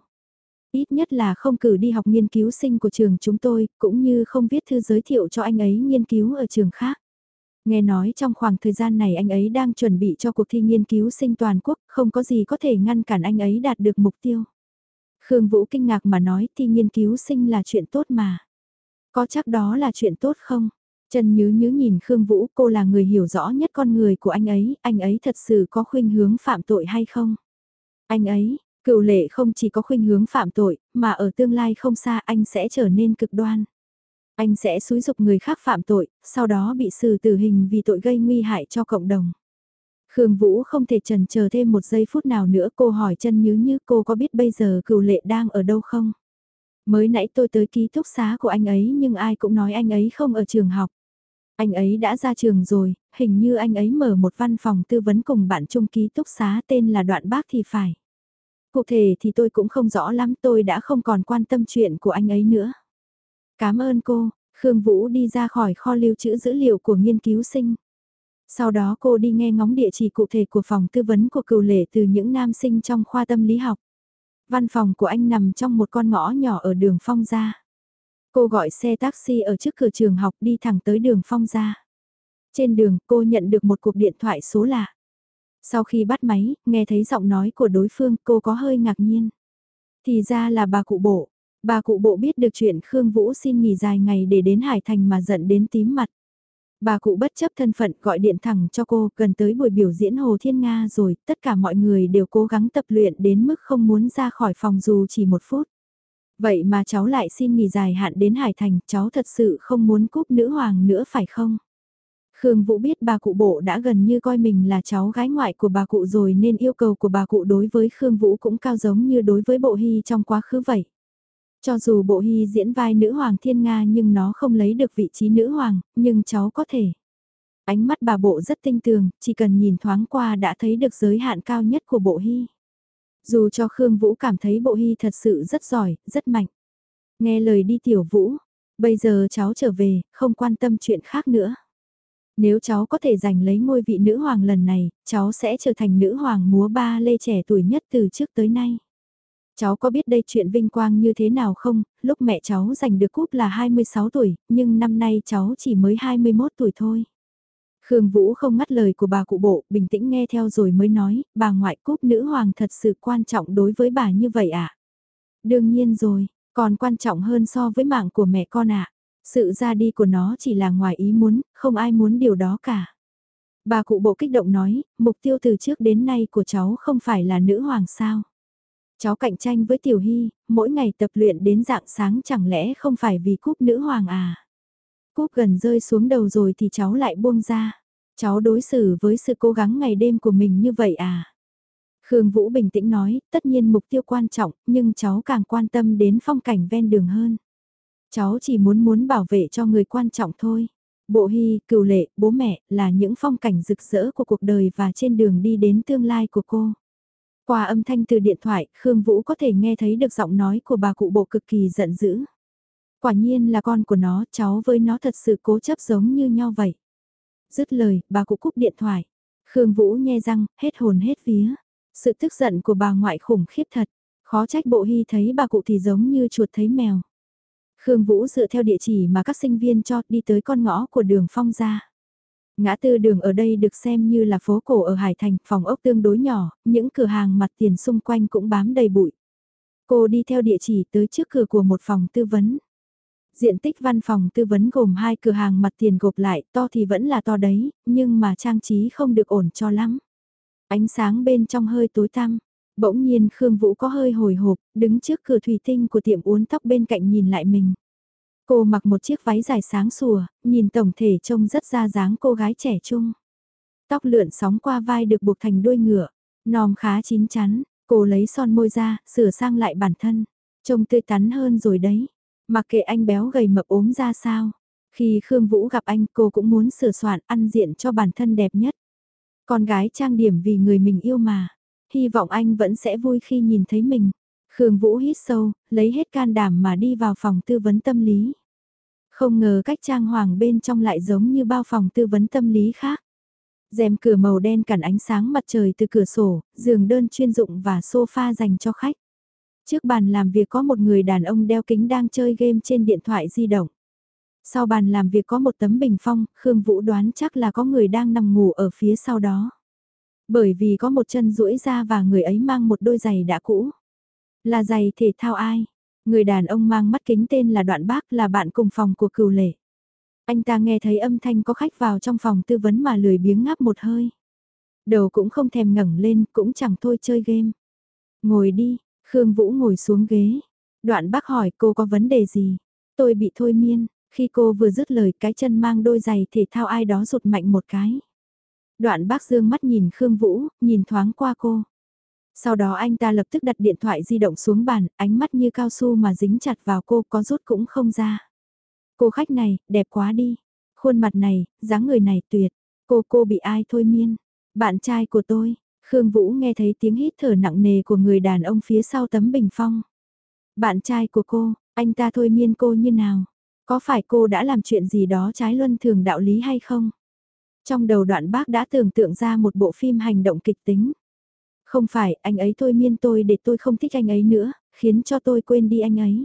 Speaker 1: Ít nhất là không cử đi học nghiên cứu sinh của trường chúng tôi, cũng như không viết thư giới thiệu cho anh ấy nghiên cứu ở trường khác. Nghe nói trong khoảng thời gian này anh ấy đang chuẩn bị cho cuộc thi nghiên cứu sinh toàn quốc, không có gì có thể ngăn cản anh ấy đạt được mục tiêu. Khương Vũ kinh ngạc mà nói thi nghiên cứu sinh là chuyện tốt mà. Có chắc đó là chuyện tốt không? Trần Nhứ Nhứ nhìn Khương Vũ cô là người hiểu rõ nhất con người của anh ấy, anh ấy thật sự có khuynh hướng phạm tội hay không? Anh ấy, cựu lệ không chỉ có khuynh hướng phạm tội, mà ở tương lai không xa anh sẽ trở nên cực đoan. Anh sẽ xúi dục người khác phạm tội, sau đó bị xử tử hình vì tội gây nguy hại cho cộng đồng. Khương Vũ không thể trần chờ thêm một giây phút nào nữa cô hỏi chân như như cô có biết bây giờ Cửu lệ đang ở đâu không? Mới nãy tôi tới ký túc xá của anh ấy nhưng ai cũng nói anh ấy không ở trường học. Anh ấy đã ra trường rồi, hình như anh ấy mở một văn phòng tư vấn cùng bạn chung ký túc xá tên là Đoạn Bác thì phải. Cụ thể thì tôi cũng không rõ lắm tôi đã không còn quan tâm chuyện của anh ấy nữa. Cảm ơn cô, Khương Vũ đi ra khỏi kho lưu trữ dữ liệu của nghiên cứu sinh. Sau đó cô đi nghe ngóng địa chỉ cụ thể của phòng tư vấn của cựu lệ từ những nam sinh trong khoa tâm lý học. Văn phòng của anh nằm trong một con ngõ nhỏ ở đường Phong Gia. Cô gọi xe taxi ở trước cửa trường học đi thẳng tới đường Phong Gia. Trên đường cô nhận được một cuộc điện thoại số lạ. Sau khi bắt máy, nghe thấy giọng nói của đối phương cô có hơi ngạc nhiên. Thì ra là bà cụ bộ. Bà cụ bộ biết được chuyện Khương Vũ xin nghỉ dài ngày để đến Hải Thành mà giận đến tím mặt. Bà cụ bất chấp thân phận gọi điện thẳng cho cô gần tới buổi biểu diễn Hồ Thiên Nga rồi, tất cả mọi người đều cố gắng tập luyện đến mức không muốn ra khỏi phòng dù chỉ một phút. Vậy mà cháu lại xin nghỉ dài hạn đến Hải Thành, cháu thật sự không muốn cúp nữ hoàng nữa phải không? Khương Vũ biết bà cụ bộ đã gần như coi mình là cháu gái ngoại của bà cụ rồi nên yêu cầu của bà cụ đối với Khương Vũ cũng cao giống như đối với bộ hy trong quá khứ vậy. Cho dù bộ hy diễn vai nữ hoàng thiên Nga nhưng nó không lấy được vị trí nữ hoàng, nhưng cháu có thể. Ánh mắt bà bộ rất tinh tường, chỉ cần nhìn thoáng qua đã thấy được giới hạn cao nhất của bộ hy. Dù cho Khương Vũ cảm thấy bộ hy thật sự rất giỏi, rất mạnh. Nghe lời đi tiểu Vũ, bây giờ cháu trở về, không quan tâm chuyện khác nữa. Nếu cháu có thể giành lấy ngôi vị nữ hoàng lần này, cháu sẽ trở thành nữ hoàng múa ba lê trẻ tuổi nhất từ trước tới nay. Cháu có biết đây chuyện vinh quang như thế nào không, lúc mẹ cháu giành được cúp là 26 tuổi, nhưng năm nay cháu chỉ mới 21 tuổi thôi. Khương Vũ không ngắt lời của bà cụ bộ, bình tĩnh nghe theo rồi mới nói, bà ngoại cúp nữ hoàng thật sự quan trọng đối với bà như vậy ạ. À? Đương nhiên rồi, còn quan trọng hơn so với mạng của mẹ con ạ. À. Sự ra đi của nó chỉ là ngoài ý muốn, không ai muốn điều đó cả. Bà cụ bộ kích động nói, mục tiêu từ trước đến nay của cháu không phải là nữ hoàng sao. Cháu cạnh tranh với Tiểu Hy, mỗi ngày tập luyện đến dạng sáng chẳng lẽ không phải vì cúp nữ hoàng à. Cúp gần rơi xuống đầu rồi thì cháu lại buông ra. Cháu đối xử với sự cố gắng ngày đêm của mình như vậy à. Khương Vũ bình tĩnh nói, tất nhiên mục tiêu quan trọng, nhưng cháu càng quan tâm đến phong cảnh ven đường hơn. Cháu chỉ muốn muốn bảo vệ cho người quan trọng thôi. Bộ hy, cựu lệ, bố mẹ là những phong cảnh rực rỡ của cuộc đời và trên đường đi đến tương lai của cô. Qua âm thanh từ điện thoại, Khương Vũ có thể nghe thấy được giọng nói của bà cụ bộ cực kỳ giận dữ. Quả nhiên là con của nó, cháu với nó thật sự cố chấp giống như nhau vậy. Dứt lời, bà cụ cúp điện thoại. Khương Vũ nghe răng, hết hồn hết vía. Sự tức giận của bà ngoại khủng khiếp thật. Khó trách bộ hy thấy bà cụ thì giống như chuột thấy mèo. Khương Vũ dựa theo địa chỉ mà các sinh viên cho đi tới con ngõ của đường phong ra. Ngã tư đường ở đây được xem như là phố cổ ở Hải Thành, phòng ốc tương đối nhỏ, những cửa hàng mặt tiền xung quanh cũng bám đầy bụi. Cô đi theo địa chỉ tới trước cửa của một phòng tư vấn. Diện tích văn phòng tư vấn gồm hai cửa hàng mặt tiền gộp lại, to thì vẫn là to đấy, nhưng mà trang trí không được ổn cho lắm. Ánh sáng bên trong hơi tối tăm. Bỗng nhiên Khương Vũ có hơi hồi hộp, đứng trước cửa thủy tinh của tiệm uốn tóc bên cạnh nhìn lại mình. Cô mặc một chiếc váy dài sáng sủa, nhìn tổng thể trông rất ra dáng cô gái trẻ trung. Tóc lượn sóng qua vai được buộc thành đuôi ngựa, nòm khá chín chắn, cô lấy son môi ra, sửa sang lại bản thân. Trông tươi tắn hơn rồi đấy. Mặc kệ anh béo gầy mập ốm ra sao. Khi Khương Vũ gặp anh cô cũng muốn sửa soạn ăn diện cho bản thân đẹp nhất. Con gái trang điểm vì người mình yêu mà. Hy vọng anh vẫn sẽ vui khi nhìn thấy mình. Khương Vũ hít sâu, lấy hết can đảm mà đi vào phòng tư vấn tâm lý. Không ngờ cách trang hoàng bên trong lại giống như bao phòng tư vấn tâm lý khác. rèm cửa màu đen cản ánh sáng mặt trời từ cửa sổ, giường đơn chuyên dụng và sofa dành cho khách. Trước bàn làm việc có một người đàn ông đeo kính đang chơi game trên điện thoại di động. Sau bàn làm việc có một tấm bình phong, Khương Vũ đoán chắc là có người đang nằm ngủ ở phía sau đó. Bởi vì có một chân duỗi ra và người ấy mang một đôi giày đã cũ. Là giày thể thao ai? Người đàn ông mang mắt kính tên là Đoạn Bác là bạn cùng phòng của cửu lệ. Anh ta nghe thấy âm thanh có khách vào trong phòng tư vấn mà lười biếng ngáp một hơi. Đầu cũng không thèm ngẩng lên, cũng chẳng thôi chơi game. Ngồi đi, Khương Vũ ngồi xuống ghế. Đoạn bác hỏi cô có vấn đề gì? Tôi bị thôi miên, khi cô vừa dứt lời cái chân mang đôi giày thể thao ai đó rụt mạnh một cái. Đoạn bác dương mắt nhìn Khương Vũ, nhìn thoáng qua cô. Sau đó anh ta lập tức đặt điện thoại di động xuống bàn, ánh mắt như cao su mà dính chặt vào cô có rút cũng không ra. Cô khách này, đẹp quá đi. Khuôn mặt này, dáng người này tuyệt. Cô cô bị ai thôi miên. Bạn trai của tôi, Khương Vũ nghe thấy tiếng hít thở nặng nề của người đàn ông phía sau tấm bình phong. Bạn trai của cô, anh ta thôi miên cô như nào? Có phải cô đã làm chuyện gì đó trái luân thường đạo lý hay không? Trong đầu đoạn bác đã tưởng tượng ra một bộ phim hành động kịch tính. Không phải, anh ấy thôi miên tôi để tôi không thích anh ấy nữa, khiến cho tôi quên đi anh ấy.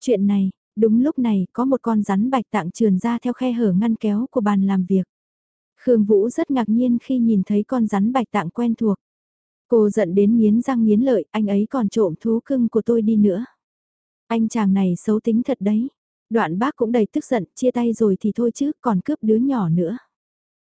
Speaker 1: Chuyện này, đúng lúc này có một con rắn bạch tạng trườn ra theo khe hở ngăn kéo của bàn làm việc. Khương Vũ rất ngạc nhiên khi nhìn thấy con rắn bạch tạng quen thuộc. Cô giận đến nghiến răng nghiến lợi, anh ấy còn trộm thú cưng của tôi đi nữa. Anh chàng này xấu tính thật đấy. Đoạn bác cũng đầy tức giận, chia tay rồi thì thôi chứ, còn cướp đứa nhỏ nữa.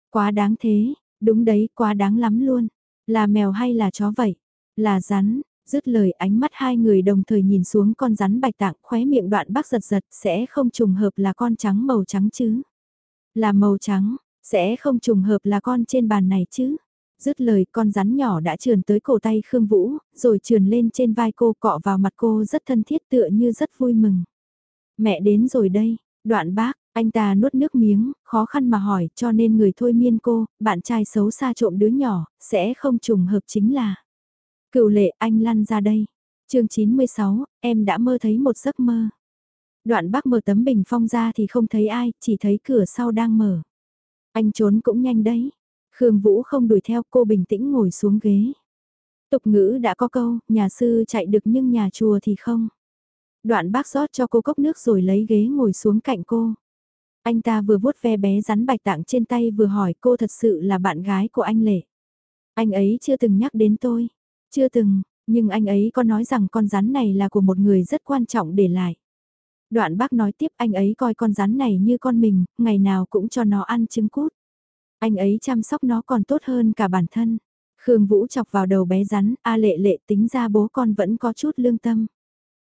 Speaker 1: Quá đáng thế, đúng đấy, quá đáng lắm luôn. Là mèo hay là chó vậy? Là rắn, dứt lời ánh mắt hai người đồng thời nhìn xuống con rắn bạch tạng khóe miệng đoạn bác giật giật sẽ không trùng hợp là con trắng màu trắng chứ. Là màu trắng, sẽ không trùng hợp là con trên bàn này chứ. Dứt lời con rắn nhỏ đã trườn tới cổ tay Khương Vũ, rồi trườn lên trên vai cô cọ vào mặt cô rất thân thiết tựa như rất vui mừng. Mẹ đến rồi đây, đoạn bác, anh ta nuốt nước miếng, khó khăn mà hỏi cho nên người thôi miên cô, bạn trai xấu xa trộm đứa nhỏ, sẽ không trùng hợp chính là. Cựu lệ anh lăn ra đây. chương 96, em đã mơ thấy một giấc mơ. Đoạn bác mở tấm bình phong ra thì không thấy ai, chỉ thấy cửa sau đang mở. Anh trốn cũng nhanh đấy. Khương Vũ không đuổi theo cô bình tĩnh ngồi xuống ghế. Tục ngữ đã có câu, nhà sư chạy được nhưng nhà chùa thì không. Đoạn bác rót cho cô cốc nước rồi lấy ghế ngồi xuống cạnh cô. Anh ta vừa vuốt ve bé rắn bạch tạng trên tay vừa hỏi cô thật sự là bạn gái của anh Lệ. Anh ấy chưa từng nhắc đến tôi. Chưa từng, nhưng anh ấy có nói rằng con rắn này là của một người rất quan trọng để lại. Đoạn bác nói tiếp anh ấy coi con rắn này như con mình, ngày nào cũng cho nó ăn trứng cút. Anh ấy chăm sóc nó còn tốt hơn cả bản thân. Khương Vũ chọc vào đầu bé rắn, a lệ lệ tính ra bố con vẫn có chút lương tâm.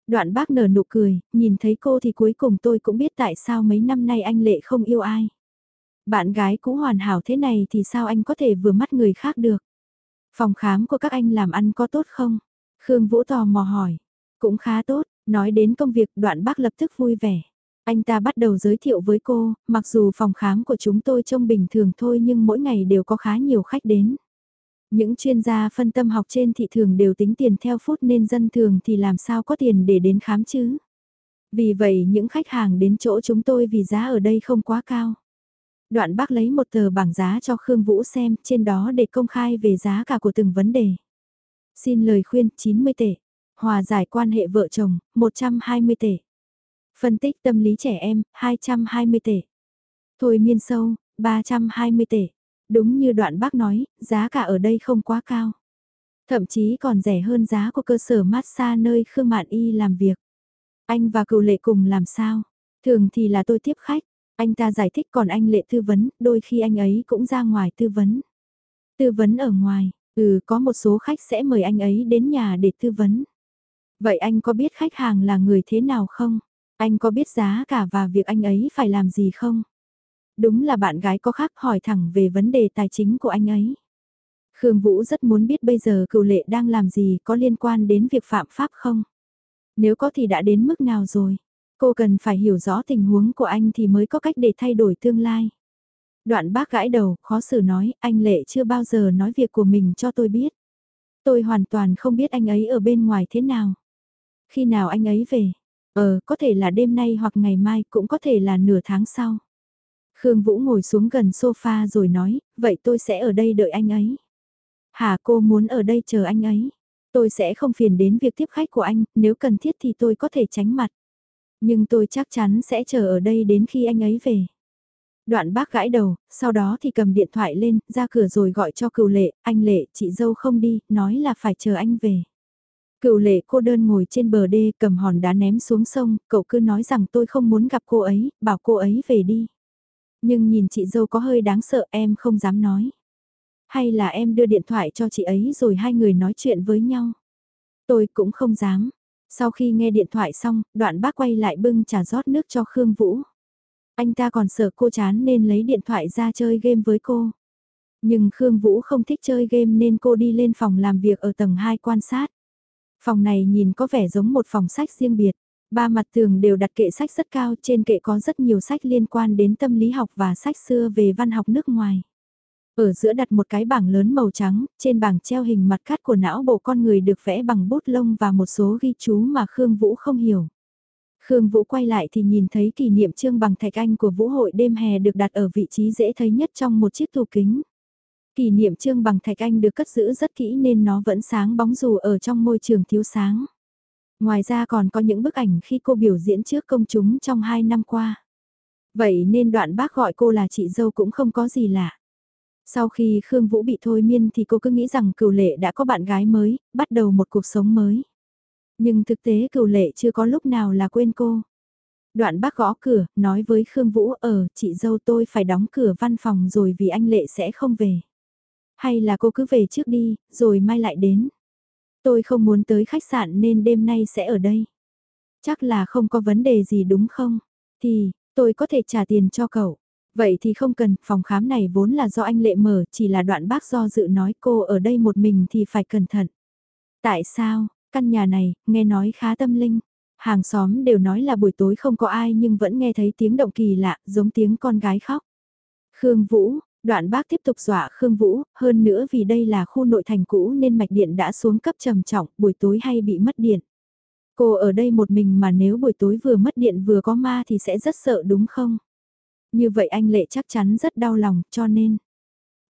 Speaker 1: Đoạn bác nở nụ cười, nhìn thấy cô thì cuối cùng tôi cũng biết tại sao mấy năm nay anh lệ không yêu ai. Bạn gái cũ hoàn hảo thế này thì sao anh có thể vừa mắt người khác được. Phòng khám của các anh làm ăn có tốt không? Khương Vũ tò mò hỏi. Cũng khá tốt, nói đến công việc đoạn bác lập tức vui vẻ. Anh ta bắt đầu giới thiệu với cô, mặc dù phòng khám của chúng tôi trông bình thường thôi nhưng mỗi ngày đều có khá nhiều khách đến. Những chuyên gia phân tâm học trên thị trường đều tính tiền theo phút nên dân thường thì làm sao có tiền để đến khám chứ. Vì vậy những khách hàng đến chỗ chúng tôi vì giá ở đây không quá cao. Đoạn bác lấy một tờ bảng giá cho Khương Vũ xem, trên đó để công khai về giá cả của từng vấn đề. Xin lời khuyên 90 tệ. Hòa giải quan hệ vợ chồng, 120 tệ. Phân tích tâm lý trẻ em, 220 tệ. Thôi miên sâu, 320 tệ. Đúng như đoạn bác nói, giá cả ở đây không quá cao. Thậm chí còn rẻ hơn giá của cơ sở massage nơi Khương Mạn Y làm việc. Anh và cựu lệ cùng làm sao? Thường thì là tôi tiếp khách. Anh ta giải thích còn anh lệ tư vấn, đôi khi anh ấy cũng ra ngoài tư vấn. Tư vấn ở ngoài, ừ có một số khách sẽ mời anh ấy đến nhà để tư vấn. Vậy anh có biết khách hàng là người thế nào không? Anh có biết giá cả và việc anh ấy phải làm gì không? Đúng là bạn gái có khác hỏi thẳng về vấn đề tài chính của anh ấy. Khương Vũ rất muốn biết bây giờ cựu lệ đang làm gì có liên quan đến việc phạm pháp không? Nếu có thì đã đến mức nào rồi? Cô cần phải hiểu rõ tình huống của anh thì mới có cách để thay đổi tương lai. Đoạn bác gãi đầu, khó xử nói, anh Lệ chưa bao giờ nói việc của mình cho tôi biết. Tôi hoàn toàn không biết anh ấy ở bên ngoài thế nào. Khi nào anh ấy về? Ờ, có thể là đêm nay hoặc ngày mai, cũng có thể là nửa tháng sau. Khương Vũ ngồi xuống gần sofa rồi nói, vậy tôi sẽ ở đây đợi anh ấy. Hà cô muốn ở đây chờ anh ấy? Tôi sẽ không phiền đến việc tiếp khách của anh, nếu cần thiết thì tôi có thể tránh mặt. Nhưng tôi chắc chắn sẽ chờ ở đây đến khi anh ấy về. Đoạn bác gãi đầu, sau đó thì cầm điện thoại lên, ra cửa rồi gọi cho cựu lệ, anh lệ, chị dâu không đi, nói là phải chờ anh về. Cựu lệ cô đơn ngồi trên bờ đê cầm hòn đá ném xuống sông, cậu cứ nói rằng tôi không muốn gặp cô ấy, bảo cô ấy về đi. Nhưng nhìn chị dâu có hơi đáng sợ em không dám nói. Hay là em đưa điện thoại cho chị ấy rồi hai người nói chuyện với nhau. Tôi cũng không dám. Sau khi nghe điện thoại xong, đoạn bác quay lại bưng trà rót nước cho Khương Vũ. Anh ta còn sợ cô chán nên lấy điện thoại ra chơi game với cô. Nhưng Khương Vũ không thích chơi game nên cô đi lên phòng làm việc ở tầng 2 quan sát. Phòng này nhìn có vẻ giống một phòng sách riêng biệt. Ba mặt tường đều đặt kệ sách rất cao, trên kệ có rất nhiều sách liên quan đến tâm lý học và sách xưa về văn học nước ngoài. Ở giữa đặt một cái bảng lớn màu trắng, trên bảng treo hình mặt cắt của não bộ con người được vẽ bằng bút lông và một số ghi chú mà Khương Vũ không hiểu. Khương Vũ quay lại thì nhìn thấy kỷ niệm trương bằng thạch anh của Vũ hội đêm hè được đặt ở vị trí dễ thấy nhất trong một chiếc tủ kính. Kỷ niệm trương bằng thạch anh được cất giữ rất kỹ nên nó vẫn sáng bóng dù ở trong môi trường thiếu sáng. Ngoài ra còn có những bức ảnh khi cô biểu diễn trước công chúng trong hai năm qua. Vậy nên đoạn bác gọi cô là chị dâu cũng không có gì lạ. Sau khi Khương Vũ bị thôi miên thì cô cứ nghĩ rằng cửu lệ đã có bạn gái mới, bắt đầu một cuộc sống mới. Nhưng thực tế cửu lệ chưa có lúc nào là quên cô. Đoạn bác gõ cửa, nói với Khương Vũ ở, chị dâu tôi phải đóng cửa văn phòng rồi vì anh Lệ sẽ không về. Hay là cô cứ về trước đi, rồi mai lại đến. Tôi không muốn tới khách sạn nên đêm nay sẽ ở đây. Chắc là không có vấn đề gì đúng không? Thì, tôi có thể trả tiền cho cậu. Vậy thì không cần, phòng khám này vốn là do anh Lệ mở, chỉ là đoạn bác do dự nói cô ở đây một mình thì phải cẩn thận. Tại sao, căn nhà này, nghe nói khá tâm linh. Hàng xóm đều nói là buổi tối không có ai nhưng vẫn nghe thấy tiếng động kỳ lạ, giống tiếng con gái khóc. Khương Vũ, đoạn bác tiếp tục dọa Khương Vũ, hơn nữa vì đây là khu nội thành cũ nên mạch điện đã xuống cấp trầm trọng, buổi tối hay bị mất điện. Cô ở đây một mình mà nếu buổi tối vừa mất điện vừa có ma thì sẽ rất sợ đúng không? Như vậy anh Lệ chắc chắn rất đau lòng, cho nên...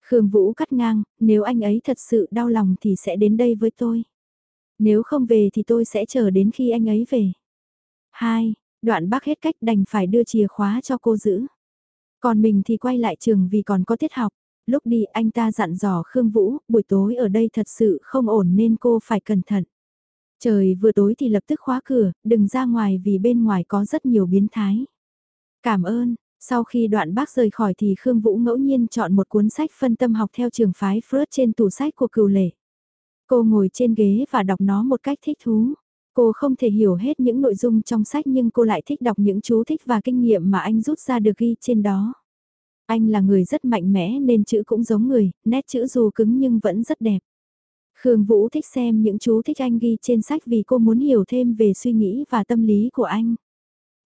Speaker 1: Khương Vũ cắt ngang, nếu anh ấy thật sự đau lòng thì sẽ đến đây với tôi. Nếu không về thì tôi sẽ chờ đến khi anh ấy về. 2. Đoạn bác hết cách đành phải đưa chìa khóa cho cô giữ. Còn mình thì quay lại trường vì còn có tiết học. Lúc đi anh ta dặn dò Khương Vũ, buổi tối ở đây thật sự không ổn nên cô phải cẩn thận. Trời vừa tối thì lập tức khóa cửa, đừng ra ngoài vì bên ngoài có rất nhiều biến thái. Cảm ơn, sau khi đoạn bác rời khỏi thì Khương Vũ ngẫu nhiên chọn một cuốn sách phân tâm học theo trường phái Freud trên tủ sách của cựu lệ. Cô ngồi trên ghế và đọc nó một cách thích thú. Cô không thể hiểu hết những nội dung trong sách nhưng cô lại thích đọc những chú thích và kinh nghiệm mà anh rút ra được ghi trên đó. Anh là người rất mạnh mẽ nên chữ cũng giống người, nét chữ dù cứng nhưng vẫn rất đẹp. Khương Vũ thích xem những chú thích anh ghi trên sách vì cô muốn hiểu thêm về suy nghĩ và tâm lý của anh.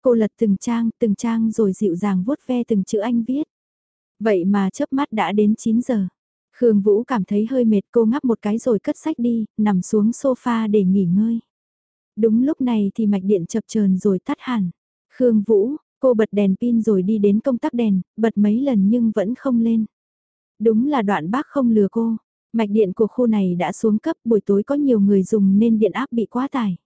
Speaker 1: Cô lật từng trang, từng trang rồi dịu dàng vuốt ve từng chữ anh viết. Vậy mà chớp mắt đã đến 9 giờ. Khương Vũ cảm thấy hơi mệt cô ngắp một cái rồi cất sách đi, nằm xuống sofa để nghỉ ngơi. Đúng lúc này thì mạch điện chập chờn rồi tắt hẳn. Khương Vũ, cô bật đèn pin rồi đi đến công tắc đèn, bật mấy lần nhưng vẫn không lên. Đúng là đoạn bác không lừa cô. Mạch điện của khu này đã xuống cấp buổi tối có nhiều người dùng nên điện áp bị quá tải.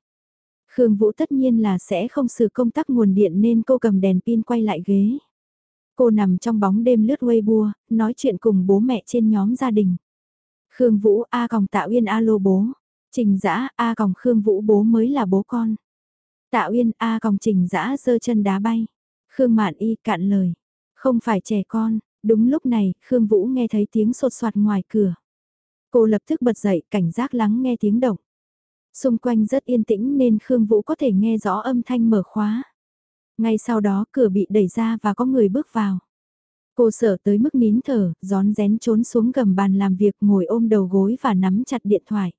Speaker 1: Khương Vũ tất nhiên là sẽ không xử công tắc nguồn điện nên cô cầm đèn pin quay lại ghế. Cô nằm trong bóng đêm lướt Weibo, nói chuyện cùng bố mẹ trên nhóm gia đình. Khương Vũ A còng Tạo Yên alo bố. Trình Dã A còng Khương Vũ bố mới là bố con. Tạ Uyên, A còng Trình Dã giơ chân đá bay. Khương Mạn Y cạn lời. Không phải trẻ con, đúng lúc này Khương Vũ nghe thấy tiếng sột soạt ngoài cửa. Cô lập tức bật dậy cảnh giác lắng nghe tiếng động. Xung quanh rất yên tĩnh nên Khương Vũ có thể nghe rõ âm thanh mở khóa. Ngay sau đó cửa bị đẩy ra và có người bước vào. Cô sợ tới mức nín thở, gión rén trốn xuống gầm bàn làm việc ngồi ôm đầu gối và nắm chặt điện thoại.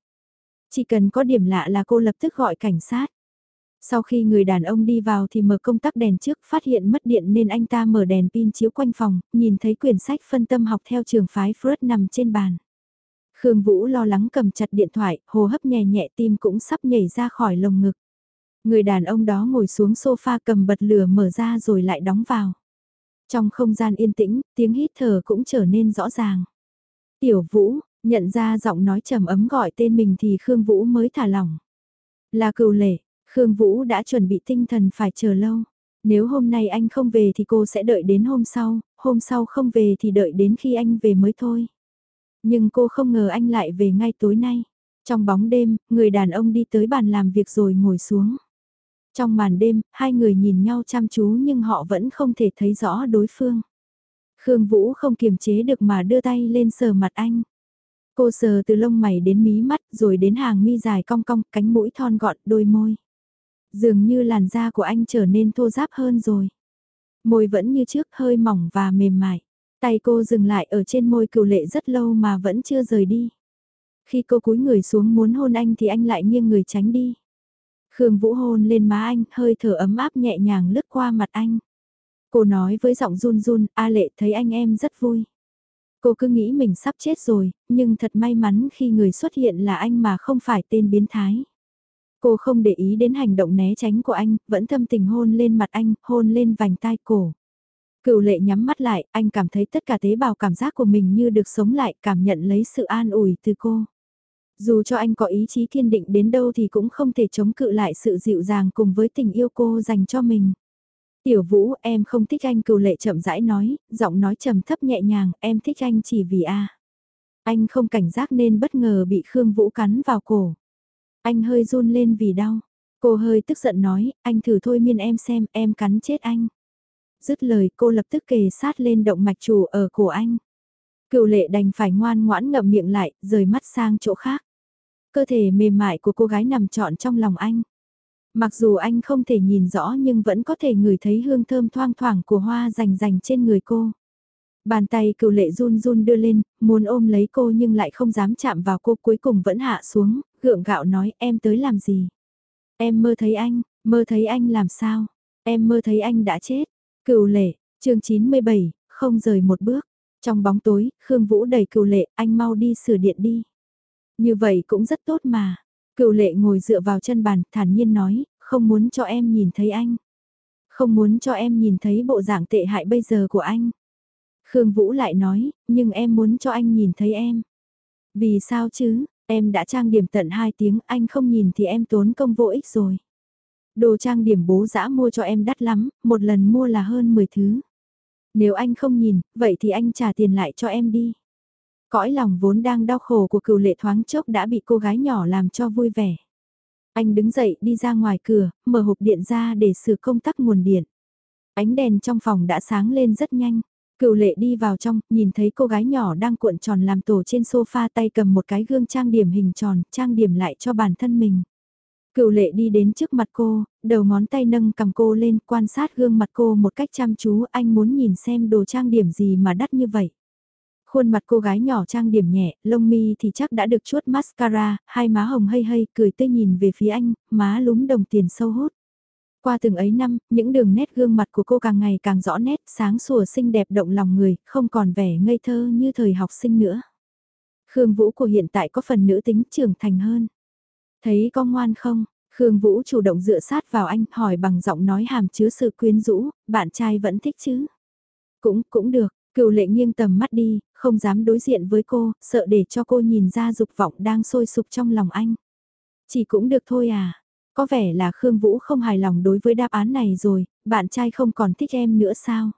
Speaker 1: Chỉ cần có điểm lạ là cô lập tức gọi cảnh sát. Sau khi người đàn ông đi vào thì mở công tắc đèn trước, phát hiện mất điện nên anh ta mở đèn pin chiếu quanh phòng, nhìn thấy quyển sách phân tâm học theo trường phái Freud nằm trên bàn. Khương Vũ lo lắng cầm chặt điện thoại, hô hấp nhẹ nhẹ tim cũng sắp nhảy ra khỏi lồng ngực. Người đàn ông đó ngồi xuống sofa cầm bật lửa mở ra rồi lại đóng vào. Trong không gian yên tĩnh, tiếng hít thở cũng trở nên rõ ràng. Tiểu Vũ, nhận ra giọng nói trầm ấm gọi tên mình thì Khương Vũ mới thả lỏng. Là cừu lệ, Khương Vũ đã chuẩn bị tinh thần phải chờ lâu. Nếu hôm nay anh không về thì cô sẽ đợi đến hôm sau, hôm sau không về thì đợi đến khi anh về mới thôi. Nhưng cô không ngờ anh lại về ngay tối nay. Trong bóng đêm, người đàn ông đi tới bàn làm việc rồi ngồi xuống. Trong màn đêm, hai người nhìn nhau chăm chú nhưng họ vẫn không thể thấy rõ đối phương. Khương Vũ không kiềm chế được mà đưa tay lên sờ mặt anh. Cô sờ từ lông mày đến mí mắt rồi đến hàng mi dài cong cong, cánh mũi thon gọn, đôi môi. Dường như làn da của anh trở nên thô ráp hơn rồi. Môi vẫn như trước hơi mỏng và mềm mại. Tay cô dừng lại ở trên môi cựu lệ rất lâu mà vẫn chưa rời đi. Khi cô cúi người xuống muốn hôn anh thì anh lại nghiêng người tránh đi. Khương Vũ hôn lên má anh, hơi thở ấm áp nhẹ nhàng lướt qua mặt anh. Cô nói với giọng run run, A lệ thấy anh em rất vui. Cô cứ nghĩ mình sắp chết rồi, nhưng thật may mắn khi người xuất hiện là anh mà không phải tên biến thái. Cô không để ý đến hành động né tránh của anh, vẫn thâm tình hôn lên mặt anh, hôn lên vành tai cổ. Cựu lệ nhắm mắt lại, anh cảm thấy tất cả tế bào cảm giác của mình như được sống lại, cảm nhận lấy sự an ủi từ cô. Dù cho anh có ý chí kiên định đến đâu thì cũng không thể chống cự lại sự dịu dàng cùng với tình yêu cô dành cho mình. Tiểu Vũ, em không thích anh cựu lệ chậm rãi nói, giọng nói trầm thấp nhẹ nhàng, em thích anh chỉ vì a. Anh không cảnh giác nên bất ngờ bị Khương Vũ cắn vào cổ. Anh hơi run lên vì đau. Cô hơi tức giận nói, anh thử thôi miên em xem, em cắn chết anh. Dứt lời cô lập tức kề sát lên động mạch chủ ở cổ anh. Cựu lệ đành phải ngoan ngoãn ngậm miệng lại, rời mắt sang chỗ khác. Cơ thể mềm mại của cô gái nằm trọn trong lòng anh. Mặc dù anh không thể nhìn rõ nhưng vẫn có thể ngửi thấy hương thơm thoang thoảng của hoa rành rành trên người cô. Bàn tay cựu lệ run run đưa lên, muốn ôm lấy cô nhưng lại không dám chạm vào cô cuối cùng vẫn hạ xuống, gượng gạo nói em tới làm gì. Em mơ thấy anh, mơ thấy anh làm sao, em mơ thấy anh đã chết. Cựu lệ, chương 97, không rời một bước. Trong bóng tối, Khương Vũ đẩy cựu lệ, anh mau đi sửa điện đi. Như vậy cũng rất tốt mà. Cựu lệ ngồi dựa vào chân bàn, thản nhiên nói, không muốn cho em nhìn thấy anh. Không muốn cho em nhìn thấy bộ dạng tệ hại bây giờ của anh. Khương Vũ lại nói, nhưng em muốn cho anh nhìn thấy em. Vì sao chứ, em đã trang điểm tận 2 tiếng, anh không nhìn thì em tốn công vô ích rồi. Đồ trang điểm bố dã mua cho em đắt lắm, một lần mua là hơn 10 thứ. Nếu anh không nhìn, vậy thì anh trả tiền lại cho em đi. Cõi lòng vốn đang đau khổ của cựu lệ thoáng chốc đã bị cô gái nhỏ làm cho vui vẻ. Anh đứng dậy đi ra ngoài cửa, mở hộp điện ra để sửa công tắc nguồn điện. Ánh đèn trong phòng đã sáng lên rất nhanh. Cựu lệ đi vào trong, nhìn thấy cô gái nhỏ đang cuộn tròn làm tổ trên sofa tay cầm một cái gương trang điểm hình tròn, trang điểm lại cho bản thân mình. Cựu lệ đi đến trước mặt cô, đầu ngón tay nâng cầm cô lên quan sát gương mặt cô một cách chăm chú anh muốn nhìn xem đồ trang điểm gì mà đắt như vậy. Khuôn mặt cô gái nhỏ trang điểm nhẹ, lông mi thì chắc đã được chuốt mascara, hai má hồng hây hây cười tươi nhìn về phía anh, má lúm đồng tiền sâu hút. Qua từng ấy năm, những đường nét gương mặt của cô càng ngày càng rõ nét, sáng sủa xinh đẹp động lòng người, không còn vẻ ngây thơ như thời học sinh nữa. Khương Vũ của hiện tại có phần nữ tính trưởng thành hơn. Thấy có ngoan không? Khương Vũ chủ động dựa sát vào anh, hỏi bằng giọng nói hàm chứa sự quyến rũ, bạn trai vẫn thích chứ? Cũng, cũng được, cựu lệ nghiêng tầm mắt đi, không dám đối diện với cô, sợ để cho cô nhìn ra dục vọng đang sôi sục trong lòng anh. Chỉ cũng được thôi à, có vẻ là Khương Vũ không hài lòng đối với đáp án này rồi, bạn trai không còn thích em nữa sao?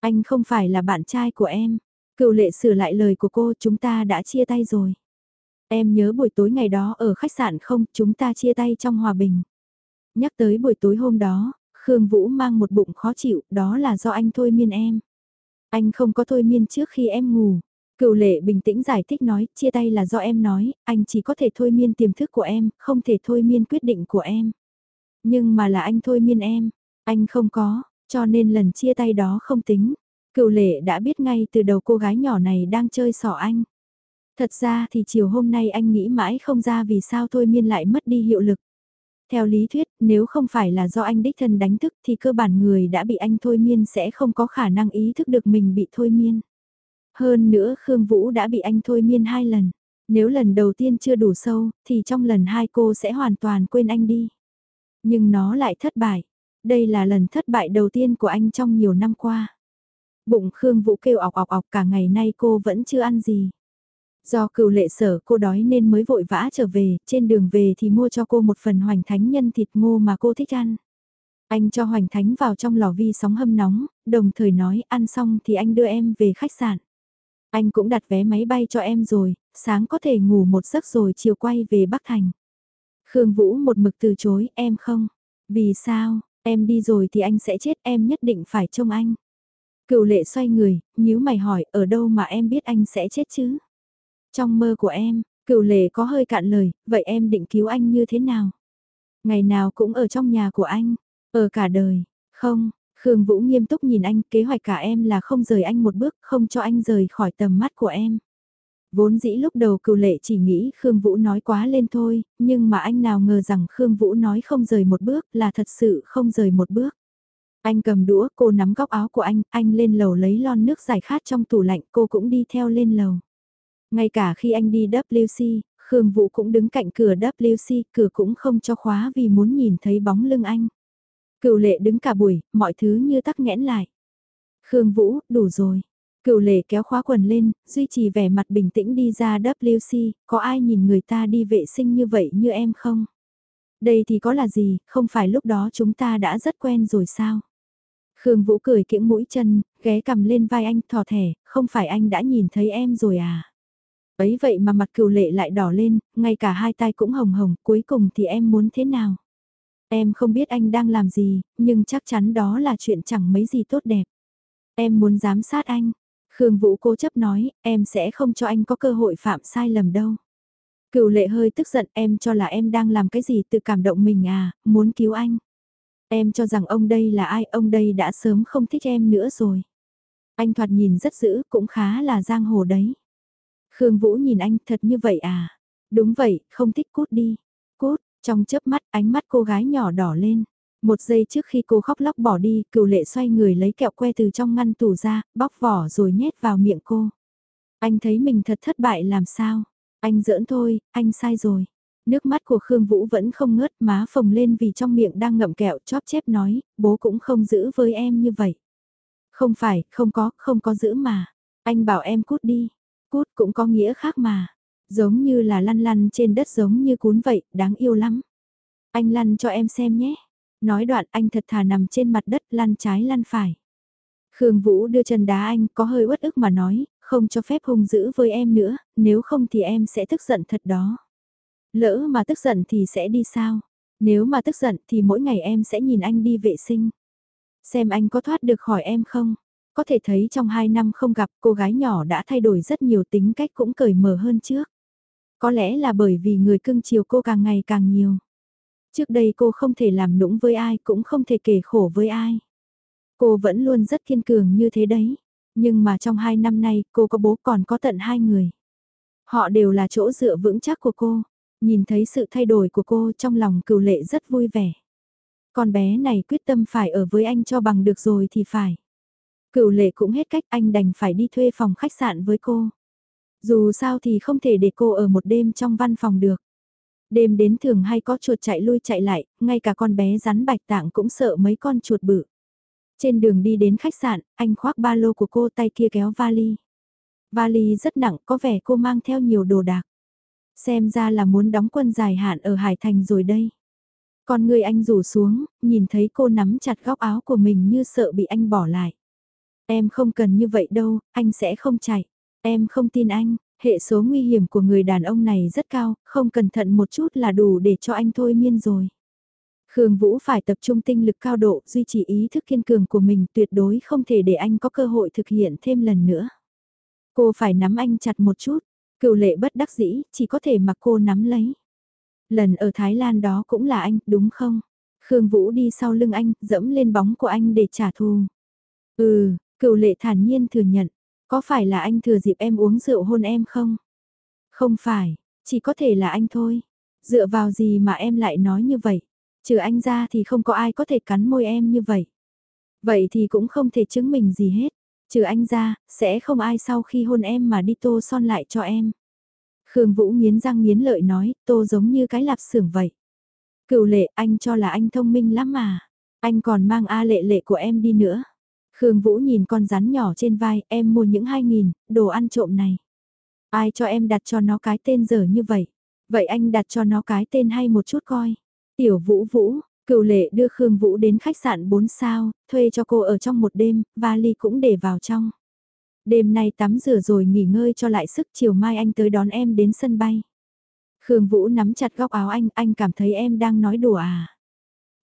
Speaker 1: Anh không phải là bạn trai của em. Cựu lệ sửa lại lời của cô chúng ta đã chia tay rồi. Em nhớ buổi tối ngày đó ở khách sạn không, chúng ta chia tay trong hòa bình. Nhắc tới buổi tối hôm đó, Khương Vũ mang một bụng khó chịu, đó là do anh thôi miên em. Anh không có thôi miên trước khi em ngủ. Cựu lệ bình tĩnh giải thích nói, chia tay là do em nói, anh chỉ có thể thôi miên tiềm thức của em, không thể thôi miên quyết định của em. Nhưng mà là anh thôi miên em, anh không có, cho nên lần chia tay đó không tính. Cựu lệ đã biết ngay từ đầu cô gái nhỏ này đang chơi sỏ anh. Thật ra thì chiều hôm nay anh nghĩ mãi không ra vì sao thôi miên lại mất đi hiệu lực. Theo lý thuyết, nếu không phải là do anh đích thân đánh thức thì cơ bản người đã bị anh thôi miên sẽ không có khả năng ý thức được mình bị thôi miên. Hơn nữa Khương Vũ đã bị anh thôi miên hai lần. Nếu lần đầu tiên chưa đủ sâu, thì trong lần hai cô sẽ hoàn toàn quên anh đi. Nhưng nó lại thất bại. Đây là lần thất bại đầu tiên của anh trong nhiều năm qua. Bụng Khương Vũ kêu ọc ọc ọc cả ngày nay cô vẫn chưa ăn gì. Do cựu lệ sở cô đói nên mới vội vã trở về, trên đường về thì mua cho cô một phần hoành thánh nhân thịt ngô mà cô thích ăn. Anh cho hoành thánh vào trong lò vi sóng hâm nóng, đồng thời nói ăn xong thì anh đưa em về khách sạn. Anh cũng đặt vé máy bay cho em rồi, sáng có thể ngủ một giấc rồi chiều quay về Bắc Thành. Khương Vũ một mực từ chối, em không. Vì sao, em đi rồi thì anh sẽ chết, em nhất định phải trông anh. Cựu lệ xoay người, nhíu mày hỏi, ở đâu mà em biết anh sẽ chết chứ? Trong mơ của em, cựu lệ có hơi cạn lời, vậy em định cứu anh như thế nào? Ngày nào cũng ở trong nhà của anh, ở cả đời, không, Khương Vũ nghiêm túc nhìn anh, kế hoạch cả em là không rời anh một bước, không cho anh rời khỏi tầm mắt của em. Vốn dĩ lúc đầu cựu lệ chỉ nghĩ Khương Vũ nói quá lên thôi, nhưng mà anh nào ngờ rằng Khương Vũ nói không rời một bước là thật sự không rời một bước. Anh cầm đũa, cô nắm góc áo của anh, anh lên lầu lấy lon nước giải khát trong tủ lạnh, cô cũng đi theo lên lầu. Ngay cả khi anh đi WC, Khương Vũ cũng đứng cạnh cửa WC, cửa cũng không cho khóa vì muốn nhìn thấy bóng lưng anh. Cựu lệ đứng cả buổi, mọi thứ như tắc nghẽn lại. Khương Vũ, đủ rồi. Cựu lệ kéo khóa quần lên, duy trì vẻ mặt bình tĩnh đi ra WC, có ai nhìn người ta đi vệ sinh như vậy như em không? Đây thì có là gì, không phải lúc đó chúng ta đã rất quen rồi sao? Khương Vũ cười kiễng mũi chân, ghé cầm lên vai anh thò thẻ, không phải anh đã nhìn thấy em rồi à? Ấy vậy mà mặt cựu lệ lại đỏ lên, ngay cả hai tay cũng hồng hồng, cuối cùng thì em muốn thế nào? Em không biết anh đang làm gì, nhưng chắc chắn đó là chuyện chẳng mấy gì tốt đẹp. Em muốn giám sát anh. Khương Vũ cố chấp nói, em sẽ không cho anh có cơ hội phạm sai lầm đâu. Cựu lệ hơi tức giận em cho là em đang làm cái gì tự cảm động mình à, muốn cứu anh. Em cho rằng ông đây là ai, ông đây đã sớm không thích em nữa rồi. Anh thoạt nhìn rất dữ, cũng khá là giang hồ đấy. Khương Vũ nhìn anh thật như vậy à? Đúng vậy, không thích cút đi. Cút, trong chớp mắt ánh mắt cô gái nhỏ đỏ lên. Một giây trước khi cô khóc lóc bỏ đi, cựu lệ xoay người lấy kẹo que từ trong ngăn tủ ra, bóc vỏ rồi nhét vào miệng cô. Anh thấy mình thật thất bại làm sao? Anh giỡn thôi, anh sai rồi. Nước mắt của Khương Vũ vẫn không ngớt má phồng lên vì trong miệng đang ngậm kẹo chóp chép nói, bố cũng không giữ với em như vậy. Không phải, không có, không có giữ mà. Anh bảo em cút đi. Cút cũng có nghĩa khác mà. Giống như là lăn lăn trên đất giống như cún vậy, đáng yêu lắm. Anh lăn cho em xem nhé. Nói đoạn anh thật thà nằm trên mặt đất lăn trái lăn phải. Khương Vũ đưa chân đá anh có hơi uất ức mà nói, không cho phép hung dữ với em nữa, nếu không thì em sẽ tức giận thật đó. Lỡ mà tức giận thì sẽ đi sao? Nếu mà tức giận thì mỗi ngày em sẽ nhìn anh đi vệ sinh. Xem anh có thoát được khỏi em không? Có thể thấy trong hai năm không gặp, cô gái nhỏ đã thay đổi rất nhiều tính cách cũng cởi mở hơn trước. Có lẽ là bởi vì người cưng chiều cô càng ngày càng nhiều. Trước đây cô không thể làm nũng với ai, cũng không thể kể khổ với ai. Cô vẫn luôn rất kiên cường như thế đấy. Nhưng mà trong hai năm nay, cô có bố còn có tận hai người. Họ đều là chỗ dựa vững chắc của cô. Nhìn thấy sự thay đổi của cô trong lòng cựu lệ rất vui vẻ. Con bé này quyết tâm phải ở với anh cho bằng được rồi thì phải. Cựu lệ cũng hết cách anh đành phải đi thuê phòng khách sạn với cô. Dù sao thì không thể để cô ở một đêm trong văn phòng được. Đêm đến thường hay có chuột chạy lui chạy lại, ngay cả con bé rắn bạch tạng cũng sợ mấy con chuột bự. Trên đường đi đến khách sạn, anh khoác ba lô của cô tay kia kéo vali. Vali rất nặng, có vẻ cô mang theo nhiều đồ đạc. Xem ra là muốn đóng quân dài hạn ở Hải Thành rồi đây. Con người anh rủ xuống, nhìn thấy cô nắm chặt góc áo của mình như sợ bị anh bỏ lại. Em không cần như vậy đâu, anh sẽ không chạy. Em không tin anh, hệ số nguy hiểm của người đàn ông này rất cao, không cẩn thận một chút là đủ để cho anh thôi miên rồi. Khương Vũ phải tập trung tinh lực cao độ, duy trì ý thức kiên cường của mình tuyệt đối không thể để anh có cơ hội thực hiện thêm lần nữa. Cô phải nắm anh chặt một chút, cựu lệ bất đắc dĩ, chỉ có thể mặc cô nắm lấy. Lần ở Thái Lan đó cũng là anh, đúng không? Khương Vũ đi sau lưng anh, dẫm lên bóng của anh để trả thù. Ừ, cựu lệ thản nhiên thừa nhận, có phải là anh thừa dịp em uống rượu hôn em không? Không phải, chỉ có thể là anh thôi. Dựa vào gì mà em lại nói như vậy? Trừ anh ra thì không có ai có thể cắn môi em như vậy. Vậy thì cũng không thể chứng minh gì hết. Trừ anh ra, sẽ không ai sau khi hôn em mà đi tô son lại cho em. Khương Vũ nghiến răng nghiến lợi nói, tô giống như cái lạp xưởng vậy. Cựu lệ anh cho là anh thông minh lắm mà. Anh còn mang A lệ lệ của em đi nữa. Khương Vũ nhìn con rắn nhỏ trên vai, em mua những 2.000, đồ ăn trộm này. Ai cho em đặt cho nó cái tên dở như vậy? Vậy anh đặt cho nó cái tên hay một chút coi. Tiểu Vũ Vũ, cựu lệ đưa Khương Vũ đến khách sạn 4 sao, thuê cho cô ở trong một đêm, vali cũng để vào trong. Đêm nay tắm rửa rồi nghỉ ngơi cho lại sức chiều mai anh tới đón em đến sân bay. Khương Vũ nắm chặt góc áo anh, anh cảm thấy em đang nói đùa à.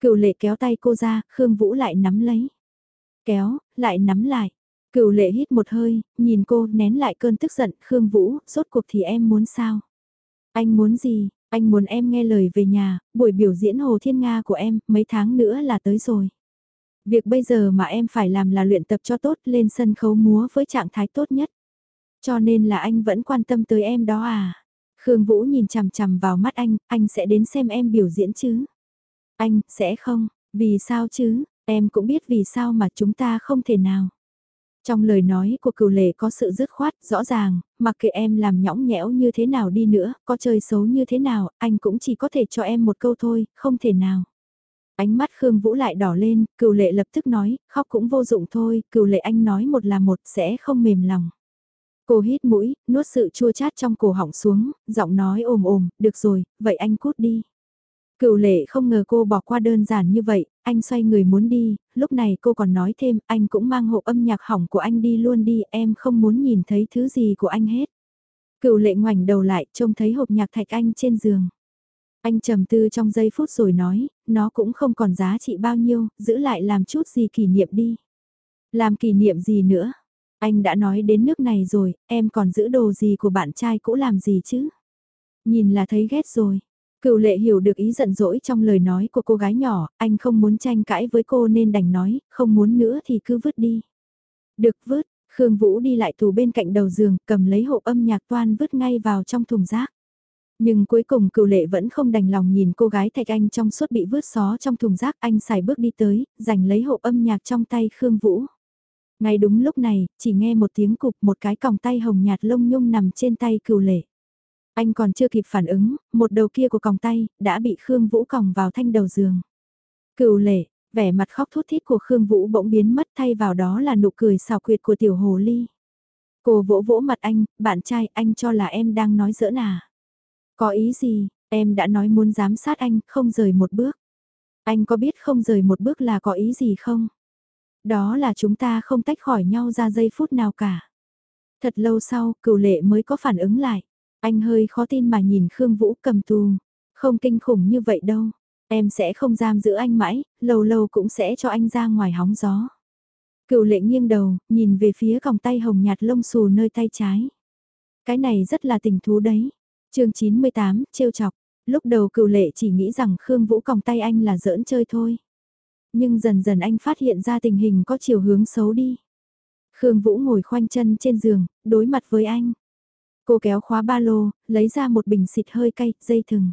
Speaker 1: Cựu lệ kéo tay cô ra, Khương Vũ lại nắm lấy. Kéo, lại nắm lại. Cựu lệ hít một hơi, nhìn cô nén lại cơn tức giận, Khương Vũ, rốt cuộc thì em muốn sao? Anh muốn gì? Anh muốn em nghe lời về nhà, buổi biểu diễn Hồ Thiên Nga của em, mấy tháng nữa là tới rồi. Việc bây giờ mà em phải làm là luyện tập cho tốt lên sân khấu múa với trạng thái tốt nhất. Cho nên là anh vẫn quan tâm tới em đó à? Khương Vũ nhìn chằm chằm vào mắt anh, anh sẽ đến xem em biểu diễn chứ? Anh, sẽ không, vì sao chứ, em cũng biết vì sao mà chúng ta không thể nào. Trong lời nói của cửu lệ có sự dứt khoát, rõ ràng, mặc kệ em làm nhõng nhẽo như thế nào đi nữa, có chơi xấu như thế nào, anh cũng chỉ có thể cho em một câu thôi, không thể nào. Ánh mắt Khương Vũ lại đỏ lên, cửu lệ lập tức nói, khóc cũng vô dụng thôi, cửu lệ anh nói một là một sẽ không mềm lòng. Cô hít mũi, nuốt sự chua chát trong cổ họng xuống, giọng nói ồm ồm, được rồi, vậy anh cút đi. Cựu lệ không ngờ cô bỏ qua đơn giản như vậy, anh xoay người muốn đi, lúc này cô còn nói thêm, anh cũng mang hộp âm nhạc hỏng của anh đi luôn đi, em không muốn nhìn thấy thứ gì của anh hết. Cựu lệ ngoảnh đầu lại, trông thấy hộp nhạc thạch anh trên giường. Anh trầm tư trong giây phút rồi nói, nó cũng không còn giá trị bao nhiêu, giữ lại làm chút gì kỷ niệm đi. Làm kỷ niệm gì nữa? Anh đã nói đến nước này rồi, em còn giữ đồ gì của bạn trai cũ làm gì chứ? Nhìn là thấy ghét rồi. Cựu lệ hiểu được ý giận dỗi trong lời nói của cô gái nhỏ, anh không muốn tranh cãi với cô nên đành nói, không muốn nữa thì cứ vứt đi. Được vứt, Khương Vũ đi lại thủ bên cạnh đầu giường, cầm lấy hộp âm nhạc toan vứt ngay vào trong thùng rác. Nhưng cuối cùng cựu lệ vẫn không đành lòng nhìn cô gái thạch anh trong suốt bị vứt xó trong thùng rác anh xài bước đi tới, giành lấy hộp âm nhạc trong tay Khương Vũ. Ngay đúng lúc này, chỉ nghe một tiếng cục một cái còng tay hồng nhạt lông nhung nằm trên tay cựu lệ. Anh còn chưa kịp phản ứng, một đầu kia của còng tay, đã bị Khương Vũ còng vào thanh đầu giường. Cựu lệ, vẻ mặt khóc thút thít của Khương Vũ bỗng biến mất thay vào đó là nụ cười xào quyệt của tiểu hồ ly. Cô vỗ vỗ mặt anh, bạn trai anh cho là em đang nói giỡn à. Có ý gì, em đã nói muốn giám sát anh, không rời một bước. Anh có biết không rời một bước là có ý gì không? Đó là chúng ta không tách khỏi nhau ra giây phút nào cả. Thật lâu sau, cửu lệ mới có phản ứng lại. Anh hơi khó tin mà nhìn Khương Vũ cầm tù. Không kinh khủng như vậy đâu. Em sẽ không giam giữ anh mãi, lâu lâu cũng sẽ cho anh ra ngoài hóng gió. Cựu lệ nghiêng đầu, nhìn về phía còng tay hồng nhạt lông xù nơi tay trái. Cái này rất là tình thú đấy. chương 98, trêu chọc. Lúc đầu cựu lệ chỉ nghĩ rằng Khương Vũ còng tay anh là giỡn chơi thôi. Nhưng dần dần anh phát hiện ra tình hình có chiều hướng xấu đi. Khương Vũ ngồi khoanh chân trên giường, đối mặt với anh. Cô kéo khóa ba lô, lấy ra một bình xịt hơi cay, dây thừng.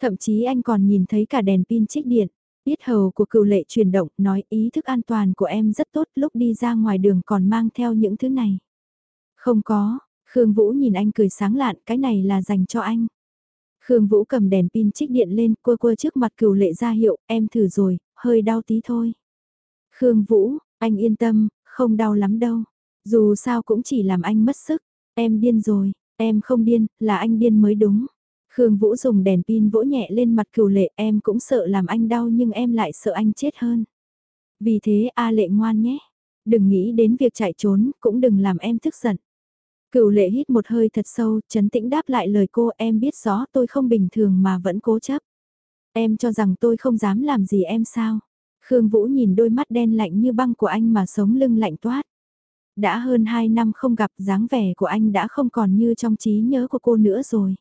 Speaker 1: Thậm chí anh còn nhìn thấy cả đèn pin trích điện. Biết hầu của cựu lệ chuyển động, nói ý thức an toàn của em rất tốt lúc đi ra ngoài đường còn mang theo những thứ này. Không có, Khương Vũ nhìn anh cười sáng lạn, cái này là dành cho anh. Khương Vũ cầm đèn pin trích điện lên, quơ quơ trước mặt cựu lệ ra hiệu, em thử rồi, hơi đau tí thôi. Khương Vũ, anh yên tâm, không đau lắm đâu. Dù sao cũng chỉ làm anh mất sức. Em điên rồi, em không điên, là anh điên mới đúng. Khương Vũ dùng đèn pin vỗ nhẹ lên mặt cửu lệ em cũng sợ làm anh đau nhưng em lại sợ anh chết hơn. Vì thế A lệ ngoan nhé, đừng nghĩ đến việc chạy trốn, cũng đừng làm em tức giận. Cửu lệ hít một hơi thật sâu, chấn tĩnh đáp lại lời cô em biết rõ tôi không bình thường mà vẫn cố chấp. Em cho rằng tôi không dám làm gì em sao? Khương Vũ nhìn đôi mắt đen lạnh như băng của anh mà sống lưng lạnh toát. Đã hơn 2 năm không gặp dáng vẻ của anh đã không còn như trong trí nhớ của cô nữa rồi.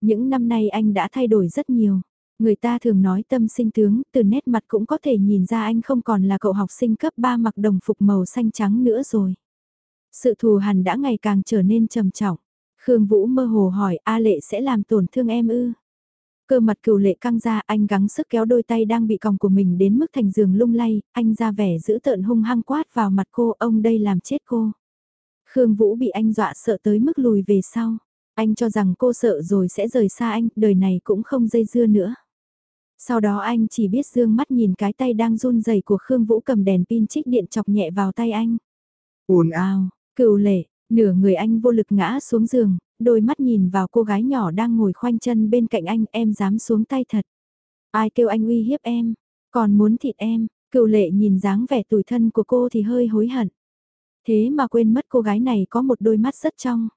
Speaker 1: Những năm nay anh đã thay đổi rất nhiều. Người ta thường nói tâm sinh tướng, từ nét mặt cũng có thể nhìn ra anh không còn là cậu học sinh cấp 3 mặc đồng phục màu xanh trắng nữa rồi. Sự thù hằn đã ngày càng trở nên trầm trọng. Khương Vũ mơ hồ hỏi A Lệ sẽ làm tổn thương em ư? Cơ mặt cừu lệ căng ra, anh gắng sức kéo đôi tay đang bị còng của mình đến mức thành giường lung lay, anh ra vẻ giữ tợn hung hăng quát vào mặt cô, ông đây làm chết cô. Khương Vũ bị anh dọa sợ tới mức lùi về sau. Anh cho rằng cô sợ rồi sẽ rời xa anh, đời này cũng không dây dưa nữa. Sau đó anh chỉ biết dương mắt nhìn cái tay đang run rẩy của Khương Vũ cầm đèn pin trích điện chọc nhẹ vào tay anh.
Speaker 2: ồn ào,
Speaker 1: cựu lệ, nửa người anh vô lực ngã xuống giường, đôi mắt nhìn vào cô gái nhỏ đang ngồi khoanh chân bên cạnh anh, em dám xuống tay thật. Ai kêu anh uy hiếp em, còn muốn thịt em, cựu lệ nhìn dáng vẻ tủi thân của cô thì hơi hối hận. Thế mà quên mất cô gái này có một đôi mắt rất trong.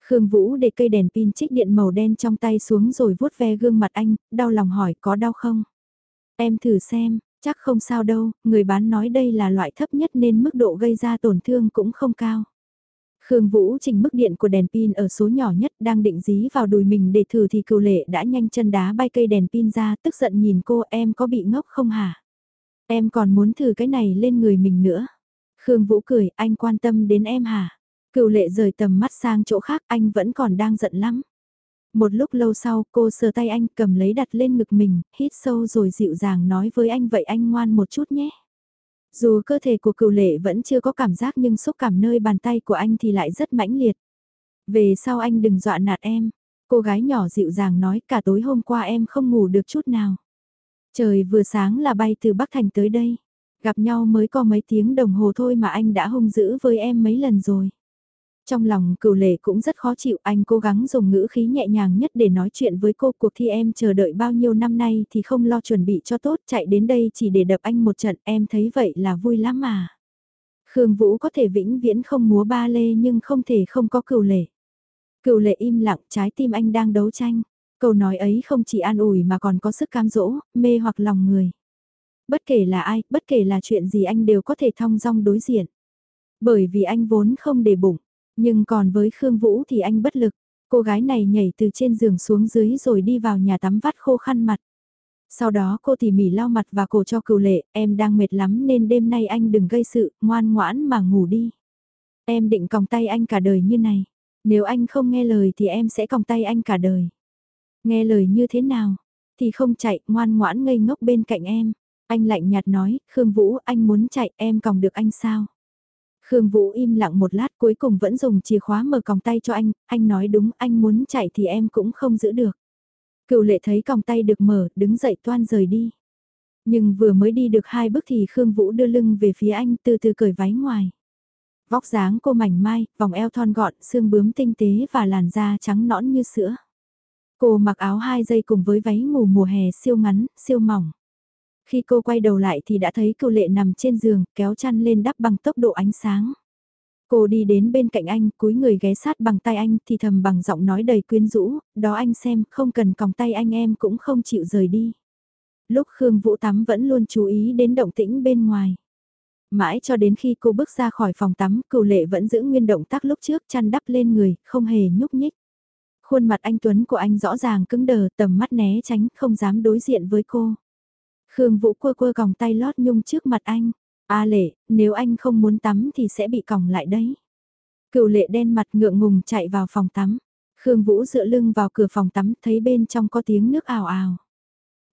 Speaker 1: Khương Vũ để cây đèn pin trích điện màu đen trong tay xuống rồi vuốt ve gương mặt anh, đau lòng hỏi có đau không? Em thử xem, chắc không sao đâu, người bán nói đây là loại thấp nhất nên mức độ gây ra tổn thương cũng không cao. Khương Vũ chỉnh mức điện của đèn pin ở số nhỏ nhất đang định dí vào đùi mình để thử thì cựu lệ đã nhanh chân đá bay cây đèn pin ra tức giận nhìn cô em có bị ngốc không hả? Em còn muốn thử cái này lên người mình nữa. Khương Vũ cười anh quan tâm đến em hả? Cựu lệ rời tầm mắt sang chỗ khác anh vẫn còn đang giận lắm. Một lúc lâu sau cô sờ tay anh cầm lấy đặt lên ngực mình, hít sâu rồi dịu dàng nói với anh vậy anh ngoan một chút nhé. Dù cơ thể của cựu lệ vẫn chưa có cảm giác nhưng xúc cảm nơi bàn tay của anh thì lại rất mãnh liệt. Về sau anh đừng dọa nạt em. Cô gái nhỏ dịu dàng nói, cả tối hôm qua em không ngủ được chút nào. Trời vừa sáng là bay từ Bắc Thành tới đây. Gặp nhau mới có mấy tiếng đồng hồ thôi mà anh đã hung dữ với em mấy lần rồi. Trong lòng cửu lệ cũng rất khó chịu, anh cố gắng dùng ngữ khí nhẹ nhàng nhất để nói chuyện với cô. Cuộc thi em chờ đợi bao nhiêu năm nay thì không lo chuẩn bị cho tốt, chạy đến đây chỉ để đập anh một trận, em thấy vậy là vui lắm mà. Khương Vũ có thể vĩnh viễn không múa ba lê nhưng không thể không có cửu lệ. Cửu lệ im lặng, trái tim anh đang đấu tranh. Câu nói ấy không chỉ an ủi mà còn có sức cam dỗ, mê hoặc lòng người. Bất kể là ai, bất kể là chuyện gì anh đều có thể thong dong đối diện. Bởi vì anh vốn không để bụng, nhưng còn với Khương Vũ thì anh bất lực. Cô gái này nhảy từ trên giường xuống dưới rồi đi vào nhà tắm vắt khô khăn mặt. Sau đó cô tỉ mỉ lau mặt và cổ cho cựu lệ, em đang mệt lắm nên đêm nay anh đừng gây sự, ngoan ngoãn mà ngủ đi. Em định còng tay anh cả đời như này. Nếu anh không nghe lời thì em sẽ còng tay anh cả đời. Nghe lời như thế nào? Thì không chạy, ngoan ngoãn ngây ngốc bên cạnh em. Anh lạnh nhạt nói, Khương Vũ anh muốn chạy em còng được anh sao? Khương Vũ im lặng một lát cuối cùng vẫn dùng chìa khóa mở còng tay cho anh, anh nói đúng anh muốn chạy thì em cũng không giữ được. Cựu lệ thấy còng tay được mở, đứng dậy toan rời đi. Nhưng vừa mới đi được hai bước thì Khương Vũ đưa lưng về phía anh từ từ cởi váy ngoài. Vóc dáng cô mảnh mai, vòng eo thon gọn, xương bướm tinh tế và làn da trắng nõn như sữa. Cô mặc áo hai dây cùng với váy ngủ mùa hè siêu ngắn, siêu mỏng. Khi cô quay đầu lại thì đã thấy cựu lệ nằm trên giường, kéo chăn lên đắp bằng tốc độ ánh sáng. Cô đi đến bên cạnh anh, cúi người ghé sát bằng tay anh thì thầm bằng giọng nói đầy quyến rũ, đó anh xem, không cần còng tay anh em cũng không chịu rời đi. Lúc Khương Vũ tắm vẫn luôn chú ý đến động tĩnh bên ngoài. Mãi cho đến khi cô bước ra khỏi phòng tắm, cựu lệ vẫn giữ nguyên động tác lúc trước chăn đắp lên người, không hề nhúc nhích. Khuôn mặt anh Tuấn của anh rõ ràng cứng đờ, tầm mắt né tránh, không dám đối diện với cô. Khương Vũ quơ quơ còng tay lót nhung trước mặt anh. A lệ, nếu anh không muốn tắm thì sẽ bị còng lại đấy. Cựu lệ đen mặt ngượng ngùng chạy vào phòng tắm. Khương Vũ dựa lưng vào cửa phòng tắm thấy bên trong có tiếng nước ào ào.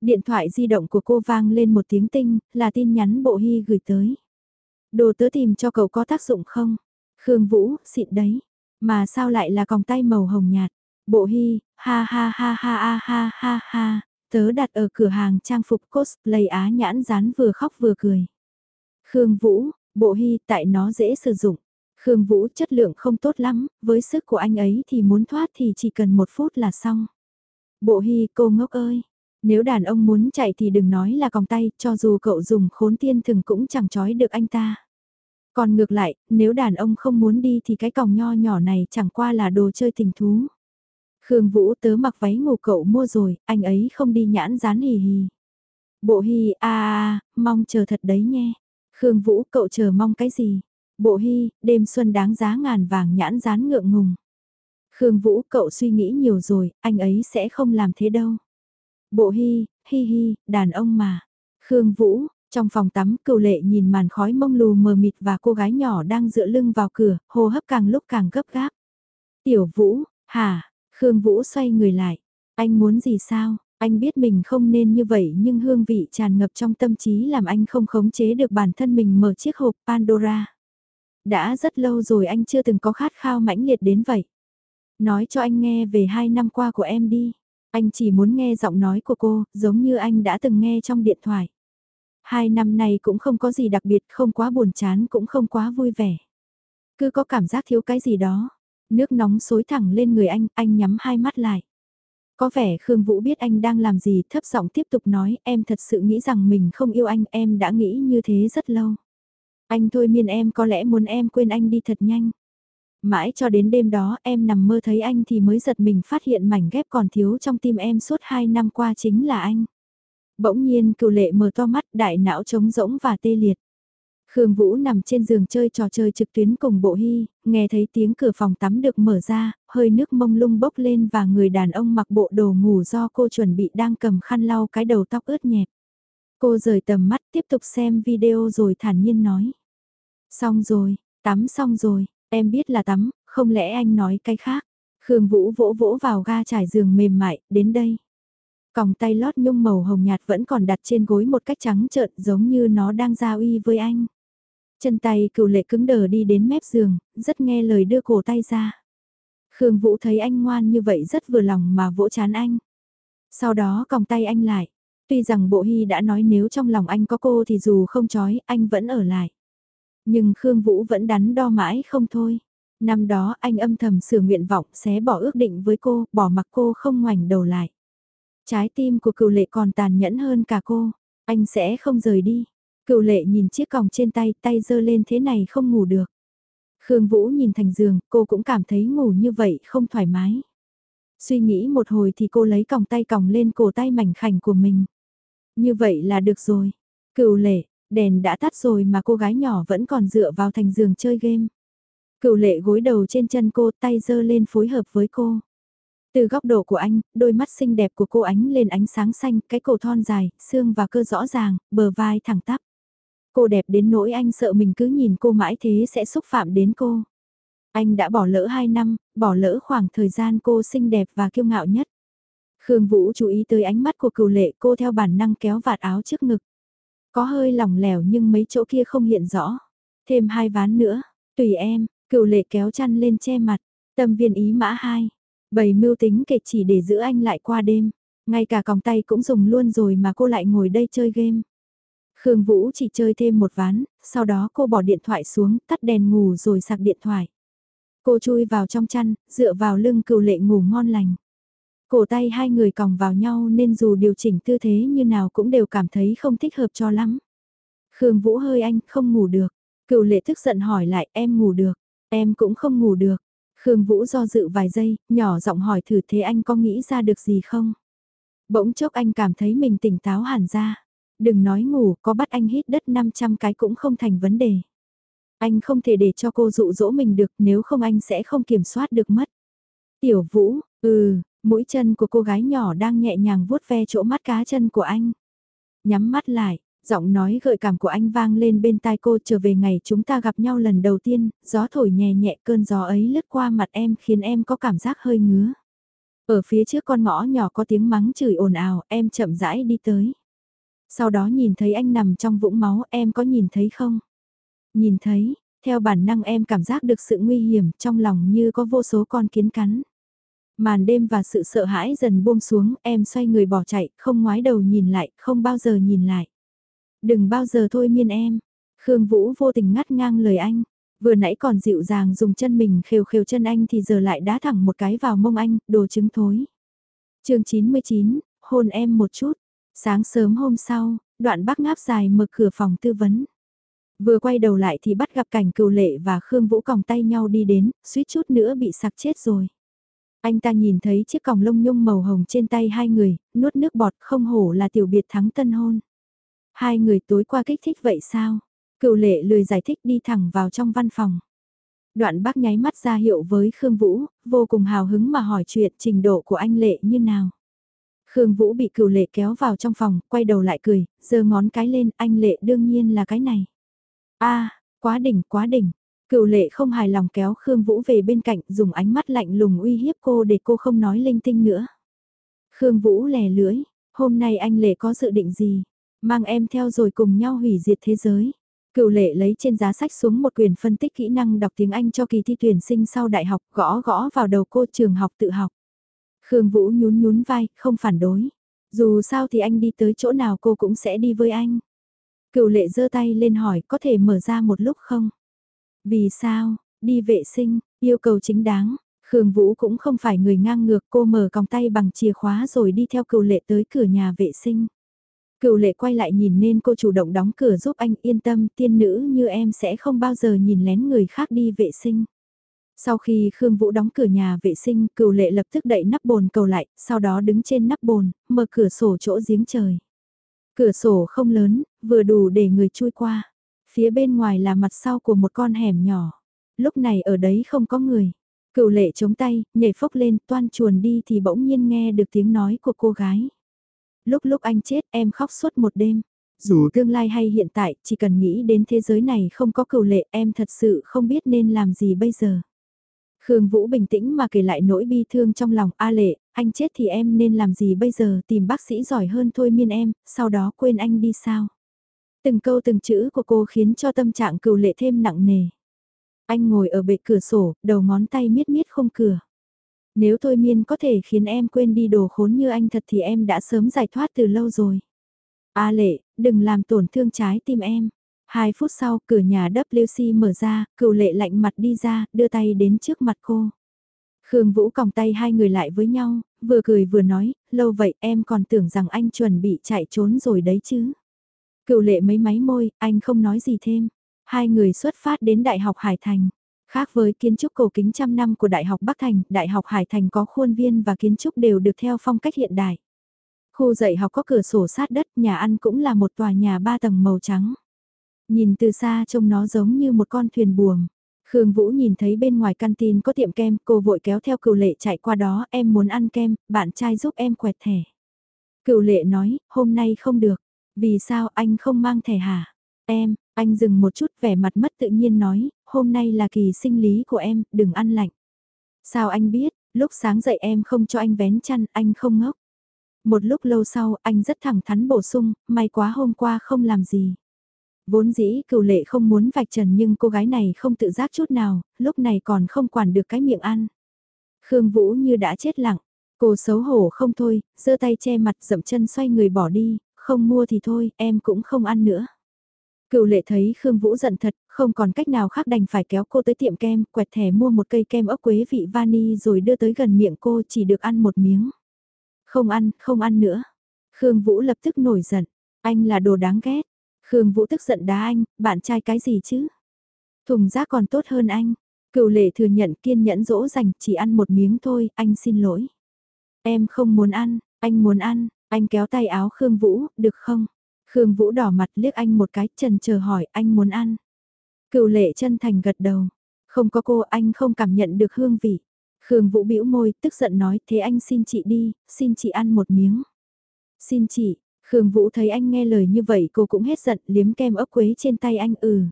Speaker 1: Điện thoại di động của cô vang lên một tiếng tinh, là tin nhắn bộ hy gửi tới. Đồ tớ tìm cho cậu có tác dụng không? Khương Vũ, xịn đấy. Mà sao lại là còng tay màu hồng nhạt? Bộ hy, ha ha ha ha ha ha ha ha, Tớ đặt ở cửa hàng trang phục cosplay á nhãn dán vừa khóc vừa cười. Khương Vũ, bộ hy tại nó dễ sử dụng. Khương Vũ chất lượng không tốt lắm, với sức của anh ấy thì muốn thoát thì chỉ cần một phút là xong. Bộ hy cô ngốc ơi, nếu đàn ông muốn chạy thì đừng nói là còng tay, cho dù cậu dùng khốn tiên thường cũng chẳng trói được anh ta. Còn ngược lại, nếu đàn ông không muốn đi thì cái còng nho nhỏ này chẳng qua là đồ chơi tình thú. Khương Vũ tớ mặc váy ngủ cậu mua rồi, anh ấy không đi nhãn dán hì hì. Bộ Hi, a a mong chờ thật đấy nhé. Khương Vũ, cậu chờ mong cái gì? Bộ Hy, đêm xuân đáng giá ngàn vàng nhãn dán ngượng ngùng. Khương Vũ, cậu suy nghĩ nhiều rồi, anh ấy sẽ không làm thế đâu. Bộ Hy, hi hi, đàn ông mà. Khương Vũ, trong phòng tắm, cựu lệ nhìn màn khói mông lù mờ mịt và cô gái nhỏ đang dựa lưng vào cửa, hô hấp càng lúc càng gấp gáp. Tiểu Vũ, hả, Khương Vũ xoay người lại. Anh muốn gì sao? Anh biết mình không nên như vậy nhưng hương vị tràn ngập trong tâm trí làm anh không khống chế được bản thân mình mở chiếc hộp Pandora. Đã rất lâu rồi anh chưa từng có khát khao mãnh liệt đến vậy. Nói cho anh nghe về hai năm qua của em đi. Anh chỉ muốn nghe giọng nói của cô, giống như anh đã từng nghe trong điện thoại. Hai năm này cũng không có gì đặc biệt, không quá buồn chán cũng không quá vui vẻ. Cứ có cảm giác thiếu cái gì đó. Nước nóng xối thẳng lên người anh, anh nhắm hai mắt lại. Có vẻ Khương Vũ biết anh đang làm gì, thấp giọng tiếp tục nói, em thật sự nghĩ rằng mình không yêu anh, em đã nghĩ như thế rất lâu. Anh thôi miên em có lẽ muốn em quên anh đi thật nhanh. Mãi cho đến đêm đó em nằm mơ thấy anh thì mới giật mình phát hiện mảnh ghép còn thiếu trong tim em suốt hai năm qua chính là anh. Bỗng nhiên cựu lệ mở to mắt đại não trống rỗng và tê liệt. Khương Vũ nằm trên giường chơi trò chơi trực tuyến cùng bộ hy, nghe thấy tiếng cửa phòng tắm được mở ra, hơi nước mông lung bốc lên và người đàn ông mặc bộ đồ ngủ do cô chuẩn bị đang cầm khăn lau cái đầu tóc ướt nhẹp. Cô rời tầm mắt tiếp tục xem video rồi thản nhiên nói. Xong rồi, tắm xong rồi, em biết là tắm, không lẽ anh nói cái khác. Khương Vũ vỗ vỗ vào ga trải giường mềm mại, đến đây. Còng tay lót nhung màu hồng nhạt vẫn còn đặt trên gối một cách trắng trợn giống như nó đang giao uy với anh. Chân tay cựu lệ cứng đờ đi đến mép giường, rất nghe lời đưa cổ tay ra. Khương Vũ thấy anh ngoan như vậy rất vừa lòng mà vỗ chán anh. Sau đó còng tay anh lại. Tuy rằng bộ hy đã nói nếu trong lòng anh có cô thì dù không chói, anh vẫn ở lại. Nhưng Khương Vũ vẫn đắn đo mãi không thôi. Năm đó anh âm thầm sửa nguyện vọng xé bỏ ước định với cô, bỏ mặc cô không ngoảnh đầu lại. Trái tim của cựu lệ còn tàn nhẫn hơn cả cô. Anh sẽ không rời đi. Cựu lệ nhìn chiếc còng trên tay, tay dơ lên thế này không ngủ được. Khương Vũ nhìn thành giường, cô cũng cảm thấy ngủ như vậy không thoải mái. Suy nghĩ một hồi thì cô lấy còng tay còng lên cổ tay mảnh khảnh của mình. Như vậy là được rồi. Cựu lệ, đèn đã tắt rồi mà cô gái nhỏ vẫn còn dựa vào thành giường chơi game. Cựu lệ gối đầu trên chân cô tay dơ lên phối hợp với cô. Từ góc độ của anh, đôi mắt xinh đẹp của cô ánh lên ánh sáng xanh, cái cổ thon dài, xương và cơ rõ ràng, bờ vai thẳng tắp. Cô đẹp đến nỗi anh sợ mình cứ nhìn cô mãi thế sẽ xúc phạm đến cô. Anh đã bỏ lỡ 2 năm, bỏ lỡ khoảng thời gian cô xinh đẹp và kiêu ngạo nhất. Khương Vũ chú ý tới ánh mắt của cựu lệ cô theo bản năng kéo vạt áo trước ngực. Có hơi lỏng lẻo nhưng mấy chỗ kia không hiện rõ. Thêm hai ván nữa, tùy em, cựu lệ kéo chăn lên che mặt. Tâm viên ý mã hai. Bầy mưu tính kể chỉ để giữ anh lại qua đêm. Ngay cả còng tay cũng dùng luôn rồi mà cô lại ngồi đây chơi game. Khương Vũ chỉ chơi thêm một ván, sau đó cô bỏ điện thoại xuống, tắt đèn ngủ rồi sạc điện thoại. Cô chui vào trong chăn, dựa vào lưng cựu lệ ngủ ngon lành. Cổ tay hai người còng vào nhau nên dù điều chỉnh tư thế như nào cũng đều cảm thấy không thích hợp cho lắm. Khương Vũ hơi anh, không ngủ được. Cựu lệ tức giận hỏi lại, em ngủ được. Em cũng không ngủ được. Khương Vũ do dự vài giây, nhỏ giọng hỏi thử thế anh có nghĩ ra được gì không? Bỗng chốc anh cảm thấy mình tỉnh táo hẳn ra. Đừng nói ngủ, có bắt anh hít đất 500 cái cũng không thành vấn đề. Anh không thể để cho cô dụ dỗ mình được, nếu không anh sẽ không kiểm soát được mất. Tiểu Vũ, ừ, mũi chân của cô gái nhỏ đang nhẹ nhàng vuốt ve chỗ mắt cá chân của anh. Nhắm mắt lại, giọng nói gợi cảm của anh vang lên bên tai cô trở về ngày chúng ta gặp nhau lần đầu tiên, gió thổi nhẹ nhẹ cơn gió ấy lướt qua mặt em khiến em có cảm giác hơi ngứa. Ở phía trước con ngõ nhỏ có tiếng mắng chửi ồn ào, em chậm rãi đi tới. Sau đó nhìn thấy anh nằm trong vũng máu em có nhìn thấy không? Nhìn thấy, theo bản năng em cảm giác được sự nguy hiểm trong lòng như có vô số con kiến cắn. Màn đêm và sự sợ hãi dần buông xuống em xoay người bỏ chạy, không ngoái đầu nhìn lại, không bao giờ nhìn lại. Đừng bao giờ thôi miên em. Khương Vũ vô tình ngắt ngang lời anh. Vừa nãy còn dịu dàng dùng chân mình khều khều chân anh thì giờ lại đá thẳng một cái vào mông anh, đồ trứng thối. chương 99, hôn em một chút. Sáng sớm hôm sau, đoạn bác ngáp dài mở cửa phòng tư vấn. Vừa quay đầu lại thì bắt gặp cảnh cựu lệ và Khương Vũ còng tay nhau đi đến, suýt chút nữa bị sặc chết rồi. Anh ta nhìn thấy chiếc còng lông nhung màu hồng trên tay hai người, nuốt nước bọt không hổ là tiểu biệt thắng tân hôn. Hai người tối qua kích thích vậy sao? Cựu lệ lười giải thích đi thẳng vào trong văn phòng. Đoạn bác nháy mắt ra hiệu với Khương Vũ, vô cùng hào hứng mà hỏi chuyện trình độ của anh lệ như nào. Khương Vũ bị Cửu lệ kéo vào trong phòng, quay đầu lại cười, giơ ngón cái lên, anh lệ đương nhiên là cái này. a quá đỉnh, quá đỉnh. Cửu lệ không hài lòng kéo Khương Vũ về bên cạnh, dùng ánh mắt lạnh lùng uy hiếp cô để cô không nói linh tinh nữa. Khương Vũ lè lưỡi, Hôm nay anh Lệ có dự định gì? Mang em theo rồi cùng nhau hủy diệt thế giới. Cựu lệ lấy trên giá sách xuống một quyền phân tích kỹ năng đọc tiếng Anh cho kỳ thi tuyển sinh sau đại học gõ gõ vào đầu cô trường học tự học. Khương Vũ nhún nhún vai, không phản đối. Dù sao thì anh đi tới chỗ nào cô cũng sẽ đi với anh. Cựu lệ giơ tay lên hỏi có thể mở ra một lúc không? Vì sao, đi vệ sinh, yêu cầu chính đáng. Khương Vũ cũng không phải người ngang ngược cô mở còng tay bằng chìa khóa rồi đi theo cựu lệ tới cửa nhà vệ sinh. Cựu lệ quay lại nhìn nên cô chủ động đóng cửa giúp anh yên tâm tiên nữ như em sẽ không bao giờ nhìn lén người khác đi vệ sinh. Sau khi Khương Vũ đóng cửa nhà vệ sinh, cựu lệ lập tức đậy nắp bồn cầu lại, sau đó đứng trên nắp bồn, mở cửa sổ chỗ giếng trời. Cửa sổ không lớn, vừa đủ để người chui qua. Phía bên ngoài là mặt sau của một con hẻm nhỏ. Lúc này ở đấy không có người. Cựu lệ chống tay, nhảy phốc lên, toan chuồn đi thì bỗng nhiên nghe được tiếng nói của cô gái. Lúc lúc anh chết em khóc suốt một đêm. Dù tương lai hay hiện tại, chỉ cần nghĩ đến thế giới này không có cựu lệ em thật sự không biết nên làm gì bây giờ. Khương Vũ bình tĩnh mà kể lại nỗi bi thương trong lòng A lệ, anh chết thì em nên làm gì bây giờ tìm bác sĩ giỏi hơn thôi miên em, sau đó quên anh đi sao. Từng câu từng chữ của cô khiến cho tâm trạng cựu lệ thêm nặng nề. Anh ngồi ở bệ cửa sổ, đầu ngón tay miết miết không cửa. Nếu thôi miên có thể khiến em quên đi đồ khốn như anh thật thì em đã sớm giải thoát từ lâu rồi. A lệ, đừng làm tổn thương trái tim em. Hai phút sau, cửa nhà WC mở ra, cựu lệ lạnh mặt đi ra, đưa tay đến trước mặt cô. Khương Vũ còng tay hai người lại với nhau, vừa cười vừa nói, lâu vậy em còn tưởng rằng anh chuẩn bị chạy trốn rồi đấy chứ. Cựu lệ mấy máy môi, anh không nói gì thêm. Hai người xuất phát đến Đại học Hải Thành. Khác với kiến trúc cổ kính trăm năm của Đại học Bắc Thành, Đại học Hải Thành có khuôn viên và kiến trúc đều được theo phong cách hiện đại. Khu dạy học có cửa sổ sát đất, nhà ăn cũng là một tòa nhà ba tầng màu trắng. Nhìn từ xa trông nó giống như một con thuyền buồm. Khương Vũ nhìn thấy bên ngoài căn tin có tiệm kem, cô vội kéo theo cựu lệ chạy qua đó, em muốn ăn kem, bạn trai giúp em quẹt thẻ. Cựu lệ nói, hôm nay không được, vì sao anh không mang thẻ hả? Em, anh dừng một chút vẻ mặt mất tự nhiên nói, hôm nay là kỳ sinh lý của em, đừng ăn lạnh. Sao anh biết, lúc sáng dậy em không cho anh vén chăn, anh không ngốc. Một lúc lâu sau, anh rất thẳng thắn bổ sung, may quá hôm qua không làm gì. Vốn dĩ cựu lệ không muốn vạch trần nhưng cô gái này không tự giác chút nào, lúc này còn không quản được cái miệng ăn. Khương Vũ như đã chết lặng, cô xấu hổ không thôi, giơ tay che mặt dậm chân xoay người bỏ đi, không mua thì thôi, em cũng không ăn nữa. Cựu lệ thấy Khương Vũ giận thật, không còn cách nào khác đành phải kéo cô tới tiệm kem, quẹt thẻ mua một cây kem ốc quế vị vani rồi đưa tới gần miệng cô chỉ được ăn một miếng. Không ăn, không ăn nữa. Khương Vũ lập tức nổi giận, anh là đồ đáng ghét. Khương Vũ tức giận đá anh, bạn trai cái gì chứ? Thùng rác còn tốt hơn anh. Cựu lệ thừa nhận kiên nhẫn dỗ dành, chỉ ăn một miếng thôi, anh xin lỗi. Em không muốn ăn, anh muốn ăn, anh kéo tay áo Khương Vũ, được không? Khương Vũ đỏ mặt liếc anh một cái, trần chờ hỏi anh muốn ăn. Cựu lệ chân thành gật đầu. Không có cô anh không cảm nhận được hương vị. Khương Vũ bĩu môi, tức giận nói thế anh xin chị đi, xin chị ăn một miếng. Xin chị, Khương Vũ thấy anh nghe lời như vậy cô cũng hết giận liếm kem ốc quế trên tay anh ừ.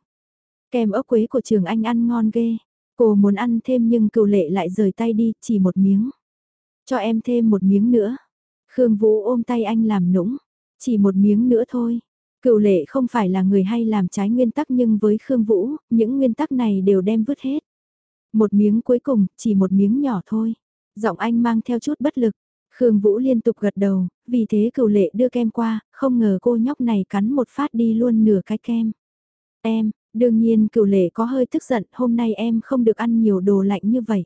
Speaker 1: Kem ốc quế của trường anh ăn ngon ghê. Cô muốn ăn thêm nhưng cựu lệ lại rời tay đi, chỉ một miếng. Cho em thêm một miếng nữa. Khương Vũ ôm tay anh làm nũng. Chỉ một miếng nữa thôi. Cựu lệ không phải là người hay làm trái nguyên tắc nhưng với Khương Vũ, những nguyên tắc này đều đem vứt hết. Một miếng cuối cùng, chỉ một miếng nhỏ thôi. Giọng anh mang theo chút bất lực. Khương Vũ liên tục gật đầu, vì thế cửu lệ đưa kem qua, không ngờ cô nhóc này cắn một phát đi luôn nửa cái kem. Em, đương nhiên cửu lệ có hơi tức giận, hôm nay em không được ăn nhiều đồ lạnh như vậy.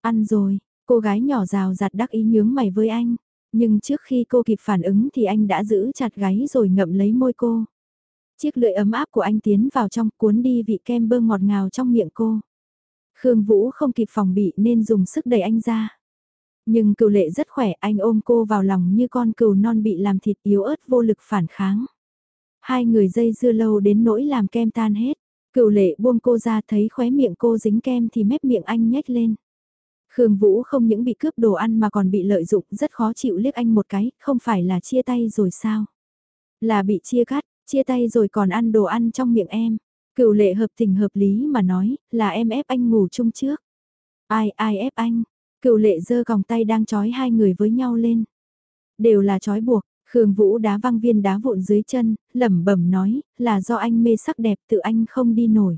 Speaker 1: Ăn rồi, cô gái nhỏ rào rạt đắc ý nhướng mày với anh. Nhưng trước khi cô kịp phản ứng thì anh đã giữ chặt gáy rồi ngậm lấy môi cô. Chiếc lưỡi ấm áp của anh tiến vào trong cuốn đi vị kem bơ ngọt ngào trong miệng cô. Khương Vũ không kịp phòng bị nên dùng sức đẩy anh ra. Nhưng cựu lệ rất khỏe anh ôm cô vào lòng như con cừu non bị làm thịt yếu ớt vô lực phản kháng. Hai người dây dưa lâu đến nỗi làm kem tan hết. Cựu lệ buông cô ra thấy khóe miệng cô dính kem thì mép miệng anh nhếch lên. Khương Vũ không những bị cướp đồ ăn mà còn bị lợi dụng rất khó chịu liếc anh một cái, không phải là chia tay rồi sao? Là bị chia cắt, chia tay rồi còn ăn đồ ăn trong miệng em. Cựu lệ hợp tình hợp lý mà nói, là em ép anh ngủ chung trước. Ai ai ép anh? Cựu lệ giơ còng tay đang trói hai người với nhau lên. Đều là trói buộc, Khương Vũ đá văng viên đá vụn dưới chân, lẩm bẩm nói, là do anh mê sắc đẹp tự anh không đi nổi.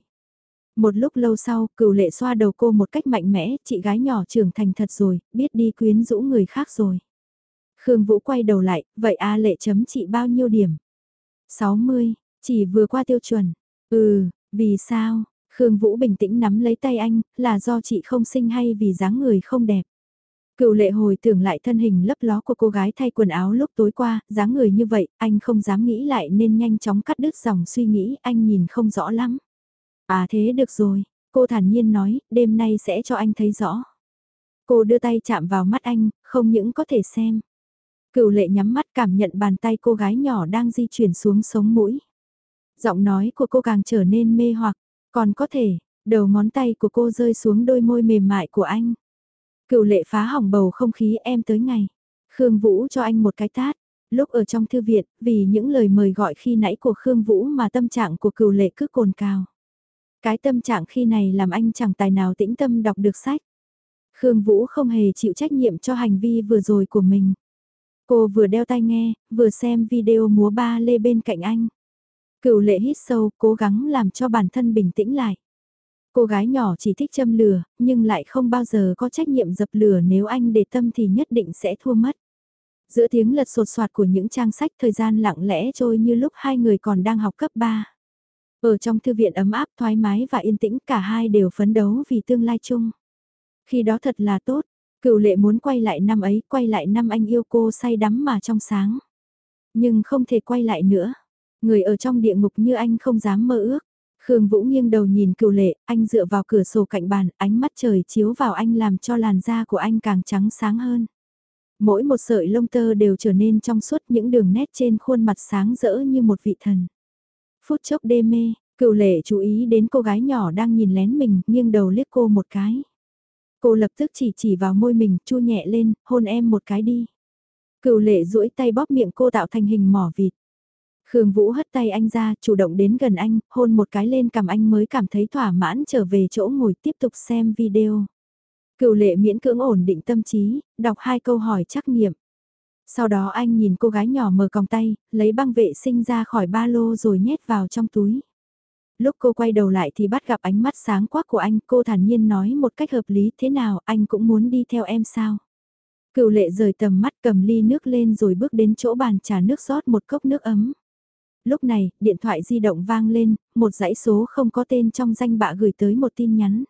Speaker 1: Một lúc lâu sau, cựu lệ xoa đầu cô một cách mạnh mẽ, chị gái nhỏ trưởng thành thật rồi, biết đi quyến rũ người khác rồi. Khương Vũ quay đầu lại, vậy A lệ chấm chị bao nhiêu điểm? 60, chỉ vừa qua tiêu chuẩn. Ừ, vì sao? Khương Vũ bình tĩnh nắm lấy tay anh, là do chị không sinh hay vì dáng người không đẹp. Cựu lệ hồi tưởng lại thân hình lấp ló của cô gái thay quần áo lúc tối qua, dáng người như vậy, anh không dám nghĩ lại nên nhanh chóng cắt đứt dòng suy nghĩ, anh nhìn không rõ lắm. À thế được rồi, cô thản nhiên nói, đêm nay sẽ cho anh thấy rõ. Cô đưa tay chạm vào mắt anh, không những có thể xem. Cựu lệ nhắm mắt cảm nhận bàn tay cô gái nhỏ đang di chuyển xuống sống mũi. Giọng nói của cô càng trở nên mê hoặc, còn có thể, đầu ngón tay của cô rơi xuống đôi môi mềm mại của anh. Cựu lệ phá hỏng bầu không khí em tới ngày. Khương Vũ cho anh một cái tát. Lúc ở trong thư viện, vì những lời mời gọi khi nãy của Khương Vũ mà tâm trạng của cựu lệ cứ cồn cao Cái tâm trạng khi này làm anh chẳng tài nào tĩnh tâm đọc được sách. Khương Vũ không hề chịu trách nhiệm cho hành vi vừa rồi của mình. Cô vừa đeo tai nghe, vừa xem video múa ba lê bên cạnh anh. Cựu lệ hít sâu, cố gắng làm cho bản thân bình tĩnh lại. Cô gái nhỏ chỉ thích châm lửa, nhưng lại không bao giờ có trách nhiệm dập lửa nếu anh để tâm thì nhất định sẽ thua mất. Giữa tiếng lật sột soạt của những trang sách thời gian lặng lẽ trôi như lúc hai người còn đang học cấp 3. Ở trong thư viện ấm áp thoải mái và yên tĩnh cả hai đều phấn đấu vì tương lai chung. Khi đó thật là tốt, cựu lệ muốn quay lại năm ấy, quay lại năm anh yêu cô say đắm mà trong sáng. Nhưng không thể quay lại nữa. Người ở trong địa ngục như anh không dám mơ ước. Khương Vũ nghiêng đầu nhìn cựu lệ, anh dựa vào cửa sổ cạnh bàn, ánh mắt trời chiếu vào anh làm cho làn da của anh càng trắng sáng hơn. Mỗi một sợi lông tơ đều trở nên trong suốt những đường nét trên khuôn mặt sáng rỡ như một vị thần. Phút chốc đê mê, cựu lệ chú ý đến cô gái nhỏ đang nhìn lén mình, nghiêng đầu liếc cô một cái. Cô lập tức chỉ chỉ vào môi mình, chu nhẹ lên, hôn em một cái đi. Cựu lệ duỗi tay bóp miệng cô tạo thành hình mỏ vịt. Khương Vũ hất tay anh ra, chủ động đến gần anh, hôn một cái lên cằm anh mới cảm thấy thỏa mãn trở về chỗ ngồi tiếp tục xem video. Cựu lệ miễn cưỡng ổn định tâm trí, đọc hai câu hỏi trắc nghiệm. Sau đó anh nhìn cô gái nhỏ mở còng tay, lấy băng vệ sinh ra khỏi ba lô rồi nhét vào trong túi. Lúc cô quay đầu lại thì bắt gặp ánh mắt sáng quắc của anh, cô thản nhiên nói một cách hợp lý thế nào anh cũng muốn đi theo em sao. Cựu lệ rời tầm mắt cầm ly nước lên rồi bước đến chỗ bàn trà nước rót một cốc nước ấm. Lúc này, điện thoại di động vang lên, một dãy số không có tên trong danh bạ gửi tới một tin nhắn.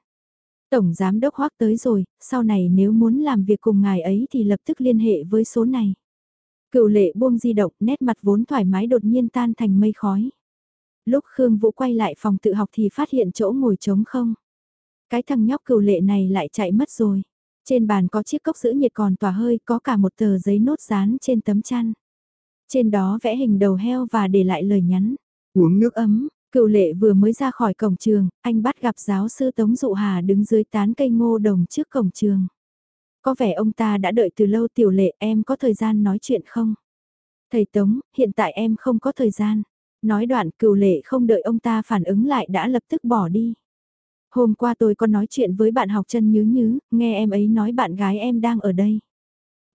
Speaker 1: Tổng giám đốc hoác tới rồi, sau này nếu muốn làm việc cùng ngài ấy thì lập tức liên hệ với số này. Cựu lệ buông di động, nét mặt vốn thoải mái đột nhiên tan thành mây khói. Lúc Khương Vũ quay lại phòng tự học thì phát hiện chỗ ngồi trống không. Cái thằng nhóc cựu lệ này lại chạy mất rồi. Trên bàn có chiếc cốc giữ nhiệt còn tỏa hơi, có cả một tờ giấy nốt dán trên tấm chăn. Trên đó vẽ hình đầu heo và để lại lời nhắn.
Speaker 2: Uống nước ấm,
Speaker 1: cựu lệ vừa mới ra khỏi cổng trường, anh bắt gặp giáo sư Tống Dụ Hà đứng dưới tán cây ngô đồng trước cổng trường. Có vẻ ông ta đã đợi từ lâu tiểu lệ em có thời gian nói chuyện không? Thầy Tống, hiện tại em không có thời gian. Nói đoạn cựu lệ không đợi ông ta phản ứng lại đã lập tức bỏ đi. Hôm qua tôi có nói chuyện với bạn học chân nhứ nhứ, nghe em ấy nói bạn gái em đang ở đây.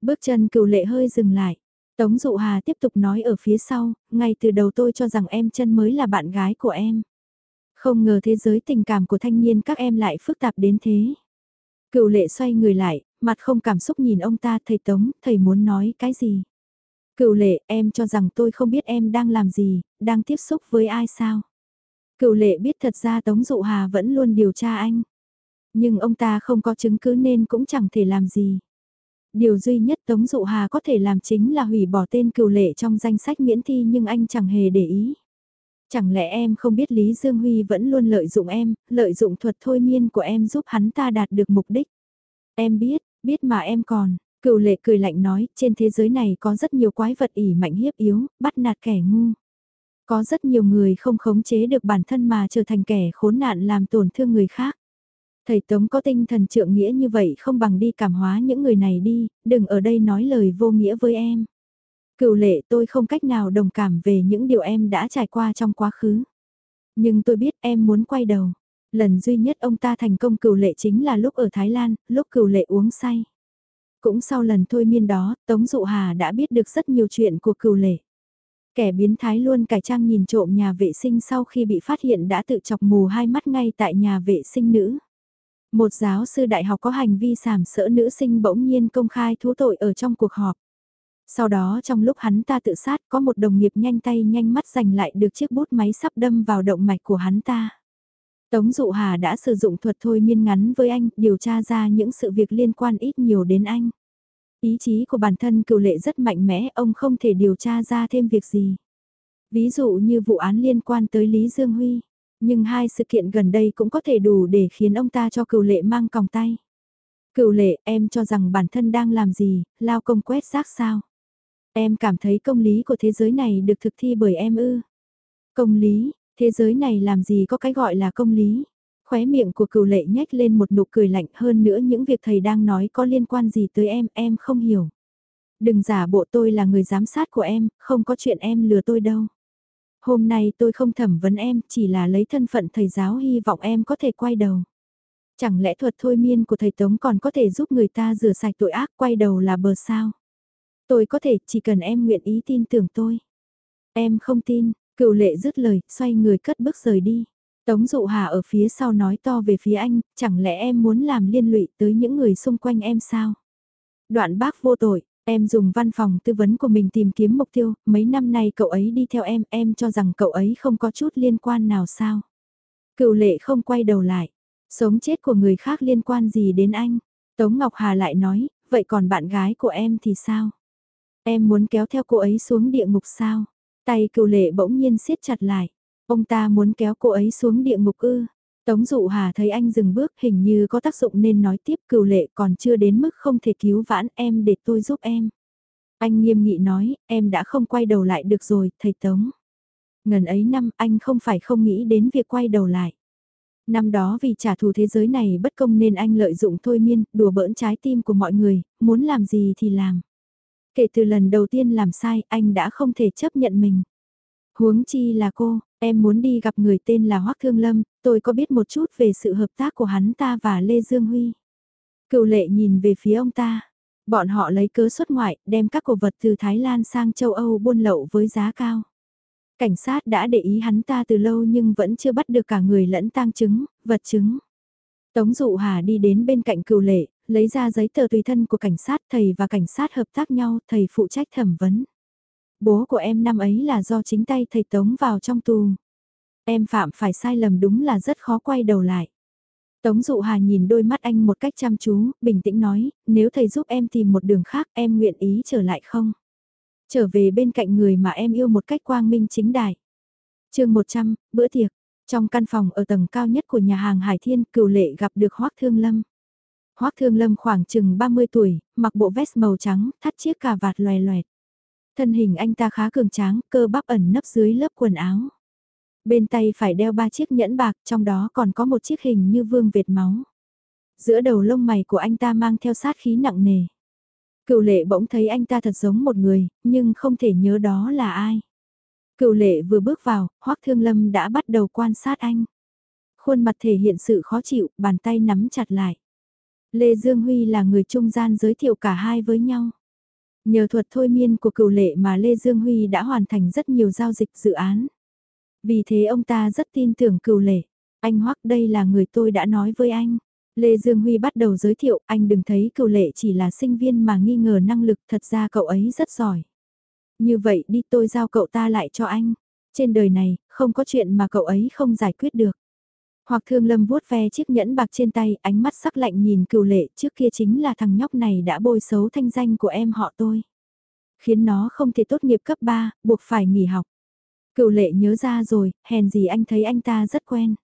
Speaker 1: Bước chân cựu lệ hơi dừng lại. Tống Dụ Hà tiếp tục nói ở phía sau, ngay từ đầu tôi cho rằng em chân mới là bạn gái của em. Không ngờ thế giới tình cảm của thanh niên các em lại phức tạp đến thế. Cựu lệ xoay người lại, mặt không cảm xúc nhìn ông ta thầy Tống, thầy muốn nói cái gì? Cựu lệ, em cho rằng tôi không biết em đang làm gì, đang tiếp xúc với ai sao? Cựu lệ biết thật ra Tống Dụ Hà vẫn luôn điều tra anh. Nhưng ông ta không có chứng cứ nên cũng chẳng thể làm gì. Điều duy nhất Tống Dụ Hà có thể làm chính là hủy bỏ tên cựu lệ trong danh sách miễn thi nhưng anh chẳng hề để ý. Chẳng lẽ em không biết Lý Dương Huy vẫn luôn lợi dụng em, lợi dụng thuật thôi miên của em giúp hắn ta đạt được mục đích. Em biết, biết mà em còn, cựu lệ cười lạnh nói, trên thế giới này có rất nhiều quái vật ỉ mạnh hiếp yếu, bắt nạt kẻ ngu. Có rất nhiều người không khống chế được bản thân mà trở thành kẻ khốn nạn làm tổn thương người khác. Thầy Tống có tinh thần trượng nghĩa như vậy không bằng đi cảm hóa những người này đi, đừng ở đây nói lời vô nghĩa với em. Cựu lệ tôi không cách nào đồng cảm về những điều em đã trải qua trong quá khứ. Nhưng tôi biết em muốn quay đầu. Lần duy nhất ông ta thành công cựu lệ chính là lúc ở Thái Lan, lúc cựu lệ uống say. Cũng sau lần thôi miên đó, Tống Dụ Hà đã biết được rất nhiều chuyện của cựu lệ. Kẻ biến thái luôn cải trang nhìn trộm nhà vệ sinh sau khi bị phát hiện đã tự chọc mù hai mắt ngay tại nhà vệ sinh nữ. Một giáo sư đại học có hành vi sàm sỡ nữ sinh bỗng nhiên công khai thú tội ở trong cuộc họp. Sau đó trong lúc hắn ta tự sát có một đồng nghiệp nhanh tay nhanh mắt giành lại được chiếc bút máy sắp đâm vào động mạch của hắn ta. Tống Dụ Hà đã sử dụng thuật thôi miên ngắn với anh, điều tra ra những sự việc liên quan ít nhiều đến anh. Ý chí của bản thân cựu lệ rất mạnh mẽ, ông không thể điều tra ra thêm việc gì. Ví dụ như vụ án liên quan tới Lý Dương Huy. Nhưng hai sự kiện gần đây cũng có thể đủ để khiến ông ta cho cựu lệ mang còng tay. Cựu lệ, em cho rằng bản thân đang làm gì, lao công quét rác sao? Em cảm thấy công lý của thế giới này được thực thi bởi em ư. Công lý, thế giới này làm gì có cái gọi là công lý. Khóe miệng của cựu lệ nhếch lên một nụ cười lạnh hơn nữa những việc thầy đang nói có liên quan gì tới em, em không hiểu. Đừng giả bộ tôi là người giám sát của em, không có chuyện em lừa tôi đâu. Hôm nay tôi không thẩm vấn em, chỉ là lấy thân phận thầy giáo hy vọng em có thể quay đầu. Chẳng lẽ thuật thôi miên của thầy Tống còn có thể giúp người ta rửa sạch tội ác quay đầu là bờ sao? Tôi có thể, chỉ cần em nguyện ý tin tưởng tôi. Em không tin, cựu lệ dứt lời, xoay người cất bước rời đi. Tống dụ hà ở phía sau nói to về phía anh, chẳng lẽ em muốn làm liên lụy tới những người xung quanh em sao? Đoạn bác vô tội, em dùng văn phòng tư vấn của mình tìm kiếm mục tiêu, mấy năm nay cậu ấy đi theo em, em cho rằng cậu ấy không có chút liên quan nào sao? Cựu lệ không quay đầu lại, sống chết của người khác liên quan gì đến anh? Tống Ngọc Hà lại nói, vậy còn bạn gái của em thì sao? Em muốn kéo theo cô ấy xuống địa ngục sao? Tay cựu lệ bỗng nhiên siết chặt lại. Ông ta muốn kéo cô ấy xuống địa ngục ư. Tống dụ hà thấy anh dừng bước hình như có tác dụng nên nói tiếp cửu lệ còn chưa đến mức không thể cứu vãn em để tôi giúp em. Anh nghiêm nghị nói, em đã không quay đầu lại được rồi, thầy Tống. Ngần ấy năm anh không phải không nghĩ đến việc quay đầu lại. Năm đó vì trả thù thế giới này bất công nên anh lợi dụng thôi miên, đùa bỡn trái tim của mọi người, muốn làm gì thì làm. Kể từ lần đầu tiên làm sai, anh đã không thể chấp nhận mình. Huống chi là cô, em muốn đi gặp người tên là Hoắc Thương Lâm, tôi có biết một chút về sự hợp tác của hắn ta và Lê Dương Huy. Cựu lệ nhìn về phía ông ta. Bọn họ lấy cớ xuất ngoại, đem các cổ vật từ Thái Lan sang châu Âu buôn lậu với giá cao. Cảnh sát đã để ý hắn ta từ lâu nhưng vẫn chưa bắt được cả người lẫn tang chứng, vật chứng. Tống Dụ Hà đi đến bên cạnh cựu lệ, lấy ra giấy tờ tùy thân của cảnh sát, thầy và cảnh sát hợp tác nhau, thầy phụ trách thẩm vấn. Bố của em năm ấy là do chính tay thầy Tống vào trong tù. Em phạm phải sai lầm đúng là rất khó quay đầu lại. Tống Dụ Hà nhìn đôi mắt anh một cách chăm chú, bình tĩnh nói, nếu thầy giúp em tìm một đường khác em nguyện ý trở lại không? Trở về bên cạnh người mà em yêu một cách quang minh chính đại. chương 100, bữa tiệc. Trong căn phòng ở tầng cao nhất của nhà hàng Hải Thiên, cựu lệ gặp được Hoác Thương Lâm. Hoác Thương Lâm khoảng chừng 30 tuổi, mặc bộ vest màu trắng, thắt chiếc cà vạt loè loẹt. Thân hình anh ta khá cường tráng, cơ bắp ẩn nấp dưới lớp quần áo. Bên tay phải đeo ba chiếc nhẫn bạc, trong đó còn có một chiếc hình như vương việt máu. Giữa đầu lông mày của anh ta mang theo sát khí nặng nề. Cựu lệ bỗng thấy anh ta thật giống một người, nhưng không thể nhớ đó là ai. Cựu lệ vừa bước vào, hoắc Thương Lâm đã bắt đầu quan sát anh. Khuôn mặt thể hiện sự khó chịu, bàn tay nắm chặt lại. Lê Dương Huy là người trung gian giới thiệu cả hai với nhau. Nhờ thuật thôi miên của cựu lệ mà Lê Dương Huy đã hoàn thành rất nhiều giao dịch dự án. Vì thế ông ta rất tin tưởng cựu lệ. Anh Hoắc đây là người tôi đã nói với anh. Lê Dương Huy bắt đầu giới thiệu anh đừng thấy cựu lệ chỉ là sinh viên mà nghi ngờ năng lực thật ra cậu ấy rất giỏi. Như vậy đi tôi giao cậu ta lại cho anh. Trên đời này, không có chuyện mà cậu ấy không giải quyết được. Hoặc thương lâm vuốt ve chiếc nhẫn bạc trên tay, ánh mắt sắc lạnh nhìn cựu lệ trước kia chính là thằng nhóc này đã bôi xấu thanh danh của em họ tôi. Khiến nó không thể tốt nghiệp cấp 3, buộc phải nghỉ học. Cựu lệ nhớ ra rồi, hèn gì anh thấy anh ta rất quen.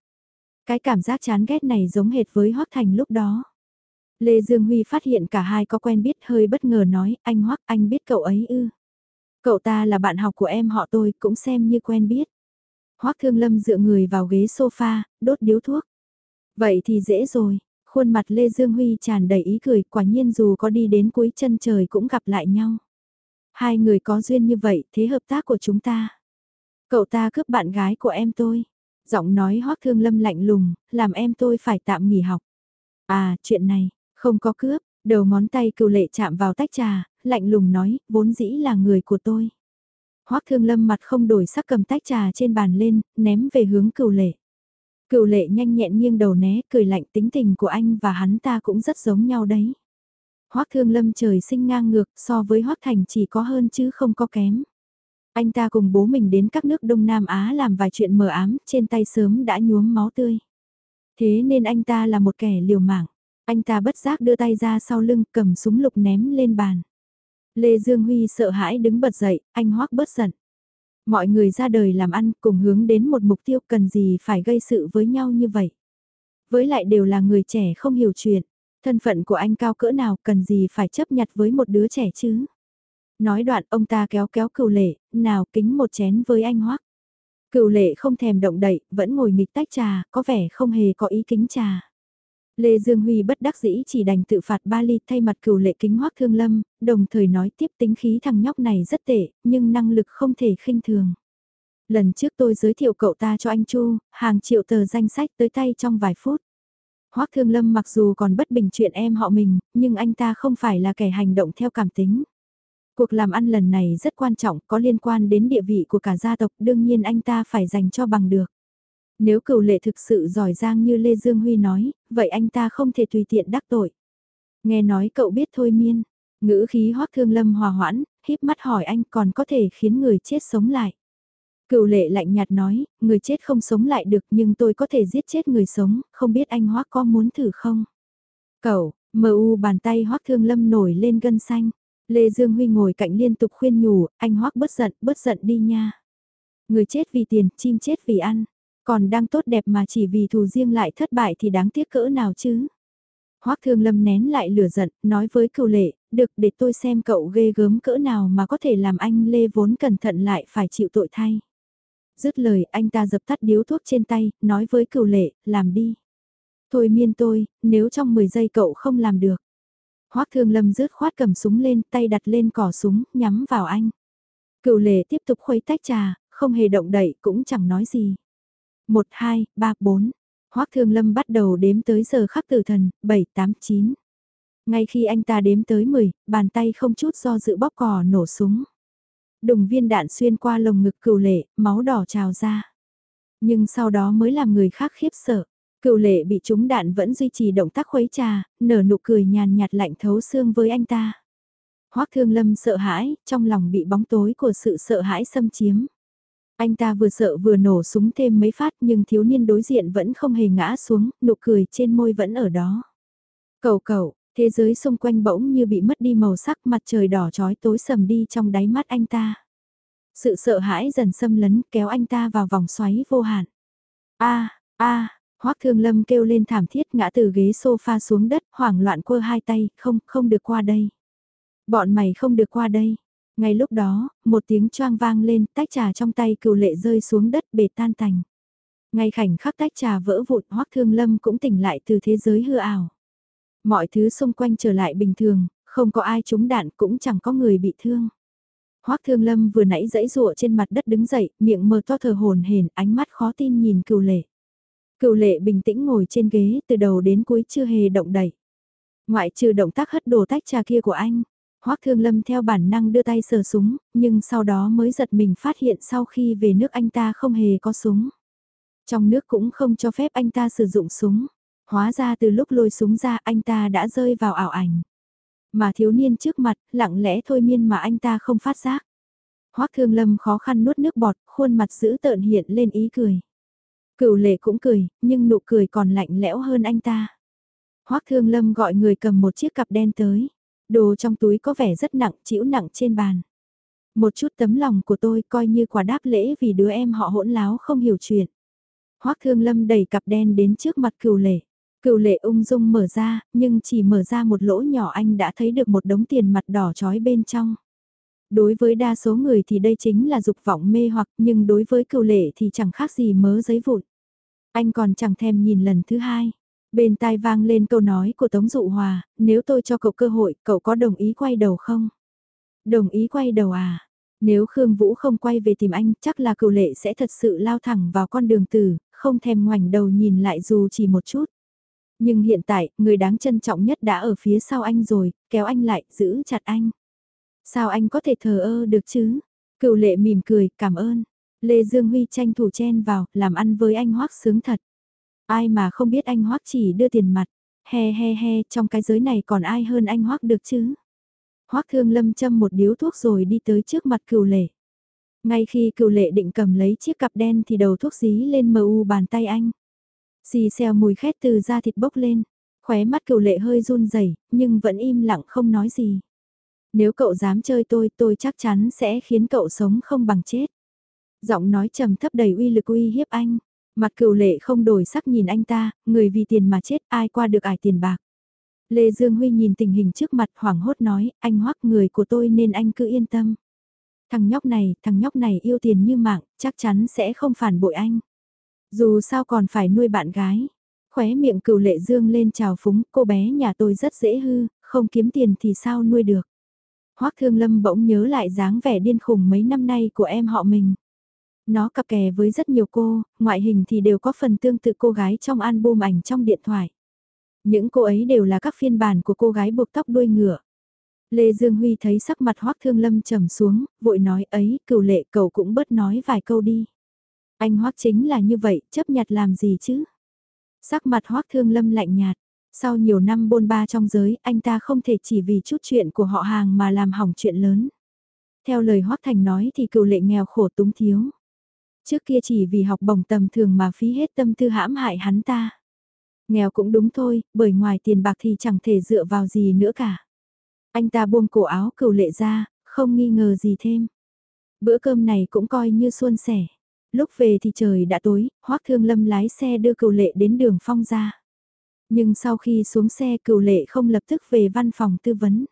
Speaker 1: Cái cảm giác chán ghét này giống hệt với Hoác Thành lúc đó. Lê Dương Huy phát hiện cả hai có quen biết hơi bất ngờ nói, anh Hoác anh biết cậu ấy ư. Cậu ta là bạn học của em họ tôi cũng xem như quen biết. Hoác Thương Lâm dựa người vào ghế sofa, đốt điếu thuốc. Vậy thì dễ rồi, khuôn mặt Lê Dương Huy tràn đầy ý cười, quả nhiên dù có đi đến cuối chân trời cũng gặp lại nhau. Hai người có duyên như vậy, thế hợp tác của chúng ta. Cậu ta cướp bạn gái của em tôi. Giọng nói Hoác Thương Lâm lạnh lùng, làm em tôi phải tạm nghỉ học. À, chuyện này, không có cướp, Đầu ngón tay cựu lệ chạm vào tách trà, lạnh lùng nói, vốn dĩ là người của tôi. Hoắc thương lâm mặt không đổi sắc cầm tách trà trên bàn lên, ném về hướng cựu lệ. Cựu lệ nhanh nhẹn nghiêng đầu né, cười lạnh tính tình của anh và hắn ta cũng rất giống nhau đấy. Hoắc thương lâm trời sinh ngang ngược so với Hoắc thành chỉ có hơn chứ không có kém. Anh ta cùng bố mình đến các nước Đông Nam Á làm vài chuyện mờ ám, trên tay sớm đã nhuốm máu tươi. Thế nên anh ta là một kẻ liều mạng. Anh ta bất giác đưa tay ra sau lưng cầm súng lục ném lên bàn. Lê Dương Huy sợ hãi đứng bật dậy, anh hoác bớt giận. Mọi người ra đời làm ăn cùng hướng đến một mục tiêu cần gì phải gây sự với nhau như vậy. Với lại đều là người trẻ không hiểu chuyện, thân phận của anh cao cỡ nào cần gì phải chấp nhặt với một đứa trẻ chứ. Nói đoạn ông ta kéo kéo cựu lệ, nào kính một chén với anh hoắc. Cựu lệ không thèm động đậy, vẫn ngồi nghịch tách trà, có vẻ không hề có ý kính trà. Lê Dương Huy bất đắc dĩ chỉ đành tự phạt ba ly thay mặt cửu lệ kính hoác thương lâm, đồng thời nói tiếp tính khí thằng nhóc này rất tệ, nhưng năng lực không thể khinh thường. Lần trước tôi giới thiệu cậu ta cho anh Chu, hàng triệu tờ danh sách tới tay trong vài phút. Hoác Thương Lâm mặc dù còn bất bình chuyện em họ mình, nhưng anh ta không phải là kẻ hành động theo cảm tính. Cuộc làm ăn lần này rất quan trọng, có liên quan đến địa vị của cả gia tộc, đương nhiên anh ta phải dành cho bằng được. Nếu cửu lệ thực sự giỏi giang như Lê Dương Huy nói, vậy anh ta không thể tùy tiện đắc tội. Nghe nói cậu biết thôi miên, ngữ khí hoác thương lâm hòa hoãn, híp mắt hỏi anh còn có thể khiến người chết sống lại. Cựu lệ lạnh nhạt nói, người chết không sống lại được nhưng tôi có thể giết chết người sống, không biết anh hoác có muốn thử không? Cậu, mờ u bàn tay hoác thương lâm nổi lên gân xanh. Lê Dương Huy ngồi cạnh liên tục khuyên nhủ, anh hoác bớt giận, bớt giận đi nha. Người chết vì tiền, chim chết vì ăn. Còn đang tốt đẹp mà chỉ vì thù riêng lại thất bại thì đáng tiếc cỡ nào chứ. Hoác Thương Lâm nén lại lửa giận, nói với cựu lệ, được để tôi xem cậu ghê gớm cỡ nào mà có thể làm anh Lê vốn cẩn thận lại phải chịu tội thay. Dứt lời anh ta dập tắt điếu thuốc trên tay, nói với cựu lệ, làm đi. Thôi miên tôi, nếu trong 10 giây cậu không làm được. Hoác Thương Lâm rứt khoát cầm súng lên, tay đặt lên cỏ súng, nhắm vào anh. Cựu lệ tiếp tục khuấy tách trà, không hề động đậy cũng chẳng nói gì. 1, 2, 3, 4. Hoác Thương Lâm bắt đầu đếm tới giờ khắc tử thần, 7, 8, 9. Ngay khi anh ta đếm tới 10, bàn tay không chút do dự bóp cò nổ súng. Đùng viên đạn xuyên qua lồng ngực cựu lệ, máu đỏ trào ra. Nhưng sau đó mới làm người khác khiếp sợ. Cựu lệ bị trúng đạn vẫn duy trì động tác khuấy trà, nở nụ cười nhàn nhạt lạnh thấu xương với anh ta. Hoác Thương Lâm sợ hãi, trong lòng bị bóng tối của sự sợ hãi xâm chiếm. Anh ta vừa sợ vừa nổ súng thêm mấy phát nhưng thiếu niên đối diện vẫn không hề ngã xuống, nụ cười trên môi vẫn ở đó. Cầu cầu, thế giới xung quanh bỗng như bị mất đi màu sắc mặt trời đỏ trói tối sầm đi trong đáy mắt anh ta. Sự sợ hãi dần xâm lấn kéo anh ta vào vòng xoáy vô hạn. a a Hoác Thương Lâm kêu lên thảm thiết ngã từ ghế sofa xuống đất, hoảng loạn quơ hai tay, không, không được qua đây. Bọn mày không được qua đây. Ngay lúc đó, một tiếng choang vang lên, tách trà trong tay cựu lệ rơi xuống đất bể tan tành. Ngay khảnh khắc tách trà vỡ vụn hoắc thương lâm cũng tỉnh lại từ thế giới hư ảo. Mọi thứ xung quanh trở lại bình thường, không có ai trúng đạn cũng chẳng có người bị thương. Hoắc Thương Lâm vừa nãy dãy rụa trên mặt đất đứng dậy, miệng mờ to thờ hồn hển, ánh mắt khó tin nhìn Cửu Lệ. Cửu Lệ bình tĩnh ngồi trên ghế, từ đầu đến cuối chưa hề động đậy. Ngoại trừ động tác hất đồ tách trà kia của anh, Hoác Thương Lâm theo bản năng đưa tay sờ súng, nhưng sau đó mới giật mình phát hiện sau khi về nước anh ta không hề có súng. Trong nước cũng không cho phép anh ta sử dụng súng. Hóa ra từ lúc lôi súng ra anh ta đã rơi vào ảo ảnh. Mà thiếu niên trước mặt, lặng lẽ thôi miên mà anh ta không phát giác. Hoác Thương Lâm khó khăn nuốt nước bọt, khuôn mặt giữ tợn hiện lên ý cười. Cửu lệ cũng cười, nhưng nụ cười còn lạnh lẽo hơn anh ta. Hoác Thương Lâm gọi người cầm một chiếc cặp đen tới. Đồ trong túi có vẻ rất nặng, chịu nặng trên bàn. Một chút tấm lòng của tôi coi như quả đáp lễ vì đứa em họ hỗn láo không hiểu chuyện. Hoác Thương Lâm đẩy cặp đen đến trước mặt Cựu lệ. Cựu lệ ung dung mở ra, nhưng chỉ mở ra một lỗ nhỏ anh đã thấy được một đống tiền mặt đỏ trói bên trong. Đối với đa số người thì đây chính là dục vọng mê hoặc nhưng đối với Cựu lệ thì chẳng khác gì mớ giấy vụn. Anh còn chẳng thèm nhìn lần thứ hai. Bên tai vang lên câu nói của Tống Dụ Hòa, nếu tôi cho cậu cơ hội, cậu có đồng ý quay đầu không? Đồng ý quay đầu à? Nếu Khương Vũ không quay về tìm anh, chắc là cựu lệ sẽ thật sự lao thẳng vào con đường tử, không thèm ngoảnh đầu nhìn lại dù chỉ một chút. Nhưng hiện tại, người đáng trân trọng nhất đã ở phía sau anh rồi, kéo anh lại, giữ chặt anh. Sao anh có thể thờ ơ được chứ? Cựu lệ mỉm cười, cảm ơn. Lê Dương Huy tranh thủ chen vào, làm ăn với anh Hoác sướng thật. Ai mà không biết anh Hoác chỉ đưa tiền mặt. He he he, trong cái giới này còn ai hơn anh Hoác được chứ? Hoác thương lâm châm một điếu thuốc rồi đi tới trước mặt cựu lệ. Ngay khi cựu lệ định cầm lấy chiếc cặp đen thì đầu thuốc dí lên mờ u bàn tay anh. Xì xèo mùi khét từ da thịt bốc lên. Khóe mắt cựu lệ hơi run rẩy nhưng vẫn im lặng không nói gì. Nếu cậu dám chơi tôi, tôi chắc chắn sẽ khiến cậu sống không bằng chết. Giọng nói trầm thấp đầy uy lực uy hiếp anh. Mặt cựu lệ không đổi sắc nhìn anh ta, người vì tiền mà chết ai qua được ải tiền bạc. Lê Dương Huy nhìn tình hình trước mặt hoảng hốt nói, anh hoắc người của tôi nên anh cứ yên tâm. Thằng nhóc này, thằng nhóc này yêu tiền như mạng, chắc chắn sẽ không phản bội anh. Dù sao còn phải nuôi bạn gái. Khóe miệng cựu lệ dương lên chào phúng, cô bé nhà tôi rất dễ hư, không kiếm tiền thì sao nuôi được. Hoắc Thương Lâm bỗng nhớ lại dáng vẻ điên khùng mấy năm nay của em họ mình. Nó cặp kè với rất nhiều cô, ngoại hình thì đều có phần tương tự cô gái trong album ảnh trong điện thoại. Những cô ấy đều là các phiên bản của cô gái buộc tóc đuôi ngựa. Lê Dương Huy thấy sắc mặt Hoắc Thương Lâm trầm xuống, vội nói ấy, cửu lệ cậu cũng bớt nói vài câu đi. Anh Hoắc chính là như vậy, chấp nhặt làm gì chứ? Sắc mặt Hoắc Thương Lâm lạnh nhạt, sau nhiều năm bôn ba trong giới, anh ta không thể chỉ vì chút chuyện của họ hàng mà làm hỏng chuyện lớn. Theo lời Hoắc Thành nói thì cựu lệ nghèo khổ túng thiếu. Trước kia chỉ vì học bổng tầm thường mà phí hết tâm tư hãm hại hắn ta. Nghèo cũng đúng thôi, bởi ngoài tiền bạc thì chẳng thể dựa vào gì nữa cả. Anh ta buông cổ áo cửu lệ ra, không nghi ngờ gì thêm. Bữa cơm này cũng coi như suôn sẻ. Lúc về thì trời đã tối, Hoác Thương Lâm lái xe đưa cửu lệ đến đường phong ra. Nhưng sau khi xuống xe cửu lệ không lập tức về văn phòng tư vấn.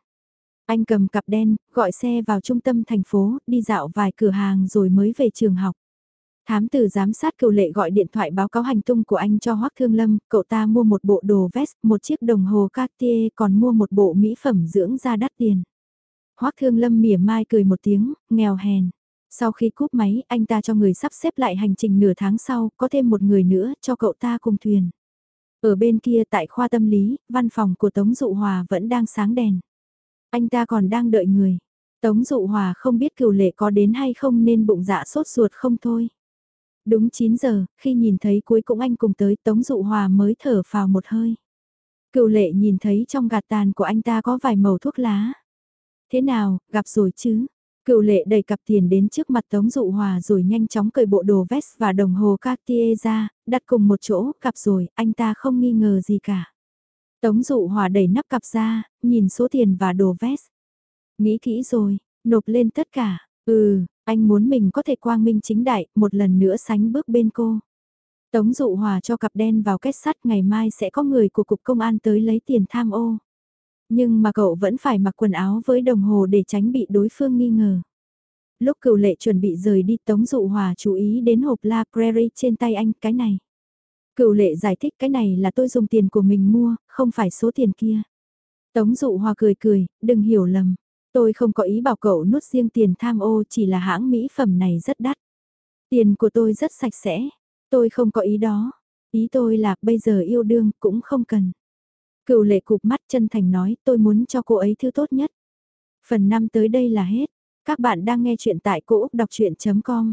Speaker 1: Anh cầm cặp đen, gọi xe vào trung tâm thành phố, đi dạo vài cửa hàng rồi mới về trường học. Thám tử giám sát cựu lệ gọi điện thoại báo cáo hành tung của anh cho Hoác Thương Lâm, cậu ta mua một bộ đồ vest, một chiếc đồng hồ Cartier còn mua một bộ mỹ phẩm dưỡng da đắt tiền. Hoác Thương Lâm mỉa mai cười một tiếng, nghèo hèn. Sau khi cúp máy, anh ta cho người sắp xếp lại hành trình nửa tháng sau, có thêm một người nữa cho cậu ta cùng thuyền. Ở bên kia tại khoa tâm lý, văn phòng của Tống Dụ Hòa vẫn đang sáng đèn. Anh ta còn đang đợi người. Tống Dụ Hòa không biết cửu lệ có đến hay không nên bụng dạ sốt ruột không thôi. Đúng 9 giờ, khi nhìn thấy cuối cùng anh cùng tới Tống Dụ Hòa mới thở vào một hơi. Cựu lệ nhìn thấy trong gạt tàn của anh ta có vài màu thuốc lá. Thế nào, gặp rồi chứ? Cựu lệ đẩy cặp tiền đến trước mặt Tống Dụ Hòa rồi nhanh chóng cởi bộ đồ vest và đồng hồ Cartier ra, đặt cùng một chỗ, cặp rồi, anh ta không nghi ngờ gì cả. Tống Dụ Hòa đẩy nắp cặp ra, nhìn số tiền và đồ vest. Nghĩ kỹ rồi, nộp lên tất cả, ừ, anh muốn mình có thể quang minh chính đại, một lần nữa sánh bước bên cô. Tống dụ hòa cho cặp đen vào kết sắt ngày mai sẽ có người của cục công an tới lấy tiền tham ô. Nhưng mà cậu vẫn phải mặc quần áo với đồng hồ để tránh bị đối phương nghi ngờ. Lúc cựu lệ chuẩn bị rời đi Tống dụ hòa chú ý đến hộp La Prairie trên tay anh cái này. Cựu lệ giải thích cái này là tôi dùng tiền của mình mua, không phải số tiền kia. Tống dụ hòa cười cười, đừng hiểu lầm. Tôi không có ý bảo cậu nuốt riêng tiền tham ô, chỉ là hãng mỹ phẩm này rất đắt. Tiền của tôi rất sạch sẽ. Tôi không có ý đó. Ý tôi là bây giờ yêu đương cũng không cần. Cựu lệ cục mắt chân thành nói, tôi muốn cho cô ấy thứ tốt nhất. Phần 5 tới đây là hết. Các bạn đang nghe chuyện tại cỗ đọc chuyện.com